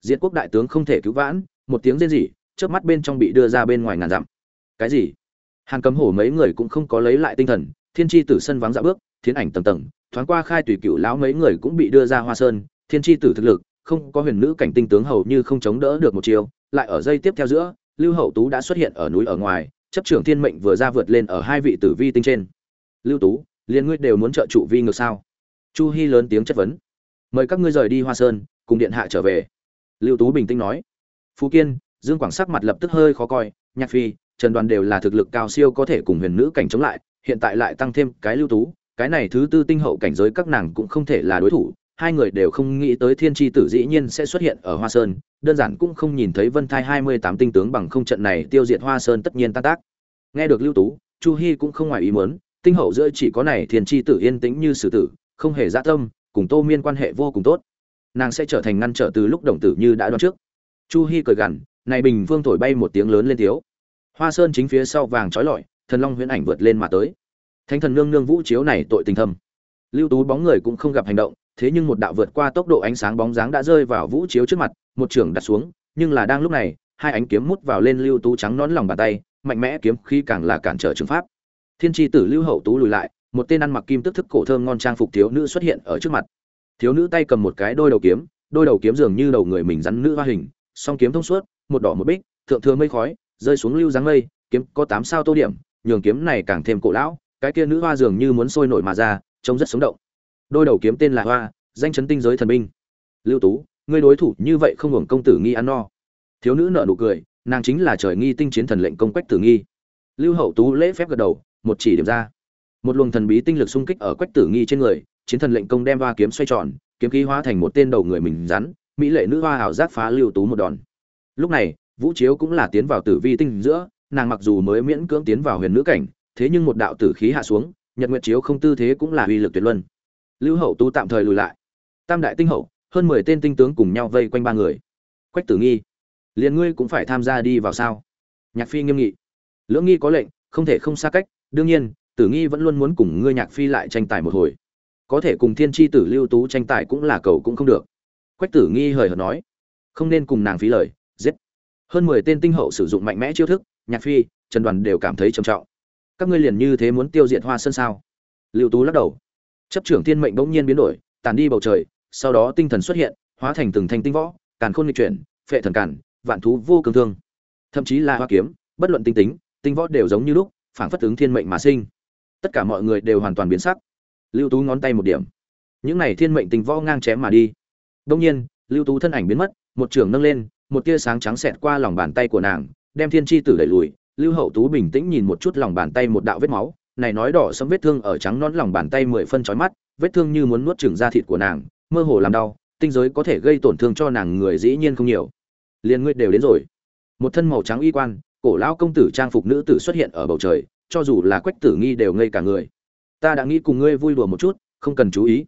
Diệt quốc đại tướng không thể cứu vãn, một tiếng rên rỉ, trước mắt bên trong bị đưa ra bên ngoài ngàn dặm. Cái gì? Hàn Cấm Hổ mấy người cũng không có lấy lại tinh thần, Thiên Chi Tử sân vắng dạo bước, thiên ảnh tầng tầng, thoáng qua khai tùy cựu lão mấy người cũng bị đưa ra Hoa Sơn, Thiên Chi Tử thực lực, không có huyền nữ cảnh tinh tướng hầu như không chống đỡ được một chiều, lại ở dây tiếp theo giữa, Lưu Hậu Tú đã xuất hiện ở núi ở ngoài, chấp trưởng thiên mệnh vừa ra vượt lên ở hai vị tử vi tinh trên. Lưu Tú, liên ngươi đều muốn trợ trụ vi ngược sao? Chu Hi lớn tiếng chất vấn. Mời các ngươi rời đi Hoa Sơn, cùng điện hạ trở về. Lưu Tú bình tĩnh nói. Phú Kiên, Dương Quảng sắc mặt lập tức hơi khó coi, Nhạc Phi, Trần Đoàn đều là thực lực cao siêu có thể cùng huyền nữ cảnh chống lại, hiện tại lại tăng thêm cái Lưu Tú, cái này thứ tư tinh hậu cảnh giới các nàng cũng không thể là đối thủ, hai người đều không nghĩ tới thiên tri tử dĩ nhiên sẽ xuất hiện ở hoa sơn đơn giản cũng không nhìn thấy vân thai hai mươi tám tinh tướng bằng không trận này tiêu diệt hoa sơn tất nhiên tan tác nghe được lưu tú chu hy cũng không ngoài ý muốn tinh hậu giữa chỉ có này thiên tri tử yên tĩnh như sử tử không hề dã tâm cùng tô miên quan hệ vô cùng tốt nàng sẽ trở thành ngăn trở từ lúc đồng tử như đã đoán trước. Chu Hi cười gằn, này bình vương thổi bay một tiếng lớn lên thiếu. Hoa sơn chính phía sau vàng trói lọi, thần long huyễn ảnh vượt lên mà tới. Thánh thần nương nương vũ chiếu này tội tình thâm. Lưu tú bóng người cũng không gặp hành động, thế nhưng một đạo vượt qua tốc độ ánh sáng bóng dáng đã rơi vào vũ chiếu trước mặt, một trường đặt xuống, nhưng là đang lúc này, hai ánh kiếm mút vào lên lưu tú trắng nón lòng bàn tay, mạnh mẽ kiếm khi càng là cản trở trường pháp. Thiên tri tử lưu hậu tú lùi lại, một tên ăn mặc kim tức thức cổ thơm ngon trang phục thiếu nữ xuất hiện ở trước mặt thiếu nữ tay cầm một cái đôi đầu kiếm, đôi đầu kiếm dường như đầu người mình rắn nữ hoa hình, song kiếm thông suốt, một đỏ một bích, thượng thừa mây khói, rơi xuống lưu dáng mây, kiếm có tám sao tô điểm, nhường kiếm này càng thêm cổ lão, cái kia nữ hoa dường như muốn sôi nổi mà ra, trông rất sống động. Đôi đầu kiếm tên là hoa, danh chấn tinh giới thần binh. Lưu tú, ngươi đối thủ như vậy không hưởng công tử nghi ăn no. Thiếu nữ nợ nụ cười, nàng chính là trời nghi tinh chiến thần lệnh công quách tử nghi. Lưu hậu tú lễ phép gật đầu, một chỉ điểm ra. Một luồng thần bí tinh lực xung kích ở quách tử nghi trên người chiến thần lệnh công đem hoa kiếm xoay tròn, kiếm khí hóa thành một tên đầu người mình rắn, mỹ lệ nữ hoa hảo giác phá lưu tú một đòn. Lúc này, vũ chiếu cũng là tiến vào tử vi tinh giữa, nàng mặc dù mới miễn cưỡng tiến vào huyền nữ cảnh, thế nhưng một đạo tử khí hạ xuống, nhật nguyệt chiếu không tư thế cũng là uy lực tuyệt luân. Lưu hậu tú tạm thời lùi lại. Tam đại tinh hậu, hơn mười tên tinh tướng cùng nhau vây quanh ba người. Quách tử nghi, liền ngươi cũng phải tham gia đi vào sao? Nhạc phi nghiêm nghị. Lưỡng nghi có lệnh, không thể không xa cách, đương nhiên, tử nghi vẫn luôn muốn cùng ngươi nhạc phi lại tranh tài một hồi có thể cùng thiên tri tử lưu tú tranh tài cũng là cầu cũng không được. Quách tử nghi hời hợt nói, không nên cùng nàng phí lời, giết. Hơn mười tên tinh hậu sử dụng mạnh mẽ chiêu thức, nhạc phi, trần đoàn đều cảm thấy trầm trọng. Các ngươi liền như thế muốn tiêu diệt hoa sơn sao? Lưu tú lắc đầu. Chấp trưởng thiên mệnh bỗng nhiên biến đổi, tàn đi bầu trời, sau đó tinh thần xuất hiện, hóa thành từng thanh tinh võ, càn khôn nghịch chuyển, phệ thần càn, vạn thú vô cường thương. Thậm chí là hoa kiếm, bất luận tinh tính, tinh võ đều giống như lúc phản phất ứng thiên mệnh mà sinh. Tất cả mọi người đều hoàn toàn biến sắc lưu tú ngón tay một điểm. Những này thiên mệnh tình võ ngang chém mà đi. Đông nhiên, lưu tú thân ảnh biến mất, một trường nâng lên, một tia sáng trắng xẹt qua lòng bàn tay của nàng, đem thiên chi tử đẩy lùi. Lưu hậu tú bình tĩnh nhìn một chút lòng bàn tay một đạo vết máu, này nói đỏ sẫm vết thương ở trắng nón lòng bàn tay mười phân chói mắt, vết thương như muốn nuốt chửng da thịt của nàng, mơ hồ làm đau, tinh giới có thể gây tổn thương cho nàng người dĩ nhiên không nhiều. Liền ngươi đều đến rồi. Một thân màu trắng y quan, cổ lão công tử trang phục nữ tử xuất hiện ở bầu trời, cho dù là quách tử nghi đều ngây cả người ta đã nghĩ cùng ngươi vui đùa một chút, không cần chú ý.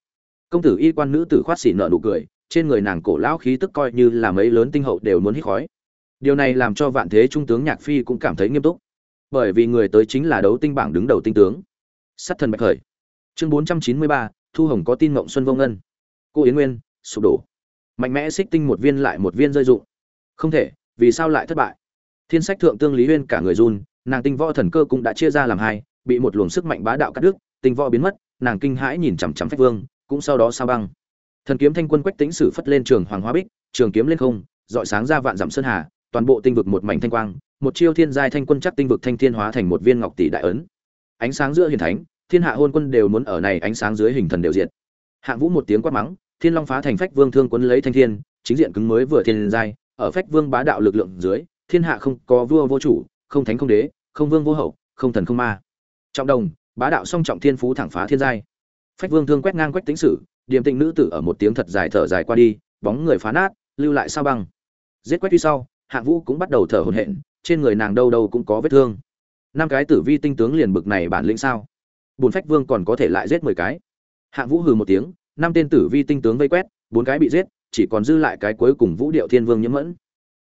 Công tử y quan nữ tử khoát xỉ nợ nụ cười, trên người nàng cổ lão khí tức coi như là mấy lớn tinh hậu đều muốn hít khói. Điều này làm cho vạn thế trung tướng nhạc phi cũng cảm thấy nghiêm túc. Bởi vì người tới chính là đấu tinh bảng đứng đầu tinh tướng. Sắt thần bạch khởi. Chương bốn trăm chín mươi ba, thu hồng có tin mộng xuân vông ngân. Cô yến nguyên, sụp đổ. Mạnh mẽ xích tinh một viên lại một viên rơi dụng không thể, vì sao lại thất bại? Thiên sách thượng tương lý huyên cả người run, nàng tinh võ thần cơ cũng đã chia ra làm hai, bị một luồng sức mạnh bá đạo cắt đứt tinh võ biến mất, nàng kinh hãi nhìn chằm chằm phách vương, cũng sau đó sao băng. Thần kiếm thanh quân quách tĩnh sử phất lên trường hoàng hóa bích, trường kiếm lên không, dọi sáng ra vạn dặm sơn hà, toàn bộ tinh vực một mảnh thanh quang, một chiêu thiên giai thanh quân chắc tinh vực thanh thiên hóa thành một viên ngọc tỷ đại ấn. Ánh sáng giữa hiền thánh, thiên hạ hôn quân đều muốn ở này ánh sáng dưới hình thần đều diện. hạng vũ một tiếng quát mắng, thiên long phá thành phách vương thương quân lấy thanh thiên, chính diện cứng mới vừa thiên giai, ở phách vương bá đạo lực lượng dưới, thiên hạ không có vua vô chủ, không thánh không đế, không vương vô hậu, không thần không ma. Trọng đồng bá đạo song trọng thiên phú thẳng phá thiên giai. Phách vương thương quét ngang quét tính sử, điềm tĩnh nữ tử ở một tiếng thật dài thở dài qua đi, bóng người phá nát, lưu lại sao băng. Giết quét đi sau, hạng vũ cũng bắt đầu thở hổn hển, trên người nàng đâu đâu cũng có vết thương. Năm cái tử vi tinh tướng liền bực này bản lĩnh sao? Bùn phách vương còn có thể lại giết mười cái. Hạng vũ hừ một tiếng, năm tên tử vi tinh tướng vây quét, bốn cái bị giết, chỉ còn dư lại cái cuối cùng vũ điệu thiên vương nhiễm mẫn.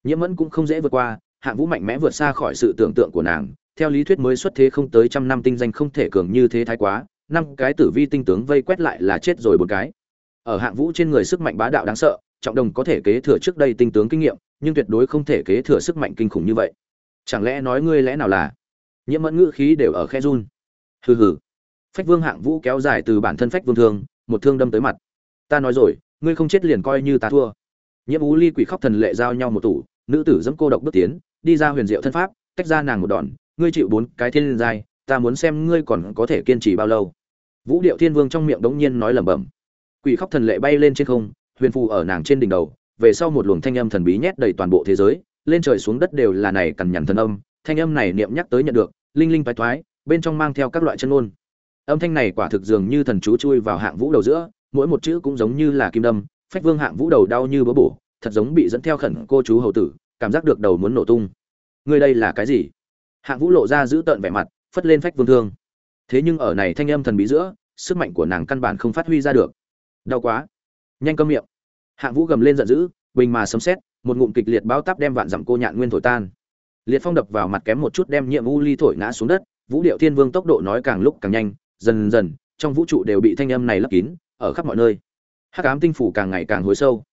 Nhiễm mẫn cũng không dễ vượt qua, hạng vũ mạnh mẽ vượt xa khỏi sự tưởng tượng của nàng theo lý thuyết mới xuất thế không tới trăm năm tinh danh không thể cường như thế thái quá, năm cái tử vi tinh tướng vây quét lại là chết rồi bốn cái. Ở hạng vũ trên người sức mạnh bá đạo đáng sợ, trọng đồng có thể kế thừa trước đây tinh tướng kinh nghiệm, nhưng tuyệt đối không thể kế thừa sức mạnh kinh khủng như vậy. Chẳng lẽ nói ngươi lẽ nào là? Nhiễm mẫn ngữ khí đều ở khe run. Hừ hừ. Phách vương hạng vũ kéo dài từ bản thân phách vương thương, một thương đâm tới mặt. Ta nói rồi, ngươi không chết liền coi như ta thua. Nhiễm ú ly quỷ khóc thần lệ giao nhau một tủ, nữ tử dẫm cô độc bước tiến, đi ra huyền diệu thân pháp, tách ra nàng một đòn ngươi chịu bốn cái thiên liên giai, ta muốn xem ngươi còn có thể kiên trì bao lâu. Vũ điệu thiên vương trong miệng đống nhiên nói lẩm bẩm. Quỷ khóc thần lệ bay lên trên không, huyền phù ở nàng trên đỉnh đầu, về sau một luồng thanh âm thần bí nhét đầy toàn bộ thế giới, lên trời xuống đất đều là này cằn nhằn thần âm, thanh âm này niệm nhắc tới nhận được, linh linh phái toái, bên trong mang theo các loại chân ngôn. Âm thanh này quả thực dường như thần chú chui vào hạng vũ đầu giữa, mỗi một chữ cũng giống như là kim đâm, phách vương hạng vũ đầu đau như búa bổ, thật giống bị dẫn theo khẩn cô chú hầu tử, cảm giác được đầu muốn nổ tung. Ngươi đây là cái gì? Hạng vũ lộ ra giữ tợn vẻ mặt, phất lên phách vương thương. Thế nhưng ở này thanh âm thần bí giữa, sức mạnh của nàng căn bản không phát huy ra được. Đau quá. Nhanh câm miệng. Hạng vũ gầm lên giận dữ, bình mà sấm xét một ngụm kịch liệt bao táp đem vạn dặm cô nhạn nguyên thổi tan. Liệt phong đập vào mặt kém một chút đem nhiệm u ly thổi ngã xuống đất, vũ điệu thiên vương tốc độ nói càng lúc càng nhanh, dần dần, trong vũ trụ đều bị thanh âm này lấp kín, ở khắp mọi nơi. Hắc ám tinh phủ càng ngày càng hối sâu.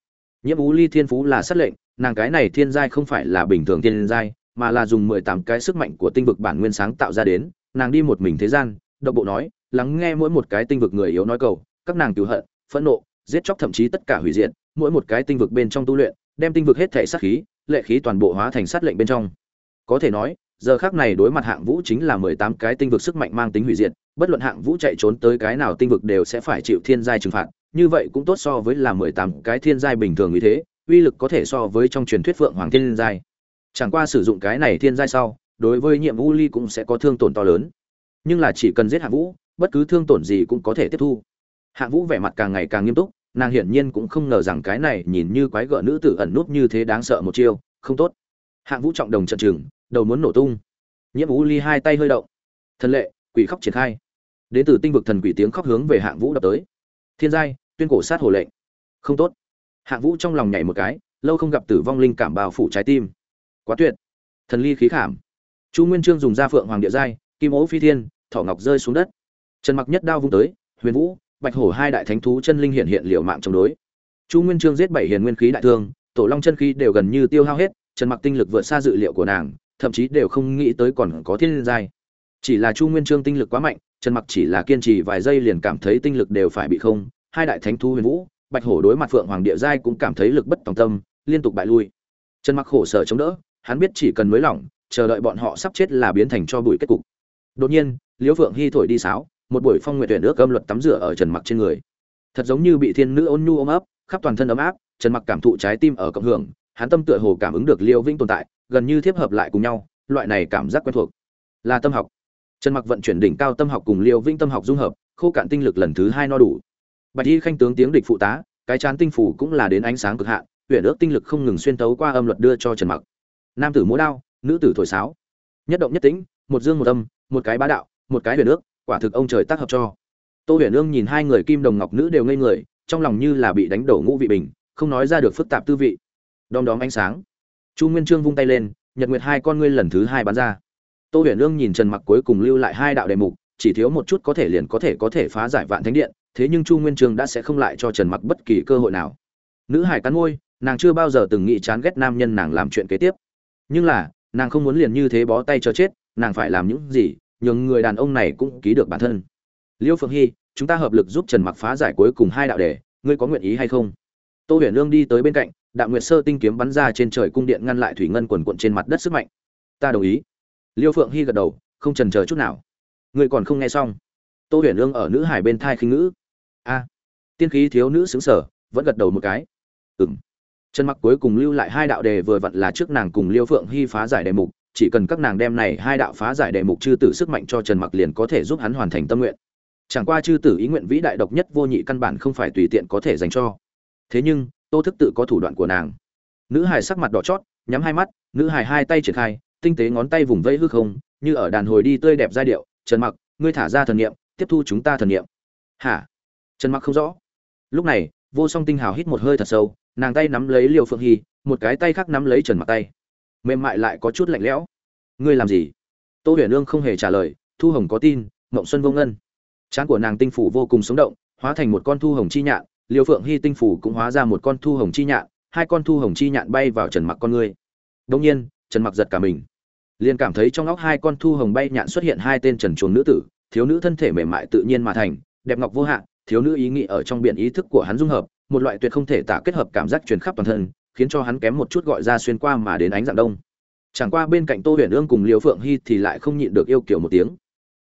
Nhiễm u ly thiên phú là sát lệnh, nàng cái này thiên giai không phải là bình thường thiên giai mà là dùng mười tám cái sức mạnh của tinh vực bản nguyên sáng tạo ra đến, nàng đi một mình thế gian, độc bộ nói, lắng nghe mỗi một cái tinh vực người yếu nói cầu, các nàng cứu hận, phẫn nộ, giết chóc thậm chí tất cả hủy diệt, mỗi một cái tinh vực bên trong tu luyện, đem tinh vực hết thể sát khí, lệ khí toàn bộ hóa thành sát lệnh bên trong. Có thể nói, giờ khắc này đối mặt hạng vũ chính là mười tám cái tinh vực sức mạnh mang tính hủy diệt, bất luận hạng vũ chạy trốn tới cái nào tinh vực đều sẽ phải chịu thiên giai trừng phạt, như vậy cũng tốt so với là mười tám cái thiên giai bình thường như thế, uy lực có thể so với trong truyền thuyết phượng hoàng thiên giai chẳng qua sử dụng cái này thiên giai sau, đối với nhiệm vũ ly cũng sẽ có thương tổn to lớn. Nhưng là chỉ cần giết hạ vũ, bất cứ thương tổn gì cũng có thể tiếp thu. Hạ vũ vẻ mặt càng ngày càng nghiêm túc, nàng hiển nhiên cũng không ngờ rằng cái này nhìn như quái gợ nữ tử ẩn núp như thế đáng sợ một chiêu, không tốt. Hạng vũ trọng đồng trận trừng đầu muốn nổ tung. Nhiễm vũ ly hai tay hơi động. Thần lệ, quỷ khóc triển khai. Đến từ tinh vực thần quỷ tiếng khóc hướng về hạng vũ đập tới. Thiên giai, tuyên cổ sát hồ lệnh. Không tốt. Hạng vũ trong lòng nhảy một cái, lâu không gặp tử vong linh cảm bao phủ trái tim quá tuyệt. Thần ly khí khảm. Chu nguyên trương dùng da phượng hoàng địa giai, kim ố phi thiên, thỏ ngọc rơi xuống đất. Trần mặc nhất đao vung tới, huyền vũ, bạch hổ hai đại thánh thú chân linh hiện hiện liệu mạng chống đối. Chu nguyên trương giết bảy hiền nguyên khí đại thương, tổ long chân khí đều gần như tiêu hao hết, trần mặc tinh lực vượt xa dự liệu của nàng, thậm chí đều không nghĩ tới còn có thiên liên giai. Chỉ là chu nguyên trương tinh lực quá mạnh, trần mặc chỉ là kiên trì vài giây liền cảm thấy tinh lực đều phải bị không, hai đại thánh thú huyền vũ, bạch hổ đối mặt phượng hoàng địa giai cũng cảm thấy lực bất tòng tâm, liên tục bại lui. Trần mặc khổ sở chống đỡ hắn biết chỉ cần mới lỏng, chờ đợi bọn họ sắp chết là biến thành cho bụi kết cục. Đột nhiên, liễu phượng hy thổi đi sáo, một buổi phong nguyện tuyển ước âm luật tắm rửa ở trần mặc trên người. Thật giống như bị thiên nữ ôn nhu ôm ấp, khắp toàn thân ấm áp, trần mặc cảm thụ trái tim ở cộng hưởng, hắn tâm tựa hồ cảm ứng được liêu vĩnh tồn tại, gần như tiếp hợp lại cùng nhau, loại này cảm giác quen thuộc. Là tâm học. Trần mặc vận chuyển đỉnh cao tâm học cùng liêu vĩnh tâm học dung hợp, khô cạn tinh lực lần thứ hai no đủ. Bạch y khanh tướng tiếng địch phụ tá, cái chán tinh phủ cũng là đến ánh sáng cực hạn, tuyển ước tinh lực không ngừng xuyên tấu qua âm luật đưa cho trần mặc nam tử múa đao, nữ tử thổi sáo. Nhất động nhất tĩnh, một dương một âm, một cái bá đạo, một cái huyền ước, quả thực ông trời tác hợp cho. Tô huyền ương nhìn hai người kim đồng ngọc nữ đều ngây người, trong lòng như là bị đánh đổ ngũ vị bình, không nói ra được phức tạp tư vị. Đom đóm ánh sáng. Chu nguyên trương vung tay lên, nhật nguyệt hai con ngươi lần thứ hai bắn ra. Tô huyền ương nhìn trần mặc cuối cùng lưu lại hai đạo đề mục, chỉ thiếu một chút có thể liền có thể có thể phá giải vạn thánh điện, thế nhưng chu nguyên trương đã sẽ không lại cho trần mặc bất kỳ cơ hội nào. Nữ hải cắn ngôi nàng chưa bao giờ từng nghĩ chán ghét nam nhân nàng làm chuyện kế tiếp nhưng là, nàng không muốn liền như thế bó tay cho chết, nàng phải làm những gì, nhường người đàn ông này cũng ký được bản thân. Liêu phượng hy, chúng ta hợp lực giúp trần mặc phá giải cuối cùng hai đạo đề, ngươi có nguyện ý hay không? Tô huyền lương đi tới bên cạnh đạo nguyệt sơ tinh kiếm bắn ra trên trời cung điện ngăn lại thủy ngân quần quận trên mặt đất sức mạnh. Ta đồng ý. Liêu phượng hy gật đầu, không trần chờ chút nào. Ngươi còn không nghe xong. Tô huyền lương ở nữ hải bên thai khinh ngữ. A, tiên khí thiếu nữ xứng sở, vẫn gật đầu một cái. Ừng trần mặc cuối cùng lưu lại hai đạo đề vừa vặn là trước nàng cùng liêu phượng hy phá giải đề mục chỉ cần các nàng đem này hai đạo phá giải đề mục chư tử sức mạnh cho Trần Mặc liền có thể giúp hắn hoàn thành tâm nguyện. Chẳng qua chư tử ý nguyện vĩ đại độc nhất vô nhị căn bản không phải tùy tiện có thể dành cho. Thế nhưng, Tô Thức tự có thủ đoạn của nàng. Nữ hài sắc mặt đỏ chót, nhắm hai mắt, nữ hài hai tay triển khai, tinh tế ngón tay vùng vẫy hư không, như ở đàn hồi đi tươi đẹp giai điệu, "Trần Mặc, ngươi thả ra thần niệm, tiếp thu chúng ta thần niệm." "Hả?" Trần Mặc không rõ. Lúc này, Vô Song Tinh Hào hít một hơi thật sâu, nàng tay nắm lấy Liêu Phượng Hy, một cái tay khác nắm lấy Trần Mặc tay. Mềm mại lại có chút lạnh lẽo. Ngươi làm gì? Tô huyền Lương không hề trả lời thu hồng có tin mộng xuân vô ngân. Trán của nàng tinh phủ vô cùng sống động hóa thành một con thu hồng chi nhạn liêu phượng hy tinh phủ cũng hóa ra một con thu hồng chi nhạn hai con thu hồng chi nhạn bay vào trần mặc con ngươi. Đông nhiên trần mặc giật cả mình. Liền cảm thấy trong óc hai con thu hồng bay nhạn xuất hiện hai tên trần chuồng nữ tử thiếu nữ thân thể mềm mại tự nhiên mà thành đẹp ngọc vô hạn thiếu nữ ý nghĩ ở trong biển ý thức của hắn dung hợp một loại tuyệt không thể tả kết hợp cảm giác truyền khắp toàn thân, khiến cho hắn kém một chút gọi ra xuyên qua mà đến ánh dạng đông. Chẳng qua bên cạnh tô huyền ương cùng liều phượng hy thì lại không nhịn được yêu kiểu một tiếng.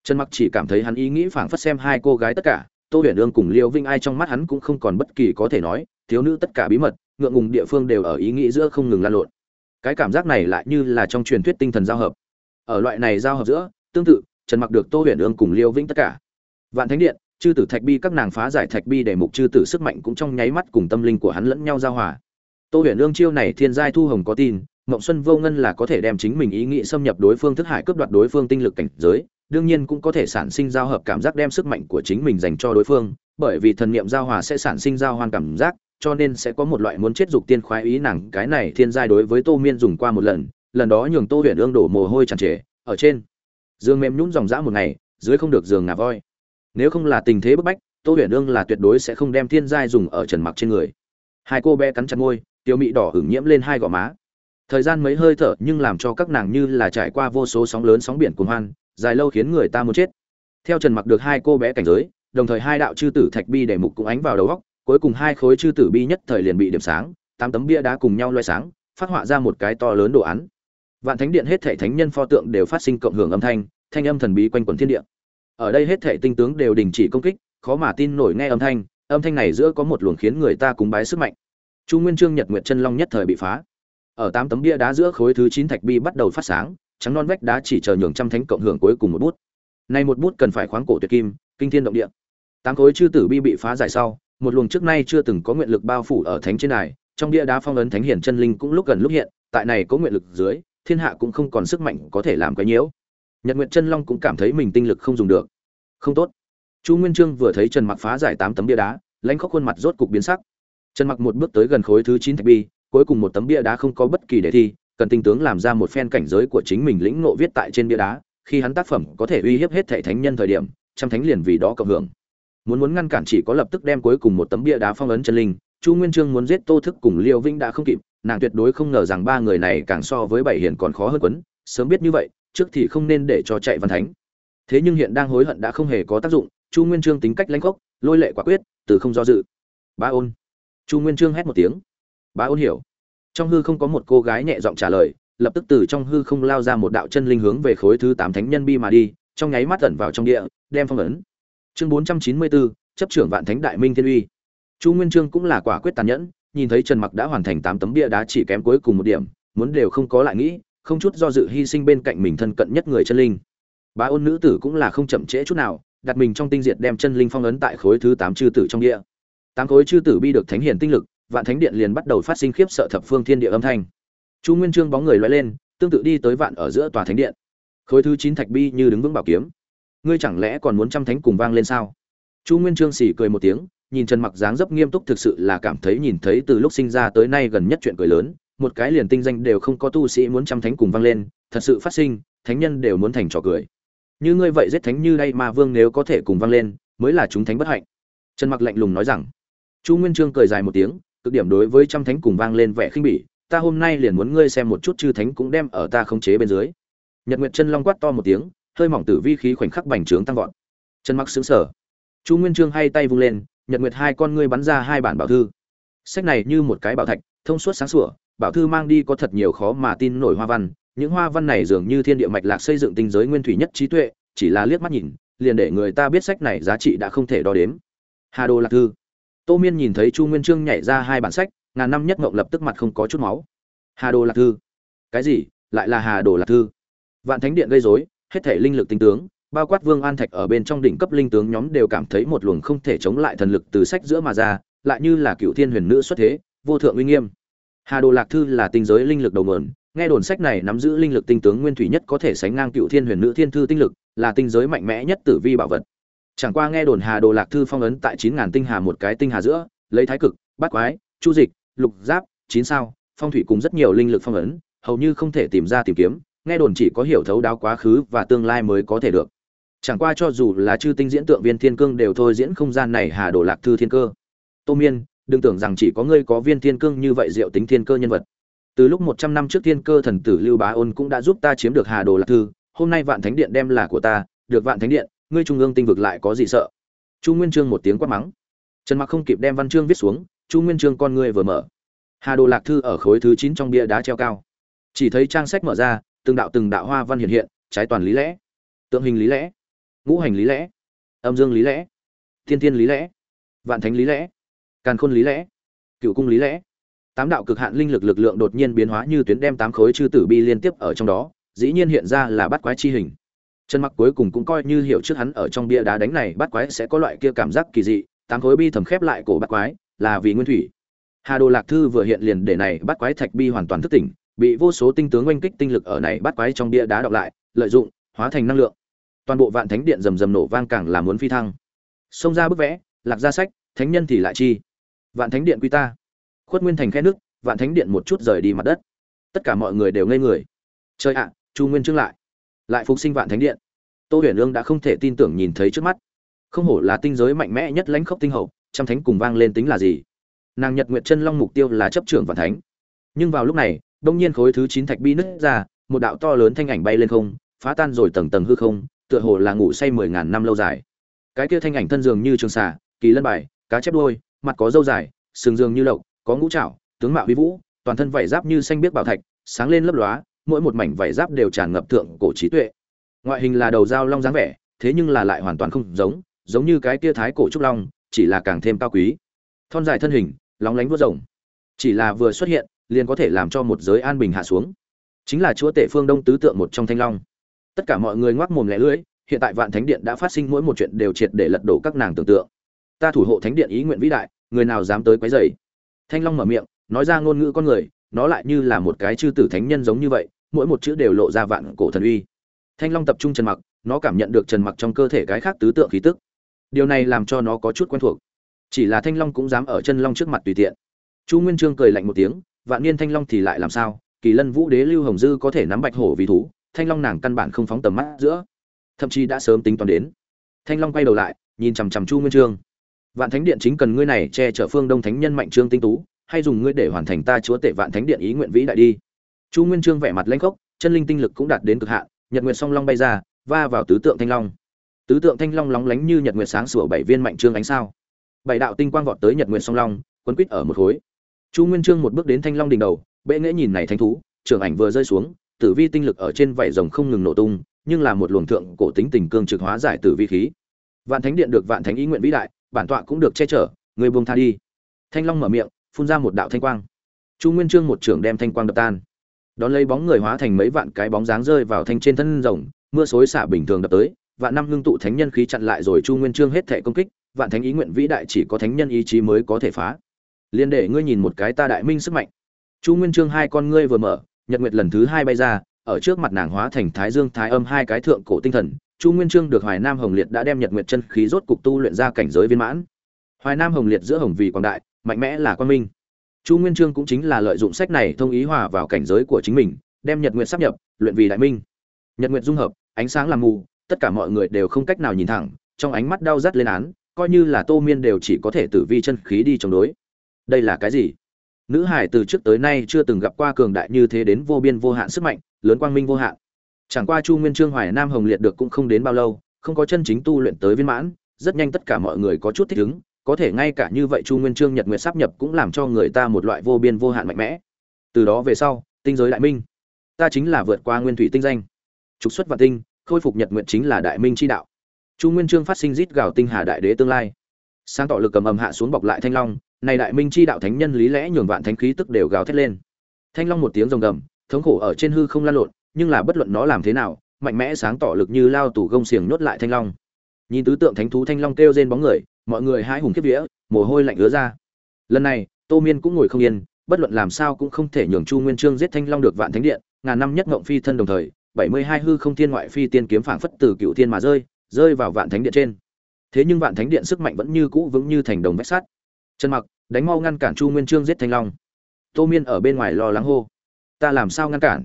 Trần mặc chỉ cảm thấy hắn ý nghĩ phảng phất xem hai cô gái tất cả, tô huyền ương cùng liều vinh ai trong mắt hắn cũng không còn bất kỳ có thể nói, thiếu nữ tất cả bí mật, ngượng ngùng địa phương đều ở ý nghĩ giữa không ngừng lan lộn. Cái cảm giác này lại như là trong truyền thuyết tinh thần giao hợp. Ở loại này giao hợp giữa, tương tự, trần mặc được tô huyền ương cùng liêu vĩnh tất cả. Vạn thánh điện chư tử thạch bi các nàng phá giải thạch bi để mục chư tử sức mạnh cũng trong nháy mắt cùng tâm linh của hắn lẫn nhau giao hòa. Tô huyền Lương chiêu này thiên giai thu hồng có tin, mộng xuân vô ngân là có thể đem chính mình ý nghĩ xâm nhập đối phương thức hải cướp đoạt đối phương tinh lực cảnh giới, đương nhiên cũng có thể sản sinh giao hợp cảm giác đem sức mạnh của chính mình dành cho đối phương, bởi vì thần niệm giao hòa sẽ sản sinh giao hoan cảm giác, cho nên sẽ có một loại muốn chết dục tiên khoái ý nàng, cái này thiên giai đối với tô miên dùng qua một lần lần đó nhường tô huyền ương đổ mồ hôi tràn trề, ở trên giường mềm nhún dòng dã một ngày, dưới không được giường ngà voi nếu không là tình thế bức bách, tô huyền ương là tuyệt đối sẽ không đem thiên giai dùng ở trần mặc trên người. Hai cô bé cắn chặt môi tiêu mị đỏ hửng nhiễm lên hai gò má. Thời gian mấy hơi thở nhưng làm cho các nàng như là trải qua vô số sóng lớn sóng biển cuồng hoan, dài lâu khiến người ta muốn chết. Theo trần mặc được hai cô bé cảnh giới, đồng thời hai đạo chư tử thạch bi để mục cũng ánh vào đầu góc cuối cùng hai khối chư tử bi nhất thời liền bị điểm sáng, tám tấm bia đá cùng nhau loay sáng, phát họa ra một cái to lớn đồ án. Vạn thánh điện hết thảy thánh nhân pho tượng đều phát sinh cộng hưởng âm thanh thanh âm thần bí quanh quẩn thiên địa ở đây hết thảy tinh tướng đều đình chỉ công kích, khó mà tin nổi nghe âm thanh âm thanh này giữa có một luồng khiến người ta cúng bái sức mạnh. Chu nguyên trương, nhật nguyệt chân long nhất thời bị phá. Ở tám tấm bia đá giữa khối thứ chín thạch bi bắt đầu phát sáng, trắng non vách đá chỉ chờ nhường trăm thánh cộng hưởng cuối cùng một bút. Nay một bút cần phải khoáng cổ tuyệt kim, kinh thiên động địa. Tám khối chư tử bi bị phá giải sau, một luồng trước nay chưa từng có nguyện lực bao phủ ở thánh trên này trong bia đá phong ấn thánh hiển chân linh cũng lúc gần lúc hiện, tại này có nguyện lực dưới, thiên hạ cũng không còn sức mạnh có thể làm cái nhiễu nhật nguyện chân long cũng cảm thấy mình tinh lực không dùng được. Không tốt. Chu nguyên trương vừa thấy trần mặc phá giải tám tấm bia đá, lãnh khóc khuôn mặt rốt cục biến sắc. Trần mặc một bước tới gần khối thứ chín thạch bi, cuối cùng một tấm bia đá không có bất kỳ đề thi, cần tinh tướng làm ra một phen cảnh giới của chính mình lĩnh ngộ viết tại trên bia đá, khi hắn tác phẩm có thể uy hiếp hết thảy thánh nhân thời điểm, trăm thánh liền vì đó cộng hưởng. Muốn muốn ngăn cản chỉ có lập tức đem cuối cùng một tấm bia đá phong ấn chân linh, chu nguyên trương muốn giết tô thức cùng liêu vĩnh đã không kịp, nàng tuyệt đối không ngờ rằng ba người này càng so với bảy hiền còn khó hơn quấn, sớm biết như vậy trước thì không nên để cho chạy văn thánh. Thế nhưng hiện đang hối hận đã không hề có tác dụng, chu nguyên trương tính cách lãnh khốc lôi lệ quả quyết, từ không do dự. Ba ôn. Chu nguyên trương hét một tiếng. Ba ôn hiểu. Trong hư không có một cô gái nhẹ giọng trả lời, lập tức từ trong hư không lao ra một đạo chân linh hướng về khối thứ tám thánh nhân bi mà đi, trong nháy mắt tẩn vào trong địa, đem phong ấn. Chương bốn trăm chín mươi bốn, chấp trưởng vạn thánh đại minh thiên uy. Chu nguyên trương cũng là quả quyết tàn nhẫn, nhìn thấy trần mặc đã hoàn thành tám tấm bia đá chỉ kém cuối cùng một điểm, muốn đều không có lại nghĩ không chút do dự hy sinh bên cạnh mình thân cận nhất người chân linh. Bá ôn nữ tử cũng là không chậm trễ chút nào, đặt mình trong tinh diệt đem chân linh phong ấn tại khối thứ tám chư tử trong địa. Tám khối chư tử bi được thánh hiển tinh lực, vạn thánh điện liền bắt đầu phát sinh khiếp sợ thập phương thiên địa âm thanh. Chu nguyên trương bóng người loay lên, tương tự đi tới vạn ở giữa tòa thánh điện. Khối thứ chín thạch bi như đứng vững bảo kiếm. Ngươi chẳng lẽ còn muốn trăm thánh cùng vang lên sao? Chu nguyên trương xỉ cười một tiếng, nhìn trần mặc dáng dấp nghiêm túc thực sự là cảm thấy nhìn thấy từ lúc sinh ra tới nay gần nhất chuyện cười lớn một cái liền tinh danh đều không có tu sĩ muốn trăm thánh cùng vang lên, thật sự phát sinh, thánh nhân đều muốn thành trò cười. Như ngươi vậy giết thánh như đây mà vương nếu có thể cùng vang lên, mới là chúng thánh bất hạnh. Trần mặc lạnh lùng nói rằng. Chu nguyên trương cười dài một tiếng, cực điểm đối với trăm thánh cùng vang lên vẻ khinh bỉ, ta hôm nay liền muốn ngươi xem một chút chư thánh cũng đem ở ta khống chế bên dưới. Nhật nguyệt chân long quát to một tiếng, hơi mỏng tử vi khí khoảnh khắc bành trướng tăng vọt. Trần mặc sững sở chu nguyên trương hai tay vung lên, nhật nguyệt hai con ngươi bắn ra hai bản bảo thư. Sách này như một cái bảo thạch, thông suốt sáng sủa bảo thư mang đi có thật nhiều khó mà tin nổi hoa văn, những hoa văn này dường như thiên địa mạch lạc xây dựng tinh giới nguyên thủy nhất trí tuệ, chỉ là liếc mắt nhìn, liền để người ta biết sách này giá trị đã không thể đo đếm. Hà đồ lạc thư. Tô miên nhìn thấy chu nguyên trương nhảy ra hai bản sách, ngàn năm nhất ngộng lập tức mặt không có chút máu. Hà đồ lạc thư. Cái gì? Lại là hà đồ lạc thư. Vạn thánh điện gây rối, hết thể linh lực tinh tướng, bao quát vương an thạch ở bên trong đỉnh cấp linh tướng nhóm đều cảm thấy một luồng không thể chống lại thần lực từ sách giữa mà ra, lại như là cựu thiên huyền nữ xuất thế, vô thượng uy nghiêm hà đồ lạc thư là tinh giới linh lực đầu nguồn, nghe đồn sách này nắm giữ linh lực tinh tướng nguyên thủy nhất có thể sánh ngang cựu thiên huyền nữ thiên thư tinh lực, là tinh giới mạnh mẽ nhất tử vi bảo vật. Chẳng qua nghe đồn hà đồ lạc thư phong ấn tại chín ngàn tinh hà một cái tinh hà giữa, lấy thái cực, bát quái, chu dịch, lục giáp, chín sao, phong thủy cùng rất nhiều linh lực phong ấn, hầu như không thể tìm ra tìm kiếm, nghe đồn chỉ có hiểu thấu đáo quá khứ và tương lai mới có thể được. Chẳng qua cho dù là chư tinh diễn tượng viên thiên cương đều thôi diễn không gian này hà đồ lạc thư thiên cơ. Tô miên đừng tưởng rằng chỉ có ngươi có viên thiên cương như vậy diệu tính thiên cơ nhân vật. Từ lúc một trăm năm trước thiên cơ thần tử lưu bá ôn cũng đã giúp ta chiếm được hà đồ lạc thư, hôm nay vạn thánh điện đem là của ta, được vạn thánh điện, ngươi trung ương tinh vực lại có gì sợ? Chu nguyên trương một tiếng quát mắng. Trần mặc không kịp đem văn chương viết xuống, chu nguyên trương con ngươi vừa mở. Hà đồ lạc thư ở khối thứ chín trong bia đá treo cao. Chỉ thấy trang sách mở ra, từng đạo từng đạo hoa văn hiện hiện, trái toàn lý lẽ. Tượng hình lý lẽ, ngũ hành lý lẽ, âm dương lý lẽ, thiên thiên lý lẽ, vạn thánh lý lẽ càn khôn lý lẽ, cựu cung lý lẽ. Tám đạo cực hạn linh lực lực lượng đột nhiên biến hóa như tuyến đem tám khối chư tử bi liên tiếp ở trong đó, dĩ nhiên hiện ra là bắt quái chi hình. Chân mặc cuối cùng cũng coi như hiểu trước hắn ở trong bia đá đánh này bắt quái sẽ có loại kia cảm giác kỳ dị, tám khối bi thầm khép lại cổ bắt quái, là vì nguyên thủy. Hà đồ lạc thư vừa hiện liền để này bắt quái thạch bi hoàn toàn thức tỉnh, bị vô số tinh tướng oanh kích tinh lực ở này bắt quái trong bia đá đọc lại, lợi dụng, hóa thành năng lượng. Toàn bộ vạn thánh điện rầm rầm nổ vang càng là muốn phi thăng. Xông ra bức vẽ, lạc ra sách, thánh nhân thì lại chi vạn thánh điện quy ta. Khuất nguyên thành khe nước vạn thánh điện một chút rời đi mặt đất. Tất cả mọi người đều ngây người. Chơi ạ, chu nguyên trương lại. Lại phục sinh vạn thánh điện. Tô huyền ương đã không thể tin tưởng nhìn thấy trước mắt. Không hổ là tinh giới mạnh mẽ nhất lãnh khốc tinh hậu, trăm thánh cùng vang lên tính là gì? Nàng nhật nguyệt chân long mục tiêu là chấp trưởng vạn thánh. Nhưng vào lúc này, đông nhiên khối thứ chín thạch bi nứt ra, một đạo to lớn thanh ảnh bay lên không, phá tan rồi tầng tầng hư không, tựa hồ là ngủ say mười ngàn năm lâu dài. Cái kia thanh ảnh thân dường như trường xà, kỳ lân bài, cá chép đuôi mặt có râu dài, sừng dường như lộc, có ngũ trảo, tướng mạo huy vũ, toàn thân vảy giáp như xanh biếc bảo thạch, sáng lên lấp lóa, mỗi một mảnh vảy giáp đều tràn ngập thượng cổ trí tuệ. Ngoại hình là đầu dao long dáng vẻ, thế nhưng là lại hoàn toàn không giống giống như cái kia thái cổ trúc long, chỉ là càng thêm cao quý. Thon dài thân hình, lóng lánh vuốt rồng. Chỉ là vừa xuất hiện, liền có thể làm cho một giới an bình hạ xuống. Chính là chúa tể phương đông tứ tượng một trong thanh long. Tất cả mọi người ngoác mồm lẻ lưỡi, hiện tại vạn thánh điện đã phát sinh mỗi một chuyện đều triệt để lật đổ các nàng tưởng tượng ta thủ hộ thánh điện ý nguyện vĩ đại, người nào dám tới quấy rầy? Thanh long mở miệng, nói ra ngôn ngữ con người, nó lại như là một cái chư tử thánh nhân giống như vậy, mỗi một chữ đều lộ ra vạn cổ thần uy. Thanh long tập trung trần mặc, nó cảm nhận được trần mặc trong cơ thể cái khác tứ tượng khí tức. Điều này làm cho nó có chút quen thuộc. Chỉ là thanh long cũng dám ở chân long trước mặt tùy tiện. Chu nguyên trương cười lạnh một tiếng, vạn niên thanh long thì lại làm sao? Kỳ lân vũ đế lưu hồng dư có thể nắm bạch hổ vì thú, thanh long nàng căn bản không phóng tầm mắt giữa. Thậm chí đã sớm tính toán đến. Thanh long quay đầu lại, nhìn chằm chằm chu nguyên trương vạn thánh điện chính cần ngươi này che chở phương đông thánh nhân mạnh trương tinh tú, hay dùng ngươi để hoàn thành ta chúa tể vạn thánh điện ý nguyện vĩ đại đi. Chu nguyên trương vẻ mặt lãnh khốc, chân linh tinh lực cũng đạt đến cực hạn, nhật nguyệt song long bay ra, va vào tứ tượng thanh long. Tứ tượng thanh long lóng lánh như nhật nguyệt sáng sủa bảy viên mạnh trương ánh sao. Bảy đạo tinh quang vọt tới nhật nguyệt song long, quấn quýt ở một khối. Chu nguyên trương một bước đến thanh long đỉnh đầu, bệ nghễ nhìn này thanh thú, trưởng ảnh vừa rơi xuống, tử vi tinh lực ở trên vảy rồng không ngừng nổ tung, nhưng là một luồng thượng cổ tính tình cương trực hóa giải tử vi khí. Vạn thánh điện được vạn thánh ý nguyện vĩ đại bản tọa cũng được che chở, người buông tha đi. Thanh long mở miệng, phun ra một đạo thanh quang. Chu nguyên trương một trưởng đem thanh quang đập tan. Đón lấy bóng người hóa thành mấy vạn cái bóng dáng rơi vào thanh trên thân rồng, mưa xối xả bình thường đập tới, vạn năm ngưng tụ thánh nhân khí chặn lại rồi chu nguyên trương hết thể công kích, vạn thánh ý nguyện vĩ đại chỉ có thánh nhân ý chí mới có thể phá. Liên để ngươi nhìn một cái ta đại minh sức mạnh. Chu nguyên trương hai con ngươi vừa mở, nhật nguyệt lần thứ hai bay ra, ở trước mặt nàng hóa thành thái dương thái âm hai cái thượng cổ tinh thần chu nguyên trương được hoài nam hồng liệt đã đem nhật nguyệt chân khí rốt cục tu luyện ra cảnh giới viên mãn. Hoài nam hồng liệt giữa hồng vì quảng đại, mạnh mẽ là quan minh. Chu nguyên trương cũng chính là lợi dụng sách này thông ý hòa vào cảnh giới của chính mình, đem nhật nguyệt sắp nhập, luyện vì đại minh. Nhật nguyệt dung hợp, ánh sáng làm mù, tất cả mọi người đều không cách nào nhìn thẳng, trong ánh mắt đau rắt lên án, coi như là tô miên đều chỉ có thể tử vi chân khí đi chống đối. Đây là cái gì? Nữ hải từ trước tới nay chưa từng gặp qua cường đại như thế đến vô biên vô hạn sức mạnh, lớn quang minh vô hạn chẳng qua chu nguyên trương hoài nam hồng liệt được cũng không đến bao lâu, không có chân chính tu luyện tới viên mãn, rất nhanh tất cả mọi người có chút thích ứng, có thể ngay cả như vậy chu nguyên trương nhật nguyệt sắp nhập cũng làm cho người ta một loại vô biên vô hạn mạnh mẽ. Từ đó về sau, tinh giới đại minh, ta chính là vượt qua nguyên thủy tinh danh. Trục xuất và tinh, khôi phục nhật nguyện chính là đại minh chi đạo. Chu nguyên trương phát sinh rít gào tinh hà đại đế tương lai. Sáng tỏ lực cầm ầm hạ xuống bọc lại thanh long, này đại minh chi đạo thánh nhân lý lẽ nhường vạn thánh khí tức đều gào thét lên. Thanh long một tiếng rồng gầm, thống khổ ở trên hư không lan lộn nhưng là bất luận nó làm thế nào, mạnh mẽ sáng tỏ lực như lao tủ gông xiềng nhốt lại thanh long. Nhìn tứ tượng thánh thú thanh long kêu trên bóng người, mọi người hái hùng kiếp vía, mồ hôi lạnh ứa ra. Lần này, tô miên cũng ngồi không yên, bất luận làm sao cũng không thể nhường chu nguyên trương giết thanh long được vạn thánh điện, ngàn năm nhất ngộng phi thân đồng thời, bảy mươi hai hư không thiên ngoại phi tiên kiếm phảng phất từ cựu thiên mà rơi rơi vào vạn thánh điện trên. Thế nhưng vạn thánh điện sức mạnh vẫn như cũ vững như thành đồng vách sắt. Trần mặc, đánh mau ngăn cản chu nguyên trương giết thanh long. Tô miên ở bên ngoài lo lắng hô, ta làm sao ngăn cản?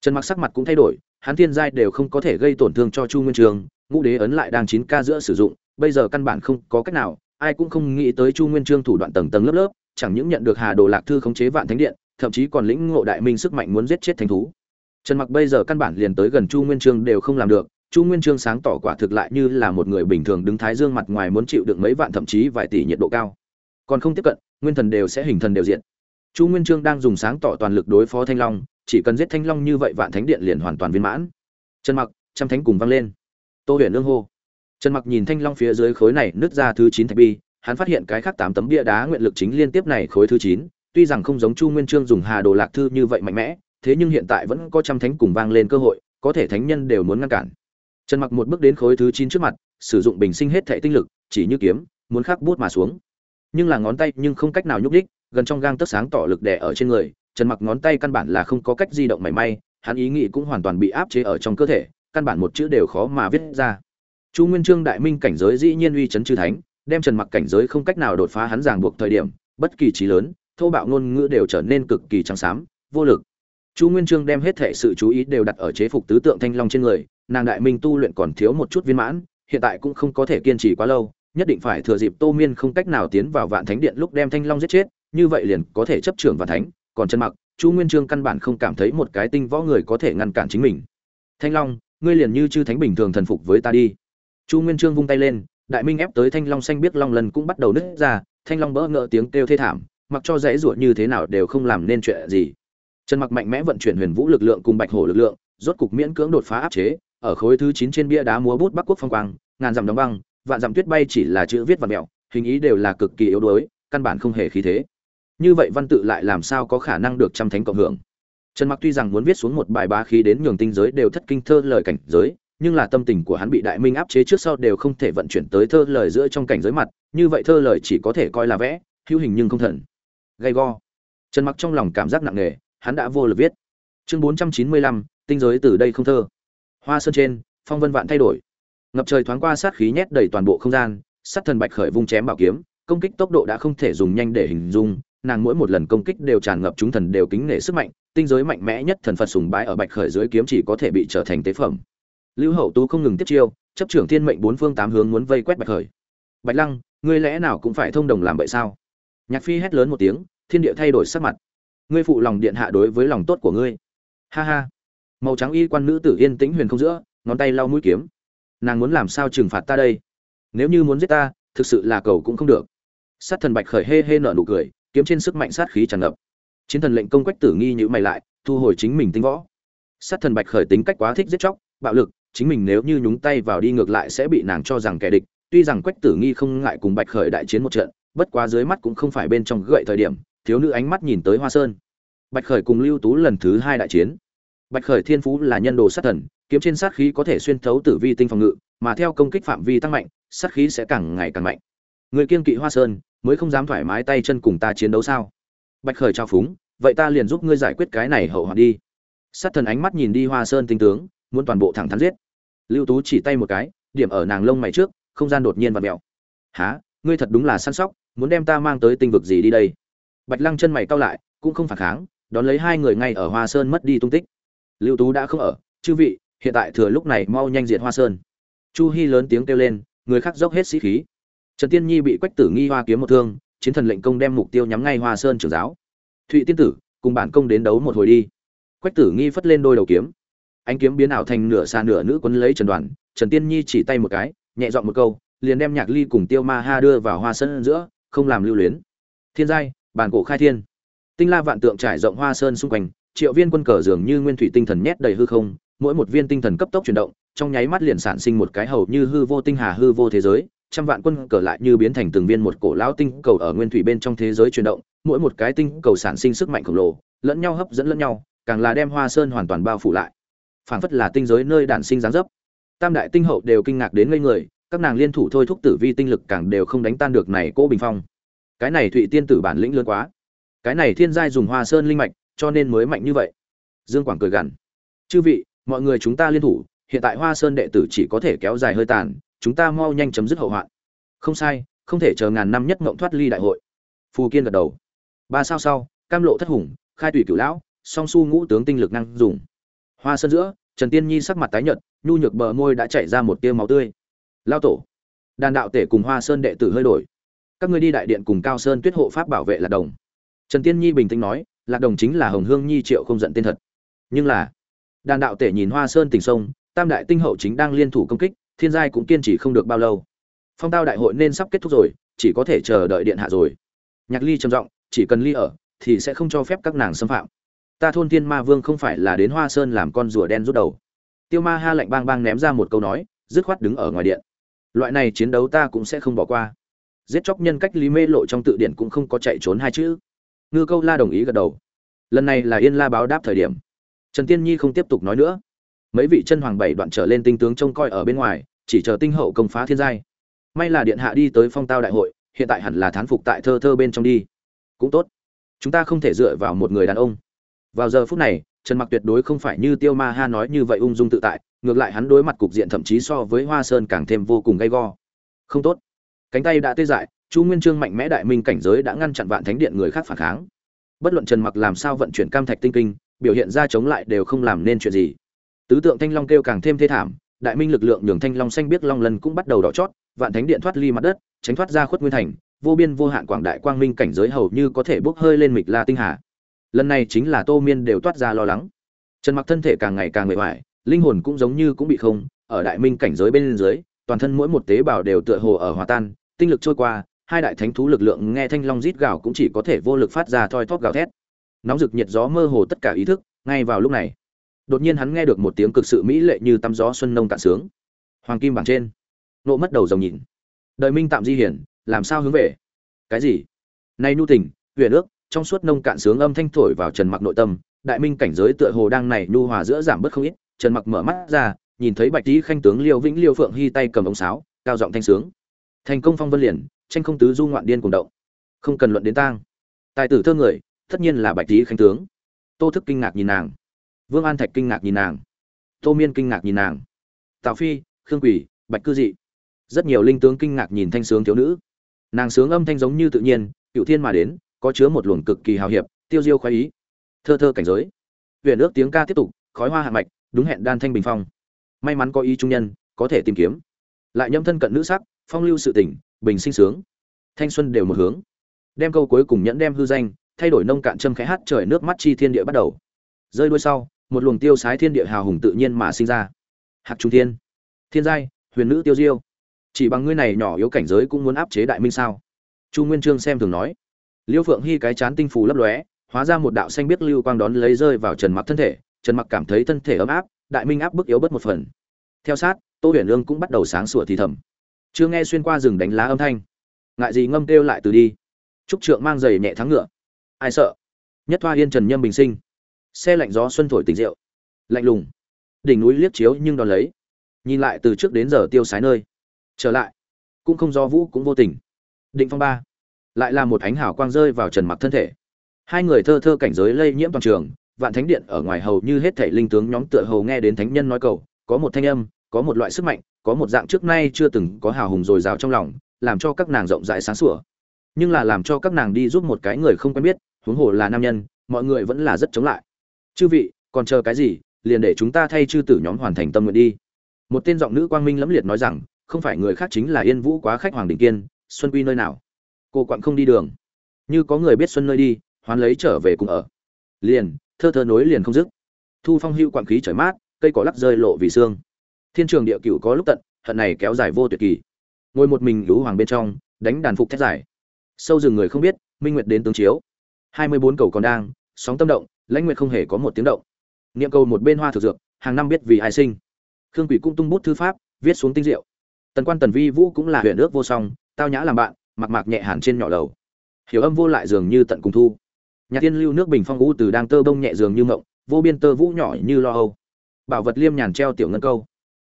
Trần mặc sắc mặt cũng thay đổi hắn thiên giai đều không có thể gây tổn thương cho chu nguyên Trường, ngũ đế ấn lại đang chín ca giữa sử dụng bây giờ căn bản không có cách nào ai cũng không nghĩ tới chu nguyên trương thủ đoạn tầng tầng lớp lớp chẳng những nhận được hà đồ lạc thư khống chế vạn thánh điện thậm chí còn lĩnh ngộ đại minh sức mạnh muốn giết chết thánh thú. Trần mặc bây giờ căn bản liền tới gần chu nguyên trương đều không làm được chu nguyên trương sáng tỏ quả thực lại như là một người bình thường đứng thái dương mặt ngoài muốn chịu đựng mấy vạn thậm chí vài tỷ nhiệt độ cao. Còn không tiếp cận nguyên thần đều sẽ hình thần đều diện chu nguyên trương đang dùng sáng tỏ toàn lực đối phó thanh long chỉ cần giết thanh long như vậy vạn thánh điện liền hoàn toàn viên mãn. Trần mặc, trăm thánh cùng vang lên. Tô huyền lương hô. Trần mặc nhìn thanh long phía dưới khối này nứt ra thứ chín thạch bi, hắn phát hiện cái khác tám tấm bia đá nguyện lực chính liên tiếp này khối thứ chín, tuy rằng không giống chu nguyên trương dùng hà đồ lạc thư như vậy mạnh mẽ, thế nhưng hiện tại vẫn có trăm thánh cùng vang lên cơ hội, có thể thánh nhân đều muốn ngăn cản. Trần mặc một bước đến khối thứ chín trước mặt, sử dụng bình sinh hết thệ tinh lực, chỉ như kiếm, muốn khắc bút mà xuống. Nhưng là ngón tay nhưng không cách nào nhúc đích gần trong gang tấc sáng tỏ lực đè ở trên người trần mặc ngón tay căn bản là không có cách di động mảy may, hắn ý nghĩ cũng hoàn toàn bị áp chế ở trong cơ thể, căn bản một chữ đều khó mà viết ra. Chu nguyên trương đại minh cảnh giới dĩ nhiên uy chấn chư thánh, đem trần mặc cảnh giới không cách nào đột phá hắn ràng buộc thời điểm, bất kỳ trí lớn, thô bạo ngôn ngữ đều trở nên cực kỳ trắng xám, vô lực. Chu nguyên trương đem hết thệ sự chú ý đều đặt ở chế phục tứ tượng thanh long trên người, nàng đại minh tu luyện còn thiếu một chút viên mãn, hiện tại cũng không có thể kiên trì quá lâu, nhất định phải thừa dịp tô miên không cách nào tiến vào vạn thánh điện lúc đem thanh long giết chết, như vậy liền có thể chấp trưởng vạn thánh còn chân mặc, chu nguyên trương căn bản không cảm thấy một cái tinh võ người có thể ngăn cản chính mình. Thanh long, ngươi liền như chư thánh bình thường thần phục với ta đi. Chu nguyên trương vung tay lên, đại minh ép tới thanh long xanh biết long lần cũng bắt đầu nứt ra, thanh long bỡ ngỡ tiếng kêu thê thảm, mặc cho dãy ruột như thế nào đều không làm nên chuyện gì. Trần mặc mạnh mẽ vận chuyển huyền vũ lực lượng cùng bạch hổ lực lượng, rốt cục miễn cưỡng đột phá áp chế, ở khối thứ chín trên bia đá múa bút bắc quốc phong quang, ngàn dặm đóng băng, vạn dặm tuyết bay chỉ là chữ viết và mẹo, hình ý đều là cực kỳ yếu đuối, căn bản không hề khí thế như vậy văn tự lại làm sao có khả năng được trăm thánh cộng hưởng? Trần mặc tuy rằng muốn viết xuống một bài bá khí đến nhường tinh giới đều thất kinh thơ lời cảnh giới nhưng là tâm tình của hắn bị đại minh áp chế trước sau đều không thể vận chuyển tới thơ lời giữa trong cảnh giới mặt như vậy thơ lời chỉ có thể coi là vẽ hữu hình nhưng không thần. Gay go. Trần mặc trong lòng cảm giác nặng nề hắn đã vô lực viết. Chương 495, tinh giới từ đây không thơ. Hoa sơn trên phong vân vạn thay đổi. Ngập trời thoáng qua sát khí nhét đầy toàn bộ không gian sát thần bạch khởi vung chém bảo kiếm công kích tốc độ đã không thể dùng nhanh để hình dung nàng mỗi một lần công kích đều tràn ngập chúng thần đều kính nể sức mạnh, tinh giới mạnh mẽ nhất thần phật sùng bái ở bạch khởi dưới kiếm chỉ có thể bị trở thành tế phẩm. Lưu hậu tú không ngừng tiếp chiêu, chấp trưởng thiên mệnh bốn phương tám hướng muốn vây quét bạch khởi. Bạch lăng, ngươi lẽ nào cũng phải thông đồng làm vậy sao? Nhạc phi hét lớn một tiếng, thiên địa thay đổi sắc mặt. Ngươi phụ lòng điện hạ đối với lòng tốt của ngươi. Ha ha. Màu trắng y quan nữ tử yên tĩnh huyền không giữa, ngón tay lau mũi kiếm. Nàng muốn làm sao trừng phạt ta đây? Nếu như muốn giết ta, thực sự là cầu cũng không được. Sát thần bạch khởi hê hê nở nụ cười kiếm trên sức mạnh sát khí tràn ngập. Chiến thần lệnh công quách tử nghi nhữ mày lại, thu hồi chính mình tinh võ. Sát thần bạch khởi tính cách quá thích giết chóc, bạo lực, chính mình nếu như nhúng tay vào đi ngược lại sẽ bị nàng cho rằng kẻ địch. Tuy rằng quách tử nghi không ngại cùng bạch khởi đại chiến một trận, bất quá dưới mắt cũng không phải bên trong gậy thời điểm, thiếu nữ ánh mắt nhìn tới hoa sơn. Bạch khởi cùng lưu tú lần thứ hai đại chiến. Bạch khởi thiên phú là nhân đồ sát thần, kiếm trên sát khí có thể xuyên thấu tử vi tinh phòng ngự, mà theo công kích phạm vi tăng mạnh, sát khí sẽ càng ngày càng mạnh người kiên kỵ hoa sơn, mới không dám thoải mái tay chân cùng ta chiến đấu sao? Bạch khởi trao phúng, vậy ta liền giúp ngươi giải quyết cái này hậu hoạn đi. Sát thần ánh mắt nhìn đi hoa sơn tinh tướng, muốn toàn bộ thẳng thắn giết. Lưu tú chỉ tay một cái, điểm ở nàng lông mày trước, không gian đột nhiên và mèo. Há ngươi thật đúng là săn sóc, muốn đem ta mang tới tinh vực gì đi đây? Bạch lăng chân mày cau lại, cũng không phản kháng, đón lấy hai người ngay ở hoa sơn mất đi tung tích. Lưu tú đã không ở, chư vị, hiện tại thừa lúc này mau nhanh diệt hoa sơn. Chu hy lớn tiếng kêu lên, người khác dốc hết sĩ khí trần tiên nhi bị quách tử nghi hoa kiếm một thương, chiến thần lệnh công đem mục tiêu nhắm ngay hoa sơn trưởng giáo. Thụy tiên tử, cùng bản công đến đấu một hồi đi. Quách tử nghi phất lên đôi đầu kiếm. Ánh kiếm biến ảo thành nửa xa nửa nữ quấn lấy trần đoàn, trần tiên nhi chỉ tay một cái, nhẹ dọn một câu, liền đem nhạc ly cùng tiêu ma ha đưa vào hoa sơn giữa, không làm lưu luyến. Thiên giai, bản cổ khai thiên. Tinh la vạn tượng trải rộng hoa sơn xung quanh, triệu viên quân cờ dường như nguyên thủy tinh thần nhét đầy hư không, mỗi một viên tinh thần cấp tốc chuyển động, trong nháy mắt liền sản sinh một cái hầu như hư vô tinh hà hư vô thế giới trăm vạn quân cờ lại như biến thành từng viên một cổ lão tinh cầu ở nguyên thủy bên trong thế giới chuyển động, mỗi một cái tinh cầu sản sinh sức mạnh khổng lồ, lẫn nhau hấp dẫn lẫn nhau, càng là đem hoa sơn hoàn toàn bao phủ lại. Phản phất là tinh giới nơi đản sinh dáng dấp. Tam đại tinh hậu đều kinh ngạc đến ngây người, các nàng liên thủ thôi thúc tử vi tinh lực càng đều không đánh tan được này cô bình phong. Cái này thụy tiên tử bản lĩnh lớn quá. Cái này thiên giai dùng hoa sơn linh mạch, cho nên mới mạnh như vậy. Dương quảng cười gằn. Chư vị, mọi người chúng ta liên thủ, hiện tại hoa sơn đệ tử chỉ có thể kéo dài hơi tàn chúng ta mau nhanh chấm dứt hậu hoạn. Không sai, không thể chờ ngàn năm nhất ngộng thoát ly đại hội. Phù kiên gật đầu. Ba sao sau, cam lộ thất hùng, khai tùy cửu lão, song su ngũ tướng tinh lực năng dùng. Hoa sơn giữa, trần tiên nhi sắc mặt tái nhợt, nhu nhược bờ môi đã chảy ra một tia máu tươi. Lao tổ, đàn đạo tể cùng hoa sơn đệ tử hơi đổi. Các ngươi đi đại điện cùng cao sơn tuyết hộ pháp bảo vệ lạc đồng. Trần tiên nhi bình tĩnh nói, lạc đồng chính là hồng hương nhi triệu không giận tên thật. Nhưng là, đàn đạo tể nhìn hoa sơn tỉnh sông, tam đại tinh hậu chính đang liên thủ công kích thiên giai cũng kiên trì không được bao lâu. Phong tao đại hội nên sắp kết thúc rồi, chỉ có thể chờ đợi điện hạ rồi. Nhạc ly trầm giọng, chỉ cần ly ở, thì sẽ không cho phép các nàng xâm phạm. Ta thôn tiên ma vương không phải là đến hoa sơn làm con rùa đen rút đầu. Tiêu ma ha lạnh bang bang ném ra một câu nói, dứt khoát đứng ở ngoài điện. Loại này chiến đấu ta cũng sẽ không bỏ qua. Giết chóc nhân cách lý mê lộ trong tự điện cũng không có chạy trốn hai chữ. Ngư câu la đồng ý gật đầu. Lần này là yên la báo đáp thời điểm. Trần tiên nhi không tiếp tục nói nữa mấy vị chân hoàng bảy đoạn trở lên tinh tướng trông coi ở bên ngoài, chỉ chờ tinh hậu công phá thiên giai. May là điện hạ đi tới phong tao đại hội, hiện tại hẳn là thán phục tại thơ thơ bên trong đi. Cũng tốt. Chúng ta không thể dựa vào một người đàn ông. Vào giờ phút này, trần mặc tuyệt đối không phải như tiêu ma ha nói như vậy ung dung tự tại, ngược lại hắn đối mặt cục diện thậm chí so với hoa sơn càng thêm vô cùng gay go. Không tốt. Cánh tay đã tê dại, chu nguyên trương mạnh mẽ đại minh cảnh giới đã ngăn chặn vạn thánh điện người khác phản kháng. Bất luận trần mặc làm sao vận chuyển cam thạch tinh kinh, biểu hiện ra chống lại đều không làm nên chuyện gì tứ tượng thanh long kêu càng thêm thê thảm, đại minh lực lượng nhường thanh long xanh biết long lần cũng bắt đầu đỏ chót, vạn thánh điện thoát ly mặt đất, tránh thoát ra khuất nguyên thành, vô biên vô hạn quảng đại quang minh cảnh giới hầu như có thể bốc hơi lên mịch la tinh hà. Lần này chính là tô miên đều toát ra lo lắng. Trần mặc thân thể càng ngày càng mệt mỏi, linh hồn cũng giống như cũng bị không, ở đại minh cảnh giới bên dưới, toàn thân mỗi một tế bào đều tựa hồ ở hòa tan, tinh lực trôi qua, hai đại thánh thú lực lượng nghe thanh long rít gào cũng chỉ có thể vô lực phát ra thoi thóp gào thét. Nóng rực nhiệt gió mơ hồ tất cả ý thức, ngay vào lúc này đột nhiên hắn nghe được một tiếng cực sự mỹ lệ như tắm gió xuân nông cạn sướng. Hoàng kim bảng trên. Nộ mất đầu dòng nhìn. Đời minh tạm di hiển, làm sao hướng về? Cái gì? Nay nhu tình, huyền ước, trong suốt nông cạn sướng âm thanh thổi vào trần mặc nội tâm, đại minh cảnh giới tựa hồ đang này nhu hòa giữa giảm bớt không ít. Trần mặc mở mắt ra, nhìn thấy bạch tý khanh tướng liêu vĩnh liêu phượng hy tay cầm ống sáo, cao giọng thanh sướng. Thành công phong vân liền, tranh không tứ du ngoạn điên cùng động. Không cần luận đến tang. Tài tử thơ người, tất nhiên là bạch tý khanh tướng. Tô thức kinh ngạc nhìn nàng vương an thạch kinh ngạc nhìn nàng. Tô miên kinh ngạc nhìn nàng. Tào phi, khương quỷ, bạch cư dị. Rất nhiều linh tướng kinh ngạc nhìn thanh sướng thiếu nữ. Nàng sướng âm thanh giống như tự nhiên cựu thiên mà đến, có chứa một luồng cực kỳ hào hiệp, tiêu diêu khoái ý. Thơ thơ cảnh giới. Huyện ước tiếng ca tiếp tục, khói hoa hạ mạch, đúng hẹn đan thanh bình phong. May mắn có ý trung nhân, có thể tìm kiếm. Lại nhâm thân cận nữ sắc, phong lưu sự tỉnh bình sinh sướng. Thanh xuân đều một hướng. Đem câu cuối cùng nhẫn đem hư danh, thay đổi nông cạn châm khẽ hát trời nước mắt chi thiên địa bắt đầu. Rơi đuôi sau một luồng tiêu sái thiên địa hào hùng tự nhiên mà sinh ra. Hạc trung thiên. Thiên giai, huyền nữ tiêu diêu. Chỉ bằng ngươi này nhỏ yếu cảnh giới cũng muốn áp chế đại minh sao? Chu nguyên trương xem thường nói. Liêu phượng hy cái chán tinh phù lấp lóe, hóa ra một đạo xanh biết lưu quang đón lấy rơi vào trần mặc thân thể. Trần mặc cảm thấy thân thể ấm áp, đại minh áp bức yếu bớt một phần. Theo sát, tô huyền lương cũng bắt đầu sáng sủa thì thầm. Chưa nghe xuyên qua rừng đánh lá âm thanh. Ngại gì ngâm kêu lại từ đi. Trúc trượng mang giày nhẹ thắng ngựa. Ai sợ? Nhất thoa yên trần nhâm bình sinh xe lạnh gió xuân thổi tình rượu. Lạnh lùng. Đỉnh núi liếc chiếu nhưng đón lấy. Nhìn lại từ trước đến giờ tiêu sái nơi. Trở lại. Cũng không do vũ cũng vô tình. Định phong ba. Lại là một ánh hào quang rơi vào trần mặc thân thể. Hai người thơ thơ cảnh giới lây nhiễm toàn trường, vạn thánh điện ở ngoài hầu như hết thảy linh tướng nhóm tựa hầu nghe đến thánh nhân nói cầu, có một thanh âm, có một loại sức mạnh, có một dạng trước nay chưa từng có hào hùng dồi dào trong lòng, làm cho các nàng rộng rãi sáng sủa. Nhưng là làm cho các nàng đi giúp một cái người không quen biết, huống hồ là nam nhân, mọi người vẫn là rất chống lại chư vị, còn chờ cái gì? Liền để chúng ta thay chư tử nhóm hoàn thành tâm nguyện đi. Một tên giọng nữ quang minh lẫm liệt nói rằng, không phải người khác chính là yên vũ quá khách hoàng đình kiên, xuân quy nơi nào? Cô quặn không đi đường. Như có người biết xuân nơi đi, hoán lấy trở về cùng ở. Liền, thơ thơ nối liền không dứt. Thu phong hưu quặn khí trời mát, cây cỏ lắc rơi lộ vì xương thiên trường địa cửu có lúc tận, hận này kéo dài vô tuyệt kỳ. Ngồi một mình lũ hoàng bên trong, đánh đàn phục thét dài. Sâu rừng người không biết, minh nguyệt đến tướng chiếu. Hai mươi bốn cầu còn đang sóng tâm động, lãnh nguyệt không hề có một tiếng động. Niệm cầu một bên hoa thực dược, hàng năm biết vì ai sinh. Khương quỷ cũng tung bút thư pháp, viết xuống tinh diệu. Tần quan tần vi vũ cũng là huyện ước vô song, tao nhã làm bạn mặc mạc nhẹ hàn trên nhỏ lầu. Hiểu âm vô lại dường như tận cùng thu. Nhà tiên lưu nước bình phong u từ đang tơ bông nhẹ dường như mộng, vô biên tơ vũ nhỏ như lo âu. Bảo vật liêm nhàn treo tiểu ngân câu.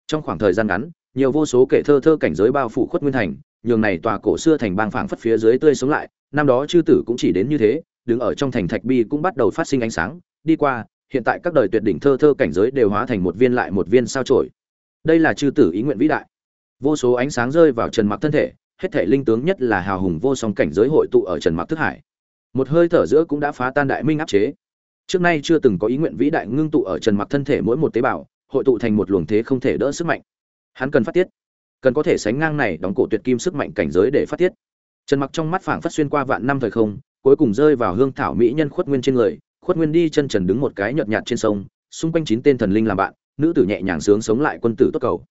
Trong khoảng thời gian ngắn, nhiều vô số kể thơ thơ cảnh giới bao phủ khuất nguyên thành, nhường này tòa cổ xưa thành bang phảng phất phía dưới tươi sống lại, năm đó chư tử cũng chỉ đến như thế đứng ở trong thành thạch bi cũng bắt đầu phát sinh ánh sáng. Đi qua, hiện tại các đời tuyệt đỉnh thơ thơ cảnh giới đều hóa thành một viên lại một viên sao chổi. Đây là chư tử ý nguyện vĩ đại. Vô số ánh sáng rơi vào trần mặc thân thể, hết thể linh tướng nhất là hào hùng vô song cảnh giới hội tụ ở trần mặc thức hải. Một hơi thở giữa cũng đã phá tan đại minh áp chế. Trước nay chưa từng có ý nguyện vĩ đại ngưng tụ ở trần mặc thân thể mỗi một tế bào, hội tụ thành một luồng thế không thể đỡ sức mạnh. Hắn cần phát tiết, cần có thể sánh ngang này đóng cổ tuyệt kim sức mạnh cảnh giới để phát tiết. Trần mặc trong mắt phảng phất xuyên qua vạn năm thời không cuối cùng rơi vào hương thảo mỹ nhân khuất nguyên trên người, khuất nguyên đi chân trần đứng một cái nhợt nhạt trên sông, xung quanh chín tên thần linh làm bạn, nữ tử nhẹ nhàng sướng sống lại quân tử tốt cầu.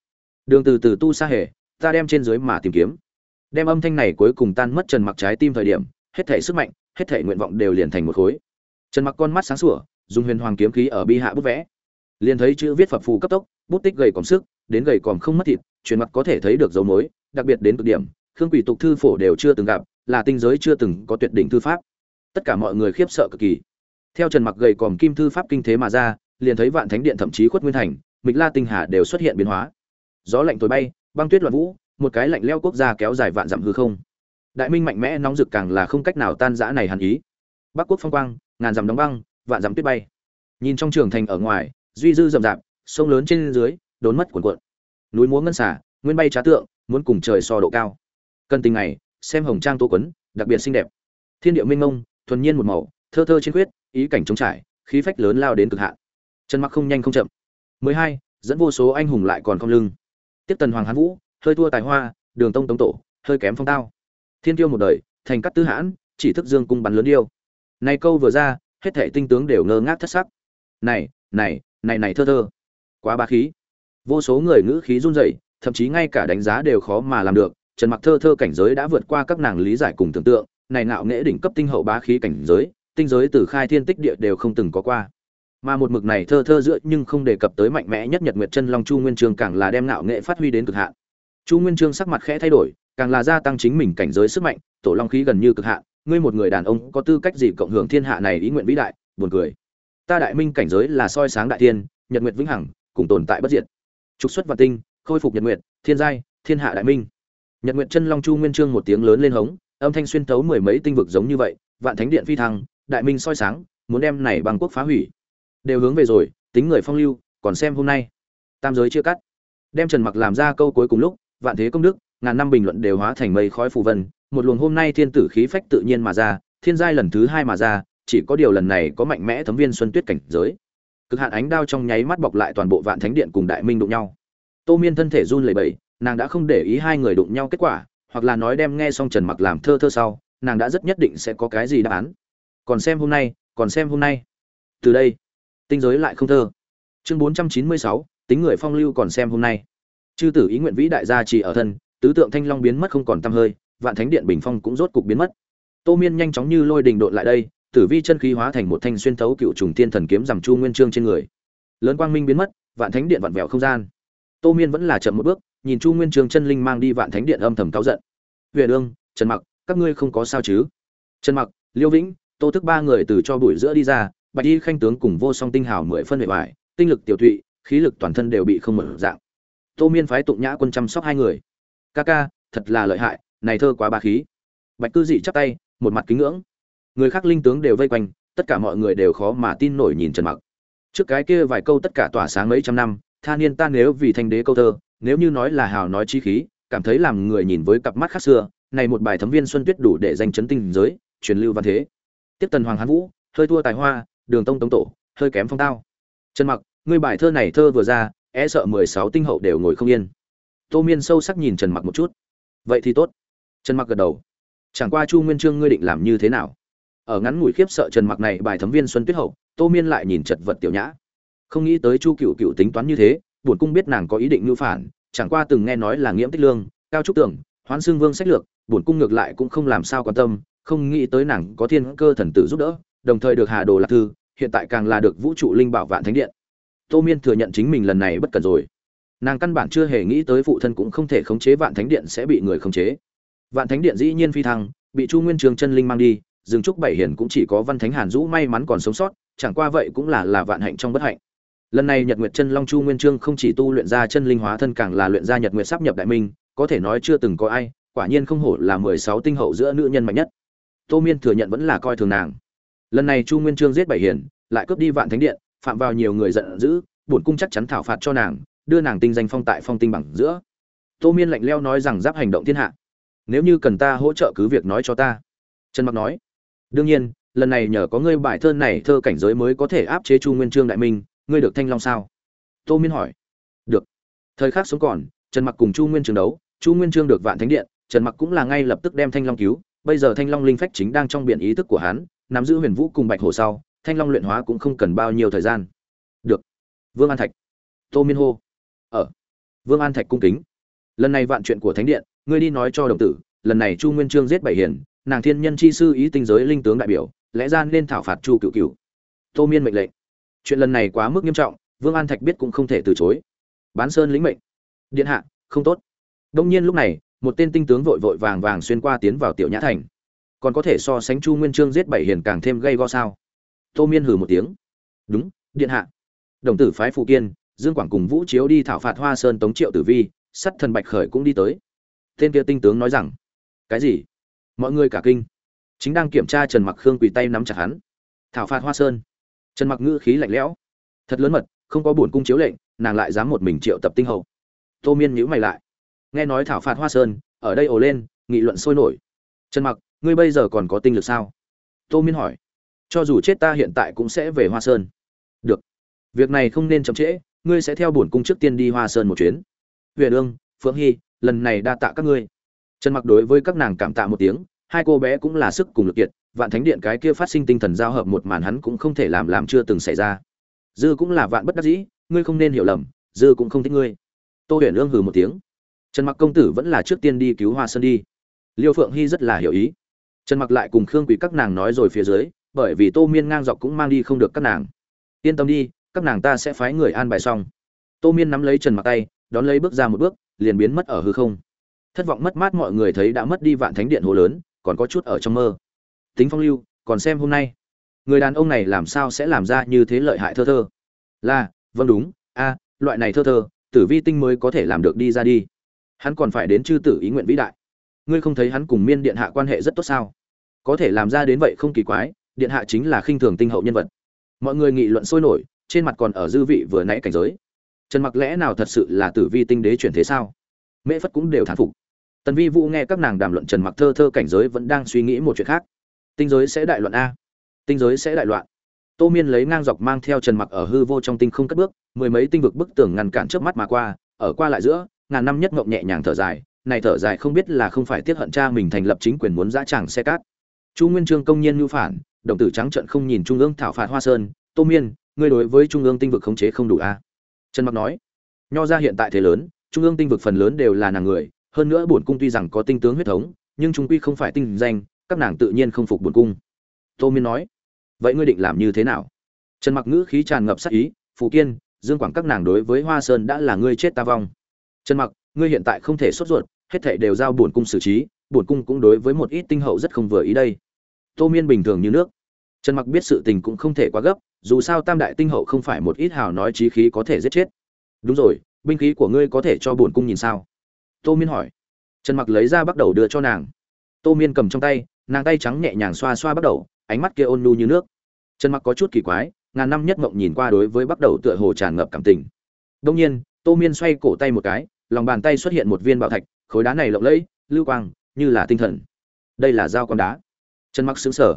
Đường từ từ tu xa hề, ta đem trên dưới mà tìm kiếm. Đem âm thanh này cuối cùng tan mất trần mặc trái tim thời điểm, hết thể sức mạnh, hết thể nguyện vọng đều liền thành một khối. Trần mặc con mắt sáng sủa, dùng huyền hoàng kiếm khí ở bi hạ bút vẽ. Liền thấy chữ viết phập phù cấp tốc, bút tích gầy còm sức, đến gầy còm không mất thịt, truyền mặt có thể thấy được dấu mối, đặc biệt đến cực điểm, khương quỷ tục thư phổ đều chưa từng gặp là tinh giới chưa từng có tuyệt đỉnh thư pháp. Tất cả mọi người khiếp sợ cực kỳ. Theo trần mặc gầy còm kim thư pháp kinh thế mà ra, liền thấy vạn thánh điện thậm chí khuất nguyên thành, mịch la tinh hà đều xuất hiện biến hóa. Gió lạnh tối bay, băng tuyết loạn vũ, một cái lạnh leo quốc gia kéo dài vạn dặm hư không. Đại minh mạnh mẽ nóng rực càng là không cách nào tan rã này hàn ý. Bắc quốc phong quang, ngàn dặm đóng băng, vạn dặm tuyết bay. Nhìn trong trường thành ở ngoài, duy dư rậm rạp, sông lớn trên dưới, đốn mất cuồn cuộn. Núi múa ngân xả, nguyên bay trá tượng, muốn cùng trời so độ cao. Cần tình này xem hồng trang tô quấn, đặc biệt xinh đẹp. Thiên địa minh ngông, thuần nhiên một màu, thơ thơ trên khuyết, ý cảnh trống trải, khí phách lớn lao đến cực hạn. Chân mặc không nhanh không chậm. 12. dẫn vô số anh hùng lại còn không lưng. Tiếp tần hoàng hán vũ, hơi thua tài hoa, đường tông tống tổ, hơi kém phong tao. Thiên tiêu một đời, thành cắt tư hãn, chỉ thức dương cung bắn lớn điêu. Này câu vừa ra, hết thảy tinh tướng đều ngơ ngác thất sắc. Này này này này thơ thơ. Quá ba khí. Vô số người ngữ khí run rẩy, thậm chí ngay cả đánh giá đều khó mà làm được trần mặc thơ thơ cảnh giới đã vượt qua các nàng lý giải cùng tưởng tượng, này ngạo nghễ đỉnh cấp tinh hậu bá khí cảnh giới, tinh giới từ khai thiên tích địa đều không từng có qua. Mà một mực này thơ thơ giữa nhưng không đề cập tới mạnh mẽ nhất nhật nguyệt chân long chu nguyên trường càng là đem ngạo nghệ phát huy đến cực hạn. Chu nguyên trương sắc mặt khẽ thay đổi, càng là gia tăng chính mình cảnh giới sức mạnh, tổ long khí gần như cực hạn, ngươi một người đàn ông có tư cách gì cộng hưởng thiên hạ này ý nguyện vĩ đại, buồn cười. Ta đại minh cảnh giới là soi sáng đại thiên, nhật nguyệt vĩnh hằng, cùng tồn tại bất diệt. Trục xuất và tinh, khôi phục nhật nguyệt, thiên giai, thiên hạ đại minh nhật nguyệt chân long chu nguyên trương một tiếng lớn lên hống, âm thanh xuyên tấu mười mấy tinh vực giống như vậy, vạn thánh điện phi thăng, đại minh soi sáng, muốn đem này bằng quốc phá hủy. Đều hướng về rồi, tính người phong lưu, còn xem hôm nay. Tam giới chưa cắt. Đem trần mặc làm ra câu cuối cùng lúc, vạn thế công đức, ngàn năm bình luận đều hóa thành mây khói phù vân, một luồng hôm nay thiên tử khí phách tự nhiên mà ra, thiên giai lần thứ hai mà ra, chỉ có điều lần này có mạnh mẽ thấm viên xuân tuyết cảnh giới. Cực hạn ánh đao trong nháy mắt bọc lại toàn bộ vạn thánh điện cùng đại minh đụng nhau. Tô miên thân thể run lẩy bẩy nàng đã không để ý hai người đụng nhau kết quả, hoặc là nói đem nghe xong trần mặc làm thơ thơ sau, nàng đã rất nhất định sẽ có cái gì đáp án. Còn xem hôm nay, còn xem hôm nay. Từ đây, tinh giới lại không thơ. Chương bốn trăm chín mươi sáu, tính người phong lưu còn xem hôm nay. Chư tử ý nguyện vĩ đại gia trì ở thân, tứ tượng thanh long biến mất không còn tăm hơi, vạn thánh điện bình phong cũng rốt cục biến mất. Tô miên nhanh chóng như lôi đình độn lại đây, tử vi chân khí hóa thành một thanh xuyên thấu cựu trùng tiên thần kiếm giảm chu nguyên trương trên người. Lớn quang minh biến mất, vạn thánh điện vặn vẹo không gian. Tô miên vẫn là chậm một bước nhìn chu nguyên trường chân linh mang đi vạn thánh điện âm thầm cáu giận. Huyền ương, trần mặc, các ngươi không có sao chứ? Trần mặc, liêu vĩnh, tô thức ba người từ cho bụi giữa đi ra, bạch y khanh tướng cùng vô song tinh hào mười phân hệ bài tinh lực tiểu thụy khí lực toàn thân đều bị không mở dạng. Tô miên phái tụng nhã quân chăm sóc hai người. Ca ca, thật là lợi hại, này thơ quá ba khí. Bạch cư dị chắp tay, một mặt kính ngưỡng. Người khác linh tướng đều vây quanh, tất cả mọi người đều khó mà tin nổi nhìn trần mặc. Trước cái kia vài câu tất cả tỏa sáng mấy trăm năm, tha niên ta nếu vì thanh đế câu thơ nếu như nói là hào nói chi khí, cảm thấy làm người nhìn với cặp mắt khác xưa, này một bài thấm viên xuân tuyết đủ để danh chấn tinh giới, truyền lưu văn thế. Tiếp tần hoàng hán vũ, hơi thua tài hoa, đường tông tống tổ, hơi kém phong tao. Trần mặc, ngươi bài thơ này thơ vừa ra e sợ mười sáu tinh hậu đều ngồi không yên. Tô miên sâu sắc nhìn trần mặc một chút. Vậy thì tốt. Trần mặc gật đầu. Chẳng qua chu nguyên trương ngươi định làm như thế nào? Ở ngắn ngủi khiếp sợ trần mặc này bài thấm viên xuân tuyết hậu, tô miên lại nhìn chật vật tiểu nhã. Không nghĩ tới chu cựu cựu tính toán như thế Bổn cung biết nàng có ý định mưu phản, chẳng qua từng nghe nói là nghiễm tích lương, cao trúc tưởng, hoán xương vương sách lược bổn cung ngược lại cũng không làm sao quan tâm, không nghĩ tới nàng có thiên cơ thần tử giúp đỡ, đồng thời được hà đồ lạc thư, hiện tại càng là được vũ trụ linh bảo vạn thánh điện. Tô miên thừa nhận chính mình lần này bất cần rồi. Nàng căn bản chưa hề nghĩ tới phụ thân cũng không thể khống chế vạn thánh điện sẽ bị người khống chế. Vạn thánh điện dĩ nhiên phi thăng, bị chu nguyên trường chân linh mang đi dừng trúc bảy Hiền cũng chỉ có văn thánh hàn dũ may mắn còn sống sót, chẳng qua vậy cũng là là vạn hạnh trong bất hạnh lần này nhật nguyệt chân long chu nguyên trương không chỉ tu luyện ra chân linh hóa thân càng là luyện ra nhật nguyệt sắp nhập đại minh, có thể nói chưa từng có ai, quả nhiên không hổ là mười sáu tinh hậu giữa nữ nhân mạnh nhất. Tô miên thừa nhận vẫn là coi thường nàng. Lần này chu nguyên trương giết bảy hiền, lại cướp đi vạn thánh điện, phạm vào nhiều người giận dữ, bổn cung chắc chắn thảo phạt cho nàng, đưa nàng tinh danh phong tại phong tinh bằng giữa. Tô miên lạnh leo nói rằng giáp hành động thiên hạ. Nếu như cần ta hỗ trợ cứ việc nói cho ta. Trần mặc nói. Đương nhiên, lần này nhờ có ngươi bài thơ này thơ cảnh giới mới có thể áp chế chu nguyên trương đại minh ngươi được thanh long sao? Tô miên hỏi. Được. Thời khắc sống còn, trần mặc cùng chu nguyên trường đấu, chu nguyên trương được vạn thánh điện, trần mặc cũng là ngay lập tức đem thanh long cứu. Bây giờ thanh long linh phách chính đang trong biển ý thức của hắn, nắm giữ huyền vũ cùng bạch hồ sau, thanh long luyện hóa cũng không cần bao nhiêu thời gian. Được. Vương an thạch. Tô miên hô. Ở. Vương an thạch cung kính. Lần này vạn chuyện của thánh điện, ngươi đi nói cho đồng tử, lần này chu nguyên trương giết bảy hiền, nàng thiên nhân chi sư ý tinh giới linh tướng đại biểu, lẽ ra nên thảo phạt chu cựu cựu tô miên mệnh lệnh chuyện lần này quá mức nghiêm trọng, vương an thạch biết cũng không thể từ chối. Bán sơn lĩnh mệnh. Điện hạ, không tốt. Đông nhiên lúc này, một tên tinh tướng vội vội vàng vàng xuyên qua tiến vào tiểu nhã thành. Còn có thể so sánh chu nguyên trương giết bảy hiền càng thêm gây go sao? Tô miên hừ một tiếng. Đúng, điện hạ. Đồng tử phái phụ kiên, dương quảng cùng vũ chiếu đi thảo phạt hoa sơn tống triệu tử vi, sắt thần bạch khởi cũng đi tới. Tên kia tinh tướng nói rằng, cái gì? Mọi người cả kinh. Chính đang kiểm tra trần mặc khương quỳ tay nắm chặt hắn. Thảo phạt hoa sơn trần mặc ngữ khí lạnh lẽo. Thật lớn mật, không có bổn cung chiếu lệnh, nàng lại dám một mình triệu tập tinh hậu tô miên nhíu mày lại. Nghe nói thảo phạt hoa sơn, ở đây ồ lên, nghị luận sôi nổi. Trần mặc, ngươi bây giờ còn có tinh lực sao? Tô miên hỏi. Cho dù chết ta hiện tại cũng sẽ về hoa sơn. Được. Việc này không nên chậm trễ, ngươi sẽ theo bổn cung trước tiên đi hoa sơn một chuyến. Huyền ương, phượng hy, lần này đa tạ các ngươi. Trần mặc đối với các nàng cảm tạ một tiếng, hai cô bé cũng là sức cùng lực kiệt vạn thánh điện cái kia phát sinh tinh thần giao hợp một màn hắn cũng không thể làm làm chưa từng xảy ra. Dư cũng là vạn bất đắc dĩ, ngươi không nên hiểu lầm, dư cũng không thích ngươi. Tô huyền ương hừ một tiếng. Trần mặc công tử vẫn là trước tiên đi cứu hoa sơn đi. Liêu phượng hy rất là hiểu ý. Trần mặc lại cùng khương quỷ các nàng nói rồi phía dưới, bởi vì tô miên ngang dọc cũng mang đi không được các nàng. Yên tâm đi, các nàng ta sẽ phái người an bài xong. Tô miên nắm lấy trần mặc tay, đón lấy bước ra một bước, liền biến mất ở hư không. Thất vọng mất mát mọi người thấy đã mất đi vạn thánh điện hồ lớn, còn có chút ở trong mơ tính phong lưu, còn xem hôm nay. Người đàn ông này làm sao sẽ làm ra như thế lợi hại thơ thơ? Là vâng đúng, a, loại này thơ thơ, tử vi tinh mới có thể làm được đi ra đi. Hắn còn phải đến chư tử ý nguyện vĩ đại. Ngươi không thấy hắn cùng miên điện hạ quan hệ rất tốt sao? Có thể làm ra đến vậy không kỳ quái, điện hạ chính là khinh thường tinh hậu nhân vật. Mọi người nghị luận sôi nổi, trên mặt còn ở dư vị vừa nãy cảnh giới. Trần mặc lẽ nào thật sự là tử vi tinh đế chuyển thế sao? Mễ phất cũng đều thán phục. Tần vi vũ nghe các nàng đàm luận trần mặc thơ thơ cảnh giới vẫn đang suy nghĩ một chuyện khác tinh giới sẽ đại loạn a. Tinh giới sẽ đại loạn. Tô miên lấy ngang dọc mang theo trần mặc ở hư vô trong tinh không cất bước, mười mấy tinh vực bức tường ngăn cản trước mắt mà qua, ở qua lại giữa, ngàn năm nhất ngộng nhẹ nhàng thở dài, này thở dài không biết là không phải tiết hận cha mình thành lập chính quyền muốn dã tràng xe cát. Chu nguyên trương công nhiên nhu phản, đồng tử trắng trận không nhìn trung ương thảo phạt hoa sơn, tô miên, ngươi đối với trung ương tinh vực khống chế không đủ a? Trần mặc nói, nho ra hiện tại thế lớn, trung ương tinh vực phần lớn đều là nàng người, hơn nữa bổn cung tuy rằng có tinh tướng huyết thống, nhưng trung quy không phải tinh danh các nàng tự nhiên không phục bổn cung. Tô miên nói, vậy ngươi định làm như thế nào? Trần mặc ngữ khí tràn ngập sắc ý phụ kiên, dương quảng các nàng đối với hoa sơn đã là ngươi chết ta vong. Trần mặc, ngươi hiện tại không thể sốt ruột, hết thảy đều giao bổn cung xử trí bổn cung cũng đối với một ít tinh hậu rất không vừa ý đây. Tô miên bình thường như nước. Trần mặc biết sự tình cũng không thể quá gấp, dù sao tam đại tinh hậu không phải một ít hào nói trí khí có thể giết chết. Đúng rồi, binh khí của ngươi có thể cho bổn cung nhìn sao? Tô miên hỏi. Trần mặc lấy ra bắt đầu đưa cho nàng. Tô miên cầm trong tay nàng tay trắng nhẹ nhàng xoa xoa bắt đầu, ánh mắt kia ôn nhu như nước. Trần mặc có chút kỳ quái, ngàn năm nhất mộng nhìn qua đối với bắt đầu tựa hồ tràn ngập cảm tình. Đông nhiên, tô miên xoay cổ tay một cái, lòng bàn tay xuất hiện một viên bảo thạch, khối đá này lộng lẫy, lưu quang, như là tinh thần. Đây là dao con đá. Trần mặc xứng sở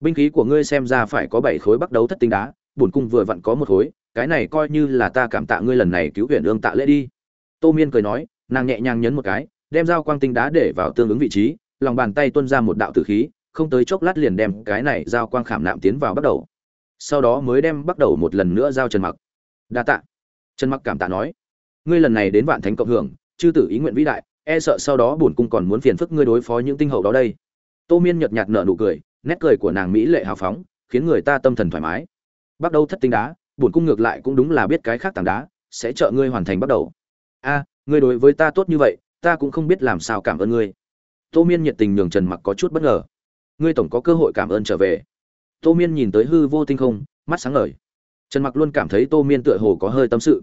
binh khí của ngươi xem ra phải có bảy khối bắt đầu thất tinh đá, bổn cung vừa vặn có một khối, cái này coi như là ta cảm tạ ngươi lần này cứu huyện ương tạ lễ đi. Tô miên cười nói, nàng nhẹ nhàng nhấn một cái, đem dao quang tinh đá để vào tương ứng vị trí lòng bàn tay tuôn ra một đạo tử khí, không tới chốc lát liền đem cái này dao quang khảm nạm tiến vào bắt đầu. Sau đó mới đem bắt đầu một lần nữa giao trần mặc. Đa tạ. Trần mặc cảm tạ nói, ngươi lần này đến vạn thánh cộng hưởng, chư tử ý nguyện vĩ đại e sợ sau đó bổn cung còn muốn phiền phức ngươi đối phó những tinh hậu đó đây. Tô miên nhợt nhạt nở nụ cười, nét cười của nàng mỹ lệ hào phóng, khiến người ta tâm thần thoải mái. Bắt đầu thất tinh đá, bổn cung ngược lại cũng đúng là biết cái khác tảng đá, sẽ trợ ngươi hoàn thành bắt đầu. A, ngươi đối với ta tốt như vậy, ta cũng không biết làm sao cảm ơn ngươi tô miên nhiệt tình nhường trần mặc có chút bất ngờ. Ngươi tổng có cơ hội cảm ơn trở về. Tô miên nhìn tới hư vô tinh không, mắt sáng ngời. Trần mặc luôn cảm thấy tô miên tựa hồ có hơi tâm sự.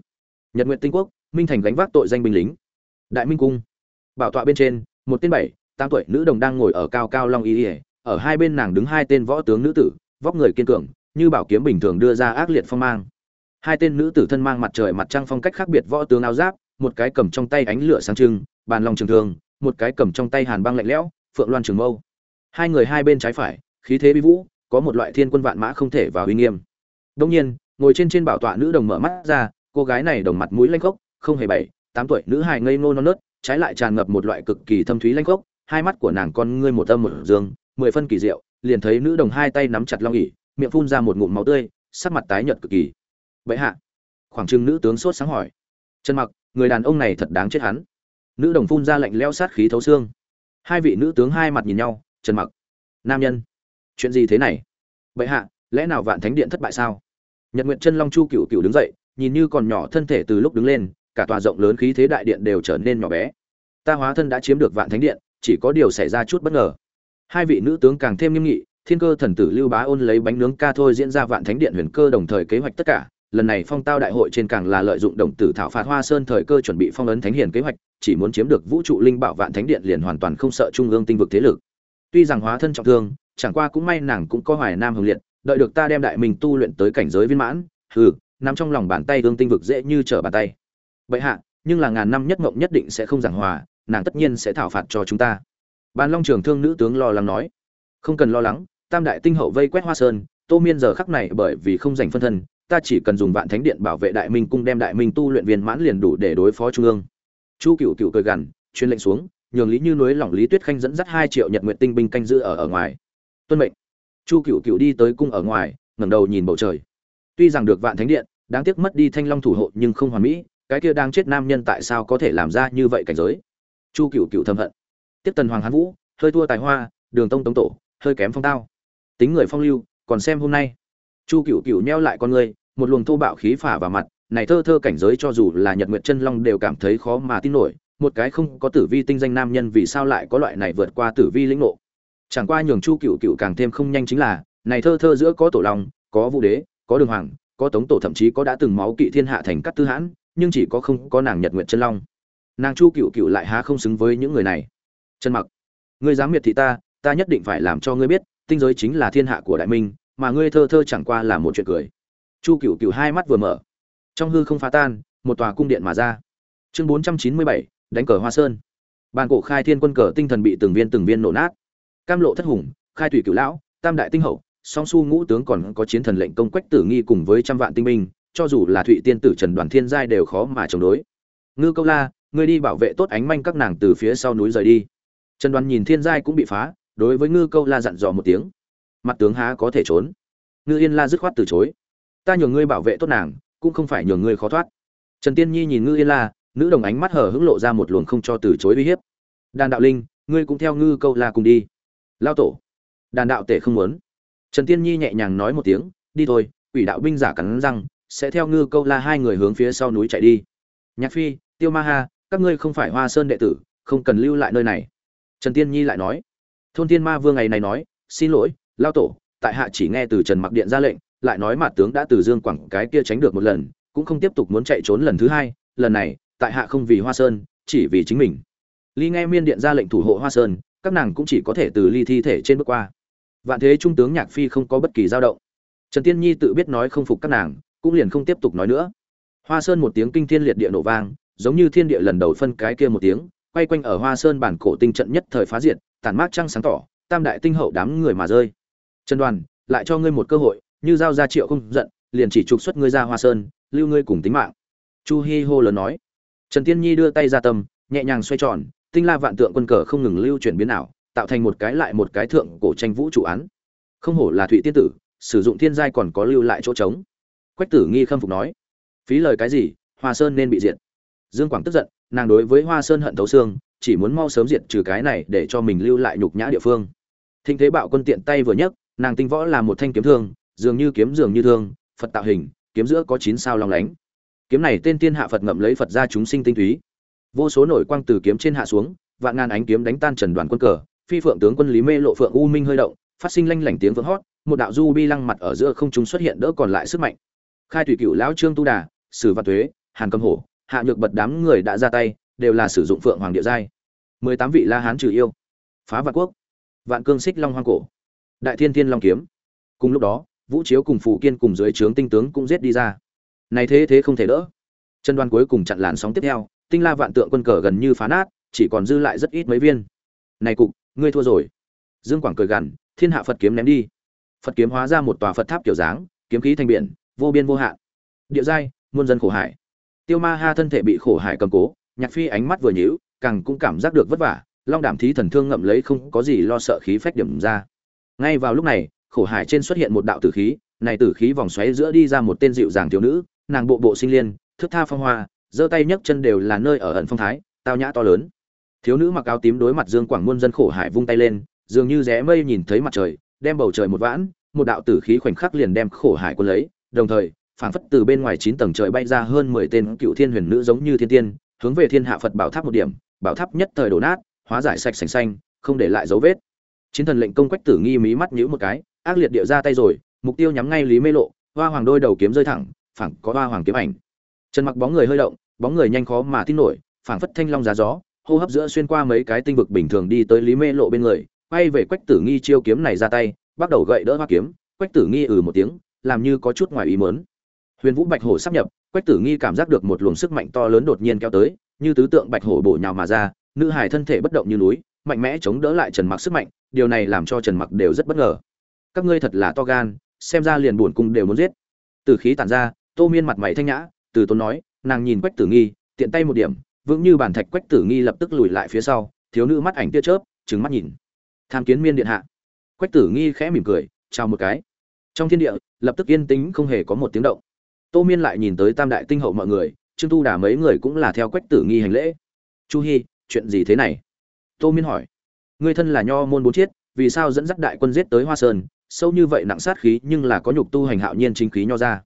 Nhật nguyện tinh quốc, minh thành gánh vác tội danh binh lính. Đại minh cung. Bảo tọa bên trên, một tên bảy, tám tuổi nữ đồng đang ngồi ở cao cao long y ỉa ở hai bên nàng đứng hai tên võ tướng nữ tử, vóc người kiên cường, như bảo kiếm bình thường đưa ra ác liệt phong mang. Hai tên nữ tử thân mang mặt trời mặt trăng phong cách khác biệt võ tướng áo giáp, một cái cầm trong tay ánh lửa sáng trưng, bàn lòng trường thường một cái cầm trong tay hàn băng lạnh lẽo, phượng loan trường mâu. Hai người hai bên trái phải, khí thế bi vũ, có một loại thiên quân vạn mã không thể vào uy nghiêm. Đông nhiên, ngồi trên trên bảo tọa nữ đồng mở mắt ra, cô gái này đồng mặt mũi lanh khốc, không hề bảy tám tuổi, nữ hài ngây ngô non nớt, trái lại tràn ngập một loại cực kỳ thâm thúy lanh khốc, hai mắt của nàng con ngươi một âm một dương, mười phân kỳ diệu, liền thấy nữ đồng hai tay nắm chặt long ỉ miệng phun ra một ngụm máu tươi, sắc mặt tái nhợt cực kỳ. Vậy hạ. Khoảng trừng nữ tướng sốt sáng hỏi. Trần mặc, người đàn ông này thật đáng chết hắn nữ đồng phun ra lạnh leo sát khí thấu xương. Hai vị nữ tướng hai mặt nhìn nhau, trần mặc. Nam nhân. Chuyện gì thế này? Vậy hạ, lẽ nào vạn thánh điện thất bại sao? Nhật nguyện chân long chu cựu cựu đứng dậy, nhìn như còn nhỏ thân thể từ lúc đứng lên, cả tòa rộng lớn khí thế đại điện đều trở nên nhỏ bé. Ta hóa thân đã chiếm được vạn thánh điện, chỉ có điều xảy ra chút bất ngờ. Hai vị nữ tướng càng thêm nghiêm nghị, thiên cơ thần tử lưu bá ôn lấy bánh nướng ca thôi diễn ra vạn thánh điện huyền cơ đồng thời kế hoạch tất cả lần này phong tao đại hội trên càng là lợi dụng đồng tử thảo phạt hoa sơn thời cơ chuẩn bị phong ấn thánh hiền kế hoạch, chỉ muốn chiếm được vũ trụ linh bảo vạn thánh điện liền hoàn toàn không sợ trung ương tinh vực thế lực. Tuy rằng hóa thân trọng thương, chẳng qua cũng may nàng cũng có hoài nam hồng liệt, đợi được ta đem đại mình tu luyện tới cảnh giới viên mãn, hừ nằm trong lòng bàn tay ương tinh vực dễ như trở bàn tay. Bệ hạ, nhưng là ngàn năm nhất mộng nhất định sẽ không giảng hòa, nàng tất nhiên sẽ thảo phạt cho chúng ta. Bàn long trường thương nữ tướng lo lắng nói. Không cần lo lắng, tam đại tinh hậu vây quét hoa sơn, tô miên giờ khắc này bởi vì không giành phân thân ta chỉ cần dùng vạn thánh điện bảo vệ đại minh cung đem đại minh tu luyện viên mãn liền đủ để đối phó trung ương. Chu cựu cựu cười gằn truyền lệnh xuống, nhường lý như núi lỏng lý tuyết khanh dẫn dắt hai triệu nhật nguyện tinh binh canh giữ ở ở ngoài. Tuân mệnh. Chu cựu cựu đi tới cung ở ngoài, ngẩng đầu nhìn bầu trời. Tuy rằng được vạn thánh điện, đáng tiếc mất đi thanh long thủ hộ nhưng không hoàn mỹ, cái kia đang chết nam nhân tại sao có thể làm ra như vậy cảnh giới? Chu cựu cựu thầm hận. Tiếp tần hoàng hán vũ, hơi thua tài hoa, đường tông tống tổ, hơi kém phong tao. Tính người phong lưu, còn xem hôm nay. Chu cựu cựu neo lại con người một luồng thô bạo khí phả vào mặt, này thơ thơ cảnh giới cho dù là nhật nguyệt chân long đều cảm thấy khó mà tin nổi, một cái không có tử vi tinh danh nam nhân vì sao lại có loại này vượt qua tử vi lĩnh ngộ. Chẳng qua nhường chu cựu cựu càng thêm không nhanh chính là, này thơ thơ giữa có tổ long, có vũ đế, có đường hoàng, có tống tổ thậm chí có đã từng máu kỵ thiên hạ thành cắt tư hãn, nhưng chỉ có không có nàng nhật nguyệt chân long. Nàng chu cựu cựu lại há không xứng với những người này. Chân mặc, ngươi dám miệt thị ta ta nhất định phải làm cho ngươi biết, tinh giới chính là thiên hạ của đại minh, mà ngươi thơ thơ chẳng qua là một chuyện cười chu cựu cựu hai mắt vừa mở. Trong hư không phá tan, một tòa cung điện mà ra. Chương bốn trăm chín mươi bảy, đánh cờ hoa sơn. Bàn cổ khai thiên quân cờ tinh thần bị từng viên từng viên nổ nát. Cam lộ thất hùng, khai thủy cựu lão, tam đại tinh hậu, song su ngũ tướng còn có chiến thần lệnh công quách tử nghi cùng với trăm vạn tinh binh, cho dù là thụy tiên tử trần đoàn thiên giai đều khó mà chống đối. Ngư câu la, ngươi đi bảo vệ tốt ánh manh các nàng từ phía sau núi rời đi. Trần đoàn nhìn thiên giai cũng bị phá, đối với ngư câu la dặn dò một tiếng. Mặt tướng há có thể trốn. Ngư yên la dứt khoát từ chối ta nhường ngươi bảo vệ tốt nàng, cũng không phải nhường ngươi khó thoát. Trần tiên nhi nhìn ngư yên la, nữ đồng ánh mắt hở hững lộ ra một luồng không cho từ chối uy hiếp. Đàn đạo linh, ngươi cũng theo ngư câu la cùng đi. Lao tổ. Đàn đạo tể không muốn. Trần tiên nhi nhẹ nhàng nói một tiếng, đi thôi, quỷ đạo binh giả cắn răng, sẽ theo ngư câu la hai người hướng phía sau núi chạy đi. Nhạc phi, tiêu ma ha, các ngươi không phải hoa sơn đệ tử, không cần lưu lại nơi này. Trần tiên nhi lại nói. Thôn tiên ma vương ngày này nói, xin lỗi, lao tổ, tại hạ chỉ nghe từ trần mặc điện ra lệnh lại nói mà tướng đã từ dương quảng cái kia tránh được một lần, cũng không tiếp tục muốn chạy trốn lần thứ hai, lần này, tại hạ không vì hoa sơn, chỉ vì chính mình. Ly nghe miên điện ra lệnh thủ hộ hoa sơn, các nàng cũng chỉ có thể từ ly thi thể trên bước qua. Vạn thế trung tướng nhạc phi không có bất kỳ dao động. Trần tiên nhi tự biết nói không phục các nàng, cũng liền không tiếp tục nói nữa. Hoa sơn một tiếng kinh thiên liệt địa nổ vang, giống như thiên địa lần đầu phân cái kia một tiếng, quay quanh ở hoa sơn bản cổ tinh trận nhất thời phá diệt, tàn mát trăng sáng tỏ, tam đại tinh hậu đám người mà rơi. Trần đoàn, lại cho ngươi một cơ hội như giao ra triệu không giận, liền chỉ trục xuất ngươi ra hoa sơn, lưu ngươi cùng tính mạng. Chu hi hô lớn nói. Trần tiên nhi đưa tay ra tâm, nhẹ nhàng xoay tròn, tinh la vạn tượng quân cờ không ngừng lưu chuyển biến ảo, tạo thành một cái lại một cái thượng cổ tranh vũ trụ án. Không hổ là thụy tiên tử, sử dụng thiên giai còn có lưu lại chỗ trống. Quách tử nghi khâm phục nói. Phí lời cái gì, hoa sơn nên bị diệt. Dương quảng tức giận, nàng đối với hoa sơn hận thấu xương, chỉ muốn mau sớm diệt trừ cái này để cho mình lưu lại nhục nhã địa phương. Thinh thế bạo quân tiện tay vừa nhấc, nàng tinh võ là một thanh kiếm thương dường như kiếm dường như thương, phật tạo hình, kiếm giữa có chín sao long lánh. Kiếm này tên tiên hạ phật ngậm lấy phật ra chúng sinh tinh túy. Vô số nổi quang từ kiếm trên hạ xuống, vạn ngàn ánh kiếm đánh tan trần đoàn quân cờ, phi phượng tướng quân lý mê lộ phượng u minh hơi động, phát sinh lanh lảnh tiếng vỡ hót, một đạo du bi lăng mặt ở giữa không trung xuất hiện đỡ còn lại sức mạnh. Khai thủy cựu lão trương tu đà, sử văn tuế, hàn cầm hổ, hạ nhược bật đám người đã ra tay, đều là sử dụng phượng hoàng địa giai. Mười tám vị la hán trừ yêu. Phá vạn quốc. Vạn cương xích long hoang cổ. Đại thiên thiên long kiếm. Cùng lúc đó vũ chiếu cùng phụ kiên cùng dưới trướng tinh tướng cũng giết đi ra. Này thế thế không thể đỡ. Chân đoan cuối cùng chặn làn sóng tiếp theo, tinh la vạn tượng quân cờ gần như phá nát, chỉ còn dư lại rất ít mấy viên. Này cục, ngươi thua rồi. Dương quảng cười gằn, thiên hạ phật kiếm ném đi. Phật kiếm hóa ra một tòa phật tháp kiểu dáng, kiếm khí thành biển, vô biên vô hạn. Địa giai, muôn dân khổ hải. Tiêu ma ha thân thể bị khổ hải cầm cố, nhạc phi ánh mắt vừa nhíu, càng cũng cảm giác được vất vả, long đảm thí thần thương ngậm lấy không có gì lo sợ khí phách điểm ra. Ngay vào lúc này khổ hải trên xuất hiện một đạo tử khí, này tử khí vòng xoáy giữa đi ra một tên dịu dàng thiếu nữ, nàng bộ bộ sinh liên thước tha phong hoa, giơ tay nhấc chân đều là nơi ở ẩn phong thái, tao nhã to lớn. Thiếu nữ mặc áo tím đối mặt dương quảng muôn dân khổ hải vung tay lên, dường như rẽ mây nhìn thấy mặt trời, đem bầu trời một vãn, một đạo tử khí khoảnh khắc liền đem khổ hải quân lấy, đồng thời, phảng phất từ bên ngoài chín tầng trời bay ra hơn mười tên cựu thiên huyền nữ giống như thiên tiên, hướng về thiên hạ phật bảo tháp một điểm, bảo tháp nhất thời đổ nát, hóa giải sạch sành xanh, không để lại dấu vết. Chiến thần lệnh công quách tử nghi mí mắt nhíu một cái ác liệt điệu ra tay rồi, mục tiêu nhắm ngay lý mê lộ, hoa hoàng đôi đầu kiếm rơi thẳng, phảng có hoa hoàng kiếm ảnh. Trần mặc bóng người hơi động, bóng người nhanh khó mà tin nổi, phảng phất thanh long giá gió, hô hấp giữa xuyên qua mấy cái tinh vực bình thường đi tới lý mê lộ bên người, quay về quách tử nghi chiêu kiếm này ra tay, bắt đầu gậy đỡ hoa kiếm, quách tử nghi ừ một tiếng, làm như có chút ngoài ý mớn huyền vũ bạch hổ sắp nhập, quách tử nghi cảm giác được một luồng sức mạnh to lớn đột nhiên kéo tới, như tứ tượng bạch hổ bổ nhào mà ra, nữ hải thân thể bất động như núi, mạnh mẽ chống đỡ lại trần mặc sức mạnh, điều này làm cho trần mặc đều rất bất ngờ các ngươi thật là to gan, xem ra liền buồn cung đều muốn giết. Từ khí tản ra, tô miên mặt mày thanh nhã, từ tốn nói, nàng nhìn quách tử nghi, tiện tay một điểm, vững như bàn thạch quách tử nghi lập tức lùi lại phía sau, thiếu nữ mắt ảnh tia chớp, trừng mắt nhìn. Tham kiến miên điện hạ. Quách tử nghi khẽ mỉm cười, chào một cái. Trong thiên địa, lập tức yên tĩnh không hề có một tiếng động. Tô miên lại nhìn tới tam đại tinh hậu mọi người, trương tu đà mấy người cũng là theo quách tử nghi hành lễ. Chu hi, chuyện gì thế này? Tô miên hỏi. Người thân là nho môn bốn chiết, vì sao dẫn dắt đại quân giết tới hoa sơn sâu như vậy nặng sát khí nhưng là có nhục tu hành hạo nhiên chính khí nho ra.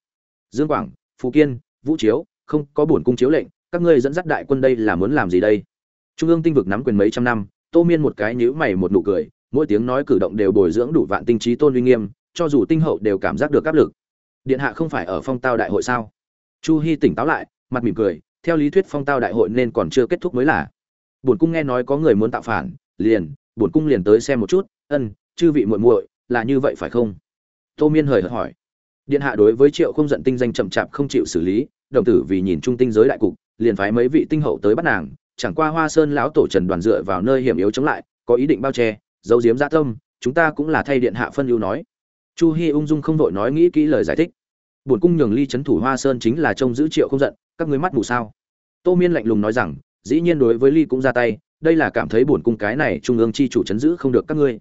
Dương quảng phú kiên, vũ chiếu, không có bổn cung chiếu lệnh, các ngươi dẫn dắt đại quân đây là muốn làm gì đây? Trung ương tinh vực nắm quyền mấy trăm năm, tô miên một cái nhíu mày một nụ cười, mỗi tiếng nói cử động đều bồi dưỡng đủ vạn tinh trí tôn uy nghiêm, cho dù tinh hậu đều cảm giác được áp lực. Điện hạ không phải ở phong tao đại hội sao? Chu hy tỉnh táo lại, mặt mỉm cười, theo lý thuyết phong tao đại hội nên còn chưa kết thúc mới là. Bổn cung nghe nói có người muốn tạo phản, liền, bổn cung liền tới xem một chút, ân, chư vị muội muội là như vậy phải không? Tô miên hời hợt hỏi. Điện hạ đối với triệu không giận tinh danh chậm chạp không chịu xử lý, đồng tử vì nhìn trung tinh giới đại cục, liền phái mấy vị tinh hậu tới bắt nàng, chẳng qua hoa sơn lão tổ trần đoàn dựa vào nơi hiểm yếu chống lại, có ý định bao che, giấu giếm gia tâm, chúng ta cũng là thay điện hạ phân ưu nói. Chu hi ung dung không vội nói nghĩ kỹ lời giải thích. Bổn cung nhường ly chấn thủ hoa sơn chính là trông giữ triệu không giận, các ngươi mắt mù sao? Tô miên lạnh lùng nói rằng, dĩ nhiên đối với ly cũng ra tay, đây là cảm thấy bổn cung cái này trung ương chi chủ chấn giữ không được các ngươi.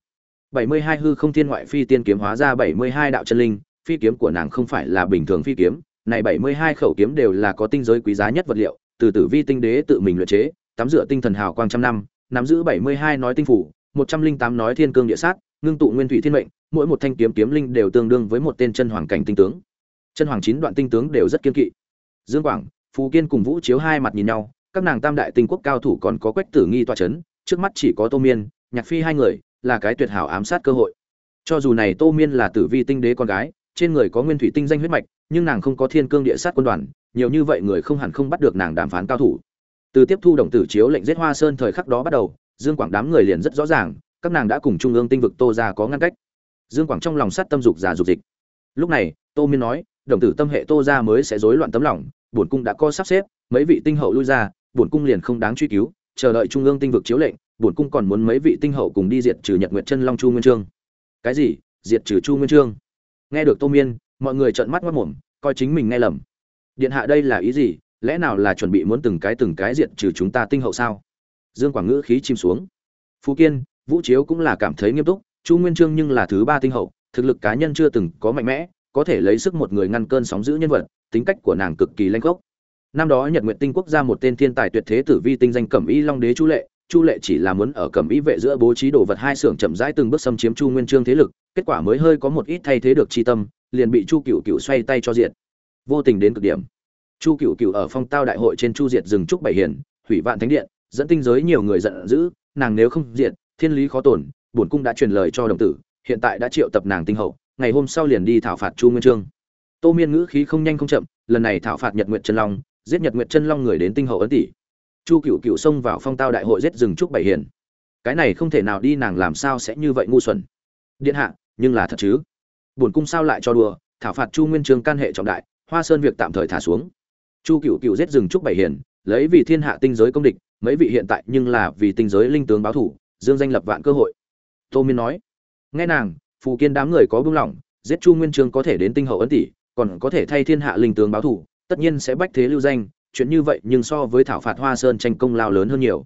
72 hư không thiên ngoại phi tiên kiếm hóa ra 72 đạo chân linh, phi kiếm của nàng không phải là bình thường phi kiếm, này 72 khẩu kiếm đều là có tinh giới quý giá nhất vật liệu, từ tử vi tinh đế tự mình luyện chế, tắm rửa tinh thần hào quang trăm năm, nắm giữ 72 nói tinh phủ 108 nói thiên cương địa sát, ngưng tụ nguyên thủy thiên mệnh, mỗi một thanh kiếm kiếm linh đều tương đương với một tên chân hoàng cảnh tinh tướng. Chân hoàng chín đoạn tinh tướng đều rất kiên kỵ. Dương quảng, Phù kiên cùng vũ chiếu hai mặt nhìn nhau, các nàng tam đại tinh quốc cao thủ còn có quách tử nghi tọa chấn, trước mắt chỉ có tô miên, nhạc phi hai người là cái tuyệt hảo ám sát cơ hội. Cho dù này tô miên là tử vi tinh đế con gái, trên người có nguyên thủy tinh danh huyết mạch, nhưng nàng không có thiên cương địa sát quân đoàn, nhiều như vậy người không hẳn không bắt được nàng đàm phán cao thủ. Từ tiếp thu đồng tử chiếu lệnh giết hoa sơn thời khắc đó bắt đầu, dương quảng đám người liền rất rõ ràng, các nàng đã cùng trung ương tinh vực tô ra có ngăn cách. Dương quảng trong lòng sát tâm dục giả dục dịch. Lúc này, tô miên nói, đồng tử tâm hệ tô ra mới sẽ rối loạn tấm lòng, bổn cung đã có sắp xếp, mấy vị tinh hậu lui ra, bổn cung liền không đáng truy cứu, chờ đợi trung ương tinh vực chiếu lệnh bổn cung còn muốn mấy vị tinh hậu cùng đi diệt trừ nhật nguyệt chân long chu nguyên trương. Cái gì? Diệt trừ chu nguyên trương? Nghe được tô miên, mọi người trợn mắt mất mồm, coi chính mình nghe lầm. Điện hạ đây là ý gì? Lẽ nào là chuẩn bị muốn từng cái từng cái diệt trừ chúng ta tinh hậu sao? Dương quảng ngữ khí chìm xuống. Phú kiên, vũ chiếu cũng là cảm thấy nghiêm túc, chu nguyên trương nhưng là thứ ba tinh hậu, thực lực cá nhân chưa từng có mạnh mẽ, có thể lấy sức một người ngăn cơn sóng giữ nhân vật, tính cách của nàng cực kỳ lanh gốc năm đó nhật nguyệt tinh quốc ra một tên thiên tài tuyệt thế tử vi tinh danh cẩm y long đế chu lệ chu lệ chỉ là muốn ở cẩm ý vệ giữa bố trí đồ vật hai xưởng chậm rãi từng bước xâm chiếm chu nguyên trương thế lực, kết quả mới hơi có một ít thay thế được chi tâm, liền bị chu cựu cựu xoay tay cho diện vô tình đến cực điểm. Chu cựu cựu ở phong tao đại hội trên chu diệt rừng trúc bảy hiền, hủy vạn thánh điện, dẫn tinh giới nhiều người giận dữ, nàng nếu không diệt, thiên lý khó tổn bổn cung đã truyền lời cho đồng tử, hiện tại đã triệu tập nàng tinh hậu, ngày hôm sau liền đi thảo phạt chu nguyên trương. Tô miên ngữ khí không nhanh không chậm, lần này thảo phạt nhật nguyện chân long, giết nhật nguyện chân long người đến tinh hậu ấn tỷ chu cựu cựu xông vào phong tao đại hội giết rừng trúc bảy hiền. Cái này không thể nào đi, nàng làm sao sẽ như vậy ngu xuẩn? Điện hạ, nhưng là thật chứ? Bổn cung sao lại cho đùa, thảo phạt chu nguyên Trường can hệ trọng đại, hoa sơn việc tạm thời thả xuống. Chu cựu cựu giết rừng trúc bảy hiền, lấy vì thiên hạ tinh giới công địch, mấy vị hiện tại nhưng là vì tinh giới linh tướng báo thủ, dương danh lập vạn cơ hội. Tô miên nói, nghe nàng, phù kiên đám người có buông lỏng, giết chu nguyên Trường có thể đến tinh hậu ấn tỷ, còn có thể thay thiên hạ linh tướng báo thủ, tất nhiên sẽ bách thế lưu danh chuyện như vậy nhưng so với thảo phạt hoa sơn tranh công lao lớn hơn nhiều.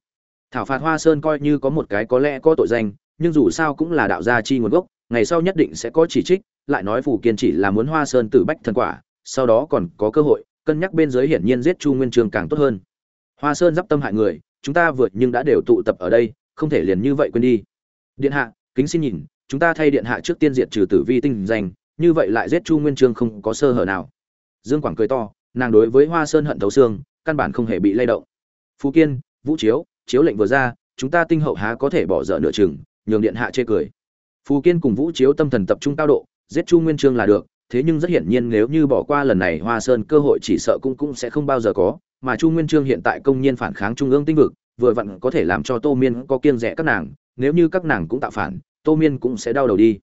Thảo phạt hoa sơn coi như có một cái có lẽ có tội danh, nhưng dù sao cũng là đạo gia chi nguồn gốc, ngày sau nhất định sẽ có chỉ trích, lại nói phù kiên chỉ là muốn hoa sơn tử bách thần quả, sau đó còn có cơ hội, cân nhắc bên dưới hiển nhiên giết chu nguyên trường càng tốt hơn. Hoa sơn d tâm hại người, chúng ta vượt nhưng đã đều tụ tập ở đây, không thể liền như vậy quên đi. Điện hạ, kính xin nhìn, chúng ta thay điện hạ trước tiên diệt trừ tử vi tinh danh, như vậy lại giết chu nguyên trương không có sơ hở nào. Dương quảng cười to nàng đối với hoa sơn hận thấu xương, căn bản không hề bị lay động. Phú kiên, vũ chiếu chiếu lệnh vừa ra, chúng ta tinh hậu há có thể bỏ dở nửa chừng, nhường điện hạ chê cười. Phú kiên cùng vũ chiếu tâm thần tập trung cao độ, giết chu nguyên trương là được, thế nhưng rất hiển nhiên nếu như bỏ qua lần này hoa sơn cơ hội chỉ sợ cũng cũng sẽ không bao giờ có, mà chu nguyên trương hiện tại công nhiên phản kháng trung ương tinh vực, vừa vặn có thể làm cho tô miên có kiêng rẻ các nàng, nếu như các nàng cũng tạo phản, tô miên cũng sẽ đau đầu đi.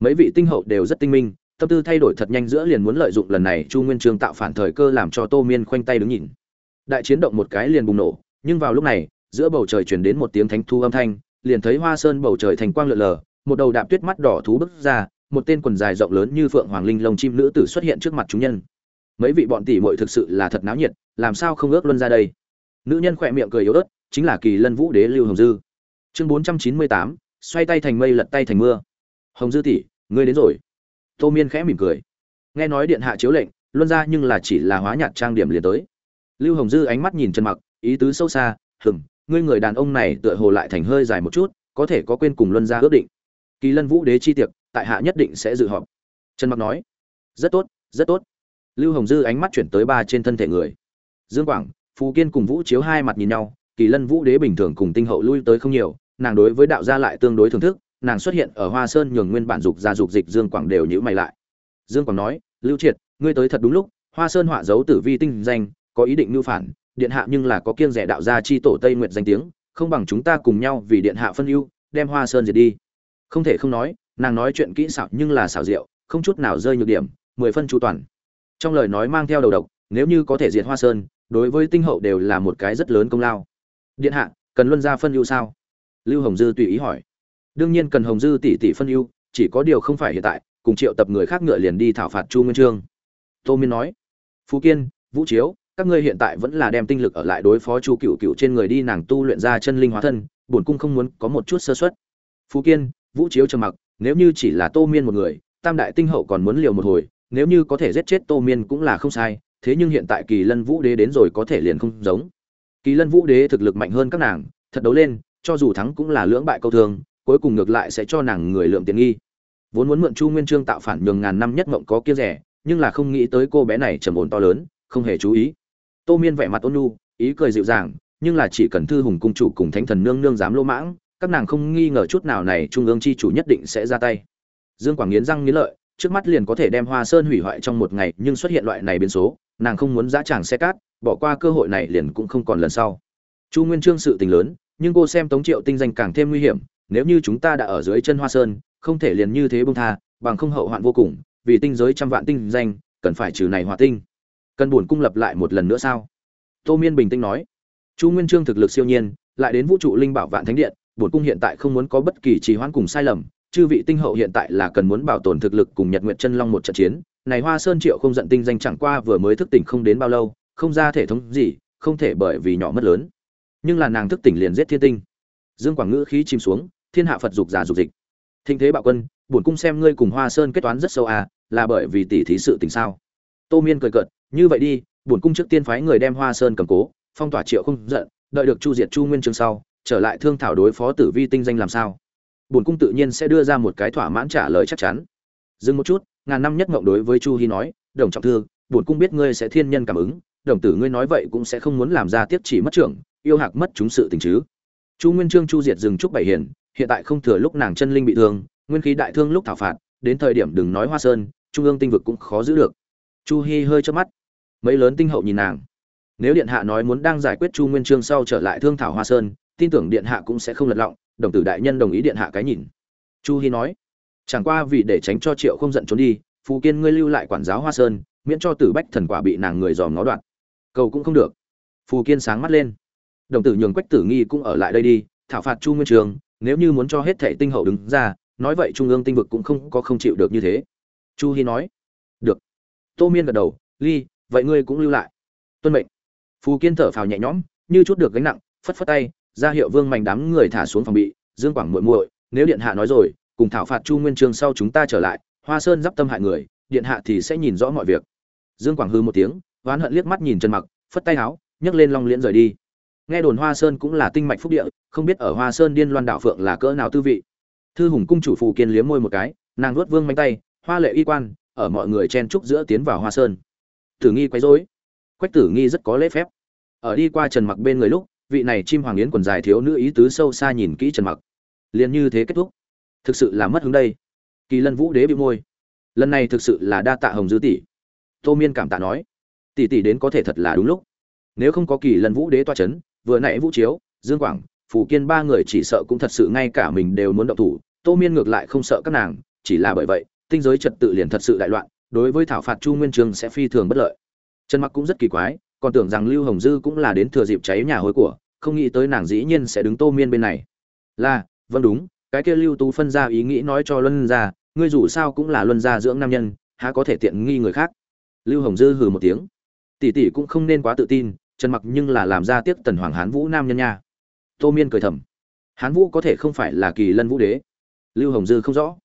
Mấy vị tinh hậu đều rất tinh minh tâm tư thay đổi thật nhanh giữa liền muốn lợi dụng lần này chu nguyên trương tạo phản thời cơ làm cho tô miên khoanh tay đứng nhìn. Đại chiến động một cái liền bùng nổ, nhưng vào lúc này, giữa bầu trời chuyển đến một tiếng thánh thu âm thanh, liền thấy hoa sơn bầu trời thành quang lượn lờ, một đầu đạp tuyết mắt đỏ thú bước ra, một tên quần dài rộng lớn như phượng hoàng linh lông chim nữ tử xuất hiện trước mặt chúng nhân. Mấy vị bọn tỷ muội thực sự là thật náo nhiệt, làm sao không ước luân ra đây? Nữ nhân khỏe miệng cười yếu ớt, chính là kỳ lân vũ đế lưu hồng dư. Chương bốn trăm chín mươi tám, xoay tay thành mây lật tay thành mưa. Hồng dư tỷ, ngươi đến rồi tô miên khẽ mỉm cười. Nghe nói điện hạ chiếu lệnh, luân ra nhưng là chỉ là hóa nhạt trang điểm liền tới. Lưu hồng dư ánh mắt nhìn trần mặc, ý tứ sâu xa hừng ngươi người đàn ông này tựa hồ lại thành hơi dài một chút, có thể có quên cùng luân ra ước định. Kỳ lân vũ đế chi tiệc, tại hạ nhất định sẽ dự họp. Trần mặc nói, rất tốt rất tốt. Lưu hồng dư ánh mắt chuyển tới ba trên thân thể người. Dương quảng phú kiên cùng vũ chiếu hai mặt nhìn nhau, kỳ lân vũ đế bình thường cùng tinh hậu lui tới không nhiều, nàng đối với đạo gia lại tương đối thưởng thức nàng xuất hiện ở hoa sơn nhường nguyên bản dục ra dục dịch dương quảng đều nhíu mày lại. Dương quảng nói, lưu triệt, ngươi tới thật đúng lúc, hoa sơn họa dấu tử vi tinh danh, có ý định mưu phản, điện hạ nhưng là có kiêng rẻ đạo gia chi tổ tây nguyệt danh tiếng, không bằng chúng ta cùng nhau vì điện hạ phân ưu, đem hoa sơn diệt đi. Không thể không nói, nàng nói chuyện kỹ xảo nhưng là xảo diệu, không chút nào rơi nhược điểm, mười phân chu toàn. Trong lời nói mang theo đầu độc, nếu như có thể diệt hoa sơn, đối với tinh hậu đều là một cái rất lớn công lao. Điện hạ, cần luân ra phân ưu sao? Lưu hồng dư tùy ý hỏi đương nhiên cần hồng dư tỷ tỷ phân ưu, chỉ có điều không phải hiện tại, cùng triệu tập người khác ngựa liền đi thảo phạt chu nguyên trương. Tô miên nói, phú kiên, vũ chiếu, các ngươi hiện tại vẫn là đem tinh lực ở lại đối phó chu cựu cựu trên người đi nàng tu luyện ra chân linh hóa thân, bổn cung không muốn có một chút sơ xuất phú kiên, vũ chiếu trầm mặc, nếu như chỉ là tô miên một người, tam đại tinh hậu còn muốn liều một hồi, nếu như có thể giết chết tô miên cũng là không sai, thế nhưng hiện tại kỳ lân vũ đế đến rồi có thể liền không giống. Kỳ lân vũ đế thực lực mạnh hơn các nàng, thật đấu lên, cho dù thắng cũng là lưỡng bại câu thương cuối cùng ngược lại sẽ cho nàng người lượng tiền nghi. Vốn muốn mượn chu nguyên trương tạo phản nhường ngàn năm nhất mộng có kia rẻ, nhưng là không nghĩ tới cô bé này trầm ổn to lớn, không hề chú ý. Tô miên vẻ mặt ôn nhu, ý cười dịu dàng, nhưng là chỉ cần thư hùng cung chủ cùng thánh thần nương nương dám lỗ mãng, các nàng không nghi ngờ chút nào này trung ương chi chủ nhất định sẽ ra tay. Dương quảng nghiến răng nghiến lợi, trước mắt liền có thể đem hoa sơn hủy hoại trong một ngày, nhưng xuất hiện loại này biến số, nàng không muốn giá tràng xe cát, bỏ qua cơ hội này liền cũng không còn lần sau. Chu nguyên trương sự tình lớn, nhưng cô xem tống triệu tinh danh càng thêm nguy hiểm nếu như chúng ta đã ở dưới chân hoa sơn, không thể liền như thế bông tha, bằng không hậu hoạn vô cùng, vì tinh giới trăm vạn tinh danh, cần phải trừ này hòa tinh. Cần buồn cung lập lại một lần nữa sao? Tô miên bình tĩnh nói. Chu nguyên trương thực lực siêu nhiên, lại đến vũ trụ linh bảo vạn thánh điện bổn cung hiện tại không muốn có bất kỳ trì hoãn cùng sai lầm, chư vị tinh hậu hiện tại là cần muốn bảo tồn thực lực cùng nhật nguyện chân long một trận chiến. Này hoa sơn triệu không giận tinh danh chẳng qua vừa mới thức tỉnh không đến bao lâu, không ra thể thống gì, không thể bởi vì nhỏ mất lớn. Nhưng là nàng thức tỉnh liền giết thiên tinh dương quảng ngữ khí chìm xuống, thiên hạ phật dục giả dục dịch. Thịnh thế bạo quân, bổn cung xem ngươi cùng hoa sơn kết toán rất sâu à là bởi vì tỷ thí sự tình sao? Tô miên cười cợt, như vậy đi, bổn cung trước tiên phái người đem hoa sơn cầm cố, phong tỏa triệu không giận, đợi được chu diệt chu nguyên chương sau, trở lại thương thảo đối phó tử vi tinh danh làm sao? Bổn cung tự nhiên sẽ đưa ra một cái thỏa mãn trả lời chắc chắn. Dừng một chút, ngàn năm nhất ngộng đối với chu hy nói, đồng trọng thư, bổn cung biết ngươi sẽ thiên nhân cảm ứng, đồng tử ngươi nói vậy cũng sẽ không muốn làm ra tiếp chỉ mất trưởng, yêu hạc mất chúng sự tình chứ chu nguyên trương chu diệt rừng trúc bảy hiển hiện tại không thừa lúc nàng chân linh bị thương, nguyên khí đại thương lúc thảo phạt, đến thời điểm đừng nói hoa sơn, trung ương tinh vực cũng khó giữ được. Chu hi hơi chớp mắt. Mấy lớn tinh hậu nhìn nàng. Nếu điện hạ nói muốn đang giải quyết chu nguyên trương sau trở lại thương thảo hoa sơn, tin tưởng điện hạ cũng sẽ không lật lọng, đồng tử đại nhân đồng ý điện hạ cái nhìn. Chu hi nói. Chẳng qua vì để tránh cho triệu không giận trốn đi, phù kiên ngươi lưu lại quản giáo hoa sơn, miễn cho tử bách thần quả bị nàng người dòm ngó đoạn. Cầu cũng không được. Phù kiên sáng mắt lên đồng tử nhường quách tử nghi cũng ở lại đây đi, thảo phạt chu nguyên trường, nếu như muốn cho hết thệ tinh hậu đứng ra, nói vậy trung ương tinh vực cũng không có không chịu được như thế. Chu hi nói, được. Tô miên gật đầu, ly, vậy ngươi cũng lưu lại. Tuân mệnh. Phù kiên thở phào nhẹ nhõm, như chút được gánh nặng, phất phất tay, ra hiệu vương mạnh đám người thả xuống phòng bị, dương quảng muội muội, nếu điện hạ nói rồi, cùng thảo phạt chu nguyên trường sau chúng ta trở lại, hoa sơn d tâm hại người, điện hạ thì sẽ nhìn rõ mọi việc. Dương quảng hư một tiếng, oán hận liếc mắt nhìn trần mặc, phất tay áo nhấc lên long liễn rời đi nghe đồn hoa sơn cũng là tinh mạch phúc địa, không biết ở hoa sơn điên loan đạo phượng là cỡ nào tư vị. Thư hùng cung chủ phù kiên liếm môi một cái, nàng nuốt vương manh tay, hoa lệ y quan, ở mọi người chen trúc giữa tiến vào hoa sơn. Tử nghi quấy rối. Quách tử nghi rất có lễ phép. Ở đi qua trần mặc bên người lúc, vị này chim hoàng yến quần dài thiếu nữ ý tứ sâu xa nhìn kỹ trần mặc. Liền như thế kết thúc. Thực sự là mất hứng đây. Kỳ lân vũ đế bị môi. Lần này thực sự là đa tạ hồng dư tỷ. Tô miên cảm tạ nói. Tỷ tỷ đến có thể thật là đúng lúc. Nếu không có kỳ lân vũ đế toa chấn vừa nãy vũ chiếu, dương quảng, phù kiên ba người chỉ sợ cũng thật sự ngay cả mình đều muốn động thủ, tô miên ngược lại không sợ các nàng, chỉ là bởi vậy, tinh giới trật tự liền thật sự đại loạn, đối với thảo phạt chu nguyên trường sẽ phi thường bất lợi. Trần mặc cũng rất kỳ quái, còn tưởng rằng lưu hồng dư cũng là đến thừa dịp cháy nhà hối của, không nghĩ tới nàng dĩ nhiên sẽ đứng tô miên bên này. Là vâng đúng, cái kia lưu tú phân ra ý nghĩ nói cho luân ra ngươi dù sao cũng là luân gia dưỡng nam nhân, há có thể tiện nghi người khác? Lưu hồng dư hừ một tiếng. Tỷ tỷ cũng không nên quá tự tin trần mặc nhưng là làm ra tiếp tần hoàng hán vũ nam nhân nha. Tô miên cười thầm. Hán vũ có thể không phải là kỳ lân vũ đế. Lưu hồng dư không rõ.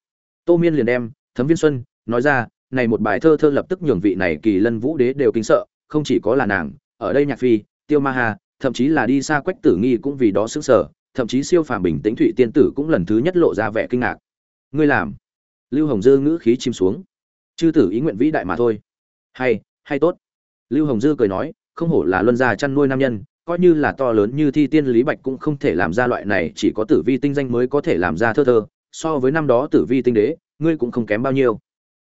Tô miên liền đem, thấm viên xuân, nói ra, này một bài thơ thơ lập tức nhường vị này kỳ lân vũ đế đều kính sợ, không chỉ có là nàng, ở đây nhạc phi, tiêu ma hà, thậm chí là đi xa quách tử nghi cũng vì đó xứng sở thậm chí siêu phàm bình tĩnh thụy tiên tử cũng lần thứ nhất lộ ra vẻ kinh ngạc. Ngươi làm. Lưu hồng dư ngữ khí chìm xuống. Chư tử ý nguyện vĩ đại mà thôi. Hay hay tốt. Lưu hồng dư cười nói không hổ là luân gia chăn nuôi nam nhân, coi như là to lớn như thi tiên lý bạch cũng không thể làm ra loại này, chỉ có tử vi tinh danh mới có thể làm ra thơ thơ, so với năm đó tử vi tinh đế, ngươi cũng không kém bao nhiêu.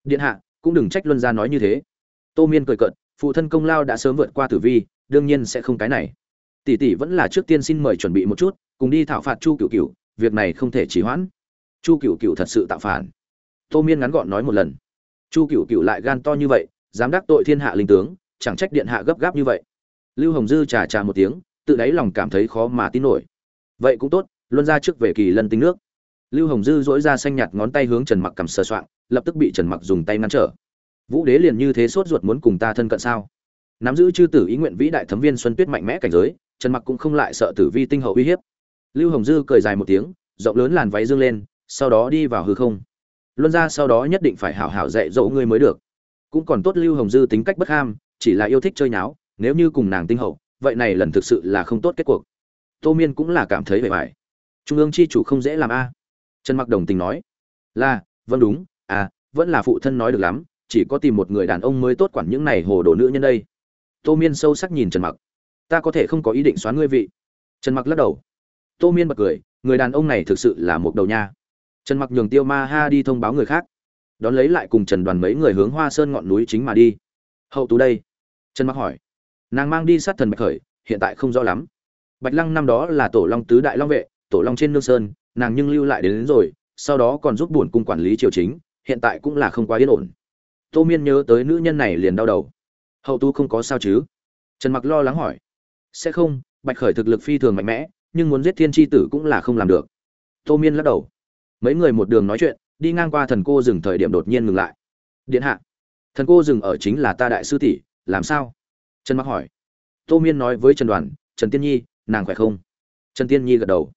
Điện hạ, cũng đừng trách luân gia nói như thế. Tô miên cười cợt, phụ thân công lao đã sớm vượt qua tử vi, đương nhiên sẽ không cái này. Tỷ tỷ vẫn là trước tiên xin mời chuẩn bị một chút, cùng đi thảo phạt chu cựu cựu việc này không thể trì hoãn. Chu cựu cựu thật sự tạo phản. Tô miên ngắn gọn nói một lần. Chu cựu cựu lại gan to như vậy, dám đắc tội thiên hạ linh tướng chẳng trách điện hạ gấp gáp như vậy. Lưu hồng dư trà trà một tiếng, tự đáy lòng cảm thấy khó mà tin nổi. Vậy cũng tốt, luân ra trước về kỳ lân tính nước. Lưu hồng dư dỗi ra xanh nhạt ngón tay hướng trần mặc cầm sờ soạng, lập tức bị trần mặc dùng tay ngăn trở. Vũ đế liền như thế sốt ruột muốn cùng ta thân cận sao? Nắm giữ chư tử ý nguyện vĩ đại thấm viên xuân tuyết mạnh mẽ cảnh giới, trần mặc cũng không lại sợ tử vi tinh hậu uy hiếp. Lưu hồng dư cười dài một tiếng, rộng lớn làn váy dương lên, sau đó đi vào hư không. Luân ra sau đó nhất định phải hảo hảo dạy dỗ ngươi mới được. Cũng còn tốt lưu hồng dư tính cách bất ham chỉ là yêu thích chơi nháo, nếu như cùng nàng tinh hậu, vậy này lần thực sự là không tốt kết cuộc. Tô miên cũng là cảm thấy vẻ vải. Trung ương chi chủ không dễ làm a. Trần mặc đồng tình nói, là vâng đúng à vẫn là phụ thân nói được lắm, chỉ có tìm một người đàn ông mới tốt quản những này hồ đồ nữ nhân đây. Tô miên sâu sắc nhìn trần mặc, ta có thể không có ý định xoán ngươi vị. Trần mặc lắc đầu. Tô miên bật cười, người đàn ông này thực sự là một đầu nha. Trần mặc nhường tiêu ma ha đi thông báo người khác, đón lấy lại cùng trần đoàn mấy người hướng hoa sơn ngọn núi chính mà đi. Hậu tú đây trần mặc hỏi nàng mang đi sát thần bạch khởi hiện tại không rõ lắm. Bạch lăng năm đó là tổ long tứ đại long vệ tổ long trên nương sơn nàng nhưng lưu lại đến, đến rồi sau đó còn giúp buồn cung quản lý triều chính hiện tại cũng là không quá yên ổn. Tô miên nhớ tới nữ nhân này liền đau đầu. Hậu tu không có sao chứ? Trần mặc lo lắng hỏi. Sẽ không bạch khởi thực lực phi thường mạnh mẽ nhưng muốn giết thiên tri tử cũng là không làm được. Tô miên lắc đầu. Mấy người một đường nói chuyện đi ngang qua thần cô dừng thời điểm đột nhiên ngừng lại. Điện hạ thần cô dừng ở chính là ta đại sư tỷ làm sao? Trần mặc hỏi. Tô miên nói với trần đoàn, trần tiên nhi, nàng khỏe không? Trần tiên nhi gật đầu.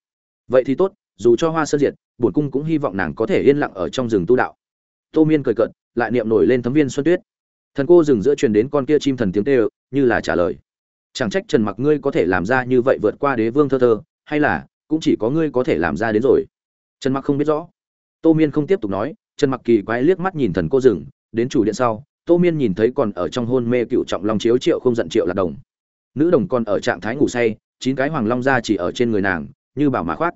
Vậy thì tốt, dù cho hoa sơn diệt, bổn cung cũng hy vọng nàng có thể yên lặng ở trong rừng tu đạo. Tô miên cười cận lại niệm nổi lên thấm viên xuân tuyết. Thần cô dừng giữa truyền đến con kia chim thần tiếng tê như là trả lời. Chẳng trách trần mặc ngươi có thể làm ra như vậy vượt qua đế vương thơ thơ, hay là, cũng chỉ có ngươi có thể làm ra đến rồi. Trần mặc không biết rõ. Tô miên không tiếp tục nói, trần mặc kỳ quái liếc mắt nhìn thần cô rừng, đến chủ điện sau tô miên nhìn thấy còn ở trong hôn mê cựu trọng long chiếu triệu không giận triệu là đồng. Nữ đồng còn ở trạng thái ngủ say, chín cái hoàng long ra chỉ ở trên người nàng, như bảo mã khoát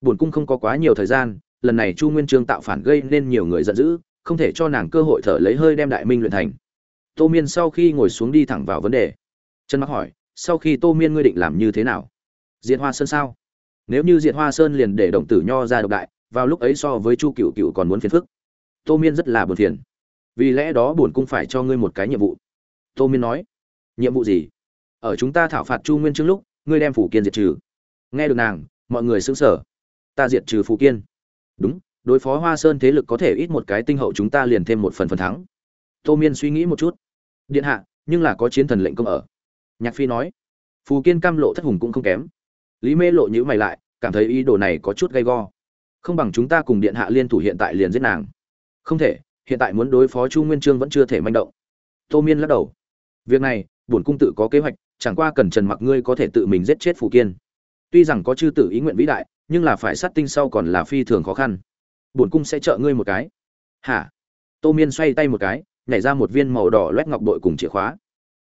buồn cung không có quá nhiều thời gian, lần này chu nguyên trương tạo phản gây nên nhiều người giận dữ, không thể cho nàng cơ hội thở lấy hơi đem đại minh luyện thành. Tô miên sau khi ngồi xuống đi thẳng vào vấn đề. Trần mặc hỏi, sau khi tô miên ngươi định làm như thế nào? Diệt hoa sơn sao? Nếu như diệt hoa sơn liền để động tử nho ra độc đại, vào lúc ấy so với chu cựu cựu còn muốn phiền phức. Tô miên rất là buồn phiền vì lẽ đó bổn cung phải cho ngươi một cái nhiệm vụ. Tô miên nói, nhiệm vụ gì? Ở chúng ta thảo phạt chu nguyên trước lúc, ngươi đem phủ kiên diệt trừ. Nghe được nàng, mọi người xứng sở ta diệt trừ phủ kiên? Đúng, đối phó hoa sơn thế lực có thể ít một cái tinh hậu chúng ta liền thêm một phần phần thắng. Tô miên suy nghĩ một chút. Điện hạ, nhưng là có chiến thần lệnh công ở. Nhạc phi nói. Phù kiên cam lộ thất hùng cũng không kém. Lý mê lộ nhữ mày lại, cảm thấy ý đồ này có chút gay go. Không bằng chúng ta cùng điện hạ liên thủ hiện tại liền giết nàng. Không thể hiện tại muốn đối phó chu nguyên trương vẫn chưa thể manh động. Tô miên lắc đầu. Việc này, bổn cung tự có kế hoạch, chẳng qua cần trần mặc ngươi có thể tự mình giết chết phủ kiên. Tuy rằng có chư tử ý nguyện vĩ đại, nhưng là phải sát tinh sau còn là phi thường khó khăn. Bổn cung sẽ trợ ngươi một cái. Hả? Tô miên xoay tay một cái, nhảy ra một viên màu đỏ loét ngọc bội cùng chìa khóa.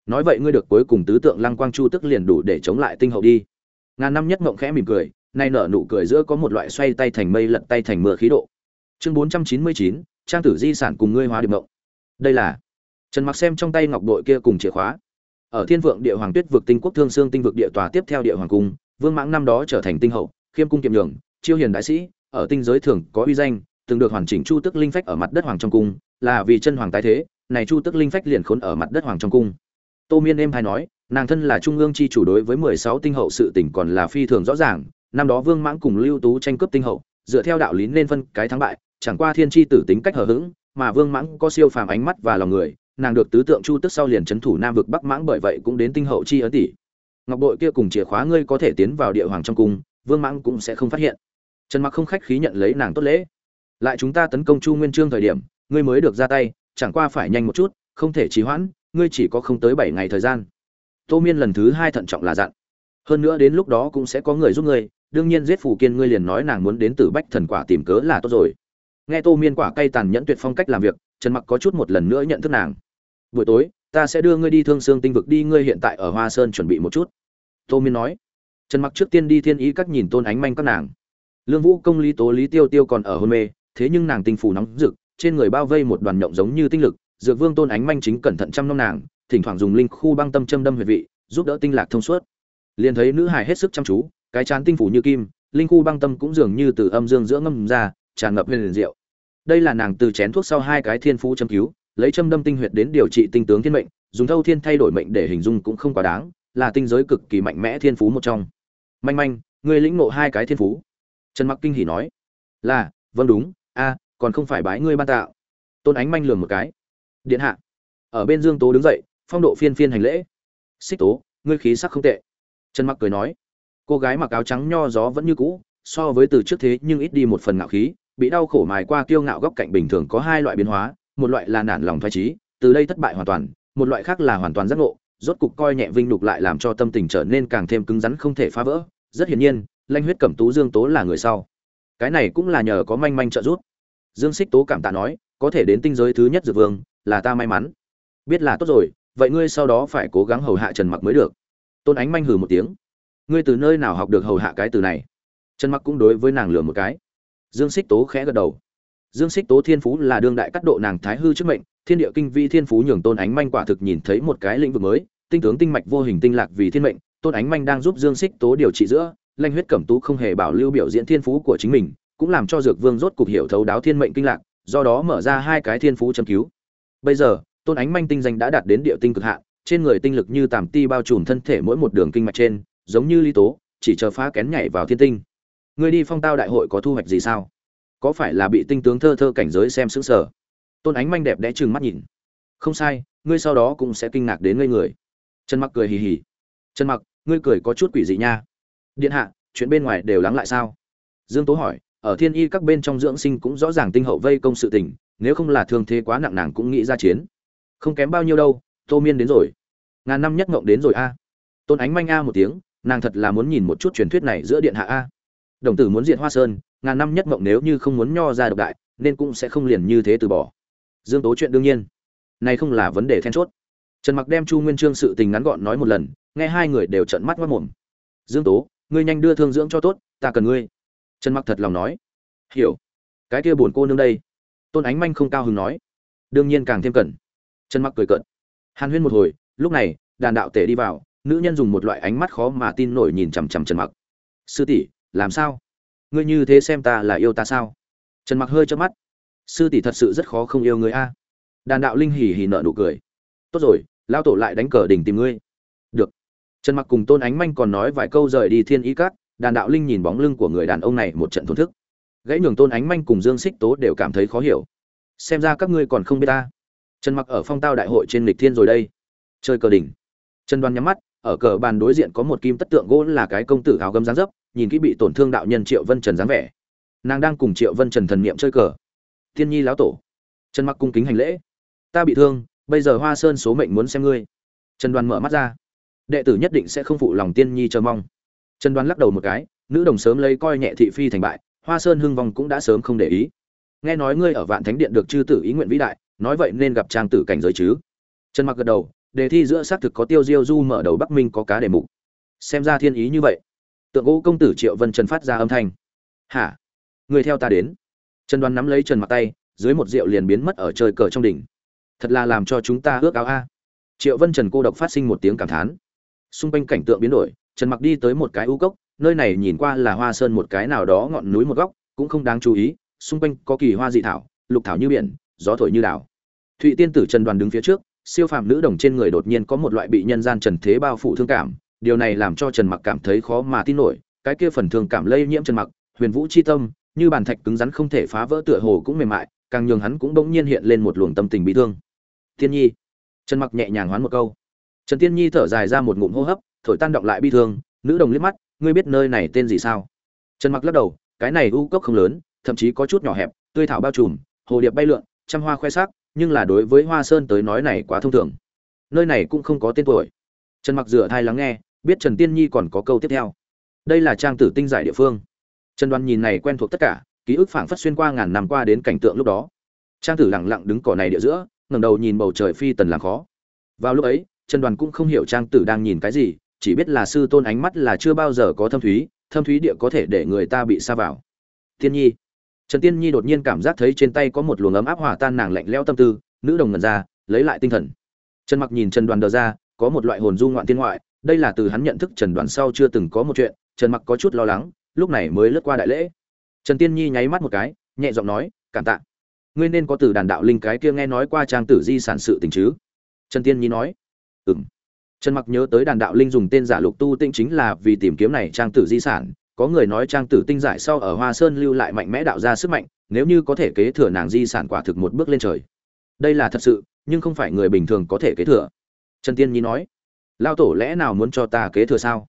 Nói vậy ngươi được cuối cùng tứ tượng lăng quang chu tức liền đủ để chống lại tinh hậu đi. Ngàn năm nhất mộng khẽ mỉm cười, nay nở nụ cười giữa có một loại xoay tay thành mây lật tay thành mưa khí độ. Chương bốn trăm chín mươi chín trang tử di sản cùng ngươi hóa điểm mộng. Đây là trần mặc xem trong tay ngọc bội kia cùng chìa khóa. Ở thiên vượng địa hoàng tuyết vực tinh quốc thương xương tinh vực địa tòa tiếp theo địa hoàng cung, vương mãng năm đó trở thành tinh hậu, khiêm cung kiệm nhường, chiêu hiền đại sĩ, ở tinh giới thường có uy danh, từng được hoàn chỉnh chu tức linh phách ở mặt đất hoàng trong cung, là vì chân hoàng tái thế, này chu tức linh phách liền khốn ở mặt đất hoàng trong cung. Tô miên em hay nói, nàng thân là trung ương chi chủ đối với mười sáu tinh hậu sự tỉnh còn là phi thường rõ ràng, năm đó vương mãng cùng lưu tú tranh cướp tinh hậu, dựa theo đạo lý nên phân cái thắng bại chẳng qua thiên tri tử tính cách hờ hững, mà vương mãng có siêu phàm ánh mắt và lòng người, nàng được tứ tượng chu tức sau liền c h ấ n thủ nam vực bắc mãng bởi vậy cũng đến tinh hậu chi ấn tỷ. Ngọc bội kia cùng chìa khóa ngươi có thể tiến vào địa hoàng trong cung, vương mãng cũng sẽ không phát hiện. Trần mặc không khách khí nhận lấy nàng tốt lễ. Lại chúng ta tấn công chu nguyên trương thời điểm, ngươi mới được ra tay, chẳng qua phải nhanh một chút, không thể trì hoãn, ngươi chỉ có không tới bảy ngày thời gian. Tô miên lần thứ hai thận trọng là dặn. Hơn nữa đến lúc đó cũng sẽ có người giúp ngươi, đương nhiên giết phủ kiên ngươi liền nói nàng muốn đến từ bách thần quả tìm cớ là tốt rồi nghe tô miên quả cay tàn nhẫn tuyệt phong cách làm việc, trần mặc có chút một lần nữa nhận thức nàng. Buổi tối, ta sẽ đưa ngươi đi thương xương tinh vực đi, ngươi hiện tại ở hoa sơn chuẩn bị một chút. Tô miên nói. Trần mặc trước tiên đi thiên ý các nhìn tôn ánh manh các nàng. Lương vũ công lý tố lý tiêu tiêu còn ở hôn mê, thế nhưng nàng tinh phủ nóng rực, trên người bao vây một đoàn nhộng giống như tinh lực, dược vương tôn ánh manh chính cẩn thận chăm nom nàng, thỉnh thoảng dùng linh khu băng tâm châm đâm huyệt vị, giúp đỡ tinh lạc thông suốt. Liền thấy nữ hài hết sức chăm chú, cái chán tinh phủ như kim, linh khu băng tâm cũng dường như từ âm dương giữa ngâm ra tràn ngập huyền diệu. Đây là nàng từ chén thuốc sau hai cái thiên phú châm cứu, lấy châm đâm tinh huyệt đến điều trị tinh tướng thiên mệnh, dùng thâu thiên thay đổi mệnh để hình dung cũng không quá đáng, là tinh giới cực kỳ mạnh mẽ thiên phú một trong. Manh manh, ngươi lĩnh ngộ hai cái thiên phú. Trần mặc kinh hỉ nói, là vâng đúng, a, còn không phải bái ngươi ban tạo. Tôn ánh manh lườm một cái, điện hạ. Ở bên dương tố đứng dậy, phong độ phiên phiên hành lễ. Xích tố, ngươi khí sắc không tệ. Trần mặc cười nói, cô gái mặc áo trắng nho gió vẫn như cũ, so với từ trước thế nhưng ít đi một phần ngạo khí bị đau khổ mài qua kiêu ngạo góc cạnh bình thường có hai loại biến hóa, một loại là nản lòng thoái trí từ đây thất bại hoàn toàn, một loại khác là hoàn toàn giác ngộ, rốt cục coi nhẹ vinh lục lại làm cho tâm tình trở nên càng thêm cứng rắn không thể phá vỡ. Rất hiển nhiên lanh huyết cẩm tú dương tố là người sau. Cái này cũng là nhờ có manh manh trợ giúp. Dương xích tố cảm tạ nói, có thể đến tinh giới thứ nhất dược vương, là ta may mắn. Biết là tốt rồi, vậy ngươi sau đó phải cố gắng hầu hạ trần mặc mới được. Tôn ánh manh hừ một tiếng. Ngươi từ nơi nào học được hầu hạ cái từ này? Trần mặc cũng đối với nàng lừa một cái dương xích tố khẽ gật đầu. Dương xích tố thiên phú là đương đại cắt độ nàng thái hư trước mệnh, thiên địa kinh vi thiên phú nhường tôn ánh manh quả thực nhìn thấy một cái lĩnh vực mới, tinh tướng tinh mạch vô hình tinh lạc vì thiên mệnh, tôn ánh manh đang giúp dương xích tố điều trị giữa, lanh huyết cẩm tú không hề bảo lưu biểu diễn thiên phú của chính mình, cũng làm cho dược vương rốt cục hiểu thấu đáo thiên mệnh kinh lạc, do đó mở ra hai cái thiên phú châm cứu. Bây giờ, tôn ánh manh tinh danh đã đạt đến địa tinh cực hạn trên người tinh lực như tàm ti bao trùm thân thể mỗi một đường kinh mạch trên, giống như lý tố, chỉ chờ phá kén nhảy vào thiên tinh ngươi đi phong tao đại hội có thu hoạch gì sao? Có phải là bị tinh tướng thơ thơ cảnh giới xem xứng sở tôn ánh manh đẹp đẽ chừng mắt nhìn. Không sai, ngươi sau đó cũng sẽ kinh ngạc đến ngây người. Trần mặc cười hì hì. Trần mặc, ngươi cười có chút quỷ dị nha. Điện hạ, chuyện bên ngoài đều lắng lại sao? Dương tố hỏi, ở thiên y các bên trong dưỡng sinh cũng rõ ràng tinh hậu vây công sự tình, nếu không là thương thế quá nặng nàng cũng nghĩ ra chiến. Không kém bao nhiêu đâu, tô miên đến rồi. Ngàn năm nhất ngộng đến rồi a. Tôn ánh manh a một tiếng, nàng thật là muốn nhìn một chút truyền thuyết này giữa điện hạ a đồng tử muốn diện hoa sơn, ngàn năm nhất mộng nếu như không muốn nho ra độc đại, nên cũng sẽ không liền như thế từ bỏ. Dương tố chuyện đương nhiên. Này không là vấn đề then chốt. Trần mặc đem chu nguyên trương sự tình ngắn gọn nói một lần, nghe hai người đều trợn mắt mất mồm. Dương tố, ngươi nhanh đưa thương dưỡng cho tốt, ta cần ngươi. Trần mặc thật lòng nói. Hiểu. Cái kia buồn cô nương đây. Tôn ánh manh không cao hứng nói. Đương nhiên càng thêm cần. Trần mặc cười cợt. Hàn huyên một hồi, lúc này, đàn đạo tể đi vào, nữ nhân dùng một loại ánh mắt khó mà tin nổi nhìn chằm chằm trần mặc. Sư tỷ làm sao? Ngươi như thế xem ta là yêu ta sao? Trần mặc hơi chớp mắt. Sư tỷ thật sự rất khó không yêu người a. Đàn đạo linh hỉ hỉ nợ nụ cười. Tốt rồi lao tổ lại đánh cờ đỉnh tìm ngươi. Được. Trần mặc cùng tôn ánh manh còn nói vài câu rời đi thiên ý cát đàn đạo linh nhìn bóng lưng của người đàn ông này một trận thốn thức. Gãy nhường tôn ánh manh cùng dương xích tố đều cảm thấy khó hiểu. Xem ra các ngươi còn không biết ta. Trần mặc ở phong tao đại hội trên lịch thiên rồi đây. Chơi cờ đỉnh. Trần đoan nhắm mắt, ở cờ bàn đối diện có một kim tất tượng gỗ là cái công tử áo gấm dáng dấp nhìn kỹ bị tổn thương đạo nhân triệu vân trần dáng vẻ. Nàng đang cùng triệu vân trần thần niệm chơi cờ. Thiên nhi lão tổ, trần mặc cung kính hành lễ. Ta bị thương, bây giờ hoa sơn số mệnh muốn xem ngươi. Trần đoàn mở mắt ra. Đệ tử nhất định sẽ không phụ lòng tiên nhi chờ mong. Trần đoàn lắc đầu một cái, nữ đồng sớm lấy coi nhẹ thị phi thành bại, hoa sơn hưng vong cũng đã sớm không để ý. Nghe nói ngươi ở vạn thánh điện được chư tử ý nguyện vĩ đại, nói vậy nên gặp trang tử cảnh giới chứ? Trần mặc gật đầu, đề thi giữa xác thực có tiêu diêu du mở đầu bắc minh có cá đề mục. Xem ra thiên ý như vậy tượng gỗ công tử triệu vân trần phát ra âm thanh. Hả? Người theo ta đến. Trần đoàn nắm lấy trần mặc tay, dưới một rượu liền biến mất ở trời cờ trong đỉnh. Thật là làm cho chúng ta ước áo a. Triệu vân trần cô độc phát sinh một tiếng cảm thán. Xung quanh cảnh tượng biến đổi, trần mặc đi tới một cái u cốc, nơi này nhìn qua là hoa sơn một cái nào đó ngọn núi một góc, cũng không đáng chú ý, xung quanh có kỳ hoa dị thảo, lục thảo như biển, gió thổi như đảo. Thụy tiên tử trần đoàn đứng phía trước, siêu phàm nữ đồng trên người đột nhiên có một loại bị nhân gian trần thế bao phủ thương cảm điều này làm cho trần mặc cảm thấy khó mà tin nổi, cái kia phần thường cảm lây nhiễm trần mặc, huyền vũ chi tâm, như bàn thạch cứng rắn không thể phá vỡ tựa hồ cũng mềm mại, càng nhường hắn cũng bỗng nhiên hiện lên một luồng tâm tình bị thương. Tiên nhi. Trần mặc nhẹ nhàng hoán một câu. Trần tiên nhi thở dài ra một ngụm hô hấp, thổi tan động lại bi thương, nữ đồng liếc mắt, ngươi biết nơi này tên gì sao? Trần mặc lắc đầu, cái này u cốc không lớn, thậm chí có chút nhỏ hẹp, tươi thảo bao trùm, hồ điệp bay lượn, trăm hoa khoe sắc, nhưng là đối với hoa sơn tới nói này quá thông thường. Nơi này cũng không có tên tuổi. Trần mặc rửa thai lắng nghe biết trần tiên nhi còn có câu tiếp theo. Đây là trang tử tinh giải địa phương. Trần đoan nhìn này quen thuộc tất cả, ký ức phảng phất xuyên qua ngàn năm qua đến cảnh tượng lúc đó. Trang tử lặng lặng đứng cỏ này địa giữa, ngẩng đầu nhìn bầu trời phi tần làm khó. Vào lúc ấy, trần đoàn cũng không hiểu trang tử đang nhìn cái gì, chỉ biết là sư tôn ánh mắt là chưa bao giờ có thâm thúy thâm thúy địa có thể để người ta bị xa vào. Tiên nhi. Trần tiên nhi đột nhiên cảm giác thấy trên tay có một luồng ấm áp hòa tan nàng lạnh lẽo tâm tư, nữ đồng ngần ra, lấy lại tinh thần. Trần mặc nhìn trần đoàn đờ ra, có một loại hồn du ngoạn tiên ngoại đây là từ hắn nhận thức trần đoàn sau chưa từng có một chuyện, trần mặc có chút lo lắng, lúc này mới lướt qua đại lễ. Trần tiên nhi nháy mắt một cái, nhẹ giọng nói, cảm tạ. Ngươi nên có từ đàn đạo linh cái kia nghe nói qua trang tử di sản sự tình chứ? Trần tiên nhi nói, ừm. Trần mặc nhớ tới đàn đạo linh dùng tên giả lục tu tinh chính là vì tìm kiếm này trang tử di sản, có người nói trang tử tinh giải sau ở hoa sơn lưu lại mạnh mẽ đạo ra sức mạnh, nếu như có thể kế thừa nàng di sản quả thực một bước lên trời. Đây là thật sự, nhưng không phải người bình thường có thể kế thừa. Trần tiên nhi nói lao tổ lẽ nào muốn cho ta kế thừa sao?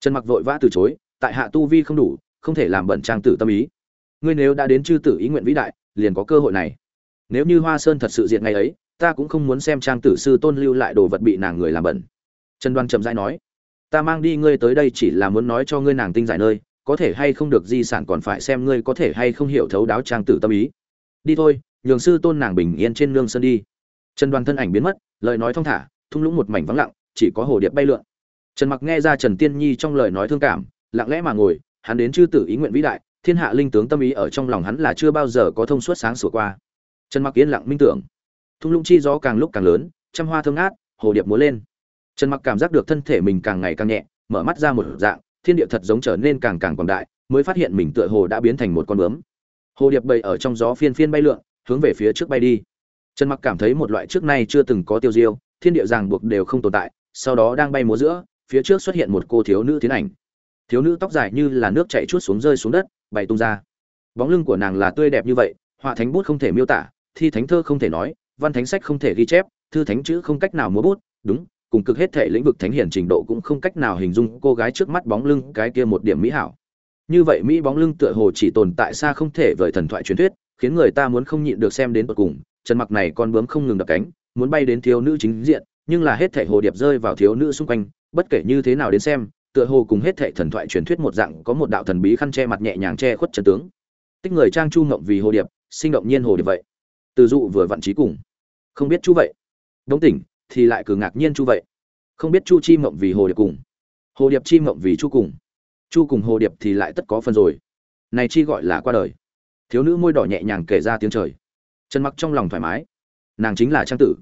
Trần mặc vội vã từ chối, tại hạ tu vi không đủ, không thể làm bẩn trang tử tâm ý. Ngươi nếu đã đến chư tử ý nguyện vĩ đại, liền có cơ hội này. Nếu như hoa sơn thật sự diệt ngày ấy, ta cũng không muốn xem trang tử sư tôn lưu lại đồ vật bị nàng người làm bẩn. Trần đoan chậm rãi nói, ta mang đi ngươi tới đây chỉ là muốn nói cho ngươi nàng tinh giải nơi, có thể hay không được di sản còn phải xem ngươi có thể hay không hiểu thấu đáo trang tử tâm ý. Đi thôi, nhường sư tôn nàng bình yên trên nương sơn đi. Trần đoàn thân ảnh biến mất, lời nói thong thả, thung lũng một mảnh vắng lặng chỉ có hồ điệp bay lượn. Trần mặc nghe ra trần tiên nhi trong lời nói thương cảm, lặng lẽ mà ngồi, hắn đến chư tử ý nguyện vĩ đại, thiên hạ linh tướng tâm ý ở trong lòng hắn là chưa bao giờ có thông suốt sáng sủa qua. Trần mặc yên lặng minh tưởng. Thung lũng chi gió càng lúc càng lớn, trăm hoa thơm ngát, hồ điệp múa lên. Trần mặc cảm giác được thân thể mình càng ngày càng nhẹ, mở mắt ra một dạng, thiên địa thật giống trở nên càng càng quảng đại, mới phát hiện mình tựa hồ đã biến thành một con bướm. Hồ điệp bầy ở trong gió phiên phiên bay lượn, hướng về phía trước bay đi. Trần mặc cảm thấy một loại trước nay chưa từng có tiêu diêu, thiên địa ràng buộc đều không tồn tại sau đó đang bay múa giữa, phía trước xuất hiện một cô thiếu nữ tiến ảnh. Thiếu nữ tóc dài như là nước chảy chuốt xuống rơi xuống đất bay tung ra. Bóng lưng của nàng là tươi đẹp như vậy, họa thánh bút không thể miêu tả, thi thánh thơ không thể nói, văn thánh sách không thể ghi chép, thư thánh chữ không cách nào múa bút, đúng, cùng cực hết thể lĩnh vực thánh hiển trình độ cũng không cách nào hình dung cô gái trước mắt bóng lưng cái kia một điểm mỹ hảo. Như vậy mỹ bóng lưng tựa hồ chỉ tồn tại xa không thể vời thần thoại truyền thuyết, khiến người ta muốn không nhịn được xem đến tận cùng, chân mặc này con bướm không ngừng đập cánh, muốn bay đến thiếu nữ chính diện nhưng là hết thảy hồ điệp rơi vào thiếu nữ xung quanh, bất kể như thế nào đến xem, tựa hồ cùng hết thảy thần thoại truyền thuyết một dạng, có một đạo thần bí khăn che mặt nhẹ nhàng che khuất chân tướng. Tích người trang chu ngậm vì hồ điệp, sinh động nhiên hồ điệp vậy. Từ dụ vừa vặn trí cùng. Không biết chu vậy. Đống tỉnh, thì lại cứ ngạc nhiên chu vậy. Không biết chu chi ngậm vì hồ điệp cùng. Hồ điệp chi ngậm vì chu cùng. Chu cùng hồ điệp thì lại tất có phần rồi. Này chi gọi là qua đời. Thiếu nữ môi đỏ nhẹ nhàng kể ra tiếng trời. Chân mặc trong lòng thoải mái. Nàng chính là trang tử.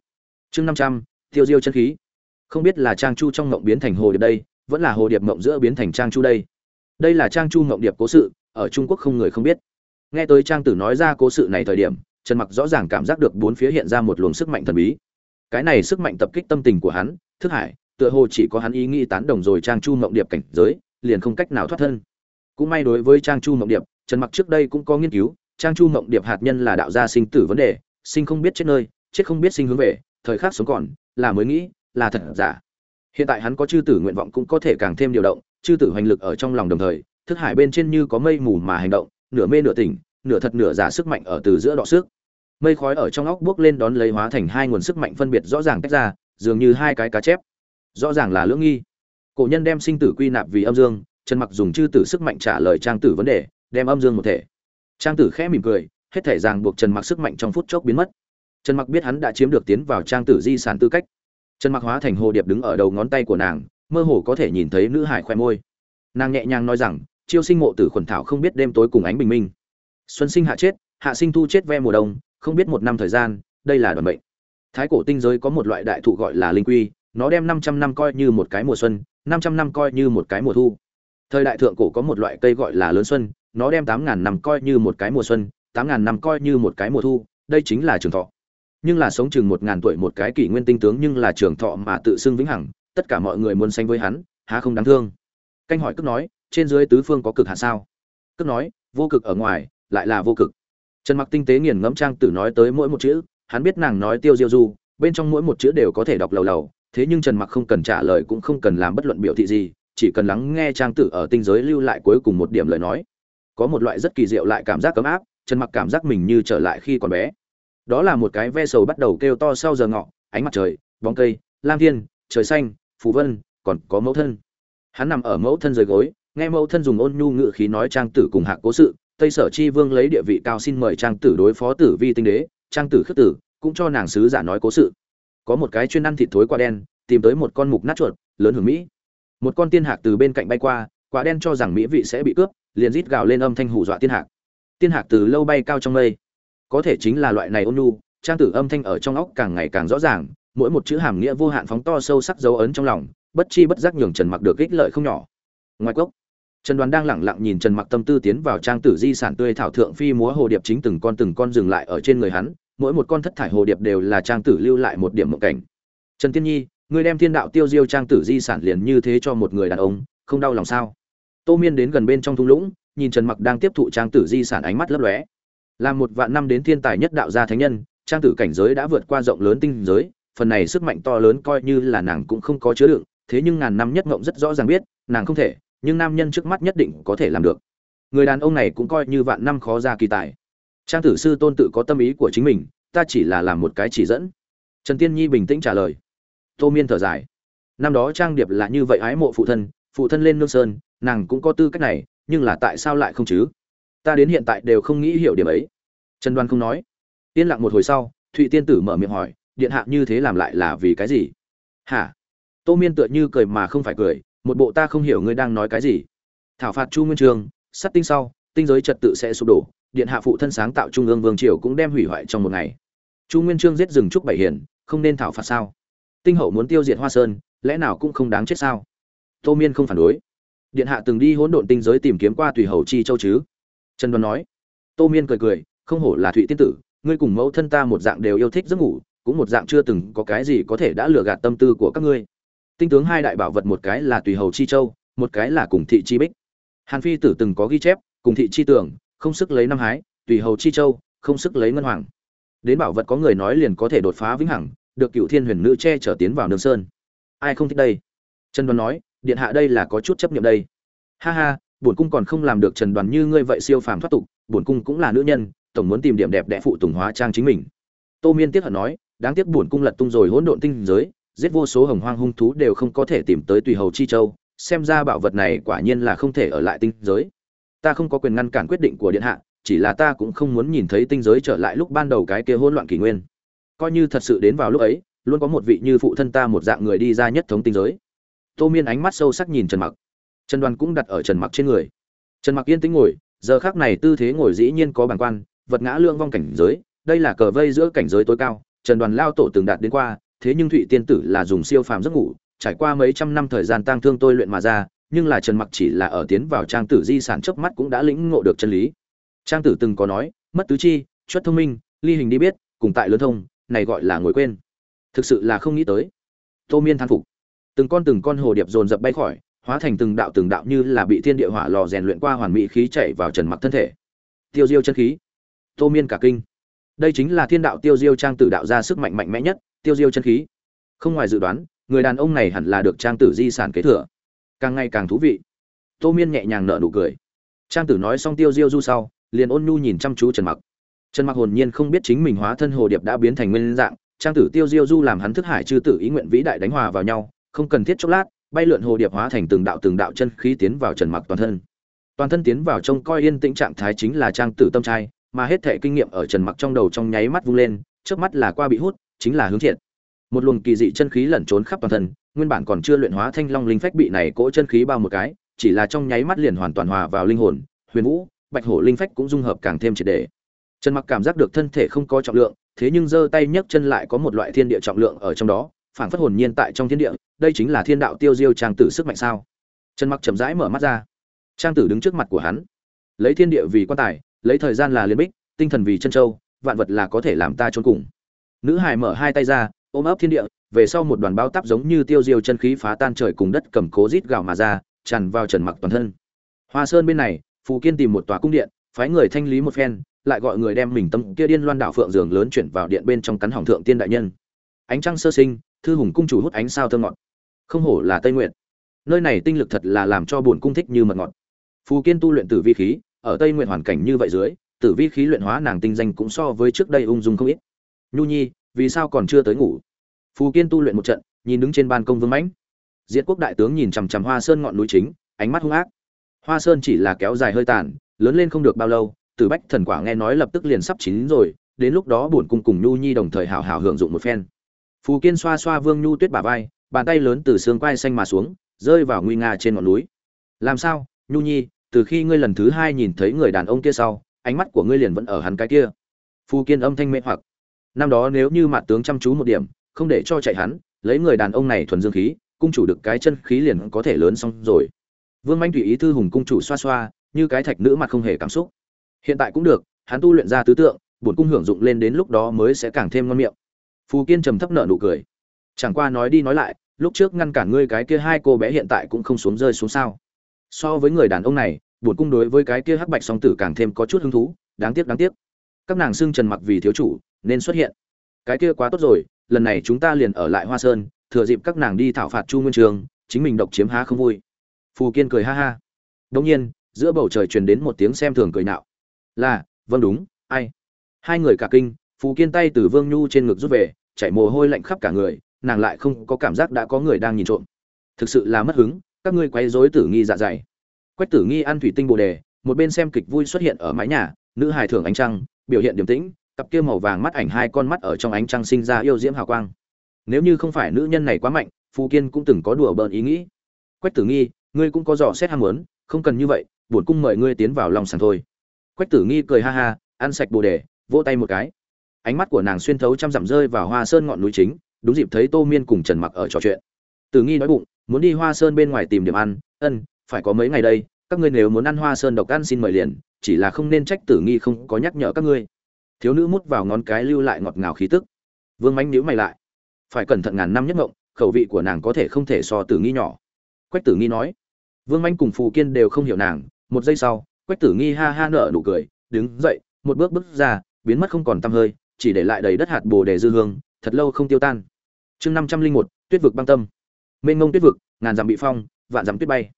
Chương năm trăm tiêu diêu chân khí. Không biết là trang chu trong mộng biến thành hồ điệp đây, vẫn là hồ điệp mộng giữa biến thành trang chu đây. Đây là trang chu mộng điệp cố sự, ở trung quốc không người không biết. Nghe tới trang tử nói ra cố sự này thời điểm, trần mặc rõ ràng cảm giác được bốn phía hiện ra một luồng sức mạnh thần bí. Cái này sức mạnh tập kích tâm tình của hắn, thức hải, tựa hồ chỉ có hắn ý nghĩ tán đồng rồi trang chu mộng điệp cảnh giới, liền không cách nào thoát thân. Cũng may đối với trang chu mộng điệp, trần mặc trước đây cũng có nghiên cứu, trang chu mộng điệp hạt nhân là đạo gia sinh tử vấn đề, sinh không biết chết nơi, chết không biết sinh hướng về thời khắc sống còn, là mới nghĩ, là thật giả. Hiện tại hắn có chư tử nguyện vọng cũng có thể càng thêm điều động, chư tử hoành lực ở trong lòng đồng thời, thức hải bên trên như có mây mù mà hành động, nửa mê nửa tỉnh, nửa thật nửa giả sức mạnh ở từ giữa đọ sức. Mây khói ở trong óc bước lên đón lấy hóa thành hai nguồn sức mạnh phân biệt rõ ràng tách ra, dường như hai cái cá chép. Rõ ràng là lưỡng nghi. Cổ nhân đem sinh tử quy nạp vì âm dương, trần mặc dùng chư tử sức mạnh trả lời trang tử vấn đề, đem âm dương một thể. Trang tử khẽ mỉm cười, hết thể ràng buộc trần mặc sức mạnh trong phút chốc biến mất trần mặc biết hắn đã chiếm được tiến vào trang tử di sản tư cách. Trần mặc hóa thành hồ điệp đứng ở đầu ngón tay của nàng, mơ hồ có thể nhìn thấy nữ hải khoe môi. Nàng nhẹ nhàng nói rằng, chiêu sinh mộ tử khuẩn thảo không biết đêm tối cùng ánh bình minh. Xuân sinh hạ chết, hạ sinh thu chết ve mùa đông, không biết một năm thời gian, đây là đoạn mệnh. Thái cổ tinh giới có một loại đại thụ gọi là linh quy, nó đem 500 năm coi như một cái mùa xuân 500 năm coi như một cái mùa thu. Thời đại thượng cổ có một loại cây gọi là lớn xuân, nó đem 8.000 năm coi như một cái mùa xuân 8.000 năm coi như một cái mùa thu, đây chính là trường thọ nhưng là sống chừng một ngàn tuổi một cái kỷ nguyên tinh tướng nhưng là trường thọ mà tự xưng vĩnh hằng, tất cả mọi người muốn sánh với hắn, há không đáng thương. Canh hỏi cước nói, trên dưới tứ phương có cực hạ sao? Cước nói, vô cực ở ngoài, lại là vô cực. Trần mặc tinh tế nghiền ngẫm trang tử nói tới mỗi một chữ, hắn biết nàng nói tiêu diêu du, bên trong mỗi một chữ đều có thể đọc lầu lầu, thế nhưng trần mặc không cần trả lời cũng không cần làm bất luận biểu thị gì, chỉ cần lắng nghe trang tử ở tinh giới lưu lại cuối cùng một điểm lời nói. Có một loại rất kỳ diệu lại cảm giác cấm áp, trần mặc cảm giác mình như trở lại khi còn bé đó là một cái ve sầu bắt đầu kêu to sau giờ ngọ, ánh mặt trời, bóng cây, lam thiên, trời xanh, phù vân, còn có mẫu thân. Hắn nằm ở mẫu thân dưới gối, nghe mẫu thân dùng ôn nhu ngự khí nói trang tử cùng hạ cố sự, tây sở chi vương lấy địa vị cao xin mời trang tử đối phó tử vi tinh đế, trang tử khước tử, cũng cho nàng sứ giả nói cố sự. Có một cái chuyên ăn thịt thối quả đen, tìm tới một con mục nát chuột, lớn hưởng mỹ. Một con tiên hạc từ bên cạnh bay qua, quả đen cho rằng mỹ vị sẽ bị cướp, liền rít gào lên âm thanh hù dọa tiên hạc. Tiên hạc từ lâu bay cao trong mây có thể chính là loại này ôn nhu, trang tử âm thanh ở trong óc càng ngày càng rõ ràng, mỗi một chữ hàm nghĩa vô hạn phóng to sâu sắc dấu ấn trong lòng, bất chi bất giác nhường trần mặc được ích lợi không nhỏ. Ngoài cốc, trần đoàn đang lẳng lặng nhìn trần mặc tâm tư tiến vào trang tử di sản tươi thảo thượng phi múa hồ điệp chính từng con từng con dừng lại ở trên người hắn, mỗi một con thất thải hồ điệp đều là trang tử lưu lại một điểm mộng cảnh. Trần tiên nhi người đem thiên đạo tiêu diêu trang tử di sản liền như thế cho một người đàn ông, không đau lòng sao? Tô miên đến gần bên trong thung lũng, nhìn trần mặc đang tiếp thụ trang tử di sản ánh mắt lấp lóe là một vạn năm đến thiên tài nhất đạo gia thánh nhân, trang tử cảnh giới đã vượt qua rộng lớn tinh giới, phần này sức mạnh to lớn coi như là nàng cũng không có chứa đựng, thế nhưng ngàn năm nhất ngộng rất rõ ràng biết, nàng không thể, nhưng nam nhân trước mắt nhất định có thể làm được. Người đàn ông này cũng coi như vạn năm khó ra kỳ tài. Trang tử sư tôn tự có tâm ý của chính mình, ta chỉ là làm một cái chỉ dẫn. Trần tiên nhi bình tĩnh trả lời. Tô miên thở dài. Năm đó trang điệp là như vậy ái mộ phụ thân phụ thân lên nương sơn, nàng cũng có tư cách này, nhưng là tại sao lại không chứ? Ta đến hiện tại đều không nghĩ hiểu điểm ấy. Trần đoan không nói. Yên lặng một hồi sau, thụy tiên tử mở miệng hỏi, điện hạ như thế làm lại là vì cái gì? Hả? Tô miên tựa như cười mà không phải cười, một bộ ta không hiểu ngươi đang nói cái gì. Thảo phạt chu nguyên trường sắt tinh sau, tinh giới trật tự sẽ sụp đổ, điện hạ phụ thân sáng tạo trung ương vương triều cũng đem hủy hoại trong một ngày. Chu nguyên trương giết rừng trúc bảy hiền, không nên thảo phạt sao? Tinh hậu muốn tiêu diệt hoa sơn, lẽ nào cũng không đáng chết sao? Tô miên không phản đối. Điện hạ từng đi hỗn độn tinh giới tìm kiếm qua tùy hầu chi châu chứ? Trần đoán nói. Tô miên cười cười, không hổ là thụy tiên tử, ngươi cùng mẫu thân ta một dạng đều yêu thích giấc ngủ, cũng một dạng chưa từng có cái gì có thể đã lừa gạt tâm tư của các ngươi. Tinh tướng hai đại bảo vật một cái là tùy hầu chi châu, một cái là cùng thị chi bích. Hàn phi tử từng có ghi chép, cùng thị chi tưởng, không sức lấy năm hái, tùy hầu chi châu, không sức lấy ngân hoàng. Đến bảo vật có người nói liền có thể đột phá vĩnh hằng, được cựu thiên huyền nữ che trở tiến vào nương sơn. Ai không thích đây? Trần đoàn nói, điện hạ đây là có chút chấp niệm đây. Ha ha bổn cung còn không làm được trần đoàn như ngươi vậy siêu phàm thoát tục, bổn cung cũng là nữ nhân, tổng muốn tìm điểm đẹp đẽ phụ tùng hóa trang chính mình. Tô miên tiếc hận nói, đáng tiếc bổn cung lật tung rồi hỗn độn tinh giới, giết vô số hồng hoang hung thú đều không có thể tìm tới tùy hầu chi châu, xem ra bảo vật này quả nhiên là không thể ở lại tinh giới. Ta không có quyền ngăn cản quyết định của điện hạ, chỉ là ta cũng không muốn nhìn thấy tinh giới trở lại lúc ban đầu cái kia hỗn loạn kỷ nguyên. Coi như thật sự đến vào lúc ấy, luôn có một vị như phụ thân ta một dạng người đi ra nhất thống tinh giới. Tô miên ánh mắt sâu sắc nhìn trần mặc trần đoàn cũng đặt ở trần mặc trên người. Trần mặc yên tĩnh ngồi, giờ khác này tư thế ngồi dĩ nhiên có bản quan, vật ngã lương vong cảnh giới, đây là cờ vây giữa cảnh giới tối cao, trần đoàn lao tổ từng đạt đến qua, thế nhưng thụy tiên tử là dùng siêu phàm giấc ngủ, trải qua mấy trăm năm thời gian tang thương tôi luyện mà ra, nhưng là trần mặc chỉ là ở tiến vào trang tử di sản chớp mắt cũng đã lĩnh ngộ được chân lý. Trang tử từng có nói, mất tứ chi, chuất thông minh, ly hình đi biết, cùng tại lớn thông, này gọi là ngồi quên. Thực sự là không nghĩ tới. Tô miên thán phục. Từng con từng con hồ điệp dồn dập bay khỏi hóa thành từng đạo từng đạo như là bị thiên địa hỏa lò rèn luyện qua hoàn mỹ khí chảy vào trần mặc thân thể. Tiêu diêu chân khí. Tô miên cả kinh. Đây chính là thiên đạo tiêu diêu trang tử đạo ra sức mạnh mạnh mẽ nhất, tiêu diêu chân khí. Không ngoài dự đoán, người đàn ông này hẳn là được trang tử di sản kế thừa. Càng ngày càng thú vị. Tô miên nhẹ nhàng nở nụ cười. Trang tử nói xong tiêu diêu du sau, liền ôn nhu nhìn chăm chú trần mặc. Trần mặc hồn nhiên không biết chính mình hóa thân hồ điệp đã biến thành nguyên dạng, trang tử tiêu diêu du làm hắn thức hải chư tử ý nguyện vĩ đại đánh hòa vào nhau, không cần thiết chốc lát bay lượn hồ điệp hóa thành từng đạo từng đạo chân khí tiến vào trần mặc toàn thân. Toàn thân tiến vào trông coi yên tĩnh trạng thái chính là trang tử tâm trai, mà hết thể kinh nghiệm ở trần mặc trong đầu trong nháy mắt vung lên trước mắt là qua bị hút, chính là hướng thiện. Một luồng kỳ dị chân khí lẩn trốn khắp toàn thân, nguyên bản còn chưa luyện hóa thanh long linh phách bị này cỗ chân khí bao một cái, chỉ là trong nháy mắt liền hoàn toàn hòa vào linh hồn, huyền vũ, bạch hổ linh phách cũng dung hợp càng thêm triệt đề trần mặc cảm giác được thân thể không có trọng lượng, thế nhưng giơ tay nhấc chân lại có một loại thiên địa trọng lượng ở trong đó phảng phất hồn nhiên tại trong thiên địa, đây chính là thiên đạo tiêu diêu trang tử sức mạnh sao? Trần mặc chậm rãi mở mắt ra. Trang tử đứng trước mặt của hắn. Lấy thiên địa vì quan tài, lấy thời gian là liên bích, tinh thần vì chân châu, vạn vật là có thể làm ta trốn cùng. Nữ hải mở hai tay ra, ôm ấp thiên địa, về sau một đoàn bao táp giống như tiêu diêu chân khí phá tan trời cùng đất cầm cố rít gạo mà ra, tràn vào trần mặc toàn thân. Hoa sơn bên này, phù kiên tìm một tòa cung điện, phái người thanh lý một phen, lại gọi người đem mình tâm kia điên loan đảo phượng giường lớn chuyển vào điện bên trong cắn hỏng thượng tiên đại nhân. Ánh trăng sơ sinh thư hùng cung chủ hút ánh sao thơ ngọt. Không hổ là tây nguyện nơi này tinh lực thật là làm cho buồn cung thích như mật ngọt. Phù kiên tu luyện tử vi khí, ở tây nguyện hoàn cảnh như vậy dưới, tử vi khí luyện hóa nàng tinh danh cũng so với trước đây ung dung không ít. Nhu nhi, vì sao còn chưa tới ngủ? Phù kiên tu luyện một trận, nhìn đứng trên ban công vương mãnh. Diệt quốc đại tướng nhìn chằm chằm hoa sơn ngọn núi chính, ánh mắt hung ác. Hoa sơn chỉ là kéo dài hơi tàn, lớn lên không được bao lâu, tử bách thần quả nghe nói lập tức liền sắp chín rồi, đến lúc đó bổn cung cùng nhu nhi đồng thời hào hào hưởng dụng một phen phù kiên xoa xoa vương nhu tuyết bả vai, bàn tay lớn từ xương quai xanh mà xuống, rơi vào nguy nga trên ngọn núi. Làm sao, nhu nhi, từ khi ngươi lần thứ hai nhìn thấy người đàn ông kia sau, ánh mắt của ngươi liền vẫn ở hắn cái kia? Phù kiên âm thanh mê hoặc. Năm đó nếu như mặt tướng chăm chú một điểm, không để cho chạy hắn, lấy người đàn ông này thuần dương khí, cung chủ được cái chân khí liền có thể lớn xong rồi. Vương manh tùy ý thư hùng cung chủ xoa xoa, như cái thạch nữ mặt không hề cảm xúc. Hiện tại cũng được, hắn tu luyện ra tứ tượng, bổn cung hưởng dụng lên đến lúc đó mới sẽ càng thêm ngon miệng phù kiên trầm thấp nợ nụ cười. Chẳng qua nói đi nói lại, lúc trước ngăn cản ngươi cái kia hai cô bé hiện tại cũng không xuống rơi xuống sao. So với người đàn ông này, buồn cung đối với cái kia hắc bạch song tử càng thêm có chút hứng thú, đáng tiếc đáng tiếc. Các nàng xưng trần mặc vì thiếu chủ, nên xuất hiện. Cái kia quá tốt rồi, lần này chúng ta liền ở lại hoa sơn, thừa dịp các nàng đi thảo phạt chu nguyên trường, chính mình độc chiếm há không vui. Phù kiên cười ha ha. Đông nhiên, giữa bầu trời truyền đến một tiếng xem thường cười nạo. Là vâng đúng, ai? Hai người cả kinh phù kiên tay từ vương nhu trên ngực rút về, chảy mồ hôi lạnh khắp cả người, nàng lại không có cảm giác đã có người đang nhìn trộm. Thực sự là mất hứng, các ngươi quấy rối tử nghi dạ dày. Quách tử nghi ăn thủy tinh bồ đề, một bên xem kịch vui xuất hiện ở mái nhà, nữ hài thưởng ánh trăng, biểu hiện điềm tĩnh, cặp kia màu vàng mắt ảnh hai con mắt ở trong ánh trăng sinh ra yêu diễm hào quang. Nếu như không phải nữ nhân này quá mạnh phù kiên cũng từng có đùa bỡn ý nghĩ. Quách tử nghi, ngươi cũng có dò xét ham muốn, không cần như vậy, bổn cung mời ngươi tiến vào lòng sàn thôi. Quách tử nghi cười ha ha, ăn sạch bồ đề, vỗ tay một cái ánh mắt của nàng xuyên thấu trăm dặm rơi vào hoa sơn ngọn núi chính, đúng dịp thấy tô miên cùng trần mặc ở trò chuyện. Tử nghi nói bụng, muốn đi hoa sơn bên ngoài tìm điểm ăn, ân, phải có mấy ngày đây, các ngươi nếu muốn ăn hoa sơn độc ăn xin mời liền, chỉ là không nên trách tử nghi không có nhắc nhở các ngươi. Thiếu nữ mút vào ngón cái lưu lại ngọt ngào khí tức. Vương mánh nhíu mày lại. Phải cẩn thận ngàn năm nhất ngộng, khẩu vị của nàng có thể không thể so tử nghi nhỏ. Quách tử nghi nói. Vương mánh cùng phù kiên đều không hiểu nàng. Một giây sau, quách tử nghi ha ha nở nụ cười, đứng dậy, một bước bước ra, biến mất không còn tăm hơi chỉ để lại đầy đất hạt bồ đề dư hương, thật lâu không tiêu tan. Chương năm trăm linh một, tuyết vực băng tâm. Mênh mông tuyết vực, ngàn dặm bị phong, vạn dặm tuyết bay.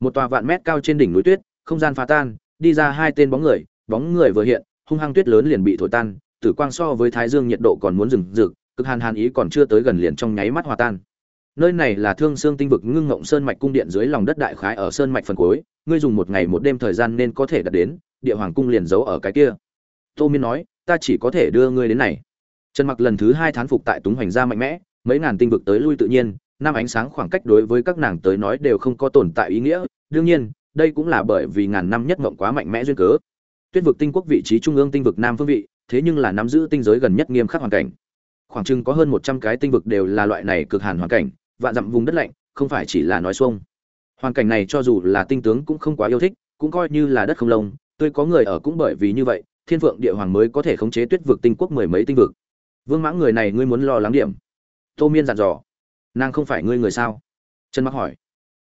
Một tòa vạn mét cao trên đỉnh núi tuyết, không gian phá tan, đi ra hai tên bóng người bóng người vừa hiện, hung hăng tuyết lớn liền bị thổi tan, tử quang so với thái dương nhiệt độ còn muốn rừng rực, cực hàn hàn ý còn chưa tới gần liền trong nháy mắt hòa tan. Nơi này là thương xương tinh vực ngưng ngộng sơn mạch cung điện dưới lòng đất đại khái ở sơn mạch phần cuối, ngươi dùng một ngày một đêm thời gian nên có thể đạt đến, địa hoàng cung liền giấu ở cái kia. Tô miên nói ta chỉ có thể đưa ngươi đến này. Trần mặc lần thứ hai thán phục tại túng hoành gia mạnh mẽ, mấy ngàn tinh vực tới lui tự nhiên, năm ánh sáng khoảng cách đối với các nàng tới nói đều không có tồn tại ý nghĩa. Đương nhiên, đây cũng là bởi vì ngàn năm nhất mộng quá mạnh mẽ duyên cớ. Tuyết vực tinh quốc vị trí trung ương tinh vực nam phương vị, thế nhưng là nắm giữ tinh giới gần nhất nghiêm khắc hoàn cảnh. Khoảng chừng có hơn một trăm cái tinh vực đều là loại này cực hàn hoàn cảnh, vạn dặm vùng đất lạnh, không phải chỉ là nói xuông. Hoàn cảnh này cho dù là tinh tướng cũng không quá yêu thích, cũng coi như là đất không lông tôi có người ở cũng bởi vì như vậy thiên vượng địa hoàng mới có thể khống chế tuyết vực tinh quốc mười mấy tinh vực. Vương mãng người này ngươi muốn lo lắng điểm. Tô miên dặn dò. Nàng không phải ngươi người sao? Trần mặc hỏi.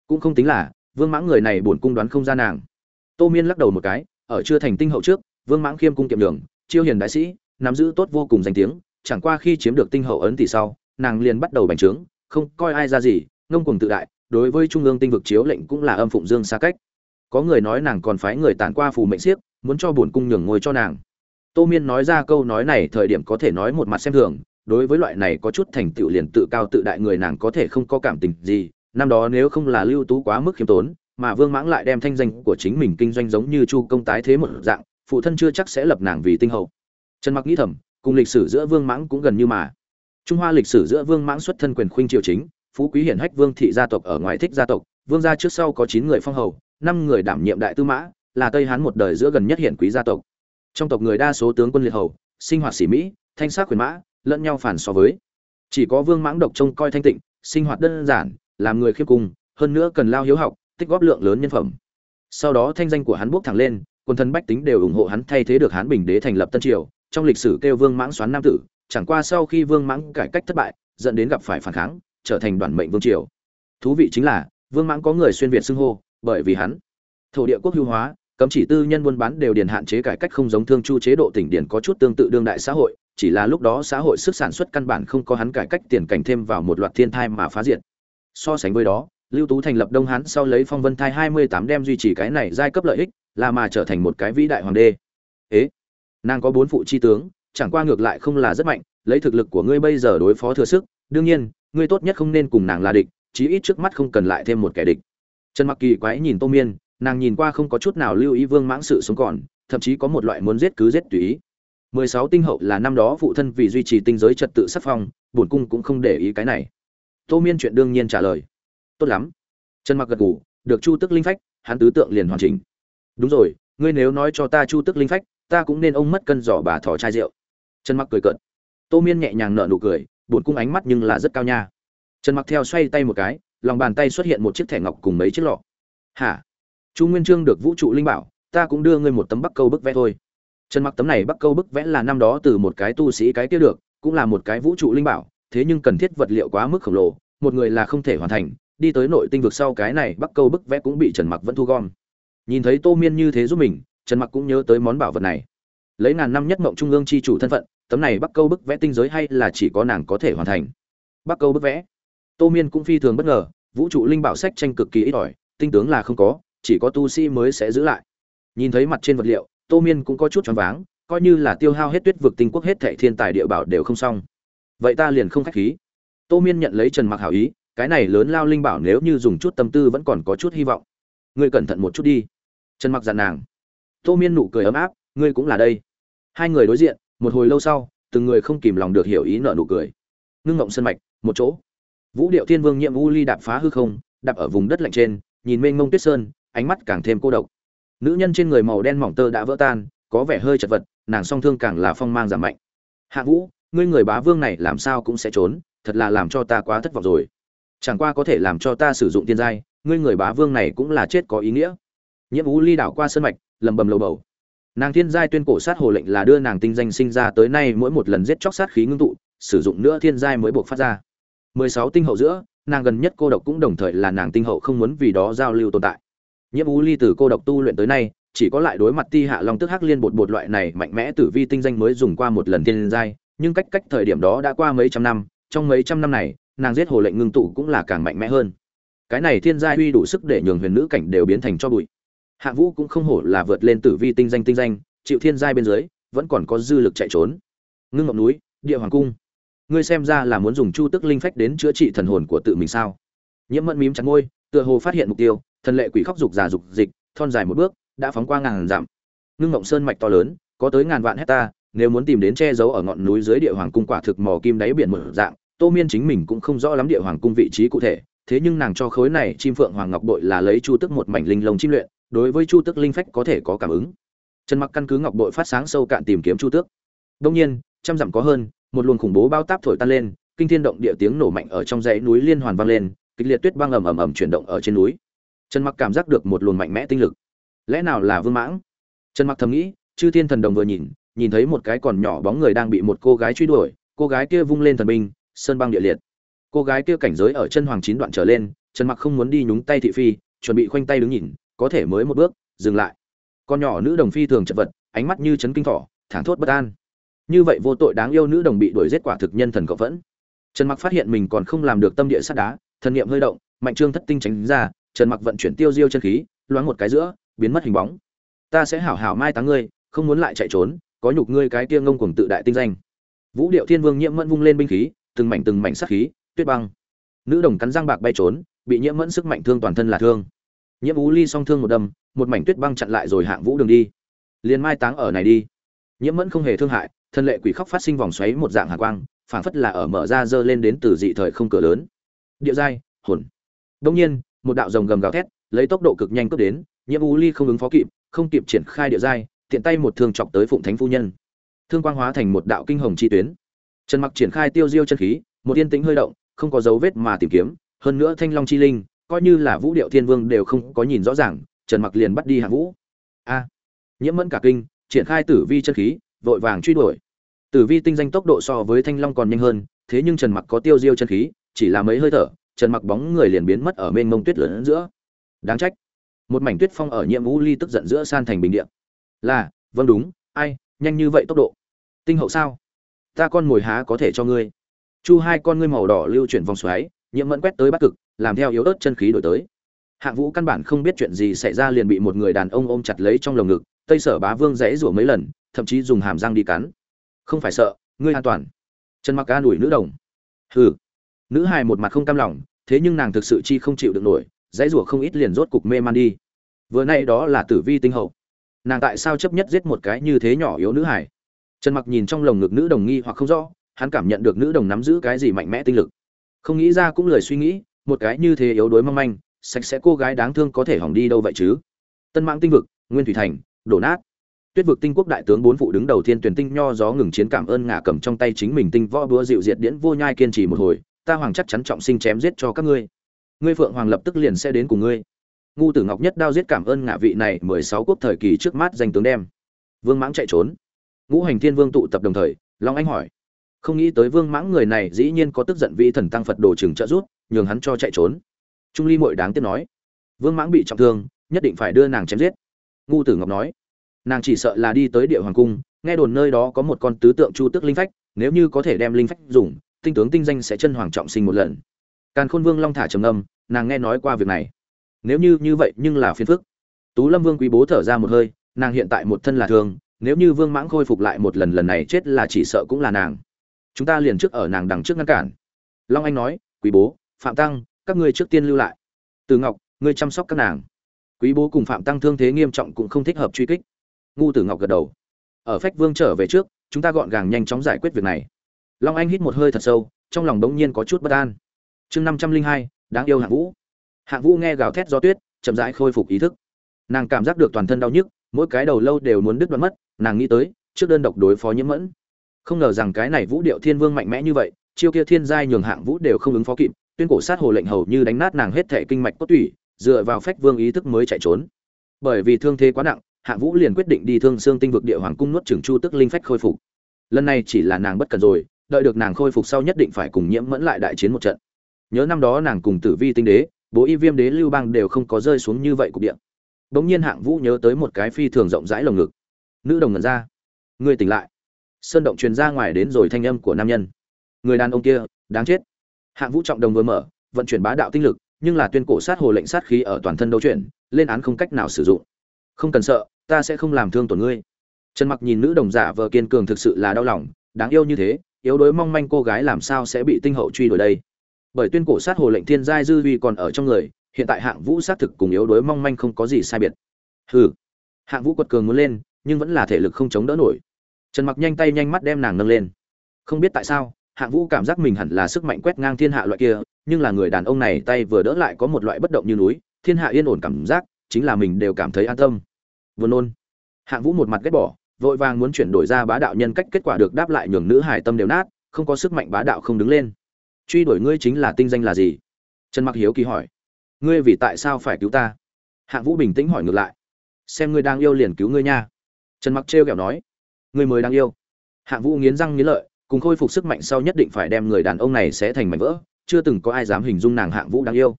Cũng không tính là, vương mãng người này bổn cung đoán không ra nàng. Tô miên lắc đầu một cái, ở chưa thành tinh hậu trước, vương mãng khiêm cung kiệm đường chiêu hiền đại sĩ, nắm giữ tốt vô cùng danh tiếng, chẳng qua khi chiếm được tinh hậu ấn tỷ sau, nàng liền bắt đầu bành trướng, không coi ai ra gì, ngông cuồng tự đại, đối với trung ương tinh vực chiếu lệnh cũng là âm phụng dương xa cách. Có người nói nàng còn phái người tản qua phù mệnh siếc muốn cho bổn cung nhường ngôi cho nàng. Tô miên nói ra câu nói này thời điểm có thể nói một mặt xem thường, đối với loại này có chút thành tựu liền tự cao tự đại người nàng có thể không có cảm tình gì, năm đó nếu không là lưu tú quá mức khiêm tốn, mà vương mãng lại đem thanh danh của chính mình kinh doanh giống như chu công tái thế một dạng, phụ thân chưa chắc sẽ lập nàng vì tinh hậu. Trần mặc nghĩ thầm, cùng lịch sử giữa vương mãng cũng gần như mà. Trung hoa lịch sử giữa vương mãng xuất thân quyền khuynh triều chính, phú quý hiển hách vương thị gia tộc ở ngoài thích gia tộc, vương gia trước sau có chín người phong hầu, năm người đảm nhiệm đại tư mã là tây hán một đời giữa gần nhất hiển quý gia tộc. Trong tộc người đa số tướng quân liệt hầu, sinh hoạt xỉ mỹ thanh sắc quyền mã, lẫn nhau phản so với. Chỉ có vương mãng độc trông coi thanh tịnh, sinh hoạt đơn giản, làm người khiêm cung, hơn nữa cần lao hiếu học, tích góp lượng lớn nhân phẩm. Sau đó thanh danh của hắn bước thẳng lên quân thân bách tính đều ủng hộ hắn thay thế được hán bình đế thành lập tân triều. Trong lịch sử kêu vương mãng xoán nam tử, chẳng qua sau khi vương mãng cải cách thất bại, dẫn đến gặp phải phản kháng, trở thành đoàn mệnh vương triều. Thú vị chính là, vương mãng có người xuyên việt xưng hô, bởi vì hắn, thổ địa quốc hưu hóa cấm chỉ tư nhân buôn bán đều điền hạn chế cải cách không giống thương chu chế độ tỉnh điền có chút tương tự đương đại xã hội, chỉ là lúc đó xã hội sức sản xuất căn bản không có hắn cải cách tiền cảnh thêm vào một loạt thiên thai mà phá diệt. So sánh với đó, lưu tú thành lập đông hán sau lấy phong vân thai hai mươi tám đem duy trì cái này giai cấp lợi ích, là mà trở thành một cái vĩ đại hoàng đế. Ế, nàng có bốn phụ chi tướng, chẳng qua ngược lại không là rất mạnh, lấy thực lực của ngươi bây giờ đối phó thừa sức, đương nhiên, ngươi tốt nhất không nên cùng nàng là địch, chí ít trước mắt không cần lại thêm một kẻ địch. Trần mặc kỳ quái nhìn tô miên nàng nhìn qua không có chút nào lưu ý vương mãng sự sống còn, thậm chí có một loại muốn giết cứ giết tùy ý. Mười sáu tinh hậu là năm đó phụ thân vì duy trì tinh giới trật tự sắc phong, bổn cung cũng không để ý cái này. Tô miên chuyện đương nhiên trả lời. Tốt lắm. Trần mặc gật gù, được chu tức linh phách, hắn tứ tượng liền hoàn chỉnh. Đúng rồi, ngươi nếu nói cho ta chu tức linh phách, ta cũng nên ông mất cân giỏ bà thỏ chai rượu. Trần mặc cười cợt. Tô miên nhẹ nhàng nở nụ cười, bổn cung ánh mắt nhưng là rất cao nha. Trần mặc theo xoay tay một cái, lòng bàn tay xuất hiện một chiếc thẻ ngọc cùng mấy chiếc lọ. Hả? Chu nguyên trương được vũ trụ linh bảo, ta cũng đưa ngươi một tấm bắc câu bức vẽ thôi. Trần mặc tấm này bắc câu bức vẽ là năm đó từ một cái tu sĩ cái kia được, cũng là một cái vũ trụ linh bảo, thế nhưng cần thiết vật liệu quá mức khổng lồ, một người là không thể hoàn thành, đi tới nội tinh vực sau cái này bắc câu bức vẽ cũng bị trần mặc vẫn thu gom. Nhìn thấy tô miên như thế giúp mình, trần mặc cũng nhớ tới món bảo vật này. Lấy ngàn năm nhất mộng trung ương chi chủ thân phận, tấm này bắc câu bức vẽ tinh giới hay là chỉ có nàng có thể hoàn thành? Bắc câu bức vẽ. Tô miên cũng phi thường bất ngờ, vũ trụ linh bảo sách tranh cực kỳ ít ỏi, tinh tướng là không có chỉ có tu sĩ mới sẽ giữ lại. Nhìn thấy mặt trên vật liệu, tô miên cũng có chút choáng váng, coi như là tiêu hao hết tuyết vực tinh quốc hết thệ thiên tài địa bảo đều không xong. Vậy ta liền không khách khí. Tô miên nhận lấy trần mặc hảo ý, cái này lớn lao linh bảo nếu như dùng chút tâm tư vẫn còn có chút hy vọng. Ngươi cẩn thận một chút đi. Trần mặc dặn nàng. Tô miên nụ cười ấm áp, ngươi cũng là đây. Hai người đối diện, một hồi lâu sau, từng người không kìm lòng được hiểu ý nợ nụ cười. Ngưng ngộng sân mạch, một chỗ. Vũ điệu thiên vương nhiệm u ly đạp phá hư không, đạp ở vùng đất lạnh trên, nhìn mênh mông tuyết sơn ánh mắt càng thêm cô độc. Nữ nhân trên người màu đen mỏng tơ đã vỡ tan, có vẻ hơi chật vật, nàng song thương càng là phong mang giảm mạnh. Hạ vũ, ngươi người bá vương này làm sao cũng sẽ trốn, thật là làm cho ta quá thất vọng rồi. Chẳng qua có thể làm cho ta sử dụng tiên giai, ngươi người bá vương này cũng là chết có ý nghĩa. Nhiễm vũ ly đảo qua sân mạch lầm bầm lầu bầu. Nàng thiên giai tuyên cổ sát hồ lệnh là đưa nàng tinh danh sinh ra tới nay mỗi một lần giết chóc sát khí ngưng tụ, sử dụng nữa thiên giai mới buộc phát ra. Mười sáu tinh hậu giữa, nàng gần nhất cô độc cũng đồng thời là nàng tinh hậu không muốn vì đó giao lưu tồn tại nhiễm u ly từ cô độc tu luyện tới nay, chỉ có lại đối mặt ti hạ long tức hắc liên bột bột loại này mạnh mẽ tử vi tinh danh mới dùng qua một lần thiên giai, nhưng cách cách thời điểm đó đã qua mấy trăm năm, trong mấy trăm năm này, nàng giết hồ lệnh ngưng tụ cũng là càng mạnh mẽ hơn. Cái này thiên giai uy đủ sức để nhường huyền nữ cảnh đều biến thành cho bụi. Hạ vũ cũng không hổ là vượt lên tử vi tinh danh tinh danh, chịu thiên giai bên dưới, vẫn còn có dư lực chạy trốn. Ngưng ngọc núi, địa hoàng cung. Ngươi xem ra là muốn dùng chu tức linh phách đến chữa trị thần hồn của tự mình sao? Nhiễm mẫn mím chặt ngôi tựa hồ phát hiện mục tiêu thần lệ quỷ khóc dục già dục dịch, thon dài một bước, đã phóng qua ngàn dặm. Ngưng ngộng sơn mạch to lớn, có tới ngàn vạn hecta, nếu muốn tìm đến che giấu ở ngọn núi dưới địa hoàng cung quả thực mò kim đáy biển mở dạng, tô miên chính mình cũng không rõ lắm địa hoàng cung vị trí cụ thể, thế nhưng nàng cho khối này chim phượng hoàng ngọc bội là lấy chu tức một mảnh linh lông chim luyện, đối với chu tức linh phách có thể có cảm ứng. Trần mặc căn cứ ngọc bội phát sáng sâu cạn tìm kiếm chu tước đương nhiên, trăm dặm có hơn, một luồng khủng bố bao táp thổi tan lên, kinh thiên động địa tiếng nổ mạnh ở trong dãy núi liên hoàn vang lên, kịch liệt tuyết băng ầm ầm ầm chuyển động ở trên núi trần mặc cảm giác được một luồng mạnh mẽ tinh lực. Lẽ nào là vương mãng? Trần mặc thầm nghĩ, chư thiên thần đồng vừa nhìn nhìn thấy một cái còn nhỏ bóng người đang bị một cô gái truy đuổi, cô gái kia vung lên thần binh, sơn băng địa liệt. Cô gái kia cảnh giới ở chân hoàng chín đoạn trở lên, trần mặc không muốn đi nhúng tay thị phi, chuẩn bị khoanh tay đứng nhìn, có thể mới một bước, dừng lại. Con nhỏ nữ đồng phi thường chật vật, ánh mắt như chấn kinh thỏ, thảng thốt bất an. Như vậy vô tội đáng yêu nữ đồng bị đuổi giết quả thực nhân thần cậu vẫn. Trần mặc phát hiện mình còn không làm được tâm địa sắt đá, thần niệm hơi động, mạnh trương thất tinh tránh ra trần mặc vận chuyển tiêu diêu chân khí, loáng một cái giữa, biến mất hình bóng. Ta sẽ hảo hảo mai táng ngươi, không muốn lại chạy trốn, có nhục ngươi cái kia ngông cuồng tự đại tinh danh. Vũ điệu thiên vương nhiễm mẫn vung lên binh khí, từng mảnh từng mảnh sát khí, tuyết băng. Nữ đồng cắn răng bạc bay trốn, bị nhiễm mẫn sức mạnh thương toàn thân là thương. Nhiễm ú ly song thương một đâm, một mảnh tuyết băng chặn lại rồi hạng vũ đường đi. Liền mai táng ở này đi. Nhiễm mẫn không hề thương hại, thân lệ quỷ khóc phát sinh vòng xoáy một dạng hạ quang, phảng phất là ở mở ra dơ lên đến từ dị thời không cửa lớn. Địa giai, hồn. Đông nhiên một đạo rồng gầm gào thét, lấy tốc độ cực nhanh cướp đến, nhiễm U ly không ứng phó kịp, không kịp triển khai địa giai, tiện tay một thương chọc tới phụng thánh phu nhân. Thương quang hóa thành một đạo kinh hồng chi tuyến. Trần mặc triển khai tiêu diêu chân khí, một yên tĩnh hơi động, không có dấu vết mà tìm kiếm, hơn nữa thanh long chi linh, coi như là vũ điệu thiên vương đều không có nhìn rõ ràng, trần mặc liền bắt đi hạng vũ. A! Nhiễm mẫn cả kinh, triển khai tử vi chân khí, vội vàng truy đuổi. Tử vi tinh danh tốc độ so với thanh long còn nhanh hơn, thế nhưng trần mặc có tiêu diêu chân khí, chỉ là mấy hơi thở trần mặc bóng người liền biến mất ở mênh mông tuyết lớn giữa. Đáng trách. Một mảnh tuyết phong ở nhiệm vũ ly tức giận giữa san thành bình điện là vâng đúng, ai, nhanh như vậy tốc độ. Tinh hậu sao? Ta con mồi há có thể cho ngươi. Chu hai con ngươi màu đỏ lưu chuyển vòng xoáy nhiễm mẫn quét tới bắc cực, làm theo yếu ớt chân khí đổi tới. Hạng vũ căn bản không biết chuyện gì xảy ra liền bị một người đàn ông ôm chặt lấy trong lồng ngực, tây sở bá vương rẽ rủa mấy lần, thậm chí dùng hàm răng đi cắn. Không phải sợ, ngươi an toàn. Trần mặc an ủi nữ đồng. Hừ nữ hài một mặt không cam lòng, thế nhưng nàng thực sự chi không chịu được nổi, dãy rủa không ít liền rốt cục mê man đi. Vừa nay đó là tử vi tinh hậu. Nàng tại sao chấp nhất giết một cái như thế nhỏ yếu nữ hài? Trần mặc nhìn trong lồng ngực nữ đồng nghi hoặc không rõ, hắn cảm nhận được nữ đồng nắm giữ cái gì mạnh mẽ tinh lực. Không nghĩ ra cũng lời suy nghĩ, một cái như thế yếu đuối mong manh, sạch sẽ cô gái đáng thương có thể hỏng đi đâu vậy chứ? Tân mạng tinh vực, nguyên thủy thành, đổ nát. Tuyết vực tinh quốc đại tướng bốn phụ đứng đầu thiên tuyển tinh nho gió ngừng chiến cảm ơn ngả cầm trong tay chính mình tinh võ búa dịu diệt điễn vô nhai kiên trì một hồi ta hoàng chắc chắn trọng sinh chém giết cho các ngươi. Ngươi phượng hoàng lập tức liền sẽ đến cùng ngươi. Ngu tử ngọc nhất đao giết cảm ơn ngạ vị này mười sáu quốc thời kỳ trước mắt danh tướng đem. Vương mãng chạy trốn. Ngũ hành thiên vương tụ tập đồng thời, long anh hỏi. Không nghĩ tới vương mãng người này dĩ nhiên có tức giận vị thần tăng phật đồ chừng trợ rút nhường hắn cho chạy trốn. Trung ly mội đáng tiếc nói. Vương mãng bị trọng thương, nhất định phải đưa nàng chém giết. Ngu tử ngọc nói. Nàng chỉ sợ là đi tới địa hoàng cung, nghe đồn nơi đó có một con tứ tượng chu tức linh phách, nếu như có thể đem linh phách dùng tinh tướng tinh danh sẽ chân hoàng trọng sinh một lần. Càn khôn vương long thả trầm âm nàng nghe nói qua việc này. Nếu như như vậy, nhưng là phiền phức. Tú lâm vương quý bố thở ra một hơi, nàng hiện tại một thân là thương nếu như vương mãng khôi phục lại một lần lần này chết là chỉ sợ cũng là nàng. Chúng ta liền trước ở nàng đằng trước ngăn cản. Long anh nói, quý bố, phạm tăng, các ngươi trước tiên lưu lại. Từ ngọc, ngươi chăm sóc các nàng. Quý bố cùng phạm tăng thương thế nghiêm trọng cũng không thích hợp truy kích. Ngu tử ngọc gật đầu. Ở phách vương trở về trước, chúng ta gọn gàng nhanh chóng giải quyết việc này long anh hít một hơi thật sâu, trong lòng đống nhiên có chút bất an. Chương năm trăm linh hai, đáng yêu hạng vũ. Hạng vũ nghe gào thét gió tuyết, chậm rãi khôi phục ý thức. Nàng cảm giác được toàn thân đau nhức, mỗi cái đầu lâu đều muốn đứt đoạn mất, nàng nghĩ tới, trước đơn độc đối phó nhiễm mẫn. Không ngờ rằng cái này vũ điệu thiên vương mạnh mẽ như vậy, chiêu kia thiên giai nhường hạng vũ đều không ứng phó kịp, tuyên cổ sát hồ lệnh hầu như đánh nát nàng hết thể kinh mạch cốt tủy, dựa vào phách vương ý thức mới chạy trốn. Bởi vì thương thế quá nặng, hạng vũ liền quyết định đi thương xương tinh vực địa hoàng cung nuốt trường chu tức linh phách khôi phục. Lần này chỉ là nàng bất cần rồi đợi được nàng khôi phục sau nhất định phải cùng nhiễm mẫn lại đại chiến một trận. Nhớ năm đó nàng cùng tử vi tinh đế, bố y viêm đế lưu bang đều không có rơi xuống như vậy cục địa. G nhiên hạng vũ nhớ tới một cái phi thường rộng rãi lồng ngực. Nữ đồng ngẩn ra. Người tỉnh lại. Sơn động truyền ra ngoài đến rồi thanh âm của nam nhân. Người đàn ông kia, đáng chết. Hạng vũ trọng đồng vừa mở, vận chuyển bá đạo tinh lực, nhưng là tuyên cổ sát hồ lệnh sát khí ở toàn thân đấu chuyển, lên án không cách nào sử dụng. Không cần sợ, ta sẽ không làm thương tổn ngươi. Trần mặc nhìn nữ đồng giả vờ kiên cường thực sự là đau lòng, đáng yêu như thế yếu đuối mong manh cô gái làm sao sẽ bị tinh hậu truy đuổi đây? Bởi tuyên cổ sát hồ lệnh thiên giai dư vi còn ở trong người, hiện tại hạng vũ sát thực cùng yếu đuối mong manh không có gì sai biệt. Hừ. Hạng vũ quật cường muốn lên, nhưng vẫn là thể lực không chống đỡ nổi. Trần mặc nhanh tay nhanh mắt đem nàng nâng lên. Không biết tại sao, hạng vũ cảm giác mình hẳn là sức mạnh quét ngang thiên hạ loại kia, nhưng là người đàn ông này tay vừa đỡ lại có một loại bất động như núi, thiên hạ yên ổn cảm giác, chính là mình đều cảm thấy an tâm. Vừa nôn. Hạng vũ một mặt ghét bỏ vội vàng muốn chuyển đổi ra bá đạo nhân cách, kết quả được đáp lại nhường nữ hải tâm đều nát, không có sức mạnh bá đạo không đứng lên. Truy đuổi ngươi chính là tinh danh là gì? Trần mặc hiếu kỳ hỏi. Ngươi vì tại sao phải cứu ta? Hạng vũ bình tĩnh hỏi ngược lại. Xem ngươi đang yêu liền cứu ngươi nha. Trần mặc trêu ghẹo nói. Ngươi mới đang yêu. Hạng vũ nghiến răng nghiến lợi, cùng khôi phục sức mạnh sau nhất định phải đem người đàn ông này sẽ thành mảnh vỡ, chưa từng có ai dám hình dung nàng hạng vũ đang yêu.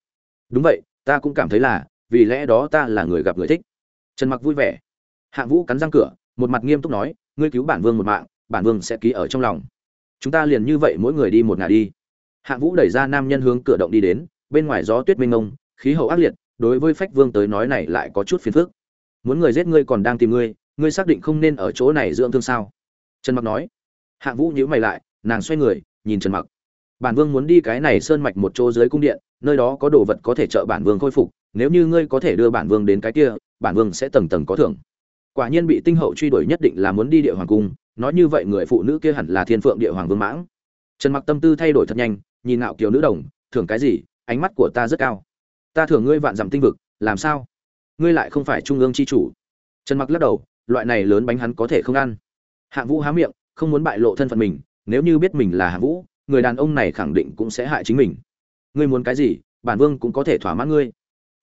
Đúng vậy, ta cũng cảm thấy là, vì lẽ đó ta là người gặp người thích. Trần mặc vui vẻ. Hạng vũ cắn răng cửa một mặt nghiêm túc nói, ngươi cứu bản vương một mạng, bản vương sẽ ký ở trong lòng. Chúng ta liền như vậy mỗi người đi một ngả đi. Hạng vũ đẩy ra nam nhân hướng cửa động đi đến, bên ngoài gió tuyết mênh mông, khí hậu ác liệt, đối với phách vương tới nói này lại có chút phiền phức. Muốn người giết ngươi còn đang tìm ngươi ngươi xác định không nên ở chỗ này dưỡng thương sao? Trần mặc nói. Hạng vũ nhíu mày lại, nàng xoay người, nhìn trần mặc. Bản vương muốn đi cái này sơn mạch một chỗ dưới cung điện, nơi đó có đồ vật có thể trợ bản vương khôi phục, nếu như ngươi có thể đưa bản vương đến cái kia, bản vương sẽ tầng tầng có thưởng quả nhiên bị tinh hậu truy đuổi nhất định là muốn đi địa hoàng cung, nói như vậy người phụ nữ kia hẳn là thiên phượng địa hoàng vương mãng. Trần mặc tâm tư thay đổi thật nhanh, nhìn ngạo kiều nữ đồng, thưởng cái gì? Ánh mắt của ta rất cao. Ta thưởng ngươi vạn dặm tinh vực, làm sao? Ngươi lại không phải trung ương chi chủ. Trần mặc lắc đầu, loại này lớn bánh hắn có thể không ăn. Hạng vũ há miệng, không muốn bại lộ thân phận mình, nếu như biết mình là hạng vũ, người đàn ông này khẳng định cũng sẽ hại chính mình. Ngươi muốn cái gì? Bản vương cũng có thể thỏa mãn ngươi.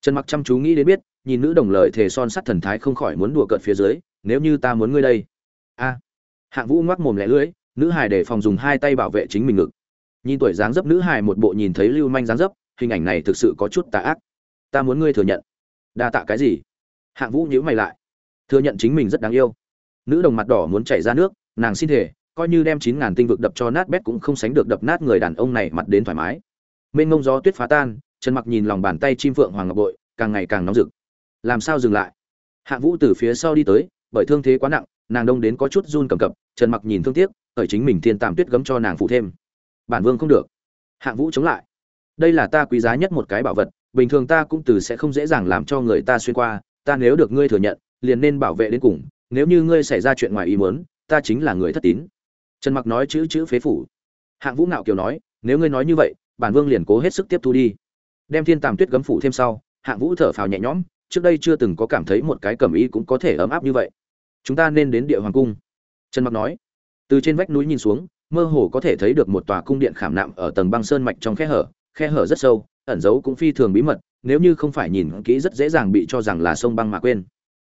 Trần mặc chăm chú nghĩ đến biết nhìn nữ đồng lời thề son sắt thần thái không khỏi muốn đùa cợt phía dưới, nếu như ta muốn ngươi đây. A. Hạng vũ ngoắc mồm lẻ lưỡi, nữ hài để phòng dùng hai tay bảo vệ chính mình ngực. Nhìn tuổi dáng dấp nữ hài một bộ nhìn thấy lưu manh dáng dấp, hình ảnh này thực sự có chút tà ác. Ta muốn ngươi thừa nhận. Đa tạ cái gì? Hạng vũ nhíu mày lại. Thừa nhận chính mình rất đáng yêu. Nữ đồng mặt đỏ muốn chảy ra nước, nàng xin thể coi như đem chín ngàn tinh vực đập cho nát bét cũng không sánh được đập nát người đàn ông này mặt đến thoải mái. Mênh mông gió tuyết phá tan, trần mặc nhìn lòng bàn tay chim phượng hoàng ngọc bội, càng ngày càng nóng rực làm sao dừng lại? Hạ vũ từ phía sau đi tới, bởi thương thế quá nặng, nàng đông đến có chút run cầm cập, trần mặc nhìn thương tiếc ở chính mình thiên tàm tuyết gấm cho nàng phụ thêm. Bản vương không được. Hạng vũ chống lại. Đây là ta quý giá nhất một cái bảo vật, bình thường ta cũng từ sẽ không dễ dàng làm cho người ta xuyên qua, ta nếu được ngươi thừa nhận, liền nên bảo vệ đến cùng, nếu như ngươi xảy ra chuyện ngoài ý muốn, ta chính là người thất tín. Trần mặc nói chữ chữ phế phủ. Hạng vũ ngạo kiều nói, nếu ngươi nói như vậy, bản vương liền cố hết sức tiếp thu đi. Đem thiên tàm tuyết gấm phủ thêm sau, hạng vũ thở phào nhẹ nhõm trước đây chưa từng có cảm thấy một cái cẩm y cũng có thể ấm áp như vậy. Chúng ta nên đến địa hoàng cung. Trần mặc nói. Từ trên vách núi nhìn xuống, mơ hồ có thể thấy được một tòa cung điện khảm nạm ở tầng băng sơn mạch trong khe hở khe hở rất sâu, ẩn giấu cũng phi thường bí mật, nếu như không phải nhìn kỹ rất dễ dàng bị cho rằng là sông băng mà quên.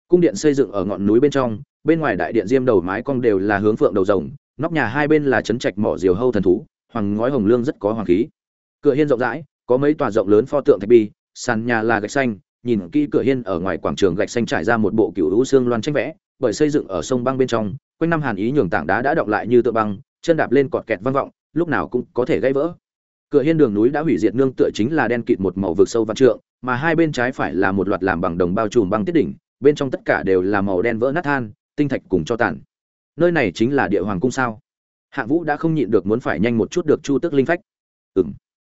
Cung điện xây dựng ở ngọn núi bên trong, bên ngoài đại điện diêm đầu mái cong đều là hướng phượng đầu rồng, nóc nhà hai bên là trấn trạch mỏ diều hâu thần thú, hoàng ngói hồng lương rất có hoàng khí. Cửa hiên rộng rãi, có mấy tòa rộng lớn pho tượng thạch bi, sàn nhà là gạch xanh nhìn kỹ cửa hiên ở ngoài quảng trường gạch xanh trải ra một bộ cựu lũ xương loan tranh vẽ, bởi xây dựng ở sông băng bên trong, quanh năm hàn ý nhường tảng đá đã động lại như tựa băng, chân đạp lên cọt kẹt vang vọng, lúc nào cũng có thể gãy vỡ. Cửa hiên đường núi đã hủy diệt nương tựa chính là đen kịt một màu vực sâu văn trượng, mà hai bên trái phải là một loạt làm bằng đồng bao trùm băng tiết đỉnh, bên trong tất cả đều là màu đen vỡ nát than, tinh thạch cùng cho tàn. Nơi này chính là địa hoàng cung sao? Hạng vũ đã không nhịn được muốn phải nhanh một chút được chu tức linh phách. Ừng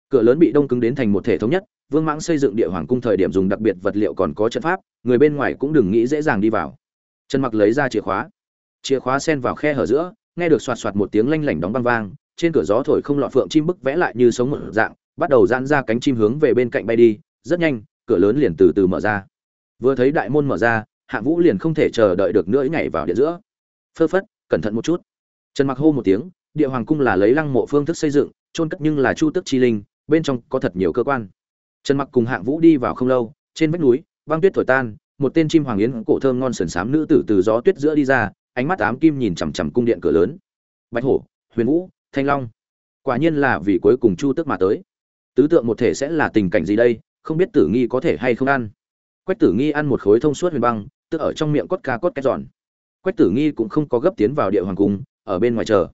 cửa lớn bị đông cứng đến thành một thể thống nhất vương mãng xây dựng địa hoàng cung thời điểm dùng đặc biệt vật liệu còn có trận pháp, người bên ngoài cũng đừng nghĩ dễ dàng đi vào. Trần mặc lấy ra chìa khóa. Chìa khóa sen vào khe hở giữa, nghe được soạt soạt một tiếng lanh lảnh đóng băng vang, trên cửa gió thổi không lọt phượng chim bức vẽ lại như sống một dạng, bắt đầu giãn ra cánh chim hướng về bên cạnh bay đi, rất nhanh, cửa lớn liền từ từ mở ra. Vừa thấy đại môn mở ra, Hạ vũ liền không thể chờ đợi được nữa nhảy vào điện giữa. Phơ phất, cẩn thận một chút. Trần mặc hô một tiếng, địa hoàng cung là lấy lăng mộ phương thức xây dựng trôn cất nhưng là chu tức chi linh, bên trong có thật nhiều cơ quan trần mặc cùng hạng vũ đi vào không lâu, trên vách núi, băng tuyết thổi tan, một tên chim hoàng yến cổ thơm ngon sườn xám nữ tử từ gió tuyết giữa đi ra, ánh mắt ám kim nhìn chằm chằm cung điện cửa lớn. Bạch hổ, huyền vũ, thanh long. Quả nhiên là vì cuối cùng chu tức mà tới. Tứ tượng một thể sẽ là tình cảnh gì đây, không biết tử nghi có thể hay không ăn. Quách tử nghi ăn một khối thông suốt huyền băng, tức ở trong miệng cốt ca cốt cái giòn. Quách tử nghi cũng không có gấp tiến vào địa hoàng cung, ở bên ngoài chờ.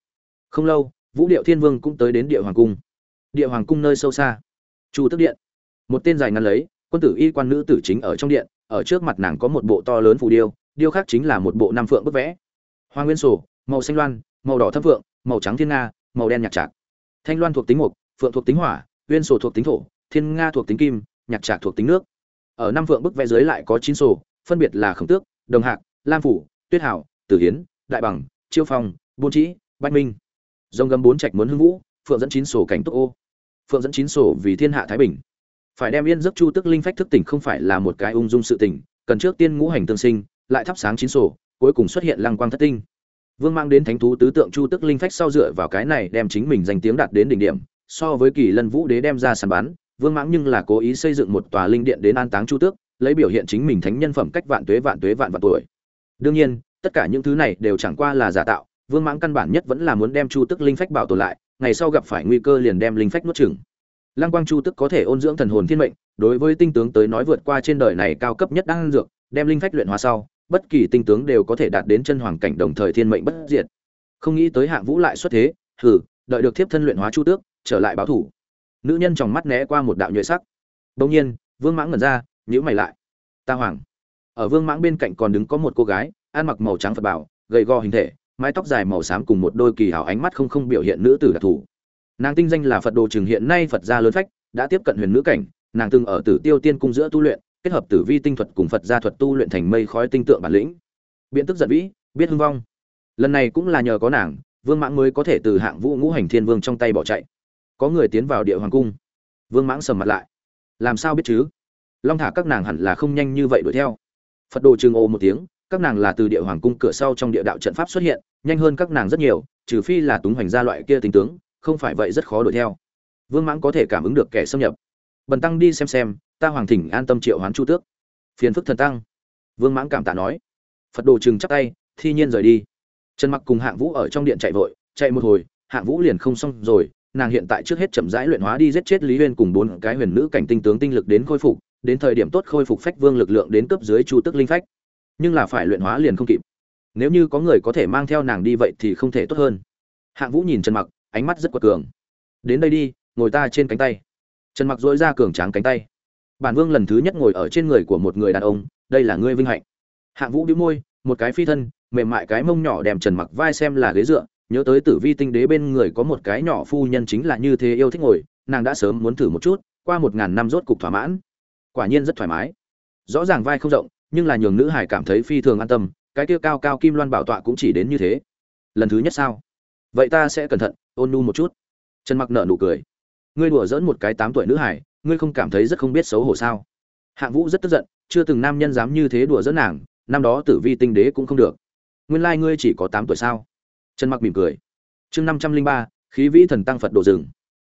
Không lâu, vũ điệu thiên vương cũng tới đến địa hoàng cung. Địa hoàng cung nơi sâu xa. Chu tức điện một tên dài ngăn lấy, quân tử y quan nữ tử chính ở trong điện, ở trước mặt nàng có một bộ to lớn phù điêu điêu khác chính là một bộ năm phượng bức vẽ. Hoa nguyên sổ, màu xanh loan, màu đỏ thâm phượng, màu trắng thiên nga, màu đen nhạc trạc. Thanh loan thuộc tính mục, phượng thuộc tính hỏa, nguyên sổ thuộc tính thổ, thiên nga thuộc tính kim, nhạc trạc thuộc tính nước. Ở năm phượng bức vẽ dưới lại có chín sổ, phân biệt là khổng tước, đồng hạc, lam phủ, tuyết hảo, tử hiến, đại bằng, chiêu phong, buôn trĩ, bách minh. Dòng gầm bốn trạch muốn hưng vũ, phượng dẫn chín sổ cảnh tốc ô. Phượng dẫn chín sổ vì thiên hạ thái bình phải đem yên giấc chu tức linh phách thức tỉnh không phải là một cái ung dung sự tỉnh, cần trước tiên ngũ hành tương sinh, lại thắp sáng chín sổ, cuối cùng xuất hiện lăng quang thất tinh. Vương mang đến thánh thú tứ tượng chu tức linh phách sau dựa vào cái này đem chính mình danh tiếng đạt đến đỉnh điểm, so với kỳ lân vũ đế đem ra sàn bán, vương mãng nhưng là cố ý xây dựng một tòa linh điện đến an táng chu tước, lấy biểu hiện chính mình thánh nhân phẩm cách vạn tuế vạn tuế vạn vạn tuổi. Đương nhiên, tất cả những thứ này đều chẳng qua là giả tạo, vương mãng căn bản nhất vẫn là muốn đem chu tức linh phách bảo tồn lại, ngày sau gặp phải nguy cơ liền đem linh phách nuốt chửng lăng quang chu tức có thể ôn dưỡng thần hồn thiên mệnh, đối với tinh tướng tới nói vượt qua trên đời này cao cấp nhất đang dược, đem linh phách luyện hóa sau, bất kỳ tinh tướng đều có thể đạt đến chân hoàng cảnh đồng thời thiên mệnh bất diệt. Không nghĩ tới hạng vũ lại xuất thế, hừ, đợi được thiếp thân luyện hóa chu tước, trở lại báo thủ. Nữ nhân trong mắt né qua một đạo nhuệ sắc. Đông nhiên, vương mãng ngẩn ra nhữ mày lại. Ta hoàng ở vương mãng bên cạnh còn đứng có một cô gái, ăn mặc màu trắng phật bảo gầy gò hình thể, mái tóc dài màu xám cùng một đôi kỳ hảo ánh mắt không không biểu hiện nữ tử đặc thù nàng tinh danh là phật đồ trường hiện nay phật gia lớn phách, đã tiếp cận huyền nữ cảnh. Nàng từng ở tử tiêu tiên cung giữa tu luyện, kết hợp tử vi tinh thuật cùng phật gia thuật tu luyện thành mây khói tinh tượng bản lĩnh. Biện tức giận vĩ, biết hưng vong. Lần này cũng là nhờ có nàng, vương mãng mới có thể từ hạng vũ ngũ hành thiên vương trong tay bỏ chạy. Có người tiến vào địa hoàng cung. Vương mãng sầm mặt lại. Làm sao biết chứ? Long thả các nàng hẳn là không nhanh như vậy đuổi theo. Phật đồ trường ô một tiếng, các nàng là từ địa hoàng cung cửa sau trong địa đạo trận pháp xuất hiện, nhanh hơn các nàng rất nhiều, trừ phi là túng hoành gia loại kia tính tướng không phải vậy rất khó đuổi theo. Vương mãng có thể cảm ứng được kẻ xâm nhập. Bần tăng đi xem xem, ta hoàng thỉnh an tâm triệu hoán chu tước. Phiền phức thần tăng. Vương mãng cảm tạ nói. Phật đồ chừng chắc tay, thi nhiên rời đi. Trần mặc cùng hạng vũ ở trong điện chạy vội, chạy một hồi, hạng vũ liền không xong rồi, nàng hiện tại trước hết chậm rãi luyện hóa đi giết chết lý huyên cùng bốn cái huyền nữ cảnh tinh tướng tinh lực đến khôi phục, đến thời điểm tốt khôi phục phách vương lực lượng đến cấp dưới chu tức linh phách. Nhưng là phải luyện hóa liền không kịp. Nếu như có người có thể mang theo nàng đi vậy thì không thể tốt hơn. Hạng vũ nhìn trần mặc ánh mắt rất quật cường. Đến đây đi, ngồi ta trên cánh tay. Trần mặc dỗi ra cường tráng cánh tay. Bản vương lần thứ nhất ngồi ở trên người của một người đàn ông, đây là ngươi vinh hạnh. Hạng vũ đĩu môi, một cái phi thân, mềm mại cái mông nhỏ đem trần mặc vai xem là ghế dựa, nhớ tới tử vi tinh đế bên người có một cái nhỏ phu nhân chính là như thế yêu thích ngồi, nàng đã sớm muốn thử một chút, qua một ngàn năm rốt cục thỏa mãn. Quả nhiên rất thoải mái. Rõ ràng vai không rộng, nhưng là nhường nữ hải cảm thấy phi thường an tâm, cái kia cao cao kim loan bảo tọa cũng chỉ đến như thế. Lần thứ nhất sao? Vậy ta sẽ cẩn thận ôn nu một chút. Trần mặc nợ nụ cười. Ngươi đùa dỡn một cái tám tuổi nữ hải, ngươi không cảm thấy rất không biết xấu hổ sao? Hạng vũ rất tức giận, chưa từng nam nhân dám như thế đùa dỡn nàng, năm đó tử vi tinh đế cũng không được. Nguyên lai ngươi chỉ có tám tuổi sao? Trần mặc mỉm cười. Chương năm trăm linh ba, khí vĩ thần tăng phật đồ rừng.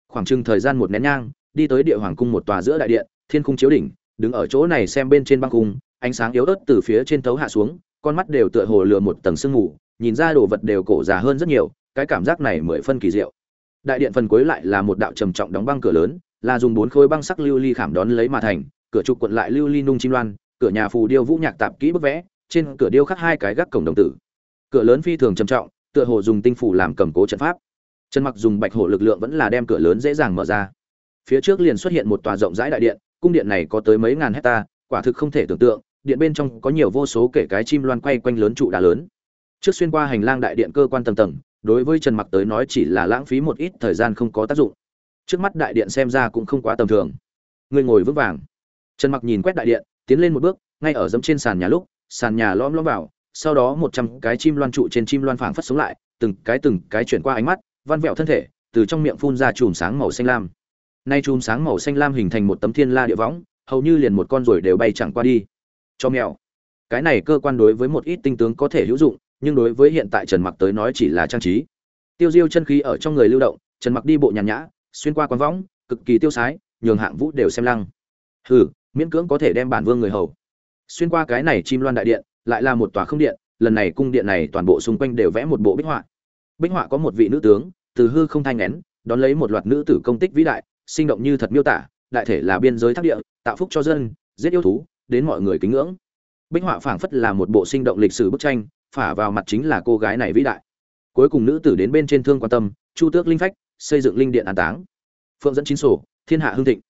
Khoảng chừng thời gian một nén nhang, đi tới địa hoàng cung một tòa giữa đại điện, thiên cung chiếu đỉnh, đứng ở chỗ này xem bên trên băng cung, ánh sáng yếu ớt từ phía trên thấu hạ xuống, con mắt đều tựa hồ lừa một tầng sương mù, nhìn ra đồ vật đều cổ già hơn rất nhiều cái cảm giác này mười phân kỳ diệu. Đại điện phần cuối lại là một đạo trầm trọng đóng băng cửa lớn, là dùng bốn khối băng sắc lưu ly khảm đón lấy mà thành, cửa trục quận lại lưu ly nung chim loan, cửa nhà phù điêu vũ nhạc tạp kỹ bức vẽ, trên cửa điêu khắc hai cái gác cổng đồng tử. Cửa lớn phi thường trầm trọng, tựa hồ dùng tinh phủ làm cầm cố trận pháp. Trần mặc dùng bạch hổ lực lượng vẫn là đem cửa lớn dễ dàng mở ra. Phía trước liền xuất hiện một tòa rộng rãi đại điện, cung điện này có tới mấy ngàn hecta, quả thực không thể tưởng tượng, điện bên trong có nhiều vô số kể cái chim loan quay quanh lớn trụ đá lớn. Trước xuyên qua hành lang đại điện cơ quan tầng tầng đối với trần mặc tới nói chỉ là lãng phí một ít thời gian không có tác dụng. Trước mắt đại điện xem ra cũng không quá tầm thường. Người ngồi vững vàng. Trần mặc nhìn quét đại điện, tiến lên một bước, ngay ở dẫm trên sàn nhà lúc, sàn nhà lõm lõm vào, sau đó một trăm cái chim loan trụ trên chim loan phảng phất sống lại, từng cái từng cái chuyển qua ánh mắt, văn vẹo thân thể, từ trong miệng phun ra chùm sáng màu xanh lam. Nay chùm sáng màu xanh lam hình thành một tấm thiên la địa võng, hầu như liền một con rồi đều bay chẳng qua đi. Cho mèo. Cái này cơ quan đối với một ít tinh tướng có thể hữu dụng nhưng đối với hiện tại trần mặc tới nói chỉ là trang trí. Tiêu diêu chân khí ở trong người lưu động, trần mặc đi bộ nhàn nhã, xuyên qua quán võng, cực kỳ tiêu sái, nhường hạng vũ đều xem lăng. Hừ, miễn cưỡng có thể đem bản vương người hầu. Xuyên qua cái này chim loan đại điện, lại là một tòa không điện, lần này cung điện này toàn bộ xung quanh đều vẽ một bộ bích họa. Bích họa có một vị nữ tướng, từ hư không thanh nén đón lấy một loạt nữ tử công tích vĩ đại, sinh động như thật miêu tả, đại thể là biên giới thác địa, tạo phúc cho dân, giết yêu thú, đến mọi người kính ngưỡng. Bích họa phảng phất là một bộ sinh động lịch sử bức tranh phả vào mặt chính là cô gái này vĩ đại. Cuối cùng nữ tử đến bên trên thương quan tâm, chu tước linh phách, xây dựng linh điện an táng. Phượng dẫn chín sổ, thiên hạ hương thịnh.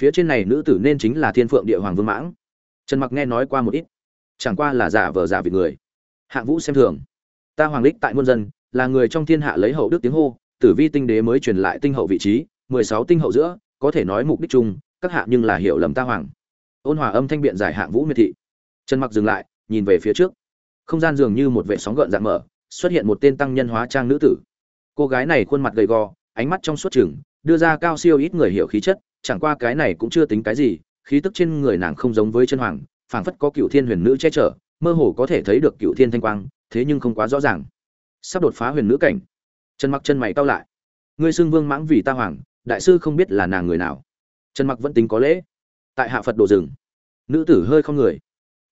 Phía trên này nữ tử nên chính là thiên phượng địa hoàng vương mãng. Trần mặc nghe nói qua một ít. Chẳng qua là giả vờ giả vì người. Hạng vũ xem thường. Ta hoàng lích tại muôn dân, là người trong thiên hạ lấy hậu đức tiếng hô, tử vi tinh đế mới truyền lại tinh hậu vị trí, mười sáu tinh hậu giữa, có thể nói mục đích chung, các hạ nhưng là hiểu lầm ta hoàng. Ôn hòa âm thanh biện giải hạng vũ miệt thị. Trần mặc dừng lại, nhìn về phía trước không gian dường như một vệ sóng gợn dạng mở, xuất hiện một tên tăng nhân hóa trang nữ tử. Cô gái này khuôn mặt gầy gò, ánh mắt trong suốt chừng, đưa ra cao siêu ít người hiểu khí chất, chẳng qua cái này cũng chưa tính cái gì, khí tức trên người nàng không giống với chân hoàng, phảng phất có cựu thiên huyền nữ che chở, mơ hồ có thể thấy được cựu thiên thanh quang, thế nhưng không quá rõ ràng. Sắp đột phá huyền nữ cảnh. Trần mặc chân mày cau lại. Ngươi xưng vương mãng vì ta hoàng, đại sư không biết là nàng người nào. Trần mặc vẫn tính có lễ. Tại hạ phật đồ rừng. Nữ tử hơi không người.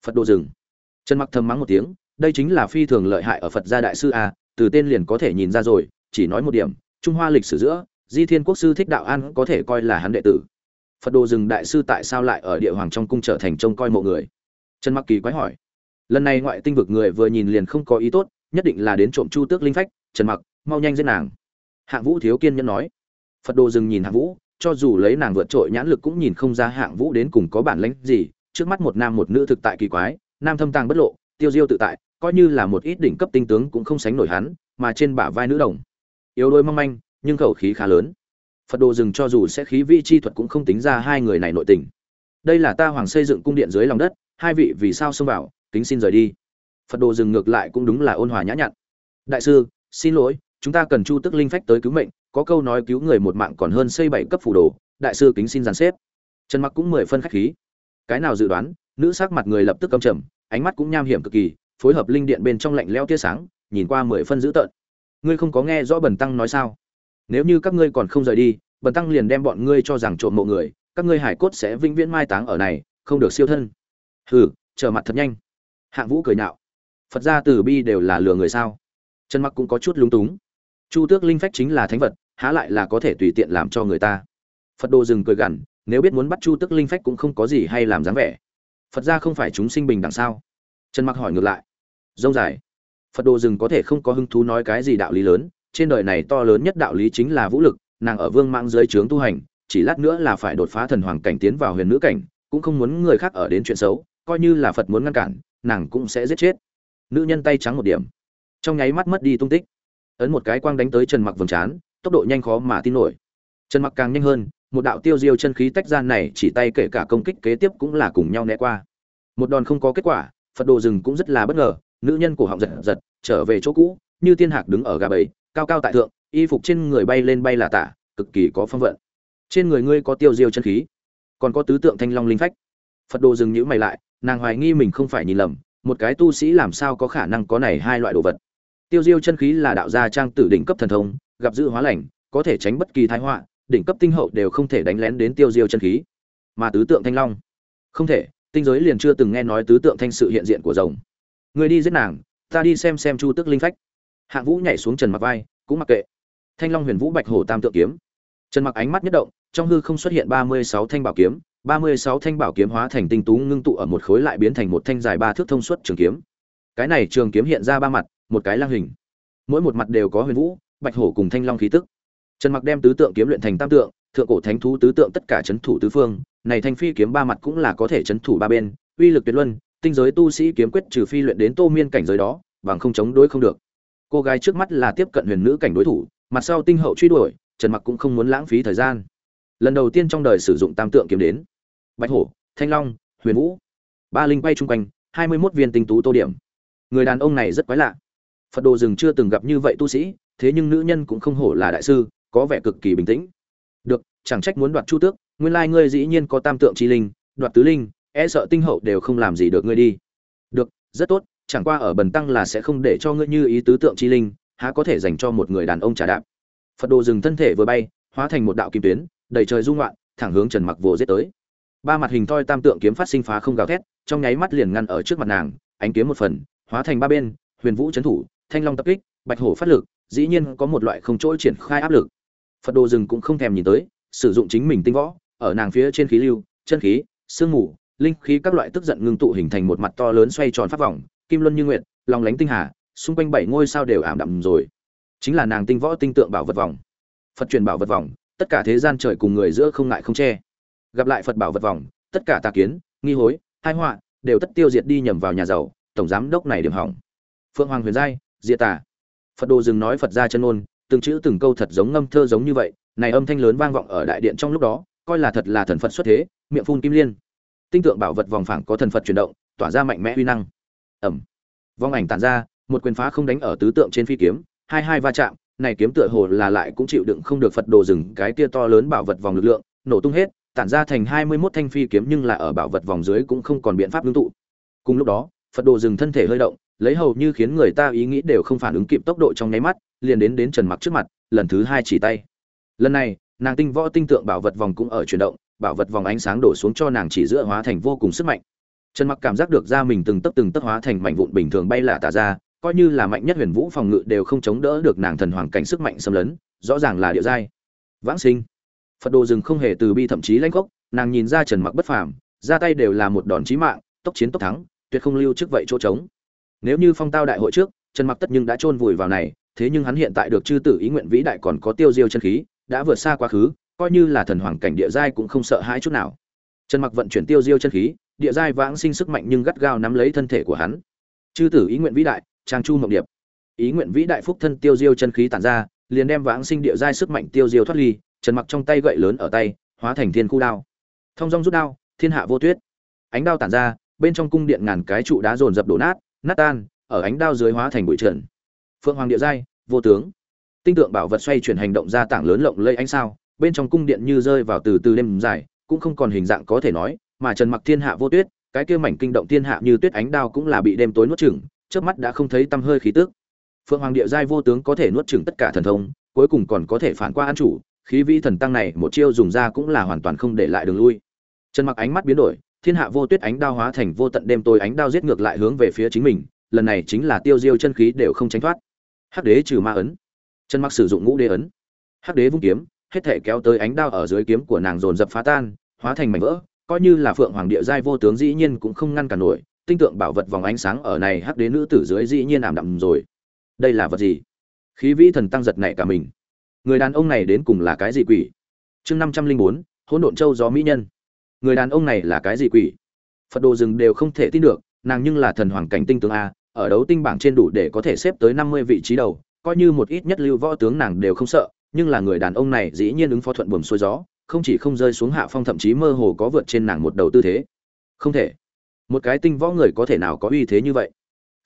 Phật đồ rừng. Trần mặc thầm mắng một tiếng đây chính là phi thường lợi hại ở phật gia đại sư a, từ tên liền có thể nhìn ra rồi, chỉ nói một điểm, trung hoa lịch sử giữa, di thiên quốc sư thích đạo an có thể coi là hắn đệ tử. Phật đồ rừng đại sư tại sao lại ở địa hoàng trong cung trở thành trông coi mộ người? Trần mặc kỳ quái hỏi. Lần này ngoại tinh vực người vừa nhìn liền không có ý tốt, nhất định là đến trộm chu tước linh phách, trần mặc, mau nhanh giết nàng. Hạng vũ thiếu kiên nhẫn nói. Phật đồ rừng nhìn hạng vũ, cho dù lấy nàng vượt trội nhãn lực cũng nhìn không ra hạng vũ đến cùng có bản lĩnh gì, trước mắt một nam một nữ thực tại kỳ quái, nam thâm tàng bất lộ tiêu diêu tự tại, coi như là một ít đỉnh cấp tinh tướng cũng không sánh nổi hắn, mà trên bả vai nữ đồng. Yếu đuối mong manh, nhưng khẩu khí khá lớn. Phật đồ rừng cho dù sẽ khí vi chi thuật cũng không tính ra hai người này nội tình. Đây là ta hoàng xây dựng cung điện dưới lòng đất, hai vị vì sao xông vào, kính xin rời đi. Phật đồ dừng ngược lại cũng đúng là ôn hòa nhã nhặn. Đại sư, xin lỗi, chúng ta cần chu tức linh phách tới cứu mệnh, có câu nói cứu người một mạng còn hơn xây bảy cấp phủ đồ, đại sư kính xin giàn xếp. Trần mặc cũng mười phân khách khí. Cái nào dự đoán, nữ sắc mặt người lập tức cầm trầm ánh mắt cũng nham hiểm cực kỳ, phối hợp linh điện bên trong lạnh leo tia sáng, nhìn qua mười phân dữ tợn. Ngươi không có nghe rõ bần tăng nói sao? Nếu như các ngươi còn không rời đi, bần tăng liền đem bọn ngươi cho rằng trộm mộ người, các ngươi hải cốt sẽ vĩnh viễn mai táng ở này, không được siêu thân. Hừ, trở mặt thật nhanh. Hạng vũ cười nhạo. Phật gia từ bi đều là lừa người sao? Trần mặc cũng có chút lúng túng. Chu tước linh phách chính là thánh vật, há lại là có thể tùy tiện làm cho người ta. Phật đồ dừng cười gằn, nếu biết muốn bắt chu tước linh phách cũng không có gì hay làm dáng vẻ phật gia không phải chúng sinh bình đẳng sao? Trần mặc hỏi ngược lại. Dông dài. Phật đồ dừng có thể không có hứng thú nói cái gì đạo lý lớn, trên đời này to lớn nhất đạo lý chính là vũ lực, nàng ở vương mạng dưới trướng tu hành, chỉ lát nữa là phải đột phá thần hoàng cảnh tiến vào huyền nữ cảnh, cũng không muốn người khác ở đến chuyện xấu, coi như là phật muốn ngăn cản, nàng cũng sẽ giết chết. Nữ nhân tay trắng một điểm. Trong nháy mắt mất đi tung tích. Ấn một cái quang đánh tới trần mặc vầng trán, tốc độ nhanh khó mà tin nổi. Trần mặc càng nhanh hơn một đạo tiêu diêu chân khí tách ra này chỉ tay kể cả công kích kế tiếp cũng là cùng nhau né qua. Một đòn không có kết quả, phật đồ rừng cũng rất là bất ngờ, nữ nhân cổ họng giật giật, trở về chỗ cũ, như tiên hạc đứng ở gà bầy, cao cao tại thượng, y phục trên người bay lên bay là tả, cực kỳ có phong vận. Trên người ngươi có tiêu diêu chân khí, còn có tứ tượng thanh long linh phách. Phật đồ dừng nhữ mày lại, nàng hoài nghi mình không phải nhìn lầm, một cái tu sĩ làm sao có khả năng có này hai loại đồ vật. Tiêu diêu chân khí là đạo gia trang tử đỉnh cấp thần thông, gặp dự hóa lành, có thể tránh bất kỳ thái họa đỉnh cấp tinh hậu đều không thể đánh lén đến tiêu diêu chân khí. Mà tứ tượng thanh long? Không thể, tinh giới liền chưa từng nghe nói tứ tượng thanh sự hiện diện của rồng. Người đi giết nàng, ta đi xem xem chu tức linh phách. Hạng vũ nhảy xuống trần mặc vai, cũng mặc kệ. Thanh long huyền vũ bạch hổ tam tượng kiếm. Trần mặc ánh mắt nhất động, trong hư không xuất hiện ba mươi sáu thanh bảo kiếm, ba mươi sáu thanh bảo kiếm hóa thành tinh tú ngưng tụ ở một khối lại biến thành một thanh dài ba thước thông suốt trường kiếm. Cái này trường kiếm hiện ra ba mặt, một cái lang hình. Mỗi một mặt đều có huyền vũ, bạch hổ cùng thanh long khí tức trần mặc đem tứ tượng kiếm luyện thành tam tượng, thượng cổ thánh thú tứ tượng tất cả chấn thủ tứ phương, này thanh phi kiếm ba mặt cũng là có thể chấn thủ ba bên, uy lực tuyệt luân, tinh giới tu sĩ kiếm quyết trừ phi luyện đến tô miên cảnh giới đó, bằng không chống đối không được. Cô gái trước mắt là tiếp cận huyền nữ cảnh đối thủ, mặt sau tinh hậu truy đuổi, trần mặc cũng không muốn lãng phí thời gian. Lần đầu tiên trong đời sử dụng tam tượng kiếm đến. Bạch hổ, thanh long, huyền vũ, ba linh quay chung quanh, hai mươi 21 viên tinh tú tô điểm. Người đàn ông này rất quái lạ. Phật đồ rừng chưa từng gặp như vậy tu sĩ, thế nhưng nữ nhân cũng không hổ là đại sư có vẻ cực kỳ bình tĩnh. Được, chẳng trách muốn đoạt chu tước, nguyên lai ngươi dĩ nhiên có tam tượng chi linh, đoạt tứ linh e sợ tinh hậu đều không làm gì được ngươi đi. Được, rất tốt, chẳng qua ở bần tăng là sẽ không để cho ngươi như ý tứ tượng chi linh, há có thể dành cho một người đàn ông trả đạp. Phật đồ dừng thân thể vừa bay, hóa thành một đạo kim tuyến, đầy trời dung loạn thẳng hướng trần mặc vồ giết tới. Ba mặt hình thoi tam tượng kiếm phát sinh phá không gào thét, trong nháy mắt liền ngăn ở trước mặt nàng, ánh kiếm một phần, hóa thành ba bên, huyền vũ trấn thủ, thanh long tập kích, bạch hổ phát lực, dĩ nhiên có một loại không chỗ triển khai áp lực phật đồ rừng cũng không thèm nhìn tới, sử dụng chính mình tinh võ, ở nàng phía trên khí lưu, chân khí, sương mù, linh khí các loại tức giận ngưng tụ hình thành một mặt to lớn xoay tròn pháp vòng, kim luân như nguyện lòng lánh tinh hà, xung quanh bảy ngôi sao đều ảm đạm rồi. Chính là nàng tinh võ tinh tượng bảo vật vòng. Phật truyền bảo vật vòng, tất cả thế gian trời cùng người giữa không ngại không che. Gặp lại phật bảo vật vòng, tất cả tà kiến, nghi hối hai họa, đều tất tiêu diệt đi nhầm vào nhà giàu, tổng giám đốc này điểm hỏng. Phượng hoàng huyền giai, diệt tà. Phật đồ dừng nói phật ra chân ôn từng chữ từng câu thật giống ngâm thơ giống như vậy, này âm thanh lớn vang vọng ở đại điện trong lúc đó, coi là thật là thần phật xuất thế, miệng phun kim liên. Tinh tượng bảo vật vòng phẳng có thần phật chuyển động, tỏa ra mạnh mẽ uy năng. Ẩm vong ảnh tản ra, một quyền phá không đánh ở tứ tượng trên phi kiếm, hai hai va chạm, này kiếm tựa hồ là lại cũng chịu đựng không được phật đồ rừng, cái kia to lớn bảo vật vòng lực lượng, nổ tung hết, tản ra thành hai mươi 21 thanh phi kiếm nhưng là ở bảo vật vòng dưới cũng không còn biện pháp ngưng tụ. Cùng lúc đó, phật đồ rừng thân thể hơi động, lấy hầu như khiến người ta ý nghĩ đều không phản ứng kịp tốc độ trong nháy mắt liền đến đến trần mặc trước mặt, lần thứ hai chỉ tay. Lần này, nàng tinh võ tinh tượng bảo vật vòng cũng ở chuyển động, bảo vật vòng ánh sáng đổ xuống cho nàng chỉ giữa hóa thành vô cùng sức mạnh. Trần mặc cảm giác được ra mình từng tấc từng tấc hóa thành mảnh vụn bình thường bay lả tả ra, coi như là mạnh nhất huyền vũ phòng ngự đều không chống đỡ được nàng thần hoàng cảnh sức mạnh xâm lấn, rõ ràng là địa giai. Vãng sinh. Phật đồ rừng không hề từ bi thậm chí lãnh gốc, nàng nhìn ra trần mặc bất phàm, ra tay đều là một đòn chí mạng, tốc chiến tốc thắng, tuyệt không lưu trước vậy chỗ trống. Nếu như phong tao đại hội trước, trần mặc tất nhưng đã chôn vùi vào này thế nhưng hắn hiện tại được chư tử ý nguyện vĩ đại còn có tiêu diêu chân khí, đã vượt xa quá khứ, coi như là thần hoàng cảnh địa giai cũng không sợ hãi chút nào. Trần mặc vận chuyển tiêu diêu chân khí, địa giai vãng sinh sức mạnh nhưng gắt gao nắm lấy thân thể của hắn. Chư tử ý nguyện vĩ đại, trang chu mộng điệp. Ý nguyện vĩ đại phúc thân tiêu diêu chân khí tản ra, liền đem vãng sinh địa giai sức mạnh tiêu diêu thoát ly, trần mặc trong tay gậy lớn ở tay, hóa thành thiên khu đao. Thông dong rút đao, thiên hạ vô tuyết. Ánh đao tản ra, bên trong cung điện ngàn cái trụ đá dồn dập đổ nát nát tan, ở ánh đao dưới hóa thành bụi trần phượng hoàng địa giai, vô tướng. Tinh tượng bảo vật xoay chuyển hành động ra tảng lớn lộng lây ánh sao, bên trong cung điện như rơi vào từ từ đêm dài, cũng không còn hình dạng có thể nói, mà trần mặc thiên hạ vô tuyết, cái kia mảnh kinh động thiên hạ như tuyết ánh đao cũng là bị đêm tối nuốt chửng trước mắt đã không thấy tăm hơi khí tức. Phượng hoàng địa giai vô tướng có thể nuốt chửng tất cả thần thông, cuối cùng còn có thể phản qua an chủ, khí vi thần tăng này một chiêu dùng ra cũng là hoàn toàn không để lại đường lui. Trần mặc ánh mắt biến đổi, thiên hạ vô tuyết ánh đao hóa thành vô tận đêm tối ánh đao giết ngược lại hướng về phía chính mình, lần này chính là tiêu diêu chân khí đều không tránh thoát hắc đế trừ ma ấn. Trần mặc sử dụng ngũ đế ấn. Hắc đế vung kiếm, hết thể kéo tới ánh đao ở dưới kiếm của nàng dồn dập phá tan, hóa thành mảnh vỡ, coi như là phượng hoàng địa giai vô tướng dĩ nhiên cũng không ngăn cản nổi, tinh tượng bảo vật vòng ánh sáng ở này hắc đế nữ tử dưới dĩ nhiên ảm đạm rồi. Đây là vật gì? Khí vĩ thần tăng giật nảy cả mình. Người đàn ông này đến cùng là cái gì quỷ? Chương năm trăm linh bốn, hỗn độn châu gió mỹ nhân. Người đàn ông này là cái gì quỷ? Phật đồ rừng đều không thể tin được, nàng nhưng là thần hoàng cảnh tinh tướng a ở đấu tinh bảng trên đủ để có thể xếp tới năm mươi vị trí đầu, coi như một ít nhất lưu võ tướng nàng đều không sợ, nhưng là người đàn ông này dĩ nhiên ứng phó thuận buồm xuôi gió, không chỉ không rơi xuống hạ phong thậm chí mơ hồ có vượt trên nàng một đầu tư thế. Không thể. Một cái tinh võ người có thể nào có uy thế như vậy?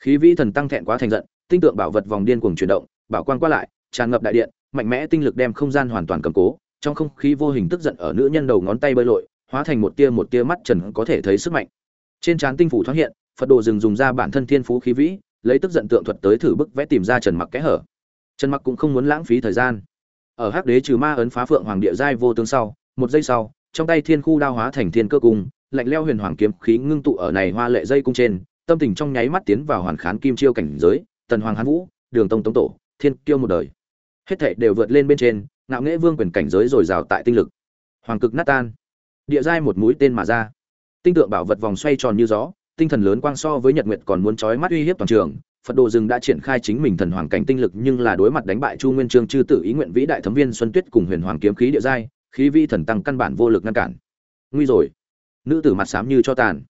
Khí vĩ thần tăng thẹn quá thành giận, tinh tượng bảo vật vòng điên cuồng chuyển động, bảo quan qua lại, tràn ngập đại điện, mạnh mẽ tinh lực đem không gian hoàn toàn cầm cố, trong không khí vô hình tức giận ở nữ nhân đầu ngón tay bơi lội, hóa thành một tia một tia mắt trần có thể thấy sức mạnh. Trên trán tinh phủ thoáng hiện phật đồ dừng dùng ra bản thân thiên phú khí vĩ, lấy tức giận tượng thuật tới thử bức vẽ tìm ra trần mặc kẽ hở. Trần mặc cũng không muốn lãng phí thời gian. Ở hắc đế trừ ma ấn phá phượng hoàng địa giai vô tướng sau, một giây sau, trong tay thiên khu đao hóa thành thiên cơ cung, lạnh leo huyền hoàng kiếm khí ngưng tụ ở này hoa lệ dây cung trên, tâm tình trong nháy mắt tiến vào hoàn khán kim chiêu cảnh giới, tần hoàng hán vũ, đường tông tống tổ, thiên kiêu một đời. Hết thảy đều vượt lên bên trên, ngạo nghễ vương quyền cảnh giới dồi dào tại tinh lực. Hoàng cực nát tan. Địa giai một mũi tên mà ra. Tinh tượng bảo vật vòng xoay tròn như gió tinh thần lớn quang so với nhật nguyệt còn muốn chói mắt uy hiếp toàn trường. Phật đồ rừng đã triển khai chính mình thần hoàng cảnh tinh lực nhưng là đối mặt đánh bại chu nguyên trương, chư tử ý nguyện, vĩ đại thấm viên, xuân tuyết cùng huyền hoàng kiếm khí địa giai, khí vi thần tăng căn bản vô lực ngăn cản. Nguy rồi. Nữ tử mặt xám như cho tàn.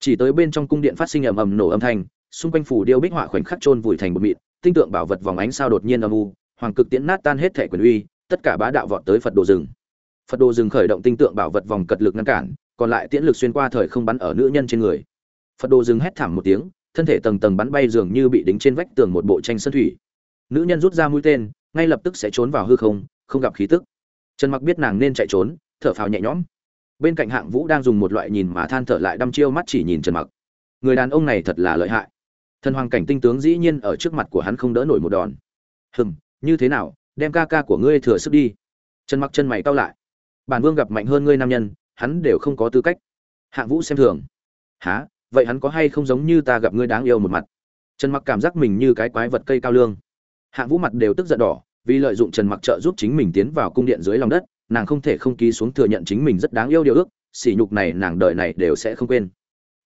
Chỉ tới bên trong cung điện phát sinh ầm ầm nổ âm thanh, xung quanh phủ điêu bích họa khoảnh khắc chôn vùi thành bụi mịn tinh tượng bảo vật vòng ánh sao đột nhiên âm u, hoàng cực tiễn nát tan hết thể quyền uy, tất cả bá đạo vọt tới phật đồ rừng. Phật đồ rừng khởi động tinh tượng bảo vật vòng cật lực ngăn cản, còn lại tiễn lực xuyên qua thời không bắn ở nữ nhân trên người phật đồ dừng hét thảm một tiếng, thân thể tầng tầng bắn bay dường như bị đính trên vách tường một bộ tranh sơn thủy. Nữ nhân rút ra mũi tên, ngay lập tức sẽ trốn vào hư không không gặp khí tức. Trần mặc biết nàng nên chạy trốn, thở phào nhẹ nhõm. Bên cạnh hạng vũ đang dùng một loại nhìn mà than thở lại đăm chiêu mắt chỉ nhìn trần mặc. Người đàn ông này thật là lợi hại. Thần hoàng cảnh tinh tướng dĩ nhiên ở trước mặt của hắn không đỡ nổi một đòn. Hừm, như thế nào, đem ca ca của ngươi thừa sức đi. Trần mặc chân mày cau lại. Bản vương gặp mạnh hơn ngươi nam nhân, hắn đều không có tư cách. Hạng vũ xem thường. Há vậy hắn có hay không giống như ta gặp ngươi đáng yêu một mặt? Trần mặc cảm giác mình như cái quái vật cây cao lương. Hạng vũ mặt đều tức giận đỏ, vì lợi dụng trần mặc trợ giúp chính mình tiến vào cung điện dưới lòng đất, nàng không thể không ký xuống thừa nhận chính mình rất đáng yêu điều ước, sỉ nhục này nàng đợi này đều sẽ không quên.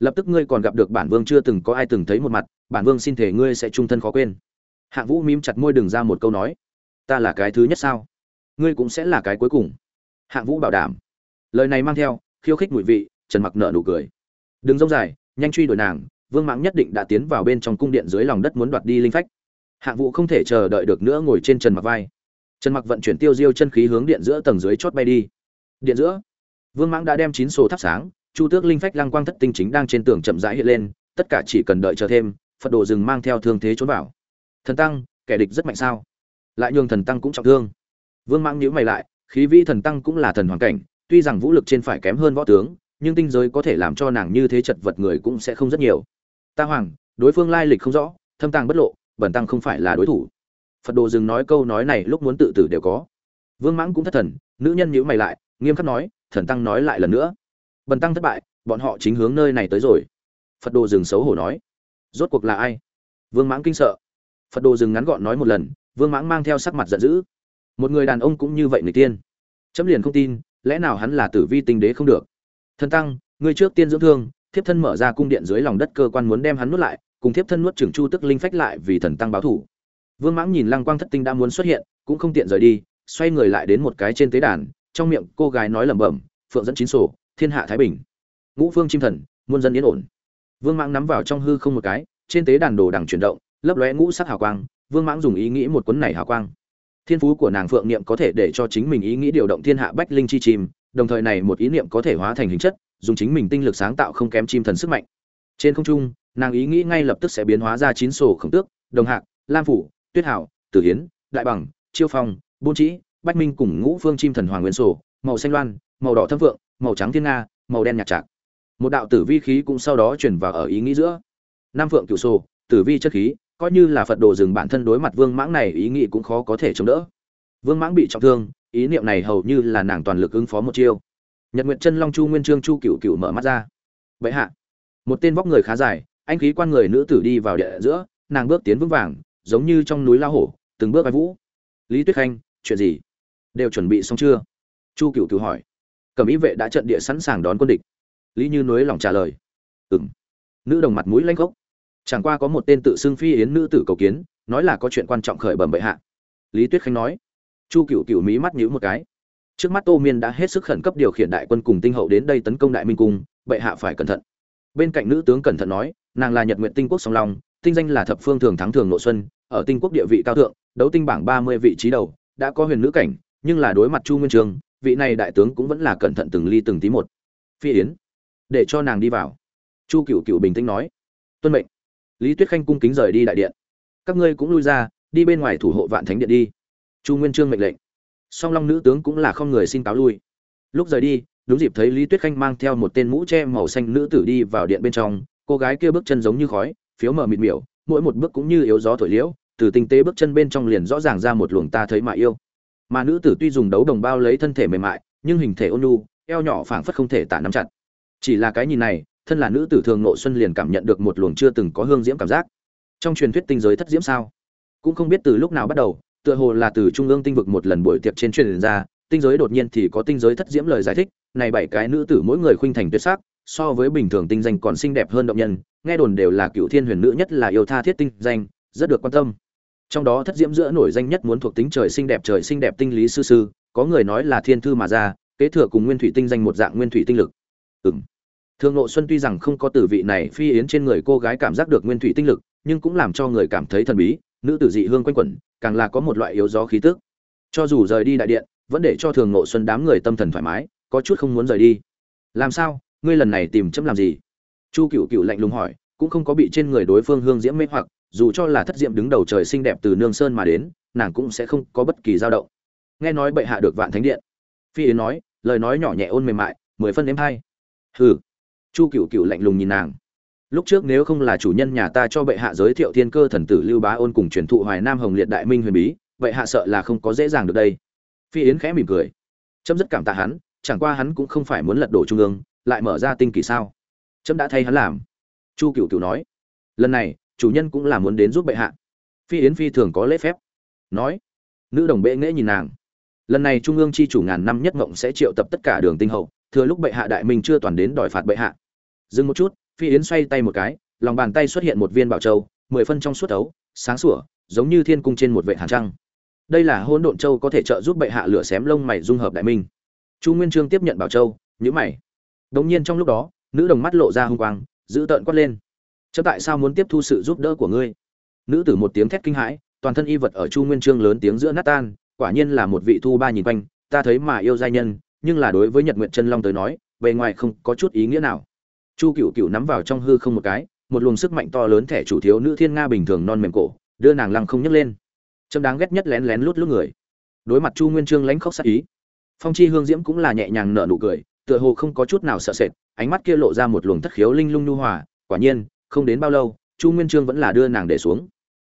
Lập tức ngươi còn gặp được bản vương chưa từng có ai từng thấy một mặt, bản vương xin thể ngươi sẽ trung thân khó quên. Hạng vũ mím chặt môi đừng ra một câu nói. Ta là cái thứ nhất sao? Ngươi cũng sẽ là cái cuối cùng. Hạng vũ bảo đảm. Lời này mang theo, khiêu khích mùi vị, trần mặc nợ nụ cười. Đừng rông dài nhanh truy đuổi nàng, vương mãng nhất định đã tiến vào bên trong cung điện dưới lòng đất muốn đoạt đi linh phách. Hạng vũ không thể chờ đợi được nữa ngồi trên trần mặc vai. Trần mặc vận chuyển tiêu diêu chân khí hướng điện giữa tầng dưới chót bay đi. Điện giữa, vương mãng đã đem chín sổ thắp sáng, chu tước linh phách lăng quang thất tinh chính đang trên tường chậm rãi hiện lên, tất cả chỉ cần đợi chờ thêm, phật đồ rừng mang theo thương thế trốn vào. Thần tăng, kẻ địch rất mạnh sao? Lại nhường thần tăng cũng trọng thương. Vương mãng nhíu mày lại, khí vi thần tăng cũng là thần hoàng cảnh, tuy rằng vũ lực trên phải kém hơn võ tướng nhưng tinh giới có thể làm cho nàng như thế chật vật người cũng sẽ không rất nhiều. Ta hoàng, đối phương lai lịch không rõ, thâm tàng bất lộ, bẩn tăng không phải là đối thủ. Phật đồ dừng nói câu nói này lúc muốn tự tử đều có. Vương mãng cũng thất thần, nữ nhân nhíu mày lại, nghiêm khắc nói, thần tăng nói lại lần nữa. Bần tăng thất bại, bọn họ chính hướng nơi này tới rồi. Phật đồ dừng xấu hổ nói, rốt cuộc là ai? Vương mãng kinh sợ. Phật đồ dừng ngắn gọn nói một lần, vương mãng mang theo sắc mặt giận dữ. Một người đàn ông cũng như vậy người tiên. Chấm liền không tin, lẽ nào hắn là tử vi tinh đế không được? Thần tăng, ngươi trước tiên dưỡng thương, thiếp thân mở ra cung điện dưới lòng đất cơ quan muốn đem hắn nuốt lại, cùng thiếp thân nuốt trưởng chu tức linh phách lại vì thần tăng báo thủ. Vương mãng nhìn lăng quang thất tinh đã muốn xuất hiện, cũng không tiện rời đi, xoay người lại đến một cái trên tế đàn, trong miệng cô gái nói lẩm bẩm, phượng dẫn chín sổ, thiên hạ thái bình. Ngũ phương chim thần, muôn dân yên ổn. Vương mãng nắm vào trong hư không một cái, trên tế đàn đồ đằng chuyển động, lấp lóe ngũ sắc hào quang, vương mãng dùng ý nghĩ một cuốn này hào quang. Thiên phú của nàng phượng niệm có thể để cho chính mình ý nghĩ điều động thiên hạ bách linh chi chim đồng thời này một ý niệm có thể hóa thành hình chất, dùng chính mình tinh lực sáng tạo không kém chim thần sức mạnh. Trên không trung, nàng ý nghĩ ngay lập tức sẽ biến hóa ra chín sổ khổng tước, đồng hạc, lam phủ, tuyết hảo, tử hiến đại bằng, chiêu phong, bôn trĩ, bách minh cùng ngũ phương chim thần hoàng nguyên sổ, màu xanh loan, màu đỏ thâm vượng, màu trắng thiên nga, màu đen nhạc trạc. Một đạo tử vi khí cũng sau đó chuyển vào ở ý nghĩ giữa. Nam phượng cựu sổ, tử vi chất khí, coi như là phật đồ dừng bản thân đối mặt vương mãng này ý nghĩ cũng khó có thể chống đỡ. Vương mãng bị trọng thương ý niệm này hầu như là nàng toàn lực ứng phó một chiêu. Nhật nguyện chân long chu nguyên trương chu cựu cựu mở mắt ra. Vậy hạ. Một tên vóc người khá dài, anh khí quan người nữ tử đi vào địa giữa, nàng bước tiến vững vàng, giống như trong núi lao hổ, từng bước vai vũ. Lý tuyết khanh, chuyện gì? Đều chuẩn bị xong chưa? Chu cựu cựu hỏi. Cẩm ý vệ đã trận địa sẵn sàng đón quân địch. Lý như núi lòng trả lời. Ừ m nữ đồng mặt mũi lanh gốc chẳng qua có một tên tự xưng phi yến nữ tử cầu kiến, nói là có chuyện quan trọng khởi bẩm bệ hạ. Lý tuyết khanh nói chu cựu cựu mí mắt nhíu một cái. Trước mắt tô miên đã hết sức khẩn cấp điều khiển đại quân cùng tinh hậu đến đây tấn công đại minh cung, bệ hạ phải cẩn thận. Bên cạnh nữ tướng cẩn thận nói, nàng là nhật nguyện tinh quốc song long, tinh danh là thập phương thường thắng thường nội xuân, ở tinh quốc địa vị cao thượng, đấu tinh bảng ba mươi vị trí đầu, đã có huyền nữ cảnh, nhưng là đối mặt chu nguyên trường, vị này đại tướng cũng vẫn là cẩn thận từng ly từng tí một. Phi yến, để cho nàng đi vào. Chu cựu cựu bình tĩnh nói, tuân mệnh. Lý tuyết khanh cung kính rời đi đại điện. Các ngươi cũng lui ra, đi bên ngoài thủ hộ vạn thánh điện đi chu nguyên trương mệnh lệnh. Song long nữ tướng cũng là không người xin cáo lui. Lúc rời đi, đúng dịp thấy lý tuyết khanh mang theo một tên mũ che màu xanh nữ tử đi vào điện bên trong, cô gái kia bước chân giống như khói, phiếu mở mịt miểu, mỗi một bước cũng như yếu gió thổi liễu, từ tinh tế bước chân bên trong liền rõ ràng ra một luồng ta thấy mà yêu. Mà nữ tử tuy dùng đấu đồng bao lấy thân thể mềm mại, nhưng hình thể ôn nhu, eo nhỏ phảng phất không thể tả nắm chặt. Chỉ là cái nhìn này, thân là nữ tử thường nộ xuân liền cảm nhận được một luồng chưa từng có hương diễm cảm giác. Trong truyền thuyết tinh giới thất diễm sao? Cũng không biết từ lúc nào bắt đầu tựa hồ là từ trung ương tinh vực một lần buổi tiệc trên truyền ra tinh giới đột nhiên thì có tinh giới thất diễm lời giải thích này bảy cái nữ tử mỗi người khuynh thành tuyệt sắc so với bình thường tinh danh còn xinh đẹp hơn động nhân nghe đồn đều là cựu thiên huyền nữ nhất là yêu tha thiết tinh danh rất được quan tâm. Trong đó thất diễm giữa nổi danh nhất muốn thuộc tính trời xinh đẹp trời xinh đẹp tinh lý sư sư có người nói là thiên thư mà ra kế thừa cùng nguyên thủy tinh danh một dạng nguyên thủy tinh lực. Ừng Thương Ngộ Xuân tuy rằng không có tử vị này phi yến trên người cô gái cảm giác được nguyên thủy tinh lực, nhưng cũng làm cho người cảm thấy thần bí, nữ tử dị hương quanh quẩn, càng là có một loại yếu gió khí tức. Cho dù rời đi đại điện, vẫn để cho Thường Ngộ Xuân đám người tâm thần thoải mái, có chút không muốn rời đi. Làm sao? Ngươi lần này tìm chấm làm gì? Chu Cửu Cửu lạnh lùng hỏi, cũng không có bị trên người đối phương hương diễm mê hoặc, dù cho là thất diệm đứng đầu trời xinh đẹp từ nương sơn mà đến, nàng cũng sẽ không có bất kỳ dao động. Nghe nói bệ hạ được vạn thánh điện. Phi Yến nói, lời nói nhỏ nhẹ ôn mềm mại, mười phân đếm hai. Hừ chu cựu cựu lạnh lùng nhìn nàng lúc trước nếu không là chủ nhân nhà ta cho bệ hạ giới thiệu thiên cơ thần tử lưu bá ôn cùng truyền thụ hoài nam hồng liệt đại minh huyền bí vậy hạ sợ là không có dễ dàng được đây. Phi yến khẽ mỉm cười. Trâm rất cảm tạ hắn, chẳng qua hắn cũng không phải muốn lật đổ trung ương, lại mở ra tinh kỳ sao? Trâm đã thay hắn làm. Chu cựu cựu nói. Lần này, chủ nhân cũng là muốn đến giúp bệ hạ. Phi yến phi thường có lễ phép. Nói. Nữ đồng bệ nghễ nhìn nàng. Lần này trung ương chi chủ ngàn năm nhất mộng sẽ triệu tập tất cả đường tinh hậu, thừa lúc bệ hạ đại minh chưa toàn đến đòi phạt bệ hạ. Dừng một chút phi yến xoay tay một cái, lòng bàn tay xuất hiện một viên bảo châu, mười phân trong suốt ấu, sáng sủa, giống như thiên cung trên một vệ hàn trăng. Đây là hôn độn châu có thể trợ giúp bệ hạ lửa xém lông mày dung hợp đại minh. Chu nguyên trương tiếp nhận bảo châu nhữ mày. Đống nhiên trong lúc đó, nữ đồng mắt lộ ra hung quang, giữ tợn quát lên. Chớ tại sao muốn tiếp thu sự giúp đỡ của ngươi? Nữ tử một tiếng thét kinh hãi, toàn thân y vật ở chu nguyên trương lớn tiếng giữa nát tan, quả nhiên là một vị thu ba nhìn quanh, ta thấy mà yêu giai nhân, nhưng là đối với nhật nguyện chân long tới nói, bề ngoài không có chút ý nghĩa nào chu cựu cựu nắm vào trong hư không một cái, một luồng sức mạnh to lớn thẻ chủ thiếu nữ thiên nga bình thường non mềm cổ, đưa nàng lăng không nhấc lên. Trâm đáng ghét nhất lén lén lút lút người. Đối mặt chu nguyên trương lãnh khóc sắc ý, phong chi hương diễm cũng là nhẹ nhàng nở nụ cười, tựa hồ không có chút nào sợ sệt, ánh mắt kia lộ ra một luồng thất khiếu linh lung nhu hòa, quả nhiên, không đến bao lâu, chu nguyên trương vẫn là đưa nàng để xuống.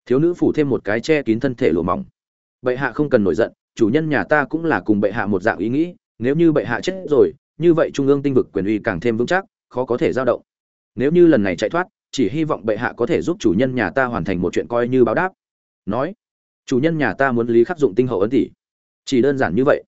Thiếu nữ phủ thêm một cái che kín thân thể lụa mỏng. Bệ hạ không cần nổi giận, chủ nhân nhà ta cũng là cùng bệ hạ một dạng ý nghĩ, nếu như bệ hạ chết rồi, như vậy trung ương tinh vực quyền uy càng thêm vững chắc khó có thể dao động. Nếu như lần này chạy thoát, chỉ hy vọng bệ hạ có thể giúp chủ nhân nhà ta hoàn thành một chuyện coi như báo đáp. Nói, chủ nhân nhà ta muốn lý khắc dụng tinh hậu ấn tỷ. Chỉ đơn giản như vậy.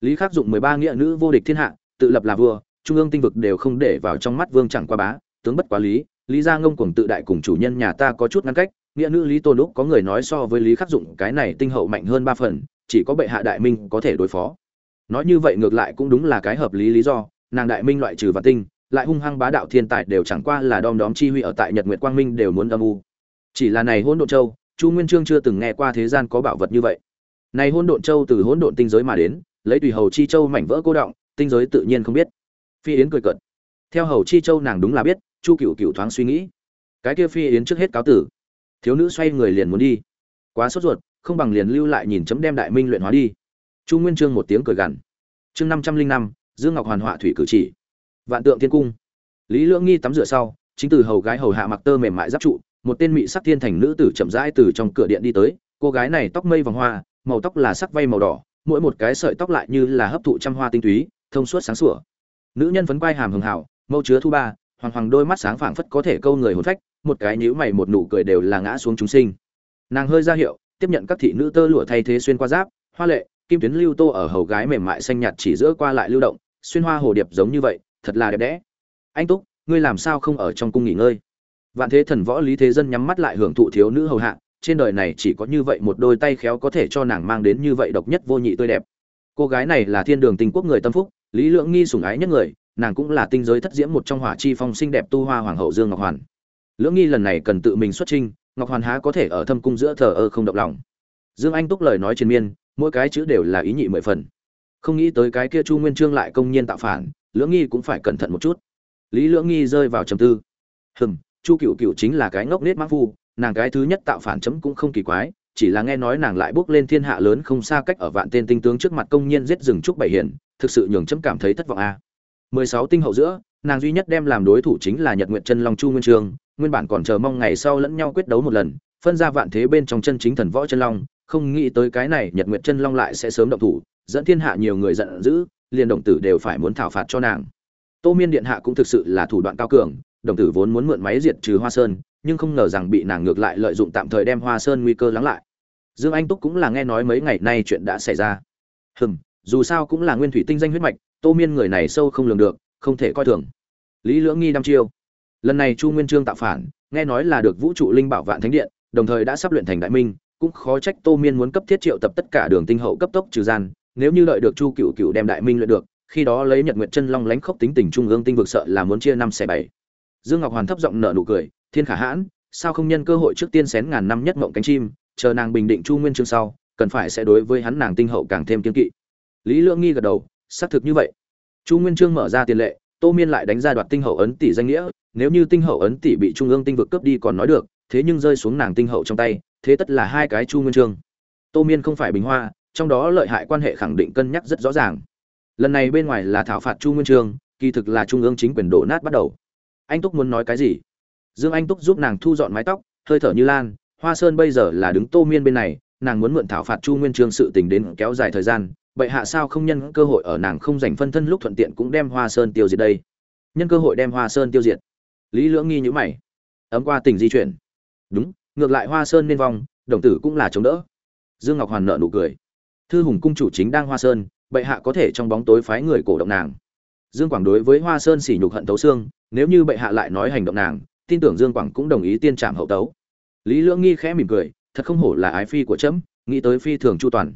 Lý khắc dụng mười ba nghĩa nữ vô địch thiên hạ, tự lập là vua, trung ương tinh vực đều không để vào trong mắt vương chẳng qua bá, tướng bất quá lý lý gia ngông cuồng tự đại cùng chủ nhân nhà ta có chút ngăn cách, nghĩa nữ lý tôn lúc có người nói so với lý khắc dụng, cái này tinh hậu mạnh hơn ba phần, chỉ có bệ hạ đại minh có thể đối phó. Nói như vậy ngược lại cũng đúng là cái hợp lý lý do, nàng đại minh loại trừ và tinh lại hung hăng bá đạo thiên tài đều chẳng qua là đom đóm chi huy ở tại nhật nguyệt quang minh đều muốn âm u. Chỉ là này hỗn độn châu, chu nguyên trương chưa từng nghe qua thế gian có bảo vật như vậy. Này hỗn độn châu từ hỗn độn tinh giới mà đến, lấy tùy hầu chi châu mảnh vỡ cô động, tinh giới tự nhiên không biết. Phi yến cười cợt. Theo hầu chi châu nàng đúng là biết, chu cửu cửu thoáng suy nghĩ. Cái kia phi yến trước hết cáo tử. Thiếu nữ xoay người liền muốn đi. Quá sốt ruột, không bằng liền lưu lại nhìn chấm đem đại minh luyện hóa đi. Chu nguyên trương một tiếng cười gằn. Chương năm trăm linh năm, dương ngọc hoàn họa thủy cử chỉ vạn tượng thiên cung. Lý lưỡng nghi tắm rửa sau, chính từ hầu gái hầu hạ mặc tơ mềm mại giáp trụ, một tên mỹ sắc thiên thành nữ tử chậm rãi từ trong cửa điện đi tới. Cô gái này tóc mây vòng hoa, màu tóc là sắc vây màu đỏ, mỗi một cái sợi tóc lại như là hấp thụ trăm hoa tinh túy, thông suốt sáng sủa. Nữ nhân phấn quai hàm hường hảo, mâu chứa thu ba, hoàng hoàng đôi mắt sáng phảng phất có thể câu người hồn phách, một cái nhíu mày một nụ cười đều là ngã xuống chúng sinh. Nàng hơi ra hiệu, tiếp nhận các thị nữ tơ lụa thay thế xuyên qua giáp, hoa lệ, kim tuyến lưu tô ở hầu gái mềm mại xanh nhạt chỉ giữa qua lại lưu động, xuyên hoa hồ điệp giống như vậy thật là đẹp đẽ. Anh túc, ngươi làm sao không ở trong cung nghỉ ngơi? Vạn thế thần võ lý thế dân nhắm mắt lại hưởng thụ thiếu nữ hầu hạ, trên đời này chỉ có như vậy một đôi tay khéo có thể cho nàng mang đến như vậy độc nhất vô nhị tươi đẹp. Cô gái này là thiên đường tình quốc người tâm phúc, lý lượng nghi sủng ái nhất người, nàng cũng là tinh giới thất diễm một trong hỏa chi phong xinh đẹp tu hoa hoàng hậu dương ngọc hoàn. Lưỡng nghi lần này cần tự mình xuất trinh ngọc hoàn há có thể ở thâm cung giữa thờ ơ không động lòng. Dương anh túc lời nói triền miên, mỗi cái chữ đều là ý nhị mười phần. Không nghĩ tới cái kia chu nguyên trương lại công nhiên tạo phản lưỡng nghi cũng phải cẩn thận một chút. Lý lưỡng nghi rơi vào trầm tư. Hừm, chu cựu cựu chính là cái ngốc nết mắc phu, nàng cái thứ nhất tạo phản chấm cũng không kỳ quái, chỉ là nghe nói nàng lại bước lên thiên hạ lớn không xa cách ở vạn tên tinh tướng trước mặt công nhân giết rừng trúc bảy hiển thực sự nhường chấm cảm thấy thất vọng a. Mười sáu tinh hậu giữa, nàng duy nhất đem làm đối thủ chính là nhật nguyện chân long chu nguyên trường, nguyên bản còn chờ mong ngày sau lẫn nhau quyết đấu một lần, phân ra vạn thế bên trong chân chính thần võ chân long, không nghĩ tới cái này nhật nguyện chân long lại sẽ sớm động thủ, dẫn thiên hạ nhiều người giận dữ liền đồng tử đều phải muốn thảo phạt cho nàng. Tô miên điện hạ cũng thực sự là thủ đoạn cao cường, đồng tử vốn muốn mượn máy diệt trừ hoa sơn, nhưng không ngờ rằng bị nàng ngược lại lợi dụng tạm thời đem hoa sơn nguy cơ lắng lại. Dương anh túc cũng là nghe nói mấy ngày nay chuyện đã xảy ra. Hừm, dù sao cũng là nguyên thủy tinh danh huyết mạch, tô miên người này sâu không lường được, không thể coi thường. Lý lưỡng nghi đăm chiêu. Lần này chu nguyên trương tạo phản, nghe nói là được vũ trụ linh bảo vạn thánh điện, đồng thời đã sắp luyện thành đại minh, cũng khó trách tô miên muốn cấp thiết triệu tập tất cả đường tinh hậu cấp tốc trừ gian nếu như đợi được chu cựu cựu đem đại minh luyện được, khi đó lấy nhật nguyệt chân long lánh khốc tính tình trung ương tinh vực sợ là muốn chia năm xẻ bảy. Dương ngọc hoàn thấp giọng nở nụ cười, thiên khả hãn, sao không nhân cơ hội trước tiên xén ngàn năm nhất mộng cánh chim, chờ nàng bình định chu nguyên chương sau, cần phải sẽ đối với hắn nàng tinh hậu càng thêm kiên kỵ. Lý lưỡng nghi gật đầu, xác thực như vậy. Chu nguyên chương mở ra tiền lệ, tô miên lại đánh ra đoạt tinh hậu ấn tỷ danh nghĩa, nếu như tinh hậu ấn tỷ bị trung ương tinh vực cướp đi còn nói được, thế nhưng rơi xuống nàng tinh hậu trong tay, thế tất là hai cái chu nguyên chương. Tô miên không phải bình hoa trong đó lợi hại quan hệ khẳng định cân nhắc rất rõ ràng. Lần này bên ngoài là thảo phạt chu nguyên chương kỳ thực là trung ương chính quyền đổ nát bắt đầu. Anh túc muốn nói cái gì? Dương anh túc giúp nàng thu dọn mái tóc, hơi thở như lan, hoa sơn bây giờ là đứng tô miên bên này, nàng muốn mượn thảo phạt chu nguyên chương sự tình đến kéo dài thời gian, vậy hạ sao không nhân cơ hội ở nàng không dành phân thân lúc thuận tiện cũng đem hoa sơn tiêu diệt đây. Nhân cơ hội đem hoa sơn tiêu diệt. Lý lưỡng nghi nhữ mày. Ấm qua tỉnh di chuyển. Đúng, ngược lại hoa sơn nên vong, đồng tử cũng là chống đỡ. Dương ngọc hoàn nợ nụ cười thư hùng cung chủ chính đang hoa sơn, bệ hạ có thể trong bóng tối phái người cổ động nàng. Dương quảng đối với hoa sơn sỉ nhục hận tấu xương, nếu như bệ hạ lại nói hành động nàng, tin tưởng dương quảng cũng đồng ý tiên trảm hậu tấu. Lý lưỡng nghi khẽ mỉm cười, thật không hổ là ái phi của trẫm nghĩ tới phi thường chu toàn.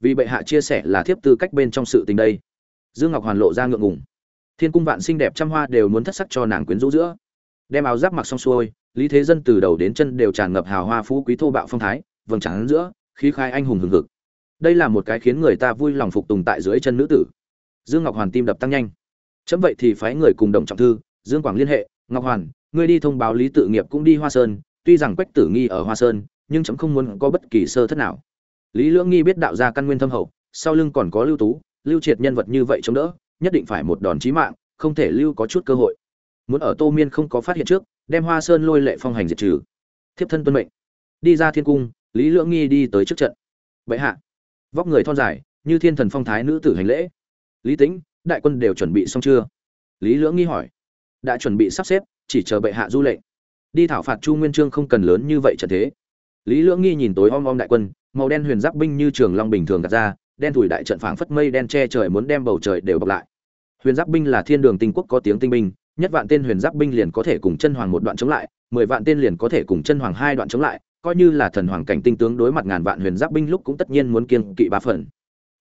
Vì bệ hạ chia sẻ là thiếp tư cách bên trong sự tình đây. Dương ngọc hoàn lộ ra ngượng ngùng. Thiên cung vạn xinh đẹp trăm hoa đều muốn thất sắc cho nàng quyến rũ giữa. Đem áo giáp mặc xong xuôi, lý thế dân từ đầu đến chân đều tràn ngập hào hoa phú quý thô bạo phong thái, vầng trắng giữa, khí khai anh hùng hừng hực đây là một cái khiến người ta vui lòng phục tùng tại dưới chân nữ tử. Dương ngọc hoàn tim đập tăng nhanh. Chấm vậy thì phái người cùng đồng trọng thư, dương quảng liên hệ, ngọc hoàn, ngươi đi thông báo lý tự nghiệp cũng đi hoa sơn, tuy rằng quách tử nghi ở hoa sơn, nhưng chấm không muốn có bất kỳ sơ thất nào. Lý lưỡng nghi biết đạo ra căn nguyên thâm hậu, sau lưng còn có lưu tú, lưu triệt nhân vật như vậy chống đỡ, nhất định phải một đòn chí mạng, không thể lưu có chút cơ hội. Muốn ở tô miên không có phát hiện trước, đem hoa sơn lôi lệ phong hành diệt trừ. Thiếp thân tuân mệnh. Đi ra thiên cung, lý lưỡng nghi đi tới trước trận. Vậy hạ vóc người thon dài, như thiên thần phong thái nữ tử hành lễ. Lý tĩnh, đại quân đều chuẩn bị xong chưa? Lý lưỡng nghi hỏi. Đã chuẩn bị sắp xếp, chỉ chờ bệ hạ du lệnh. Đi thảo phạt chu nguyên trương không cần lớn như vậy trận thế. Lý lưỡng nghi nhìn tối om om đại quân, màu đen huyền giáp binh như trường long bình thường gạt ra, đen thủi đại trận phảng phất mây đen che trời muốn đem bầu trời đều bọc lại. Huyền giáp binh là thiên đường tinh quốc có tiếng tinh binh, nhất vạn tên huyền giáp binh liền có thể cùng chân hoàng một đoạn chống lại, mười vạn tên liền có thể cùng chân hoàng hai đoạn chống lại coi như là thần hoàng cảnh tinh tướng đối mặt ngàn vạn huyền giáp binh lúc cũng tất nhiên muốn kiên kỵ ba phần.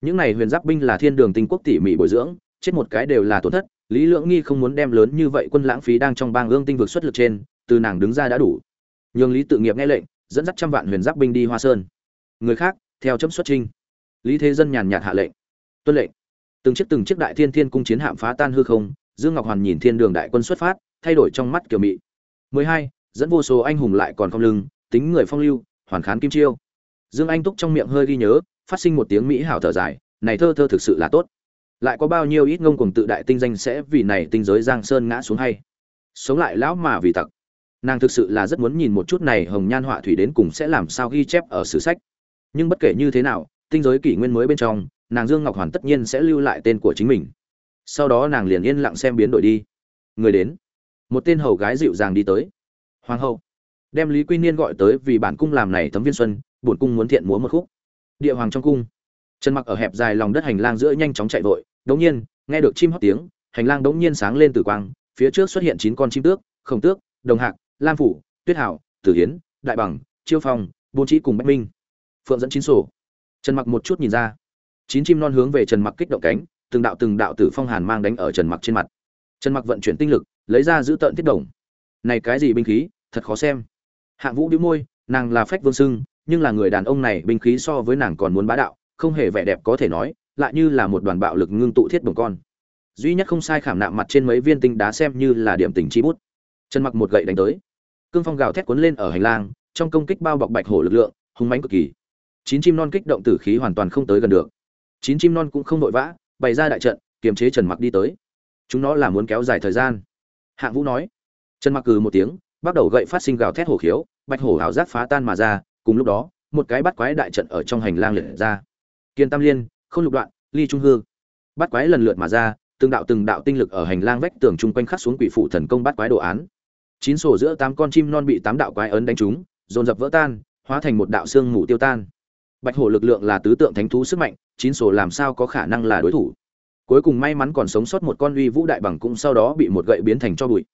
Những này huyền giáp binh là thiên đường tinh quốc tỉ mỉ bồi dưỡng, chết một cái đều là tổn thất, lý lượng nghi không muốn đem lớn như vậy quân lãng phí đang trong bang ương tinh vực xuất lực trên, từ nàng đứng ra đã đủ. Nhường lý tự nghiệp nghe lệnh, dẫn dắt trăm vạn huyền giáp binh đi hoa sơn. Người khác, theo chấm xuất trinh lý thế dân nhàn nhạt hạ lệnh. Tuân lệnh. Từng chiếc từng chiếc đại thiên thiên cung chiến hạm phá tan hư không, dương ngọc hoàn nhìn thiên đường đại quân xuất phát, thay đổi trong mắt kiểu mị. 12. dẫn vô số anh hùng lại còn không lưng tính người phong lưu, hoàn khán kim chiêu. Dương anh túc trong miệng hơi ghi nhớ, phát sinh một tiếng mỹ hảo thở dài, này thơ thơ thực sự là tốt. Lại có bao nhiêu ít ngông cuồng tự đại tinh danh sẽ vì này tinh giới giang sơn ngã xuống hay? Sống lại lão mà vì tặc. Nàng thực sự là rất muốn nhìn một chút này hồng nhan họa thủy đến cùng sẽ làm sao ghi chép ở sử sách. Nhưng bất kể như thế nào, tinh giới kỷ nguyên mới bên trong, nàng dương ngọc hoàn tất nhiên sẽ lưu lại tên của chính mình. Sau đó nàng liền yên lặng xem biến đổi đi. Người đến. Một tên hầu gái dịu dàng đi tới. Hoàng hậu đem lý quy niên gọi tới vì bản cung làm này thấm viên xuân, bổn cung muốn thiện múa một khúc. Địa hoàng trong cung, trần mặc ở hẹp dài lòng đất hành lang giữa nhanh chóng chạy vội, đống nhiên, nghe được chim hót tiếng, hành lang đống nhiên sáng lên từ quang, phía trước xuất hiện chín con chim tước, khổng tước, đồng hạc, lam phủ, tuyết hảo, tử hiến, đại bằng, chiêu phong bố trí cùng bách minh. Phượng dẫn chín sổ. Trần mặc một chút nhìn ra. Chín chim non hướng về trần mặc kích động cánh, từng đạo từng đạo tử phong hàn mang đánh ở trần mặc trên mặt. Trần mặc vận chuyển tinh lực, lấy ra giữ tận tiết đồng. Này cái gì binh khí, thật khó xem hạng vũ đĩu môi, nàng là phách vương sưng, nhưng là người đàn ông này binh khí so với nàng còn muốn bá đạo, không hề vẻ đẹp có thể nói, lại như là một đoàn bạo lực ngưng tụ thiết bồng con. Duy nhất không sai khảm nạm mặt trên mấy viên tinh đá xem như là điểm tình chi bút. Trần mặc một gậy đánh tới. Cương phong gào thét cuốn lên ở hành lang, trong công kích bao bọc bạch hổ lực lượng, hung mãnh cực kỳ. Chín chim non kích động tử khí hoàn toàn không tới gần được. Chín chim non cũng không nội vã, bày ra đại trận, kiềm chế trần mặc đi tới. Chúng nó là muốn kéo dài thời gian. Hạng vũ nói. Trần mặc cừ một tiếng bắt đầu gậy phát sinh gào thét hổ khiếu, bạch hổ hảo giác phá tan mà ra, cùng lúc đó, một cái bắt quái đại trận ở trong hành lang liệt ra. Kiên tam liên không lục đoạn, ly trung hư. Bắt quái lần lượt mà ra, từng đạo từng đạo tinh lực ở hành lang vách tường chung quanh khắc xuống quỷ phụ thần công bắt quái đồ án. Chín sổ giữa tám con chim non bị tám đạo quái ấn đánh trúng, dồn dập vỡ tan, hóa thành một đạo xương mù tiêu tan. Bạch hổ lực lượng là tứ tượng thánh thú sức mạnh, chín sổ làm sao có khả năng là đối thủ? Cuối cùng may mắn còn sống sót một con uy vũ đại bằng cũng sau đó bị một gậy biến thành cho bụi.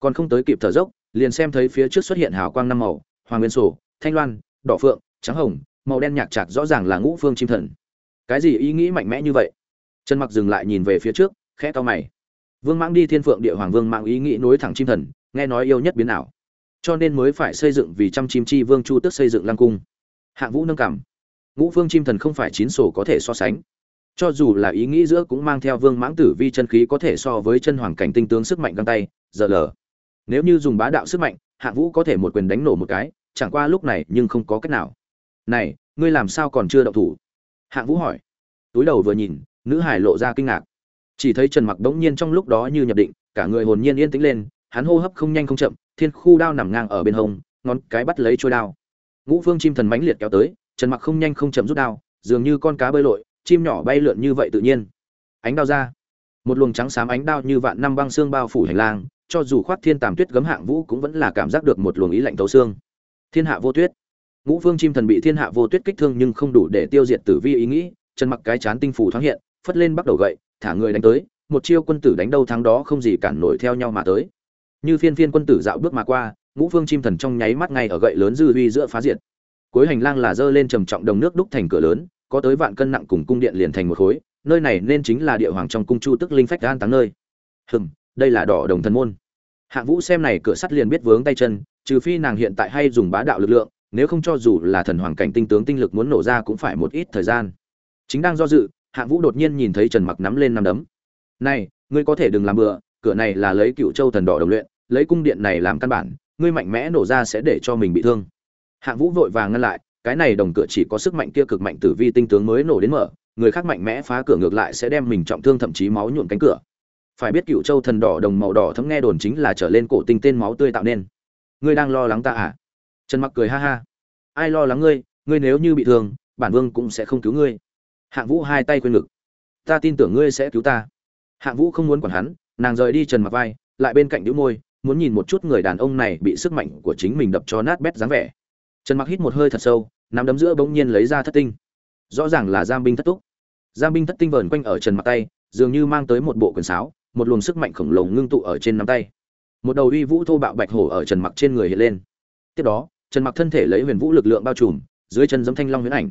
Còn không tới kịp thở dốc liền xem thấy phía trước xuất hiện hào quang năm màu, hoàng nguyên sổ, thanh loan, đỏ phượng, trắng hồng, màu đen nhạc chặt rõ ràng là ngũ phương chim thần. Cái gì ý nghĩ mạnh mẽ như vậy? Trần mặc dừng lại nhìn về phía trước, khẽ to mày. Vương mãng đi thiên phượng địa hoàng vương mạng ý nghĩ nối thẳng chim thần, nghe nói yêu nhất biến ảo. Cho nên mới phải xây dựng vì trăm chim chi vương chu tức xây dựng lăng cung. Hạng vũ nâng cảm ngũ phương chim thần không phải chín sổ có thể so sánh. Cho dù là ý nghĩ giữa cũng mang theo vương mãng tử vi chân khí có thể so với chân hoàng cảnh tinh tướng sức mạnh găng tay, giờ lờ nếu như dùng bá đạo sức mạnh hạng vũ có thể một quyền đánh nổ một cái, chẳng qua lúc này nhưng không có cách nào. Này, ngươi làm sao còn chưa động thủ? Hạng vũ hỏi. Túi đầu vừa nhìn, nữ hải lộ ra kinh ngạc. Chỉ thấy trần mặc đống nhiên trong lúc đó như nhập định, cả người hồn nhiên yên tĩnh lên, hắn hô hấp không nhanh không chậm, thiên khu đao nằm ngang ở bên hông, ngón cái bắt lấy trôi đao. Ngũ phương chim thần mãnh liệt kéo tới, trần mặc không nhanh không chậm rút đao, dường như con cá bơi lội, chim nhỏ bay lượn như vậy tự nhiên. Ánh đao ra. Một luồng trắng xám ánh đao như vạn năm băng xương bao phủ hành lang cho dù khoác thiên tàm tuyết gấm hạng vũ cũng vẫn là cảm giác được một luồng ý lạnh thấu xương. Thiên hạ vô tuyết. Ngũ phương chim thần bị thiên hạ vô tuyết kích thương nhưng không đủ để tiêu diệt tử vi ý nghĩ, chân mặc cái chán tinh phủ thoáng hiện, phất lên bắt đầu gậy, thả người đánh tới, một chiêu quân tử đánh đâu thắng đó không gì cản nổi theo nhau mà tới. Như phiên phiên quân tử dạo bước mà qua, ngũ phương chim thần trong nháy mắt ngay ở gậy lớn dư uy giữa phá diệt. Cuối hành lang là dơ lên trầm trọng đồng nước đúc thành cửa lớn, có tới vạn cân nặng cùng cung điện liền thành một khối, nơi này nên chính là địa hoàng trong cung chu tức linh phách an táng nơi. Hừm đây là đỏ đồng thần môn. Hạng vũ xem này cửa sắt liền biết vướng tay chân, trừ phi nàng hiện tại hay dùng bá đạo lực lượng, nếu không cho dù là thần hoàng cảnh tinh tướng tinh lực muốn nổ ra cũng phải một ít thời gian. Chính đang do dự hạng vũ đột nhiên nhìn thấy trần mặc nắm lên nắm đấm. Này, ngươi có thể đừng làm bừa, cửa này là lấy cựu châu thần đỏ đồng luyện, lấy cung điện này làm căn bản, ngươi mạnh mẽ nổ ra sẽ để cho mình bị thương. Hạng vũ vội vàng ngăn lại, cái này đồng cửa chỉ có sức mạnh kia cực mạnh tử vi tinh tướng mới nổ đến mở, người khác mạnh mẽ phá cửa ngược lại sẽ đem mình trọng thương thậm chí máu nhuộn cánh cửa phải biết cựu châu thần đỏ đồng màu đỏ thấm nghe đồn chính là trở lên cổ tinh tên máu tươi tạo nên. Ngươi đang lo lắng ta à? Trần mặc cười ha ha. Ai lo lắng ngươi? Ngươi nếu như bị thương, bản vương cũng sẽ không cứu ngươi. Hạng vũ hai tay quên ngực. Ta tin tưởng ngươi sẽ cứu ta. Hạng vũ không muốn quản hắn, nàng rời đi trần mặc vai, lại bên cạnh đĩu môi, muốn nhìn một chút người đàn ông này bị sức mạnh của chính mình đập cho nát bét dáng vẻ. Trần mặc hít một hơi thật sâu, nắm đấm giữa bỗng nhiên lấy ra thất tinh. Rõ ràng là giam binh thất túc. Giam binh thất tinh vờn quanh ở trần mặc tay, dường như mang tới một bộ quần sáo một luồng sức mạnh khổng lồ ngưng tụ ở trên nắm tay. Một đầu uy vũ thô bạo bạch hổ ở trần mặc trên người hiện lên. Tiếp đó, trần mặc thân thể lấy huyền vũ lực lượng bao trùm, dưới chân giống thanh long huyễn ảnh.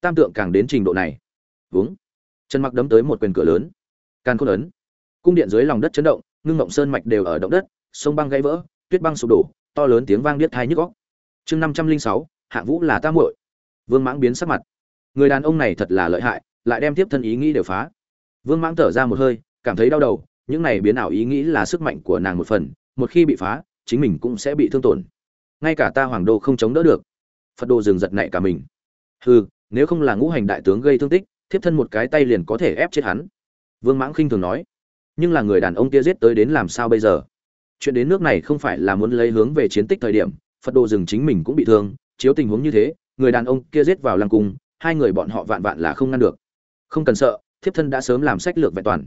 Tam tượng càng đến trình độ này. Vướng trần mặc đấm tới một quyền cửa lớn. Càn khôn ấn. Cung điện dưới lòng đất chấn động, ngưng ngộng sơn mạch đều ở động đất, sông băng gãy vỡ, tuyết băng sụp đổ, to lớn tiếng vang điếc thai nhức góc chương năm trăm linh sáu, hạ vũ là ta muội. Vương mãng biến sắc mặt. Người đàn ông này thật là lợi hại, lại đem tiếp thân ý nghĩ đều phá. Vương mãng thở ra một hơi, cảm thấy đau đầu những này biến ảo ý nghĩ là sức mạnh của nàng một phần, một khi bị phá, chính mình cũng sẽ bị thương tổn. Ngay cả ta hoàng đô không chống đỡ được. Phật đồ dừng giật nảy cả mình. Hừ, nếu không là ngũ hành đại tướng gây thương tích, thiếp thân một cái tay liền có thể ép chết hắn. Vương mãng khinh thường nói. Nhưng là người đàn ông kia giết tới đến làm sao bây giờ? Chuyện đến nước này không phải là muốn lấy hướng về chiến tích thời điểm, phật đồ dừng chính mình cũng bị thương, chiếu tình huống như thế, người đàn ông kia giết vào lăng cung, hai người bọn họ vạn vạn là không ngăn được. Không cần sợ, thiếp thân đã sớm làm sách lược vẹn toàn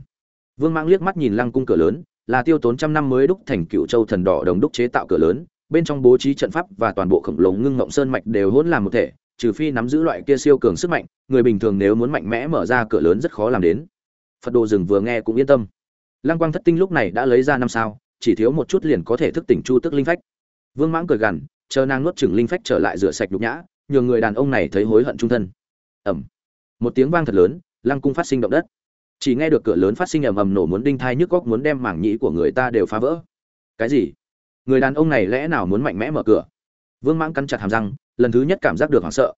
vương mãng liếc mắt nhìn lăng cung cửa lớn, là tiêu tốn trăm năm mới đúc thành cựu châu thần đỏ đồng đúc chế tạo cửa lớn, bên trong bố trí trận pháp và toàn bộ khổng lồ ngưng ngộng sơn mạch đều hỗn làm một thể, trừ phi nắm giữ loại kia siêu cường sức mạnh, người bình thường nếu muốn mạnh mẽ mở ra cửa lớn rất khó làm đến. Phật đồ rừng vừa nghe cũng yên tâm. Lăng quang thất tinh lúc này đã lấy ra năm sao, chỉ thiếu một chút liền có thể thức tỉnh chu tức linh phách. Vương mãng cười gằn, chờ nàng nuốt chửng linh phách trở lại rửa sạch nhục nhã, nhường người đàn ông này thấy hối hận trung thân. Ẩm một tiếng vang thật lớn, lăng cung phát sinh động đất chỉ nghe được cửa lớn phát sinh ầm ầm nổ muốn đinh thai nhức góc muốn đem mảng nhĩ của người ta đều phá vỡ. Cái gì? Người đàn ông này lẽ nào muốn mạnh mẽ mở cửa? Vương mãng cắn chặt hàm răng, lần thứ nhất cảm giác được hoảng sợ.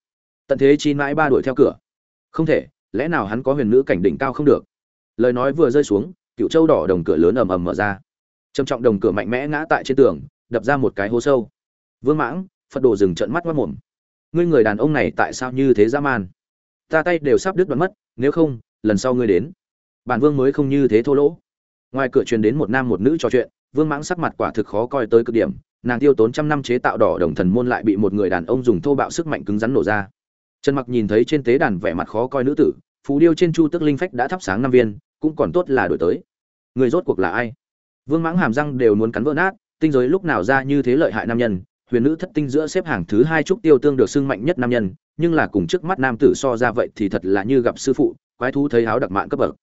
Tận thế chi mãi ba đuổi theo cửa. Không thể, lẽ nào hắn có huyền nữ cảnh đỉnh cao không được? Lời nói vừa rơi xuống, cựu châu đỏ đồng cửa lớn ầm ầm mở ra. Trầm trọng đồng cửa mạnh mẽ ngã tại trên tường, đập ra một cái hố sâu. Vương mãng, phật đồ dừng trận mắt mất mồm. Ngươi người đàn ông này tại sao như thế dã man? Ta tay đều sắp đứt đoạn mất, nếu không, lần sau ngươi đến bản vương mới không như thế thô lỗ. Ngoài cửa truyền đến một nam một nữ trò chuyện, vương mãng sắc mặt quả thực khó coi tới cực điểm, nàng tiêu tốn trăm năm chế tạo đỏ đồng thần môn lại bị một người đàn ông dùng thô bạo sức mạnh cứng rắn nổ ra. Trần mặc nhìn thấy trên tế đàn vẻ mặt khó coi nữ tử phú điêu trên chu tức linh phách đã thắp sáng năm viên, cũng còn tốt là đổi tới. Người rốt cuộc là ai? Vương mãng hàm răng đều muốn cắn vỡ nát, tinh giới lúc nào ra như thế lợi hại nam nhân, huyền nữ thất tinh giữa xếp hàng thứ hai trúc tiêu tương được xưng mạnh nhất nam nhân, nhưng là cùng trước mắt nam tử so ra vậy thì thật là như gặp sư phụ, quái thú thấy áo đặc mạn cấp bậc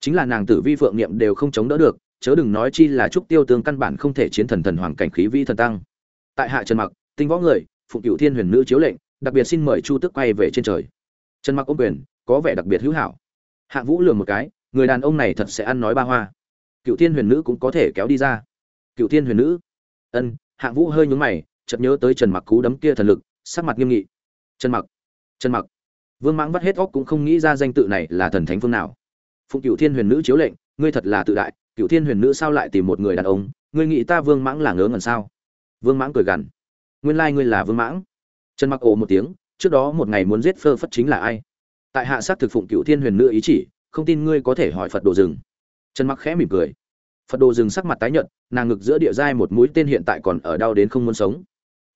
chính là nàng tử vi phượng niệm đều không chống đỡ được, chớ đừng nói chi là trúc tiêu tương căn bản không thể chiến thần thần hoàng cảnh khí vi thần tăng. Tại hạ trần mặc, tinh võ người, phụng cựu thiên huyền nữ chiếu lệnh, đặc biệt xin mời chu tức quay về trên trời. Trần mặc ôm quyền, có vẻ đặc biệt hữu hảo. Hạ vũ lường một cái, người đàn ông này thật sẽ ăn nói ba hoa. Cựu thiên huyền nữ cũng có thể kéo đi ra. Cựu thiên huyền nữ. Ân, hạ vũ hơi nhướng mày, chợt nhớ tới trần mặc cú đấm kia thần lực, sắc mặt nghiêm nghị. Trần mặc trần mặc. Vương mãng vắt hết óc cũng không nghĩ ra danh tự này là thần thánh phương nào phụng cựu thiên huyền nữ chiếu lệnh, ngươi thật là tự đại cựu thiên huyền nữ sao lại tìm một người đàn ông? Ngươi nghĩ ta vương mãng là ngớ ngẩn sao? Vương mãng cười gằn. Nguyên lai ngươi là vương mãng. Trần mặc ồ một tiếng, trước đó một ngày muốn giết phơ phất chính là ai? Tại hạ sát thực phụng cựu thiên huyền nữ ý chỉ, không tin ngươi có thể hỏi phật đồ rừng trần mặc khẽ mỉm cười. Phật đồ rừng sắc mặt tái nhợt, nàng ngực giữa địa giai một mũi tên hiện tại còn ở đau đến không muốn sống.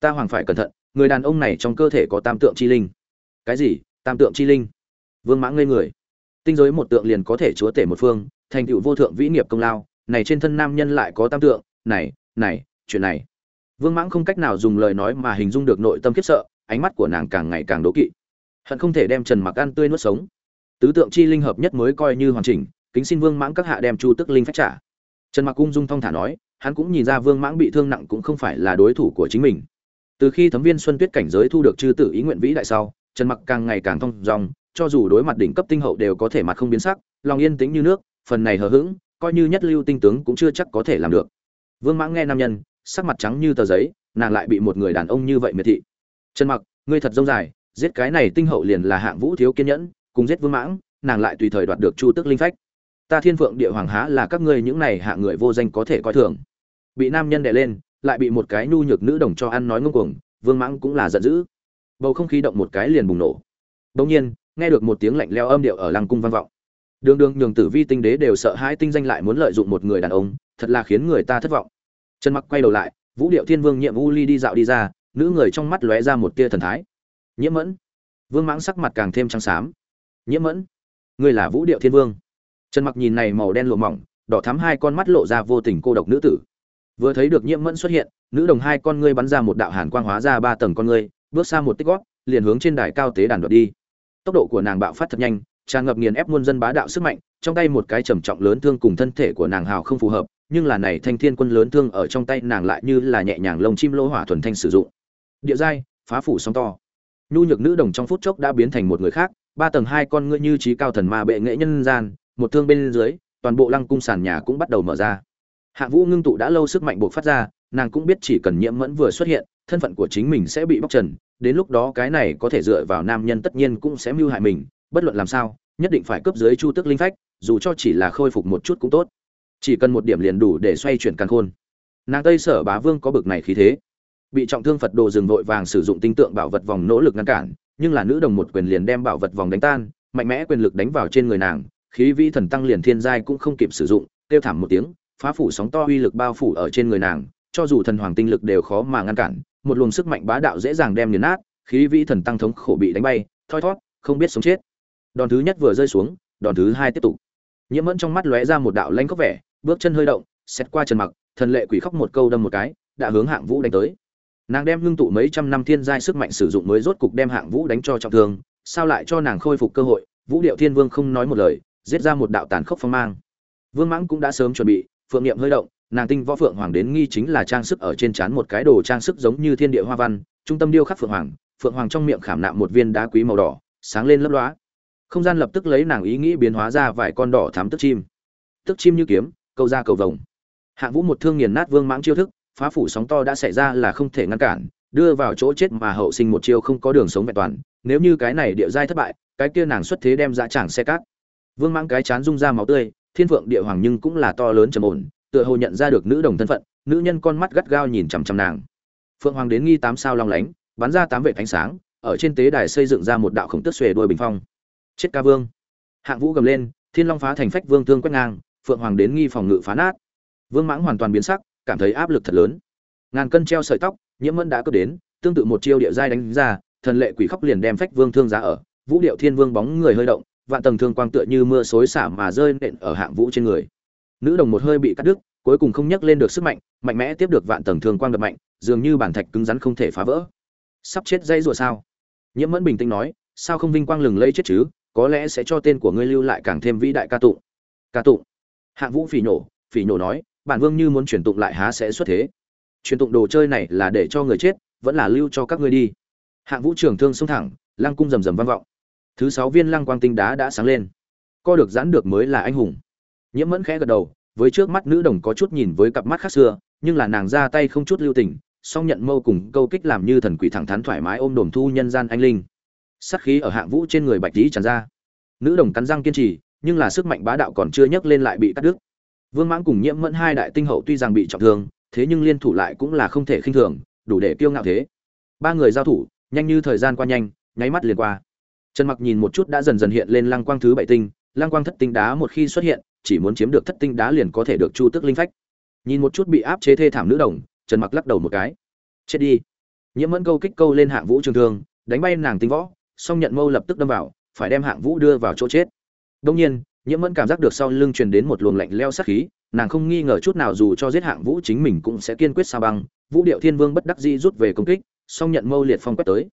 Ta hoàng phải cẩn thận, người đàn ông này trong cơ thể có tam tượng chi linh. Cái gì? Tam tượng chi linh? Vương mãng ngây người tinh giới một tượng liền có thể chúa tể một phương, thành tựu vô thượng vĩ nghiệp công lao. Này trên thân nam nhân lại có tam tượng. Này này, chuyện này. Vương mãng không cách nào dùng lời nói mà hình dung được nội tâm khiếp sợ, ánh mắt của nàng càng ngày càng đố kỵ. Hận không thể đem trần mặc ăn tươi nuốt sống. Tứ tượng chi linh hợp nhất mới coi như hoàn chỉnh, kính xin vương mãng các hạ đem chu tức linh phách trả. Trần mặc cung dung thong thả nói, hắn cũng nhìn ra vương mãng bị thương nặng cũng không phải là đối thủ của chính mình. Từ khi thấm viên xuân tuyết cảnh giới thu được chư tử ý nguyện vĩ đại sau, trần mặc càng ngày càng thong dong cho dù đối mặt đỉnh cấp tinh hậu đều có thể mặt không biến sắc, lòng yên tĩnh như nước, phần này hờ hững, coi như nhất lưu tinh tướng cũng chưa chắc có thể làm được. Vương mãng nghe nam nhân, sắc mặt trắng như tờ giấy, nàng lại bị một người đàn ông như vậy miệt thị. Trần mặc, ngươi thật rông dài, giết cái này tinh hậu liền là hạng vũ thiếu kiên nhẫn, cùng giết vương mãng nàng lại tùy thời đoạt được chu tức linh phách. Ta thiên phượng địa hoàng há là các ngươi những này hạ người vô danh có thể coi thường. Bị nam nhân đè lên, lại bị một cái nhu nhược nữ đồng cho ăn nói ngông cuồng, vương mãng cũng là giận dữ. Bầu không khí động một cái liền bùng nổ. Đương nhiên nghe được một tiếng lạnh leo âm điệu ở lăng cung vang vọng. Đường đường nhường tử vi tinh đế đều sợ hãi tinh danh lại muốn lợi dụng một người đàn ông, thật là khiến người ta thất vọng. Trần mặc quay đầu lại, vũ điệu thiên vương nhiệm u ly đi dạo đi ra, nữ người trong mắt lóe ra một tia thần thái. Nhiễm mẫn. Vương mãng sắc mặt càng thêm trắng xám. Nhiễm mẫn, ngươi là vũ điệu thiên vương. Trần mặc nhìn này màu đen lộ mỏng, đỏ thắm hai con mắt lộ ra vô tình cô độc nữ tử. Vừa thấy được nhiễm mẫn xuất hiện, nữ đồng hai con ngươi bắn ra một đạo hàn quang hóa ra ba tầng con ngươi, bước xa một tích gót, liền hướng trên đài cao tế đàn đoạt đi tốc độ của nàng bạo phát thật nhanh, tràn ngập nghiền ép muôn dân bá đạo sức mạnh, trong tay một cái trầm trọng lớn thương cùng thân thể của nàng hào không phù hợp, nhưng là này thanh thiên quân lớn thương ở trong tay nàng lại như là nhẹ nhàng lông chim lỗ hỏa thuần thanh sử dụng. Địa giai, phá phủ sóng to. Nhu nhược nữ đồng trong phút chốc đã biến thành một người khác, ba tầng hai con ngươi như trí cao thần ma bệ nghệ nhân gian, một thương bên dưới, toàn bộ lăng cung sàn nhà cũng bắt đầu mở ra. Hạ vũ ngưng tụ đã lâu sức mạnh buộc phát ra, nàng cũng biết chỉ cần nhiễm mẫn vừa xuất hiện thân phận của chính mình sẽ bị bóc trần, đến lúc đó cái này có thể dựa vào nam nhân tất nhiên cũng sẽ mưu hại mình, bất luận làm sao, nhất định phải cấp dưới chu tức linh phách, dù cho chỉ là khôi phục một chút cũng tốt. Chỉ cần một điểm liền đủ để xoay chuyển căn khôn. Nàng tây sở bá vương có bực này khí thế. Bị trọng thương phật đồ dừng vội vàng sử dụng tinh tượng bảo vật vòng nỗ lực ngăn cản, nhưng là nữ đồng một quyền liền đem bảo vật vòng đánh tan, mạnh mẽ quyền lực đánh vào trên người nàng, khí vi thần tăng liền thiên giai cũng không kịp sử dụng, kêu thảm một tiếng, phá phủ sóng to uy lực bao phủ ở trên người nàng, cho dù thần hoàng tinh lực đều khó mà ngăn cản một luồng sức mạnh bá đạo dễ dàng đem nghiền nát, khí vĩ thần tăng thống khổ bị đánh bay, thoi thót, không biết sống chết. Đòn thứ nhất vừa rơi xuống, đòn thứ hai tiếp tục. Nhiễm mẫn trong mắt lóe ra một đạo lanh khóc vẻ, bước chân hơi động xét qua trần mặc, thần lệ quỷ khóc một câu đâm một cái, đã hướng hạng vũ đánh tới. Nàng đem ngưng tụ mấy trăm năm thiên giai sức mạnh sử dụng mới rốt cục đem hạng vũ đánh cho trọng thương, sao lại cho nàng khôi phục cơ hội? Vũ điệu thiên vương không nói một lời, giết ra một đạo tàn khốc phong mang. Vương mãng cũng đã sớm chuẩn bị, phượng niệm hơi động nàng tinh võ phượng hoàng đến nghi chính là trang sức ở trên trán một cái đồ trang sức giống như thiên địa hoa văn, trung tâm điêu khắc phượng hoàng phượng hoàng trong miệng khảm nạm một viên đá quý màu đỏ, sáng lên lấp lóa. Không gian lập tức lấy nàng ý nghĩ biến hóa ra vài con đỏ thám tức chim. Tức chim như kiếm, câu ra cầu vồng. Hạng vũ một thương nghiền nát vương mãng chiêu thức, phá phủ sóng to đã xảy ra là không thể ngăn cản, đưa vào chỗ chết mà hậu sinh một chiêu không có đường sống vẹn toàn, nếu như cái này địa giai thất bại, cái kia nàng xuất thế đem ra chẳng xe cát. Vương mãng cái chán rung ra máu tươi, thiên phượng địa hoàng nhưng cũng là to lớn trầm ổn tựa hồ nhận ra được nữ đồng thân phận, nữ nhân con mắt gắt gao nhìn chằm chằm nàng. Phượng hoàng đến nghi tám sao long lánh, bắn ra tám vệ ánh sáng, ở trên tế đài xây dựng ra một đạo khổng tức xuề đuôi bình phong. Chết ca vương. Hạng vũ gầm lên, thiên long phá thành phách vương thương quét ngang, phượng hoàng đến nghi phòng ngự phá nát. Vương mãng hoàn toàn biến sắc, cảm thấy áp lực thật lớn. Ngàn cân treo sợi tóc, nhiễm mẫn đã cướp đến, tương tự một chiêu địa giai đánh ra, thần lệ quỷ khóc liền đem phách vương thương giá ở, vũ điệu thiên vương bóng người hơi động, vạn tầng thương quang tựa như mưa xối xả mà rơi nện ở hạng vũ trên người nữ đồng một hơi bị cắt đứt, cuối cùng không nhắc lên được sức mạnh mạnh mẽ tiếp được vạn tầng thương quang đập mạnh, dường như bản thạch cứng rắn không thể phá vỡ. Sắp chết dây rùa sao? Nhiễm mẫn bình tĩnh nói, sao không vinh quang lừng lây chết chứ? Có lẽ sẽ cho tên của ngươi lưu lại càng thêm vĩ đại ca tụng. Ca tụng? Hạng vũ phỉ nhổ phỉ nhổ nói, bản vương như muốn truyền tụng lại há sẽ xuất thế. Truyền tụng đồ chơi này là để cho người chết, vẫn là lưu cho các ngươi đi. Hạng vũ trường thương xông thẳng, lăng cung rầm rầm vang vọng. Thứ sáu viên lăng quang tinh đá đã sáng lên. Co được giãn được mới là anh hùng nhiễm mẫn khẽ gật đầu, với trước mắt nữ đồng có chút nhìn với cặp mắt khác xưa, nhưng là nàng ra tay không chút lưu tình, song nhận mâu cùng câu kích làm như thần quỷ thẳng thắn thoải mái ôm đồm thu nhân gian anh linh. Sát khí ở hạng vũ trên người bạch lý tràn ra. Nữ đồng cắn răng kiên trì, nhưng là sức mạnh bá đạo còn chưa nhấc lên lại bị cắt đứt. Vương mãng cùng nhiễm mẫn hai đại tinh hậu tuy rằng bị trọng thương, thế nhưng liên thủ lại cũng là không thể khinh thường, đủ để kiêu ngạo thế. Ba người giao thủ, nhanh như thời gian qua nhanh, nháy mắt liền qua. Trần mặc nhìn một chút đã dần dần hiện lên lăng quang thứ bảy tinh, lăng quang thất tinh đá một khi xuất hiện chỉ muốn chiếm được thất tinh đá liền có thể được chu tức linh phách. Nhìn một chút bị áp chế thê thảm nữ đồng, trần mặc lắc đầu một cái. Chết đi. Nhiễm mẫn câu kích câu lên hạng vũ trường thương, đánh bay nàng tinh võ, song nhận mâu lập tức đâm vào, phải đem hạng vũ đưa vào chỗ chết. Đông nhiên, nhiễm mẫn cảm giác được sau lưng truyền đến một luồng lạnh leo sát khí, nàng không nghi ngờ chút nào dù cho giết hạng vũ chính mình cũng sẽ kiên quyết sao băng, vũ điệu thiên vương bất đắc dĩ rút về công kích, song nhận mâu liệt phong quét tới.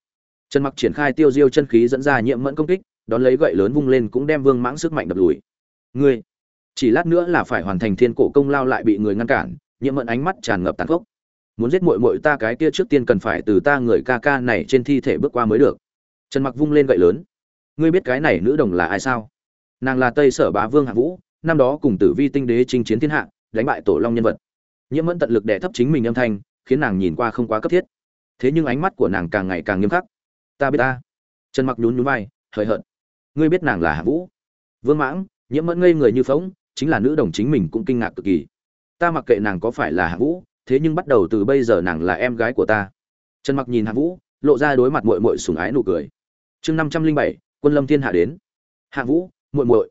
Trần mặc triển khai tiêu diêu chân khí dẫn ra nhiễm mẫn công kích, đón lấy gậy lớn vung lên cũng đem vương mãng sức mạnh đập lùi. Ngươi chỉ lát nữa là phải hoàn thành thiên cổ công lao lại bị người ngăn cản, nhiễm mẫn ánh mắt tràn ngập tàn khốc. Muốn giết muội muội ta cái kia trước tiên cần phải từ ta người ca ca này trên thi thể bước qua mới được. Trần mặc vung lên gậy lớn. Ngươi biết cái này nữ đồng là ai sao? Nàng là tây sở bá vương hạ vũ, năm đó cùng tử vi tinh đế chinh chiến thiên hạ, đánh bại tổ long nhân vật. Nhiễm mẫn tận lực đè thấp chính mình âm thanh, khiến nàng nhìn qua không quá cấp thiết. Thế nhưng ánh mắt của nàng càng ngày càng nghiêm khắc. Ta biết ta. Trần mặc nhún nhún vai, hời hợt. Ngươi biết nàng là hạ vũ. Vương mãng, nhiễm mẫn ngây người như phóng chính là nữ đồng chính mình cũng kinh ngạc cực kỳ. Ta mặc kệ nàng có phải là hạ vũ, thế nhưng bắt đầu từ bây giờ nàng là em gái của ta. Trần mặc nhìn hạ vũ, lộ ra đối mặt muội muội sủng ái nụ cười. Chương năm trăm linh bảy, quân lâm thiên hạ đến. Hạ vũ, muội muội.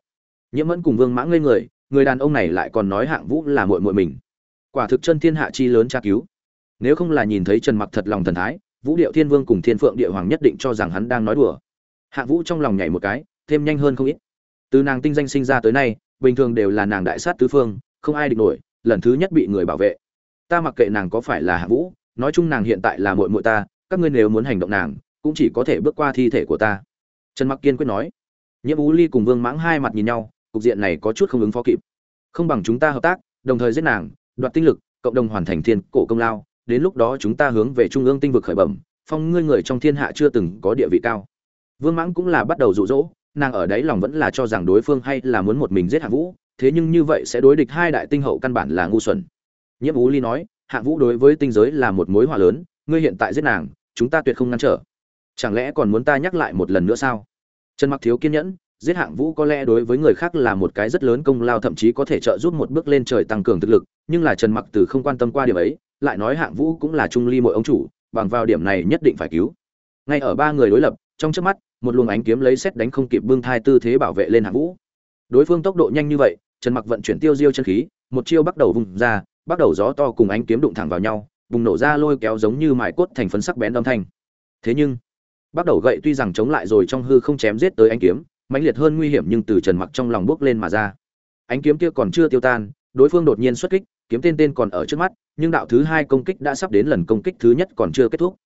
Nhiễm mẫn cùng vương mãng ngây người người đàn ông này lại còn nói hạng vũ là muội muội mình. Quả thực chân thiên hạ chi lớn tra cứu. Nếu không là nhìn thấy trần mặc thật lòng thần thái, vũ điệu thiên vương cùng thiên phượng địa hoàng nhất định cho rằng hắn đang nói đùa. Hạng vũ trong lòng nhảy một cái, thêm nhanh hơn không ít. Từ nàng tinh danh sinh ra tới nay bình thường đều là nàng đại sát tứ phương, không ai địch nổi, lần thứ nhất bị người bảo vệ. Ta mặc kệ nàng có phải là hạ vũ, nói chung nàng hiện tại là muội muội ta, các ngươi nếu muốn hành động nàng, cũng chỉ có thể bước qua thi thể của ta. Trần mặc kiên quyết nói. Nhiễm ú ly cùng vương mãng hai mặt nhìn nhau, cục diện này có chút không ứng phó kịp. Không bằng chúng ta hợp tác, đồng thời giết nàng, đoạt tinh lực, cộng đồng hoàn thành thiên cổ công lao, đến lúc đó chúng ta hướng về trung ương tinh vực khởi bẩm, phong ngươi người trong thiên hạ chưa từng có địa vị cao. Vương mãng cũng là bắt đầu rụ rỗ nàng ở đấy lòng vẫn là cho rằng đối phương hay là muốn một mình giết hạng vũ, thế nhưng như vậy sẽ đối địch hai đại tinh hậu căn bản là ngu xuẩn. Nhiễm vũ ly nói, hạng vũ đối với tinh giới là một mối họa lớn, ngươi hiện tại giết nàng, chúng ta tuyệt không ngăn trở. Chẳng lẽ còn muốn ta nhắc lại một lần nữa sao? Trần mặc thiếu kiên nhẫn, giết hạng vũ có lẽ đối với người khác là một cái rất lớn công lao, thậm chí có thể trợ giúp một bước lên trời tăng cường thực lực, nhưng là trần mặc từ không quan tâm qua điểm ấy, lại nói hạng vũ cũng là trung ly mọi ông chủ, bằng vào điểm này nhất định phải cứu. Ngay ở ba người đối lập, trong trước mắt một luồng ánh kiếm lấy xét đánh không kịp bưng thai tư thế bảo vệ lên hạng vũ. Đối phương tốc độ nhanh như vậy, trần mặc vận chuyển tiêu diêu chân khí, một chiêu bắt đầu vùng ra, bắt đầu gió to cùng ánh kiếm đụng thẳng vào nhau, bùng nổ ra lôi kéo giống như mài cốt thành phấn sắc bén âm thanh. Thế nhưng, bắt đầu gậy tuy rằng chống lại rồi trong hư không chém giết tới ánh kiếm, mãnh liệt hơn nguy hiểm nhưng từ trần mặc trong lòng bước lên mà ra. Ánh kiếm kia còn chưa tiêu tan, đối phương đột nhiên xuất kích, kiếm tên tên còn ở trước mắt, nhưng đạo thứ hai công kích đã sắp đến lần công kích thứ nhất còn chưa kết thúc.